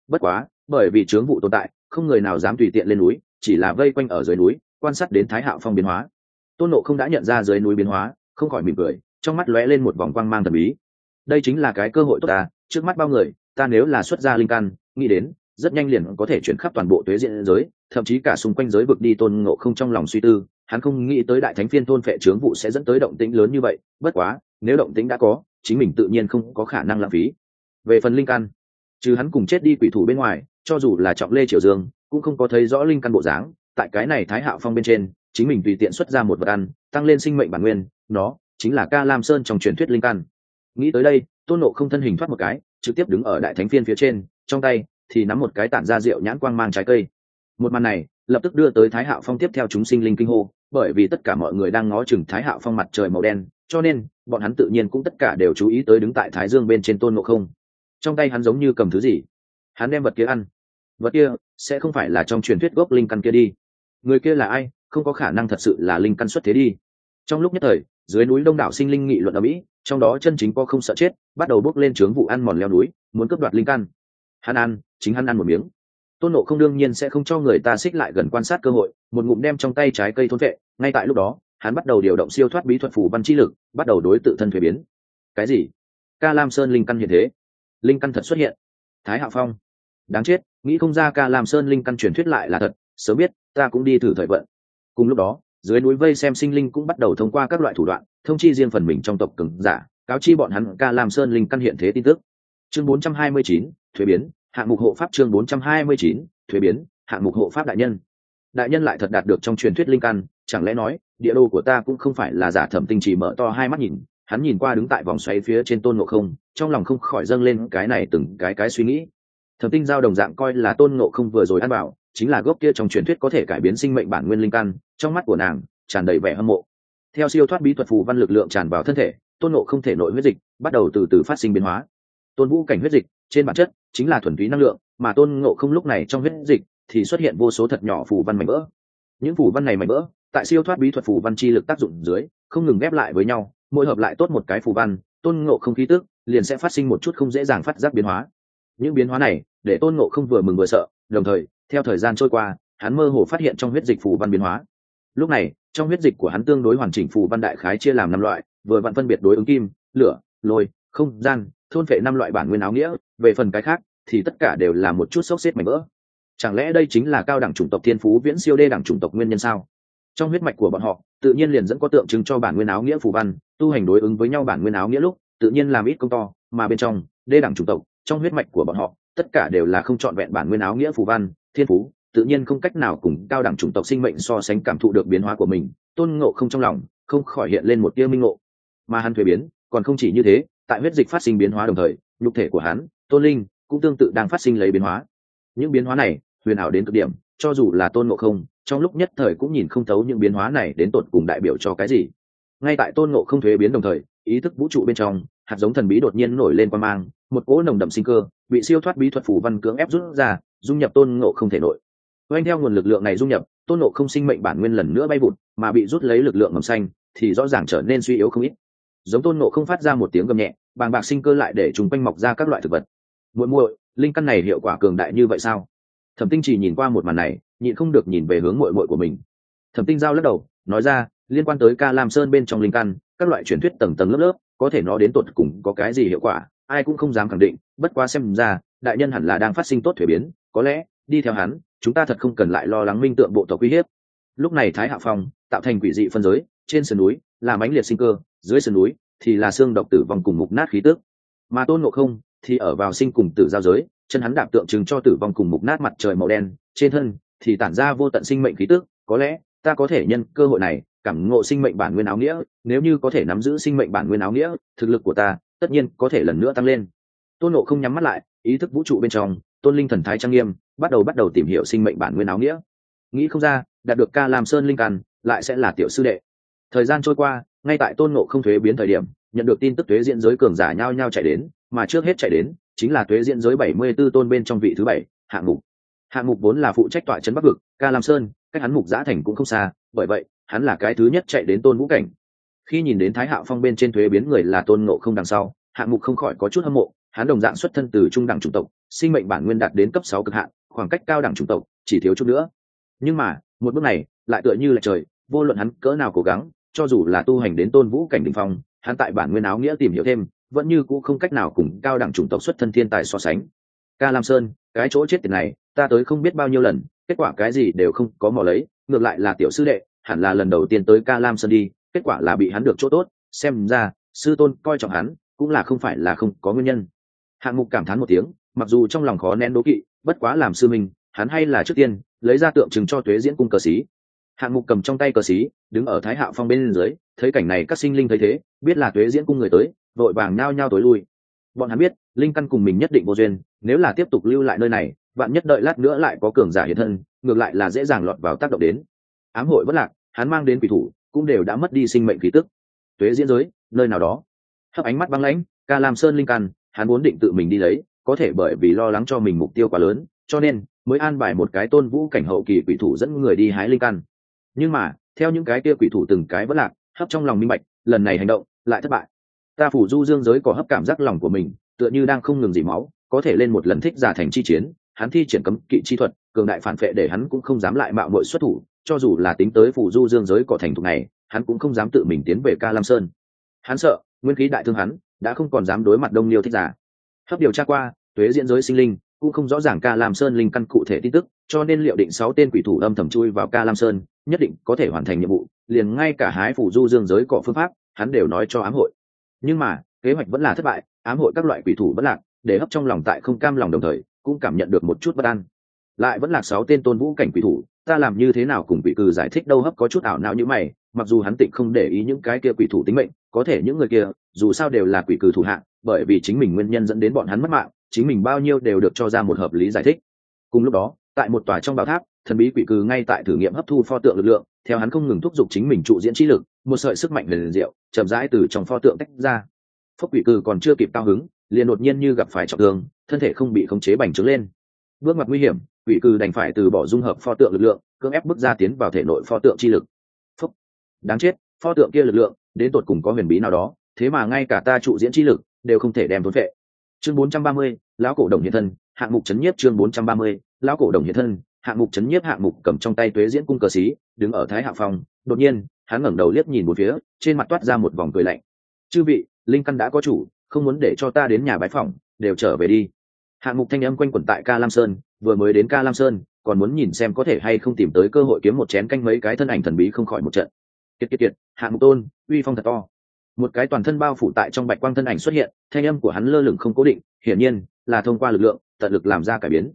[SPEAKER 1] Bất quá, bởi vì chướng vụ tồn tại, không người nào dám tùy tiện lên núi, chỉ là vây quanh ở dưới núi, quan sát đến thái hạo phong biến hóa. Tôn nộ không đã nhận ra dưới núi biến hóa, không khỏi mỉm cười, trong mắt lóe lên một vòng quang mang thần bí. Đây chính là cái cơ hội tốt ta, trước mắt bao người ta nếu là xuất gia linh căn, nghĩ đến, rất nhanh liền có thể chuyển khắp toàn bộ tuế diện giới, thậm chí cả xung quanh giới vực đi tôn ngộ không trong lòng suy tư, hắn không nghĩ tới đại thánh phiên tôn phệ trướng vụ sẽ dẫn tới động tĩnh lớn như vậy, bất quá, nếu động tĩnh đã có, chính mình tự nhiên không có khả năng lãng phí. Về phần linh căn, trừ hắn cùng chết đi quỷ thủ bên ngoài, cho dù là trọng lê triều dương, cũng không có thấy rõ linh căn bộ dáng, tại cái này thái hạo phong bên trên, chính mình tùy tiện xuất ra một vật ăn, tăng lên sinh mệnh bản nguyên, nó chính là ca lam sơn trong truyền thuyết linh căn. Nghĩ tới đây, tôn nộ không thân hình thoát một cái trực tiếp đứng ở đại thánh phiên phía trên, trong tay thì nắm một cái tản ra rượu nhãn quang mang trái cây. Một màn này lập tức đưa tới thái hạo phong tiếp theo chúng sinh linh kinh hô, bởi vì tất cả mọi người đang ngó chừng thái hạo phong mặt trời màu đen, cho nên bọn hắn tự nhiên cũng tất cả đều chú ý tới đứng tại thái dương bên trên tôn ngộ không. Trong tay hắn giống như cầm thứ gì? Hắn đem vật kia ăn. Vật kia sẽ không phải là trong truyền thuyết gốc linh căn kia đi. Người kia là ai? Không có khả năng thật sự là linh căn xuất thế đi. Trong lúc nhất thời, dưới núi đông đảo sinh linh nghị luận ở mỹ trong đó chân chính có không sợ chết, bắt đầu bước lên trướng vụ ăn mòn leo núi, muốn cướp đoạt linh căn. Hắn ăn, chính hắn ăn một miếng. Tôn nộ không đương nhiên sẽ không cho người ta xích lại gần quan sát cơ hội, một ngụm đem trong tay trái cây thôn vệ, ngay tại lúc đó, hắn bắt đầu điều động siêu thoát bí thuật phủ văn chi lực, bắt đầu đối tự thân thuế biến. Cái gì? Ca lam sơn linh căn hiện thế. Linh căn thật xuất hiện. Thái hạ phong. Đáng chết, nghĩ không ra ca lam sơn linh căn truyền thuyết lại là thật, sớm biết, ta cũng đi thử thời vận. Cùng lúc đó dưới núi vây xem sinh linh cũng bắt đầu thông qua các loại thủ đoạn thông chi riêng phần mình trong tộc cứng giả cáo chi bọn hắn ca làm sơn linh căn hiện thế tin tức. Chương 429, thuế biến hạng mục hộ pháp chương 429, thuế biến hạng mục hộ pháp đại nhân. Đại nhân lại thật đạt được trong truyền thuyết linh căn chẳng lẽ nói địa đô của ta cũng không phải là giả thẩm tinh chỉ mở to hai mắt nhìn hắn nhìn qua đứng tại vòng xoáy phía trên tôn ngộ không trong lòng không khỏi dâng lên cái này từng cái cái suy nghĩ thẩm tinh giao đồng dạng coi là tôn ngộ không vừa rồi ăn bảo, chính là gốc kia trong truyền thuyết có thể cải biến sinh mệnh bản nguyên linh căn, trong mắt của nàng tràn đầy vẻ hâm mộ. Theo siêu thoát bí thuật phù văn lực lượng tràn vào thân thể, tôn ngộ không thể nội huyết dịch bắt đầu từ từ phát sinh biến hóa. Tôn vũ cảnh huyết dịch trên bản chất chính là thuần túy năng lượng, mà tôn ngộ không lúc này trong huyết dịch thì xuất hiện vô số thật nhỏ phù văn mảnh vỡ. Những phù văn này mảnh vỡ, tại siêu thoát bí thuật phù văn chi lực tác dụng dưới, không ngừng ghép lại với nhau, mỗi hợp lại tốt một cái phù văn, tôn ngộ không khí tức liền sẽ phát sinh một chút không dễ dàng phát giác biến hóa những biến hóa này, để tôn ngộ không vừa mừng vừa sợ, đồng thời, theo thời gian trôi qua, hắn mơ hồ phát hiện trong huyết dịch phù văn biến hóa. Lúc này, trong huyết dịch của hắn tương đối hoàn chỉnh phù văn đại khái chia làm năm loại, vừa vặn phân biệt đối ứng kim, lửa, lôi, không, gian, thôn phệ năm loại bản nguyên áo nghĩa. Về phần cái khác, thì tất cả đều là một chút sốc xếp mảnh vỡ. Chẳng lẽ đây chính là cao đẳng chủng tộc thiên phú viễn siêu đê đẳng chủng tộc nguyên nhân sao? Trong huyết mạch của bọn họ, tự nhiên liền dẫn có tượng trưng cho bản nguyên áo nghĩa phù văn, tu hành đối ứng với nhau bản nguyên áo nghĩa lúc, tự nhiên làm ít công to, mà bên trong, đê đẳng chủng tộc trong huyết mạch của bọn họ, tất cả đều là không trọn vẹn bản nguyên áo nghĩa phù văn, thiên phú, tự nhiên không cách nào cùng cao đẳng chủng tộc sinh mệnh so sánh cảm thụ được biến hóa của mình, tôn ngộ không trong lòng, không khỏi hiện lên một tia minh ngộ. Mà hắn thuế biến, còn không chỉ như thế, tại huyết dịch phát sinh biến hóa đồng thời, nhục thể của hắn, tôn linh, cũng tương tự đang phát sinh lấy biến hóa. Những biến hóa này, huyền ảo đến cực điểm, cho dù là tôn ngộ không, trong lúc nhất thời cũng nhìn không thấu những biến hóa này đến tột cùng đại biểu cho cái gì. Ngay tại tôn ngộ không thuế biến đồng thời, ý thức vũ trụ bên trong, hạt giống thần bí đột nhiên nổi lên qua mang một cỗ nồng đậm sinh cơ, bị siêu thoát bí thuật phủ văn cưỡng ép rút ra, dung nhập tôn ngộ không thể nội. Oanh theo nguồn lực lượng này dung nhập, tôn ngộ không sinh mệnh bản nguyên lần nữa bay vụt, mà bị rút lấy lực lượng ngầm xanh, thì rõ ràng trở nên suy yếu không ít. Giống tôn ngộ không phát ra một tiếng gầm nhẹ, bàng bạc sinh cơ lại để chúng quanh mọc ra các loại thực vật. Muội muội, linh căn này hiệu quả cường đại như vậy sao? Thẩm tinh chỉ nhìn qua một màn này, nhịn không được nhìn về hướng muội muội của mình. Thẩm tinh giao lắc đầu, nói ra, liên quan tới ca lam sơn bên trong linh căn, các loại truyền thuyết tầng tầng lớp lớp, có thể nó đến tột cùng có cái gì hiệu quả? Ai cũng không dám khẳng định, bất quá xem ra, đại nhân hẳn là đang phát sinh tốt thuế biến, có lẽ, đi theo hắn, chúng ta thật không cần lại lo lắng minh tượng bộ tộc uy hiếp. Lúc này thái hạ phong, tạo thành quỷ dị phân giới, trên sườn núi, là mãnh liệt sinh cơ, dưới sườn núi, thì là xương độc tử vong cùng mục nát khí tước mà tôn ngộ không, thì ở vào sinh cùng tử giao giới, chân hắn đạp tượng trưng cho tử vong cùng mục nát mặt trời màu đen, trên thân, thì tản ra vô tận sinh mệnh khí tước có lẽ, ta có thể nhân cơ hội này, cảm ngộ sinh mệnh bản nguyên áo nghĩa, nếu như có thể nắm giữ sinh mệnh bản nguyên áo nghĩa, thực lực của ta tất nhiên có thể lần nữa tăng lên. Tôn nộ không nhắm mắt lại, ý thức vũ trụ bên trong, tôn linh thần thái trang nghiêm, bắt đầu bắt đầu tìm hiểu sinh mệnh bản nguyên áo nghĩa. Nghĩ không ra, đạt được ca làm sơn linh căn, lại sẽ là tiểu sư đệ. Thời gian trôi qua, ngay tại tôn nộ không thuế biến thời điểm, nhận được tin tức thuế diễn giới cường giả nhao nhao chạy đến, mà trước hết chạy đến, chính là thuế diễn giới bảy mươi 74 tôn bên trong vị thứ bảy, hạng mục. Hạng mục vốn là phụ trách tọa trấn bắc vực, ca lam sơn, cách hắn mục giã thành cũng không xa, bởi vậy, hắn là cái thứ nhất chạy đến tôn vũ cảnh khi nhìn đến thái hạo phong bên trên thuế biến người là tôn nộ không đằng sau hạng mục không khỏi có chút hâm mộ, hắn đồng dạng xuất thân từ trung đẳng chủng tộc, sinh mệnh bản nguyên đạt đến cấp sáu cực hạn, khoảng cách cao đẳng chủng tộc chỉ thiếu chút nữa. Nhưng mà, một bước này lại tựa như là trời, vô luận hắn cỡ nào cố gắng, cho dù là tu hành đến tôn vũ cảnh đỉnh phong, hắn tại bản nguyên áo nghĩa tìm hiểu thêm, vẫn như cũ không cách nào cùng cao đẳng chủng tộc xuất thân thiên tài so sánh. Ca lam sơn, cái chỗ chết tiền này, ta tới không biết bao nhiêu lần, kết quả cái gì đều không có mò lấy, ngược lại là tiểu sư đệ, hẳn là lần đầu tiên tới ca lam sơn đi kết quả là bị hắn được chỗ tốt, xem ra, sư tôn coi trọng hắn, cũng là không phải là không có nguyên nhân. Hạng mục cảm thán một tiếng, mặc dù trong lòng khó nén đố kỵ, bất quá làm sư mình hắn hay là trước tiên, lấy ra tượng trưng cho tuế diễn cung cờ xí. Hạng mục cầm trong tay cờ xí, đứng ở thái hạo phong bên dưới, thấy cảnh này các sinh linh thấy thế, biết là tuế diễn cung người tới, vội vàng nhao nhao tối lui. Bọn hắn biết, linh căn cùng mình nhất định vô duyên, nếu là tiếp tục lưu lại nơi này, vạn nhất đợi lát nữa lại có cường giả hiện thân, ngược lại là dễ dàng lọt vào tác động đến. Ám hội bất lạc, hắn mang đến quỷ thủ cũng đều đã mất đi sinh mệnh khí tức. Tuế diễn giới, nơi nào đó. Hấp ánh mắt băng lãnh, ca lam sơn linh căn, hắn muốn định tự mình đi lấy, có thể bởi vì lo lắng cho mình mục tiêu quá lớn, cho nên mới an bài một cái tôn vũ cảnh hậu kỳ quỷ thủ dẫn người đi hái linh căn. Nhưng mà, theo những cái kia quỷ thủ từng cái vẫn lạc, hấp trong lòng minh bạch, lần này hành động lại thất bại. Ta phủ du dương giới có hấp cảm giác lòng của mình, tựa như đang không ngừng dỉ máu, có thể lên một lần thích giả thành chi chiến, hắn thi triển cấm kỵ chi thuật cường đại phản vệ để hắn cũng không dám lại mạo muội xuất thủ, cho dù là tính tới phủ du dương giới cỏ thành thuộc này, hắn cũng không dám tự mình tiến về ca lam sơn. Hắn sợ, nguyên khí đại thương hắn, đã không còn dám đối mặt đông liêu thích giả. Hấp điều tra qua, tuế diễn giới sinh linh, cũng không rõ ràng ca lam sơn linh căn cụ thể tin tức, cho nên liệu định sáu tên quỷ thủ âm thầm chui vào ca lam sơn, nhất định có thể hoàn thành nhiệm vụ, liền ngay cả hái phủ du dương giới cỏ phương pháp, hắn đều nói cho ám hội. Nhưng mà, kế hoạch vẫn là thất bại, ám hội các loại quỷ thủ bất lạc, để hấp trong lòng tại không cam lòng đồng thời, cũng cảm nhận được một chút bất an lại vẫn là sáu tên tôn vũ cảnh quỷ thủ, ta làm như thế nào cùng quỷ cừ giải thích đâu hấp có chút ảo não như mày, mặc dù hắn tịnh không để ý những cái kia quỷ thủ tính mệnh, có thể những người kia, dù sao đều là quỷ cừ thủ hạng bởi vì chính mình nguyên nhân dẫn đến bọn hắn mất mạng, chính mình bao nhiêu đều được cho ra một hợp lý giải thích. Cùng lúc đó, tại một tòa trong bảo tháp, thần bí quỷ cừ ngay tại thử nghiệm hấp thu pho tượng lực lượng, theo hắn không ngừng thúc giục chính mình trụ diễn trí lực, một sợi sức mạnh liền diệu, chậm rãi từ trong pho tượng tách ra. Phốc quỷ cừ còn chưa kịp cao hứng, liền đột nhiên như gặp phải trọng thương, thân thể không bị khống chế bành trướng lên. Bước mặt nguy hiểm quỷ cư đành phải từ bỏ dung hợp pho tượng lực lượng cưỡng ép bước ra tiến vào thể nội pho tượng chi lực. Phúc. đáng chết pho tượng kia lực lượng đến tột cùng có huyền bí nào đó thế mà ngay cả ta trụ diễn chi lực đều không thể đem thốn vệ chương 430, lão cổ đồng hiện thân hạng mục chấn nhiếp chương 430, lão cổ đồng hiện thân hạng mục chấn nhiếp hạng mục cầm trong tay tuế diễn cung cờ xí đứng ở thái hạ phòng đột nhiên hắn ngẩng đầu liếc nhìn một phía trên mặt toát ra một vòng cười lạnh. Chư vị linh căn đã có chủ không muốn để cho ta đến nhà bái phòng đều trở về đi. Hạng mục thanh âm quanh quẩn tại ca lam sơn vừa mới đến ca lam sơn, còn muốn nhìn xem có thể hay không tìm tới cơ hội kiếm một chén canh mấy cái thân ảnh thần bí không khỏi một trận. Kiệt kiệt kiệt hạng mục tôn, uy phong thật to. Một cái toàn thân bao phủ tại trong bạch quang thân ảnh xuất hiện, thanh âm của hắn lơ lửng không cố định, hiển nhiên là thông qua lực lượng, tận lực làm ra cải biến.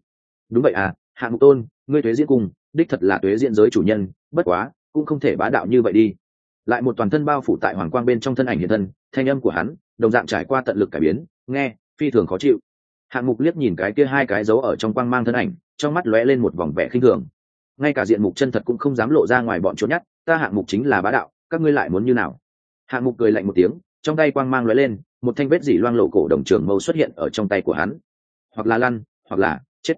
[SPEAKER 1] Đúng vậy à hạng mục tôn, ngươi thuế diễn cung, đích thật là thuế diễn giới chủ nhân, bất quá, cũng không thể bá đạo như vậy đi. Lại một toàn thân bao phủ tại hoàng quang bên trong thân ảnh hiện thân, thanh âm của hắn, đồng dạng trải qua tận lực cải biến, nghe, phi thường khó chịu hạng mục liếc nhìn cái kia hai cái dấu ở trong quang mang thân ảnh, trong mắt lóe lên một vòng vẻ khinh thường. Ngay cả diện mục chân thật cũng không dám lộ ra ngoài bọn trốn nhát, ta hạng mục chính là bá đạo, các ngươi lại muốn như nào? Hạng mục cười lạnh một tiếng, trong tay quang mang lóe lên, một thanh vết dỉ loang lộ cổ đồng trường mâu xuất hiện ở trong tay của hắn. Hoặc là lăn, hoặc là chết.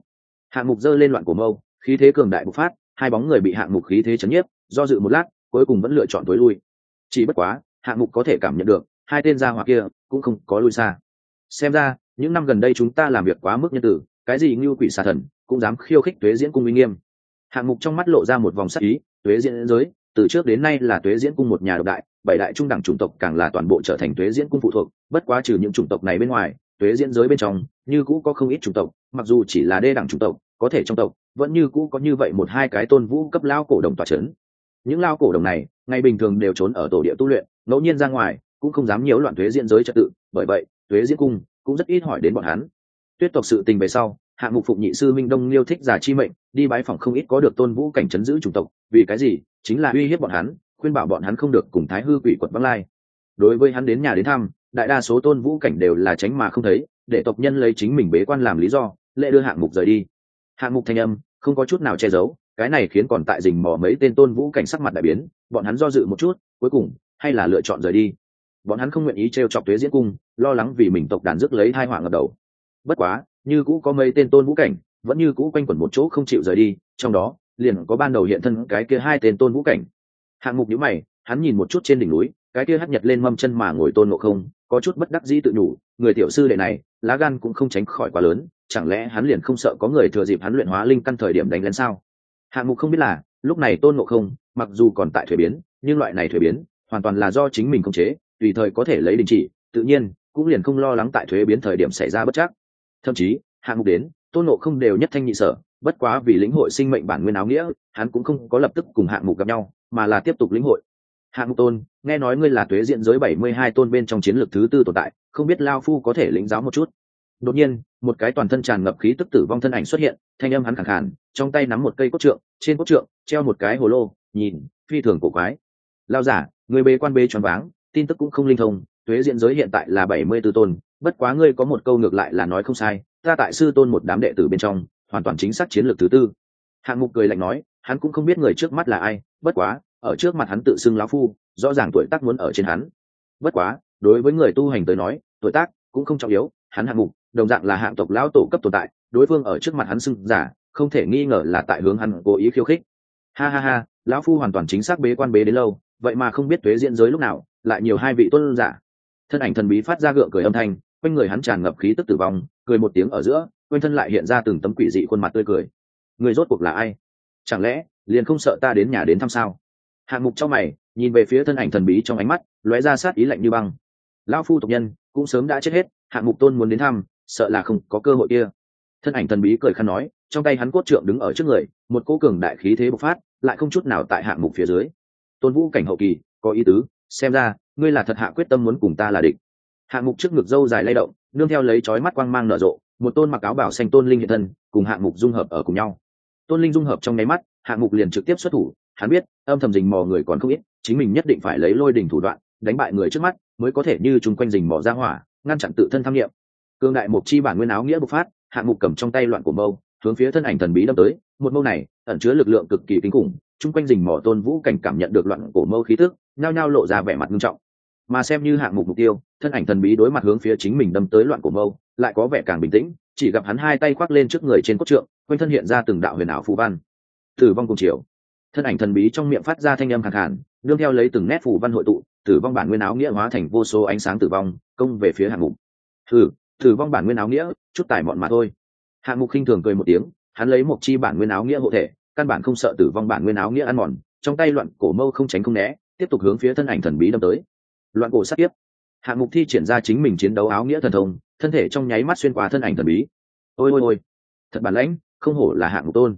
[SPEAKER 1] Hạng mục giơ lên loạn cổ mâu, khí thế cường đại bộc phát, hai bóng người bị hạng mục khí thế chấn nhiếp, do dự một lát, cuối cùng vẫn lựa chọn tối lui. Chỉ bất quá, hạng mục có thể cảm nhận được, hai tên gia hỏa kia cũng không có lui xa. Xem ra những năm gần đây chúng ta làm việc quá mức nhân tử, cái gì như quỷ xà thần, cũng dám khiêu khích tuế diễn cung uy nghiêm. Hạng mục trong mắt lộ ra một vòng sắc ý, tuế diễn giới, từ trước đến nay là tuế diễn cung một nhà độc đại, bảy đại trung đẳng chủng tộc càng là toàn bộ trở thành tuế diễn cung phụ thuộc, bất quá trừ những chủng tộc này bên ngoài, tuế diễn giới bên trong, như cũ có không ít chủng tộc, mặc dù chỉ là đê đẳng chủng tộc, có thể trong tộc, vẫn như cũ có như vậy một hai cái tôn vũ cấp lao cổ đồng tòa c h ấ n những lao cổ đồng này, ngày bình thường đều trốn ở tổ địa tu luyện, ngẫu nhiên ra ngoài, cũng không dám nhiễu loạn thuế diễn giới trật tự, bởi vậy thuế diễn cung cũng rất ít hỏi đến bọn hắn. Tuyết tộc sự tình về sau hạng mục phụ nhị sư minh đông liêu thích giả chi mệnh, đi bái phòng không ít có được tôn vũ cảnh chấn giữ chủng tộc, vì cái gì? Chính là uy hiếp bọn hắn, khuyên bảo bọn hắn không được cùng thái hư quỷ quật băng lai. Đối với hắn đến nhà đến thăm, đại đa số tôn vũ cảnh đều là tránh mà không thấy, để tộc nhân lấy chính mình bế quan làm lý do lệ đưa hạng mục rời đi. Hạng mục thanh âm, không có chút nào che giấu, cái này khiến còn tại rình mò mấy tên tôn vũ cảnh sắc mặt đại biến, bọn hắn do dự một chút, cuối cùng, hay là lựa chọn rời đi bọn hắn không nguyện ý t r e o chọc tuế diễn cung, lo lắng vì mình tộc đàn rước lấy hai họa ngập đầu. Bất quá, như cũ có mấy tên tôn vũ cảnh, vẫn như cũ quanh quẩn một chỗ không chịu rời đi, trong đó, liền có ban đầu hiện thân cái kia hai tên tôn vũ cảnh. Hạng mục nhữ mày, hắn nhìn một chút trên đỉnh núi, cái kia hắt nhật lên mâm chân mà ngồi tôn ngộ không, có chút bất đắc dĩ tự nhủ, người tiểu sư đệ này, lá gan cũng không tránh khỏi quá lớn, chẳng lẽ hắn liền không sợ có người thừa dịp hắn luyện hóa linh căn thời điểm đánh lên sao? Hạng mục không biết là, lúc này tôn ngộ không, mặc dù còn tại thuế biến, nhưng loại này thuế biến, hoàn toàn là do chính mình khống chế tùy thời có thể lấy đình chỉ, tự nhiên, cũng liền không lo lắng tại thuế biến thời điểm xảy ra bất chắc. Thậm chí, hạng mục đến, tôn nộ không đều nhất thanh nhị sở, bất quá vì lĩnh hội sinh mệnh bản nguyên áo nghĩa, hắn cũng không có lập tức cùng hạng mục gặp nhau, mà là tiếp tục lĩnh hội. Hạng mục tôn, nghe nói ngươi là tuế diện giới bảy mươi hai tôn bên trong chiến lược thứ tư tồn tại, không biết lao phu có thể lĩnh giáo một chút? Đột nhiên, một cái toàn thân tràn ngập khí tức tử vong thân ảnh xuất hiện, thanh âm hắn khẳng khàn, trong tay nắm một cây cốt trượng, trên cốt trượng treo một cái hồ lô, nhìn, phi thường cổ quái. Lao giả, người bê quan bê choáng váng tin tức cũng không linh thông thuế diện giới hiện tại là bảy mươi tư tôn, bất quá ngươi có một câu ngược lại là nói không sai, ta tại sư tôn một đám đệ tử bên trong, hoàn toàn chính xác chiến lược thứ tư. Hạng mục cười lạnh nói, hắn cũng không biết người trước mắt là ai, bất quá, ở trước mặt hắn tự xưng lão phu, rõ ràng tuổi tác muốn ở trên hắn. Bất quá, đối với người tu hành tới nói, tuổi tác cũng không trọng yếu, hắn hạng mục, đồng dạng là hạng tộc lão tổ cấp tồn tại, đối phương ở trước mặt hắn xưng giả, không thể nghi ngờ là tại hướng hắn cố ý khiêu khích. Ha ha ha, lão phu hoàn toàn chính xác bế quan bế đến lâu, vậy mà không biết thuế diễn giới lúc nào lại nhiều hai vị tuân giả. Thân ảnh thần bí phát ra gượng cười âm thanh, quanh người hắn tràn ngập khí tức tử vong, cười một tiếng ở giữa, quanh thân lại hiện ra từng tấm quỷ dị khuôn mặt tươi cười. Người rốt cuộc là ai? Chẳng lẽ, liền không sợ ta đến nhà đến thăm sao? Hạng mục trong mày, nhìn về phía thân ảnh thần bí trong ánh mắt, lóe ra sát ý lạnh như băng. Lão phu tộc nhân, cũng sớm đã chết hết, hạng mục tôn muốn đến thăm, sợ là không có cơ hội kia. Thân ảnh thần bí cười khăn nói, trong tay hắn cốt trượng đứng ở trước người, một cỗ cường đại khí thế bộc phát, lại không chút nào tại hạng mục phía dưới. Tôn vũ cảnh hậu kỳ, có ý tứ xem ra, ngươi là thật hạ quyết tâm muốn cùng ta là địch. Hạng mục trước ngực dâu dài lay động, nương theo lấy chói mắt quang mang nở rộ, một tôn mặc áo bảo xanh tôn linh hiện thân, cùng hạng mục dung hợp ở cùng nhau. Tôn linh dung hợp trong nháy mắt hạng mục liền trực tiếp xuất thủ, hắn biết, âm thầm rình mò người còn không ít, chính mình nhất định phải lấy lôi đình thủ đoạn, đánh bại người trước mắt, mới có thể như chung quanh rình mò ra hỏa, ngăn chặn tự thân tham nghiệm. Cương đại mục chi bản nguyên áo nghĩa bộc phát hạng mục cầm trong tay loạn của mâu, hướng phía thân ảnh thần bí đâm tới, một mâu này, ẩn chứa lực lượng cực kỳ kinh khủng, chung quanh rình mò tôn vũ cảnh cảm nhận được loạn cổ mâu khí tức nhao nhao lộ ra vẻ mặt nghiêm trọng. Mà xem như hạng mục mục tiêu, thân ảnh thần bí đối mặt hướng phía chính mình đâm tới loạn cổ mâu, lại có vẻ càng bình tĩnh, chỉ gặp hắn hai tay khoác lên trước người trên cốt trượng, quanh thân hiện ra từng đạo huyền ảo phù văn. Tử vong cùng chiều. Thân ảnh thần bí trong miệng phát ra thanh âm khẳng hẳn đương theo lấy từng nét phù văn hội tụ, tử vong bản nguyên áo nghĩa hóa thành vô số ánh sáng tử vong, công về phía hạng mục. Thử, tử vong bản nguyên áo nghĩa, chút tài mọn mà thôi. Hạng mục khinh thường cười một tiếng, hắn lấy một chi bản nguyên áo nghĩa hộ thể, căn bản không sợ tử vong bản nguyên áo nghĩa ăn mòn, trong tay loạn cổ mâu không tránh không né tiếp tục hướng phía thân ảnh thần bí đâm tới. Loạn cổ sát tiếp hạng mục thi triển ra chính mình chiến đấu áo nghĩa thần thông, thân thể trong nháy mắt xuyên qua thân ảnh thần bí. Ôi ôi ôi. Thật bản lãnh, không hổ là hạng mục tôn.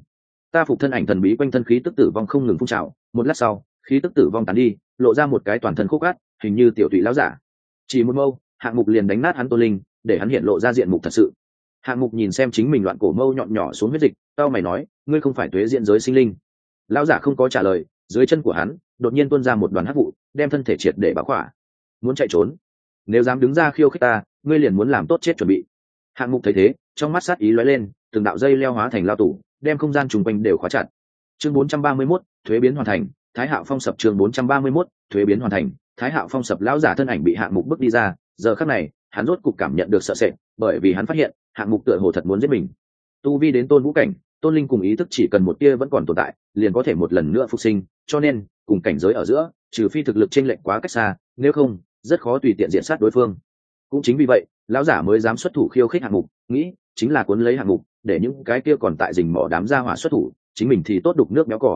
[SPEAKER 1] Ta phục thân ảnh thần bí quanh thân khí tức tử vong không ngừng phun trào. Một lát sau, khí tức tử vong tàn đi, lộ ra một cái toàn thân khúc át hình như tiểu tụy láo giả. Chỉ một mâu, hạng mục liền đánh nát hắn tô linh, để hắn hiện lộ ra diện mục thật sự. Hạng mục nhìn xem chính mình loạn cổ mâu nhọn nhỏ xuống huyết dịch, tao mày nói, ngươi không phải tuế diện giới sinh linh. Lão giả không có trả lời dưới chân của hắn đột nhiên tuôn ra một đoàn hắc vụ đem thân thể triệt để báo khỏa. Muốn chạy trốn? Nếu dám đứng ra khiêu khích ta ngươi liền muốn làm tốt chết chuẩn bị. Hạng mục thấy thế trong mắt sát ý lóe lên từng đạo dây leo hóa thành lao tủ đem không gian trùng quanh đều khóa chặt. Chương 431, thuế biến hoàn thành thái hạo phong sập chương 431, thuế biến hoàn thành thái hạo phong sập lão giả thân ảnh bị hạng mục bước đi ra giờ khắc này hắn rốt cục cảm nhận được sợ sệt bởi vì hắn phát hiện hạng mục tựa hồ thật muốn giết mình. Tu vi đến tôn vũ cảnh tôn linh cùng ý thức chỉ cần một tia vẫn còn tồn tại, liền có thể một lần nữa phục sinh, cho nên, cùng cảnh giới ở giữa, trừ phi thực lực t r ê n lệch quá cách xa, nếu không, rất khó tùy tiện diện sát đối phương. Cũng chính vì vậy, lão giả mới dám xuất thủ khiêu khích hạng mục, nghĩ, chính là cuốn lấy hạng mục, để những cái kia còn tại rình mỏ đám gia hỏa xuất thủ, chính mình thì tốt đục nước béo cỏ.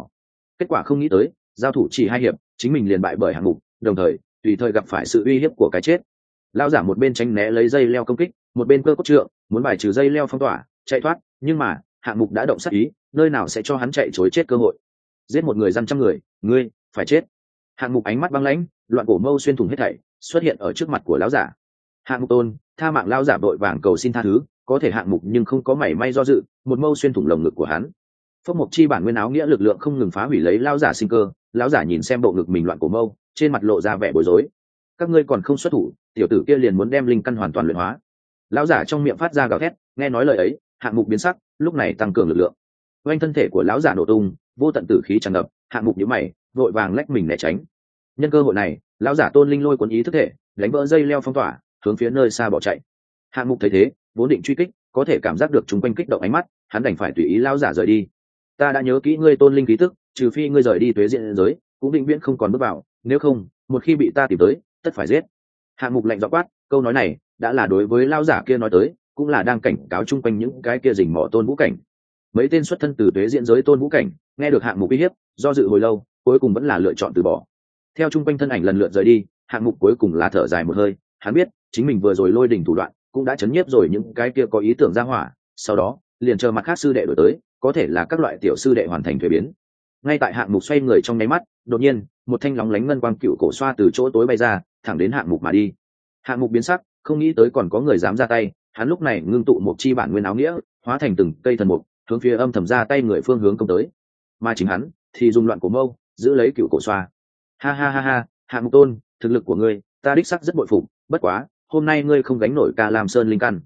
[SPEAKER 1] Kết quả không nghĩ tới, giao thủ chỉ hai hiệp, chính mình liền bại bởi hạng mục, đồng thời, tùy thời gặp phải sự uy hiếp của cái chết. Lão giả một bên tránh né lấy dây leo công kích, một bên cơ cốt trượng, muốn bài trừ dây leo phong tỏa, chạy thoát, nhưng mà hạng mục đã động sát ý, nơi nào sẽ cho hắn chạy chối chết cơ hội? Giết một người dăm trăm người, ngươi phải chết. Hạng mục ánh mắt băng lãnh, loạn cổ mâu xuyên thủng hết thảy, xuất hiện ở trước mặt của lão giả. Hạng mục tôn, tha mạng lão giả vội vàng cầu xin tha thứ, có thể hạng mục nhưng không có mảy may do dự, một mâu xuyên thủng lồng ngực của hắn. Phốc mộc chi bản nguyên áo nghĩa lực lượng không ngừng phá hủy lấy lão giả sinh cơ, lão giả nhìn xem bộ ngực mình loạn cổ mâu, trên mặt lộ ra vẻ bối rối. Các ngươi còn không xuất thủ, tiểu tử kia liền muốn đem linh căn hoàn toàn luyện hóa. Lão giả trong miệng phát ra gào thét, nghe nói lời ấy hạng mục biến sắc, lúc này tăng cường lực lượng. Quanh thân thể của lão giả nổ tung, vô tận tử khí tràn ngập, hạng mục nhíu mày, vội vàng lách mình né tránh. Nhân cơ hội này, lão giả tôn linh lôi cuốn ý thức thể, đánh vỡ dây leo phong tỏa, hướng phía nơi xa bỏ chạy. Hạng mục thấy thế, vốn định truy kích, có thể cảm giác được chúng quanh kích động ánh mắt, hắn đành phải tùy ý lão giả rời đi. Ta đã nhớ kỹ ngươi tôn linh ký tức, trừ phi ngươi rời đi tuế diện giới, cũng định viễn không còn bước vào, nếu không, một khi bị ta tìm tới, tất phải giết. Hạng mục lạnh dọ quát, câu nói này, đã là đối với lao giả kia nói tới cũng là đang cảnh cáo chung quanh những cái kia rình mỏ tôn vũ cảnh. Mấy tên xuất thân từ tuế diễn giới tôn vũ cảnh, nghe được hạng mục uy hiếp, do dự hồi lâu, cuối cùng vẫn là lựa chọn từ bỏ. Theo chung quanh thân ảnh lần lượt rời đi, hạng mục cuối cùng là thở dài một hơi, hắn biết, chính mình vừa rồi lôi đỉnh thủ đoạn, cũng đã chấn nhiếp rồi những cái kia có ý tưởng ra hỏa, sau đó, liền chờ mặt khác sư đệ đổi tới, có thể là các loại tiểu sư đệ hoàn thành thuế biến. Ngay tại hạng mục xoay người trong nháy mắt, đột nhiên, một thanh lóng lánh ngân quang cựu cổ xoa từ chỗ tối bay ra, thẳng đến hạng mục mà đi. Hạng mục biến sắc, không nghĩ tới còn có người dám ra tay hắn lúc này ngưng tụ một chi bản nguyên áo nghĩa, hóa thành từng cây thần mục, hướng phía âm thầm ra tay người phương hướng công tới. Mà chính hắn, thì dùng loạn cổ mâu, giữ lấy cựu cổ xoa. Ha ha ha ha hạng mục tôn, thực lực của ngươi, ta đích sắc rất bội phục, bất quá, hôm nay ngươi không gánh nổi ca làm sơn linh căn.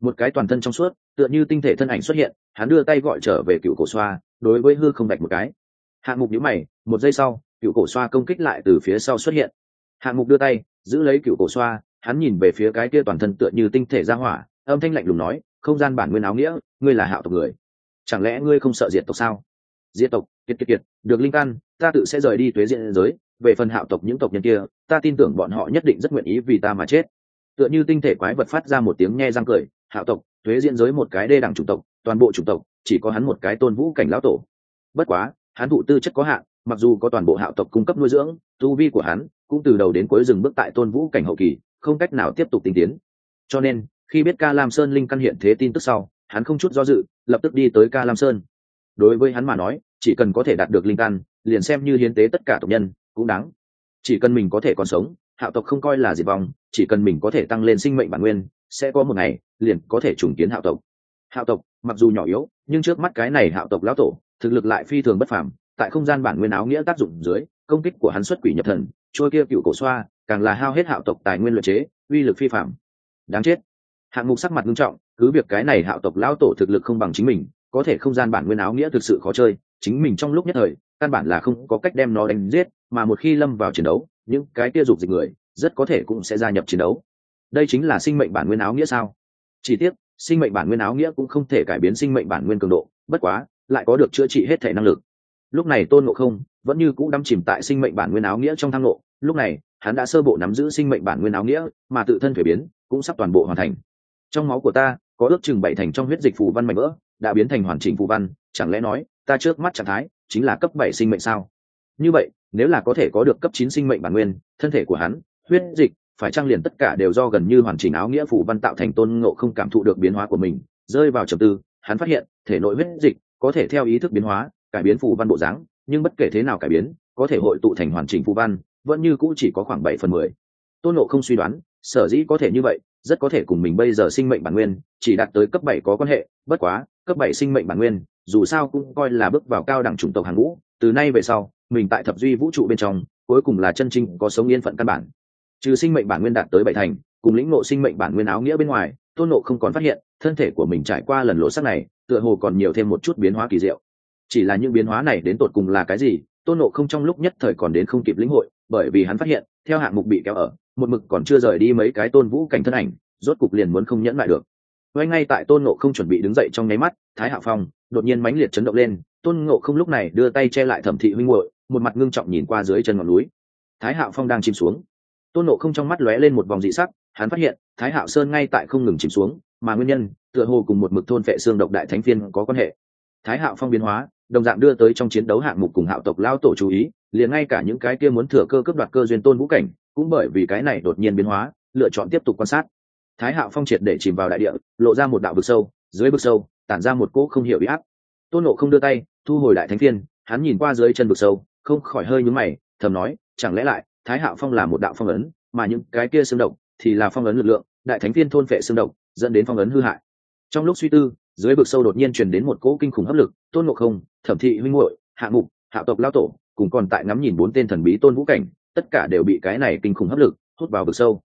[SPEAKER 1] Một cái toàn thân trong suốt, tựa như tinh thể thân ảnh xuất hiện, hắn đưa tay gọi trở về cựu cổ xoa, đối với hư không đạch một cái. Hạng mục nhữ mày, một giây sau, cựu cổ xoa công kích lại từ phía sau xuất hiện. Hạng mục đưa tay, giữ lấy cựu cổ xoa, hắn nhìn về phía cái kia toàn thân tựa như tinh thể ra hỏa âm thanh lạnh lùng nói, không gian bản nguyên áo nghĩa, ngươi là hạo tộc người. Chẳng lẽ ngươi không sợ diệt tộc sao? Diệt tộc, kiệt kiệt kiệt, được linh căn, ta tự sẽ rời đi tuế diện giới, về phần hạo tộc những tộc nhân kia, ta tin tưởng bọn họ nhất định rất nguyện ý vì ta mà chết. Tựa như tinh thể quái vật phát ra một tiếng nghe răng cười, hạo tộc thuế diễn giới một cái đê đẳng chủng tộc, toàn bộ chủng tộc, chỉ có hắn một cái tôn vũ cảnh lão tổ. Bất quá, hắn thụ tư chất có hạn, mặc dù có toàn bộ hạo tộc cung cấp nuôi dưỡng, tu vi của hắn cũng từ đầu đến cuối dừng bước tại tôn vũ cảnh hậu kỳ, không cách nào tiếp tục tinh tiến. Cho nên khi biết ca lam sơn linh căn hiện thế tin tức sau, hắn không chút do dự, lập tức đi tới ca lam sơn. Đối với hắn mà nói, chỉ cần có thể đạt được linh căn, liền xem như hiến tế tất cả tộc nhân, cũng đáng. Chỉ cần mình có thể còn sống hạo tộc không coi là diệt vong, chỉ cần mình có thể tăng lên sinh mệnh bản nguyên, sẽ có một ngày, liền có thể trùng kiến hạo tộc. Hạo tộc, mặc dù nhỏ yếu, nhưng trước mắt cái này hạo tộc lão tổ, thực lực lại phi thường bất phàm, tại không gian bản nguyên áo nghĩa tác dụng dưới, công kích của hắn xuất quỷ nhập thần, trôi kia cựu cổ xoa, càng là hao hết hạo tộc tài nguyên luật chế, uy lực phi phạm đáng chết hạng mục sắc mặt nghiêm trọng, cứ việc cái này hạo tộc lão tổ thực lực không bằng chính mình, có thể không gian bản nguyên áo nghĩa thực sự khó chơi, chính mình trong lúc nhất thời, căn bản là không có cách đem nó đánh giết, mà một khi lâm vào chiến đấu, những cái kia dục dịch người, rất có thể cũng sẽ gia nhập chiến đấu. Đây chính là sinh mệnh bản nguyên áo nghĩa sao? Chỉ tiếc, sinh mệnh bản nguyên áo nghĩa cũng không thể cải biến sinh mệnh bản nguyên cường độ, bất quá, lại có được chữa trị hết thể năng lực. Lúc này tôn ngộ không vẫn như cũ đắm chìm tại sinh mệnh bản nguyên áo nghĩa trong thang ngộ, lúc này, hắn đã sơ bộ nắm giữ sinh mệnh bản nguyên áo nghĩa, mà tự thân thuế biến cũng sắp toàn bộ hoàn thành trong máu của ta, có ước chừng bảy thành trong huyết dịch phù văn mạnh vỡ, đã biến thành hoàn chỉnh phù văn, chẳng lẽ nói, ta trước mắt trạng thái, chính là cấp bảy sinh mệnh sao? Như vậy, nếu là có thể có được cấp chín sinh mệnh bản nguyên, thân thể của hắn, huyết dịch, phải trang liền tất cả đều do gần như hoàn chỉnh áo nghĩa phù văn tạo thành tôn ngộ không cảm thụ được biến hóa của mình, rơi vào trầm tư, hắn phát hiện, thể nội huyết dịch, có thể theo ý thức biến hóa, cải biến phù văn bộ dáng, nhưng bất kể thế nào cải biến, có thể hội tụ thành hoàn chỉnh phù văn, vẫn như cũ chỉ có khoảng bảy phần mười. Tôn ngộ không suy đoán, sở dĩ có thể như vậy rất có thể cùng mình bây giờ sinh mệnh bản nguyên, chỉ đạt tới cấp bảy có quan hệ, bất quá, cấp bảy sinh mệnh bản nguyên, dù sao cũng coi là bước vào cao đẳng chủng tộc hàng ngũ, từ nay về sau, mình tại thập duy vũ trụ bên trong, cuối cùng là chân chính có sống yên phận căn bản. Trừ sinh mệnh bản nguyên đạt tới bảy thành, cùng lĩnh ngộ sinh mệnh bản nguyên áo nghĩa bên ngoài, tôn nộ không còn phát hiện, thân thể của mình trải qua lần lỗ sắc này, tựa hồ còn nhiều thêm một chút biến hóa kỳ diệu. Chỉ là những biến hóa này đến tột cùng là cái gì, tôn nộ không trong lúc nhất thời còn đến không kịp lĩnh hội, bởi vì hắn phát hiện, theo hạng mục bị kéo ở một mực còn chưa rời đi mấy cái tôn vũ cảnh thân ảnh, rốt cục liền muốn không nhẫn lại được. Ngay ngay tại tôn nộ không chuẩn bị đứng dậy trong nháy mắt, thái hạ phong đột nhiên mãnh liệt chấn động lên, tôn ngộ không lúc này đưa tay che lại thẩm thị huynh hội một mặt ngưng trọng nhìn qua dưới chân ngọn núi. Thái hạo phong đang chìm xuống. Tôn nộ không trong mắt lóe lên một vòng dị sắc, hắn phát hiện thái hạo sơn ngay tại không ngừng chìm xuống, mà nguyên nhân, tựa hồ cùng một mực thôn vệ xương độc đại thánh phiên có quan hệ. Thái hạo phong biến hóa, đồng dạng đưa tới trong chiến đấu hạng mục cùng hạo tộc lao tổ chú ý, liền ngay cả những cái kia muốn thừa cơ cướp đoạt cơ duyên tôn vũ cảnh cũng bởi vì cái này đột nhiên biến hóa, lựa chọn tiếp tục quan sát. Thái hạo phong triệt để chìm vào đại địa, lộ ra một đạo vực sâu, dưới vực sâu, tản ra một cỗ không hiểu bị áp. Tôn nộ không đưa tay, thu hồi đại thánh thiên hắn nhìn qua dưới chân vực sâu, không khỏi hơi nhúm mày, thầm nói, chẳng lẽ lại, thái hạo phong là một đạo phong ấn, mà những cái kia xương độc thì là phong ấn lực lượng, đại thánh thiên thôn phệ xương độc, dẫn đến phong ấn hư hại. Trong lúc suy tư, dưới vực sâu đột nhiên truyền đến một cỗ kinh khủng hấp lực, tôn ngộ không, thẩm thị huynh hội hạ mục, hạ tộc lao tổ, cùng còn tại ngắm nhìn bốn tên thần bí tôn vũ cảnh tất cả đều bị cái này kinh khủng hấp lực hút vào vực sâu.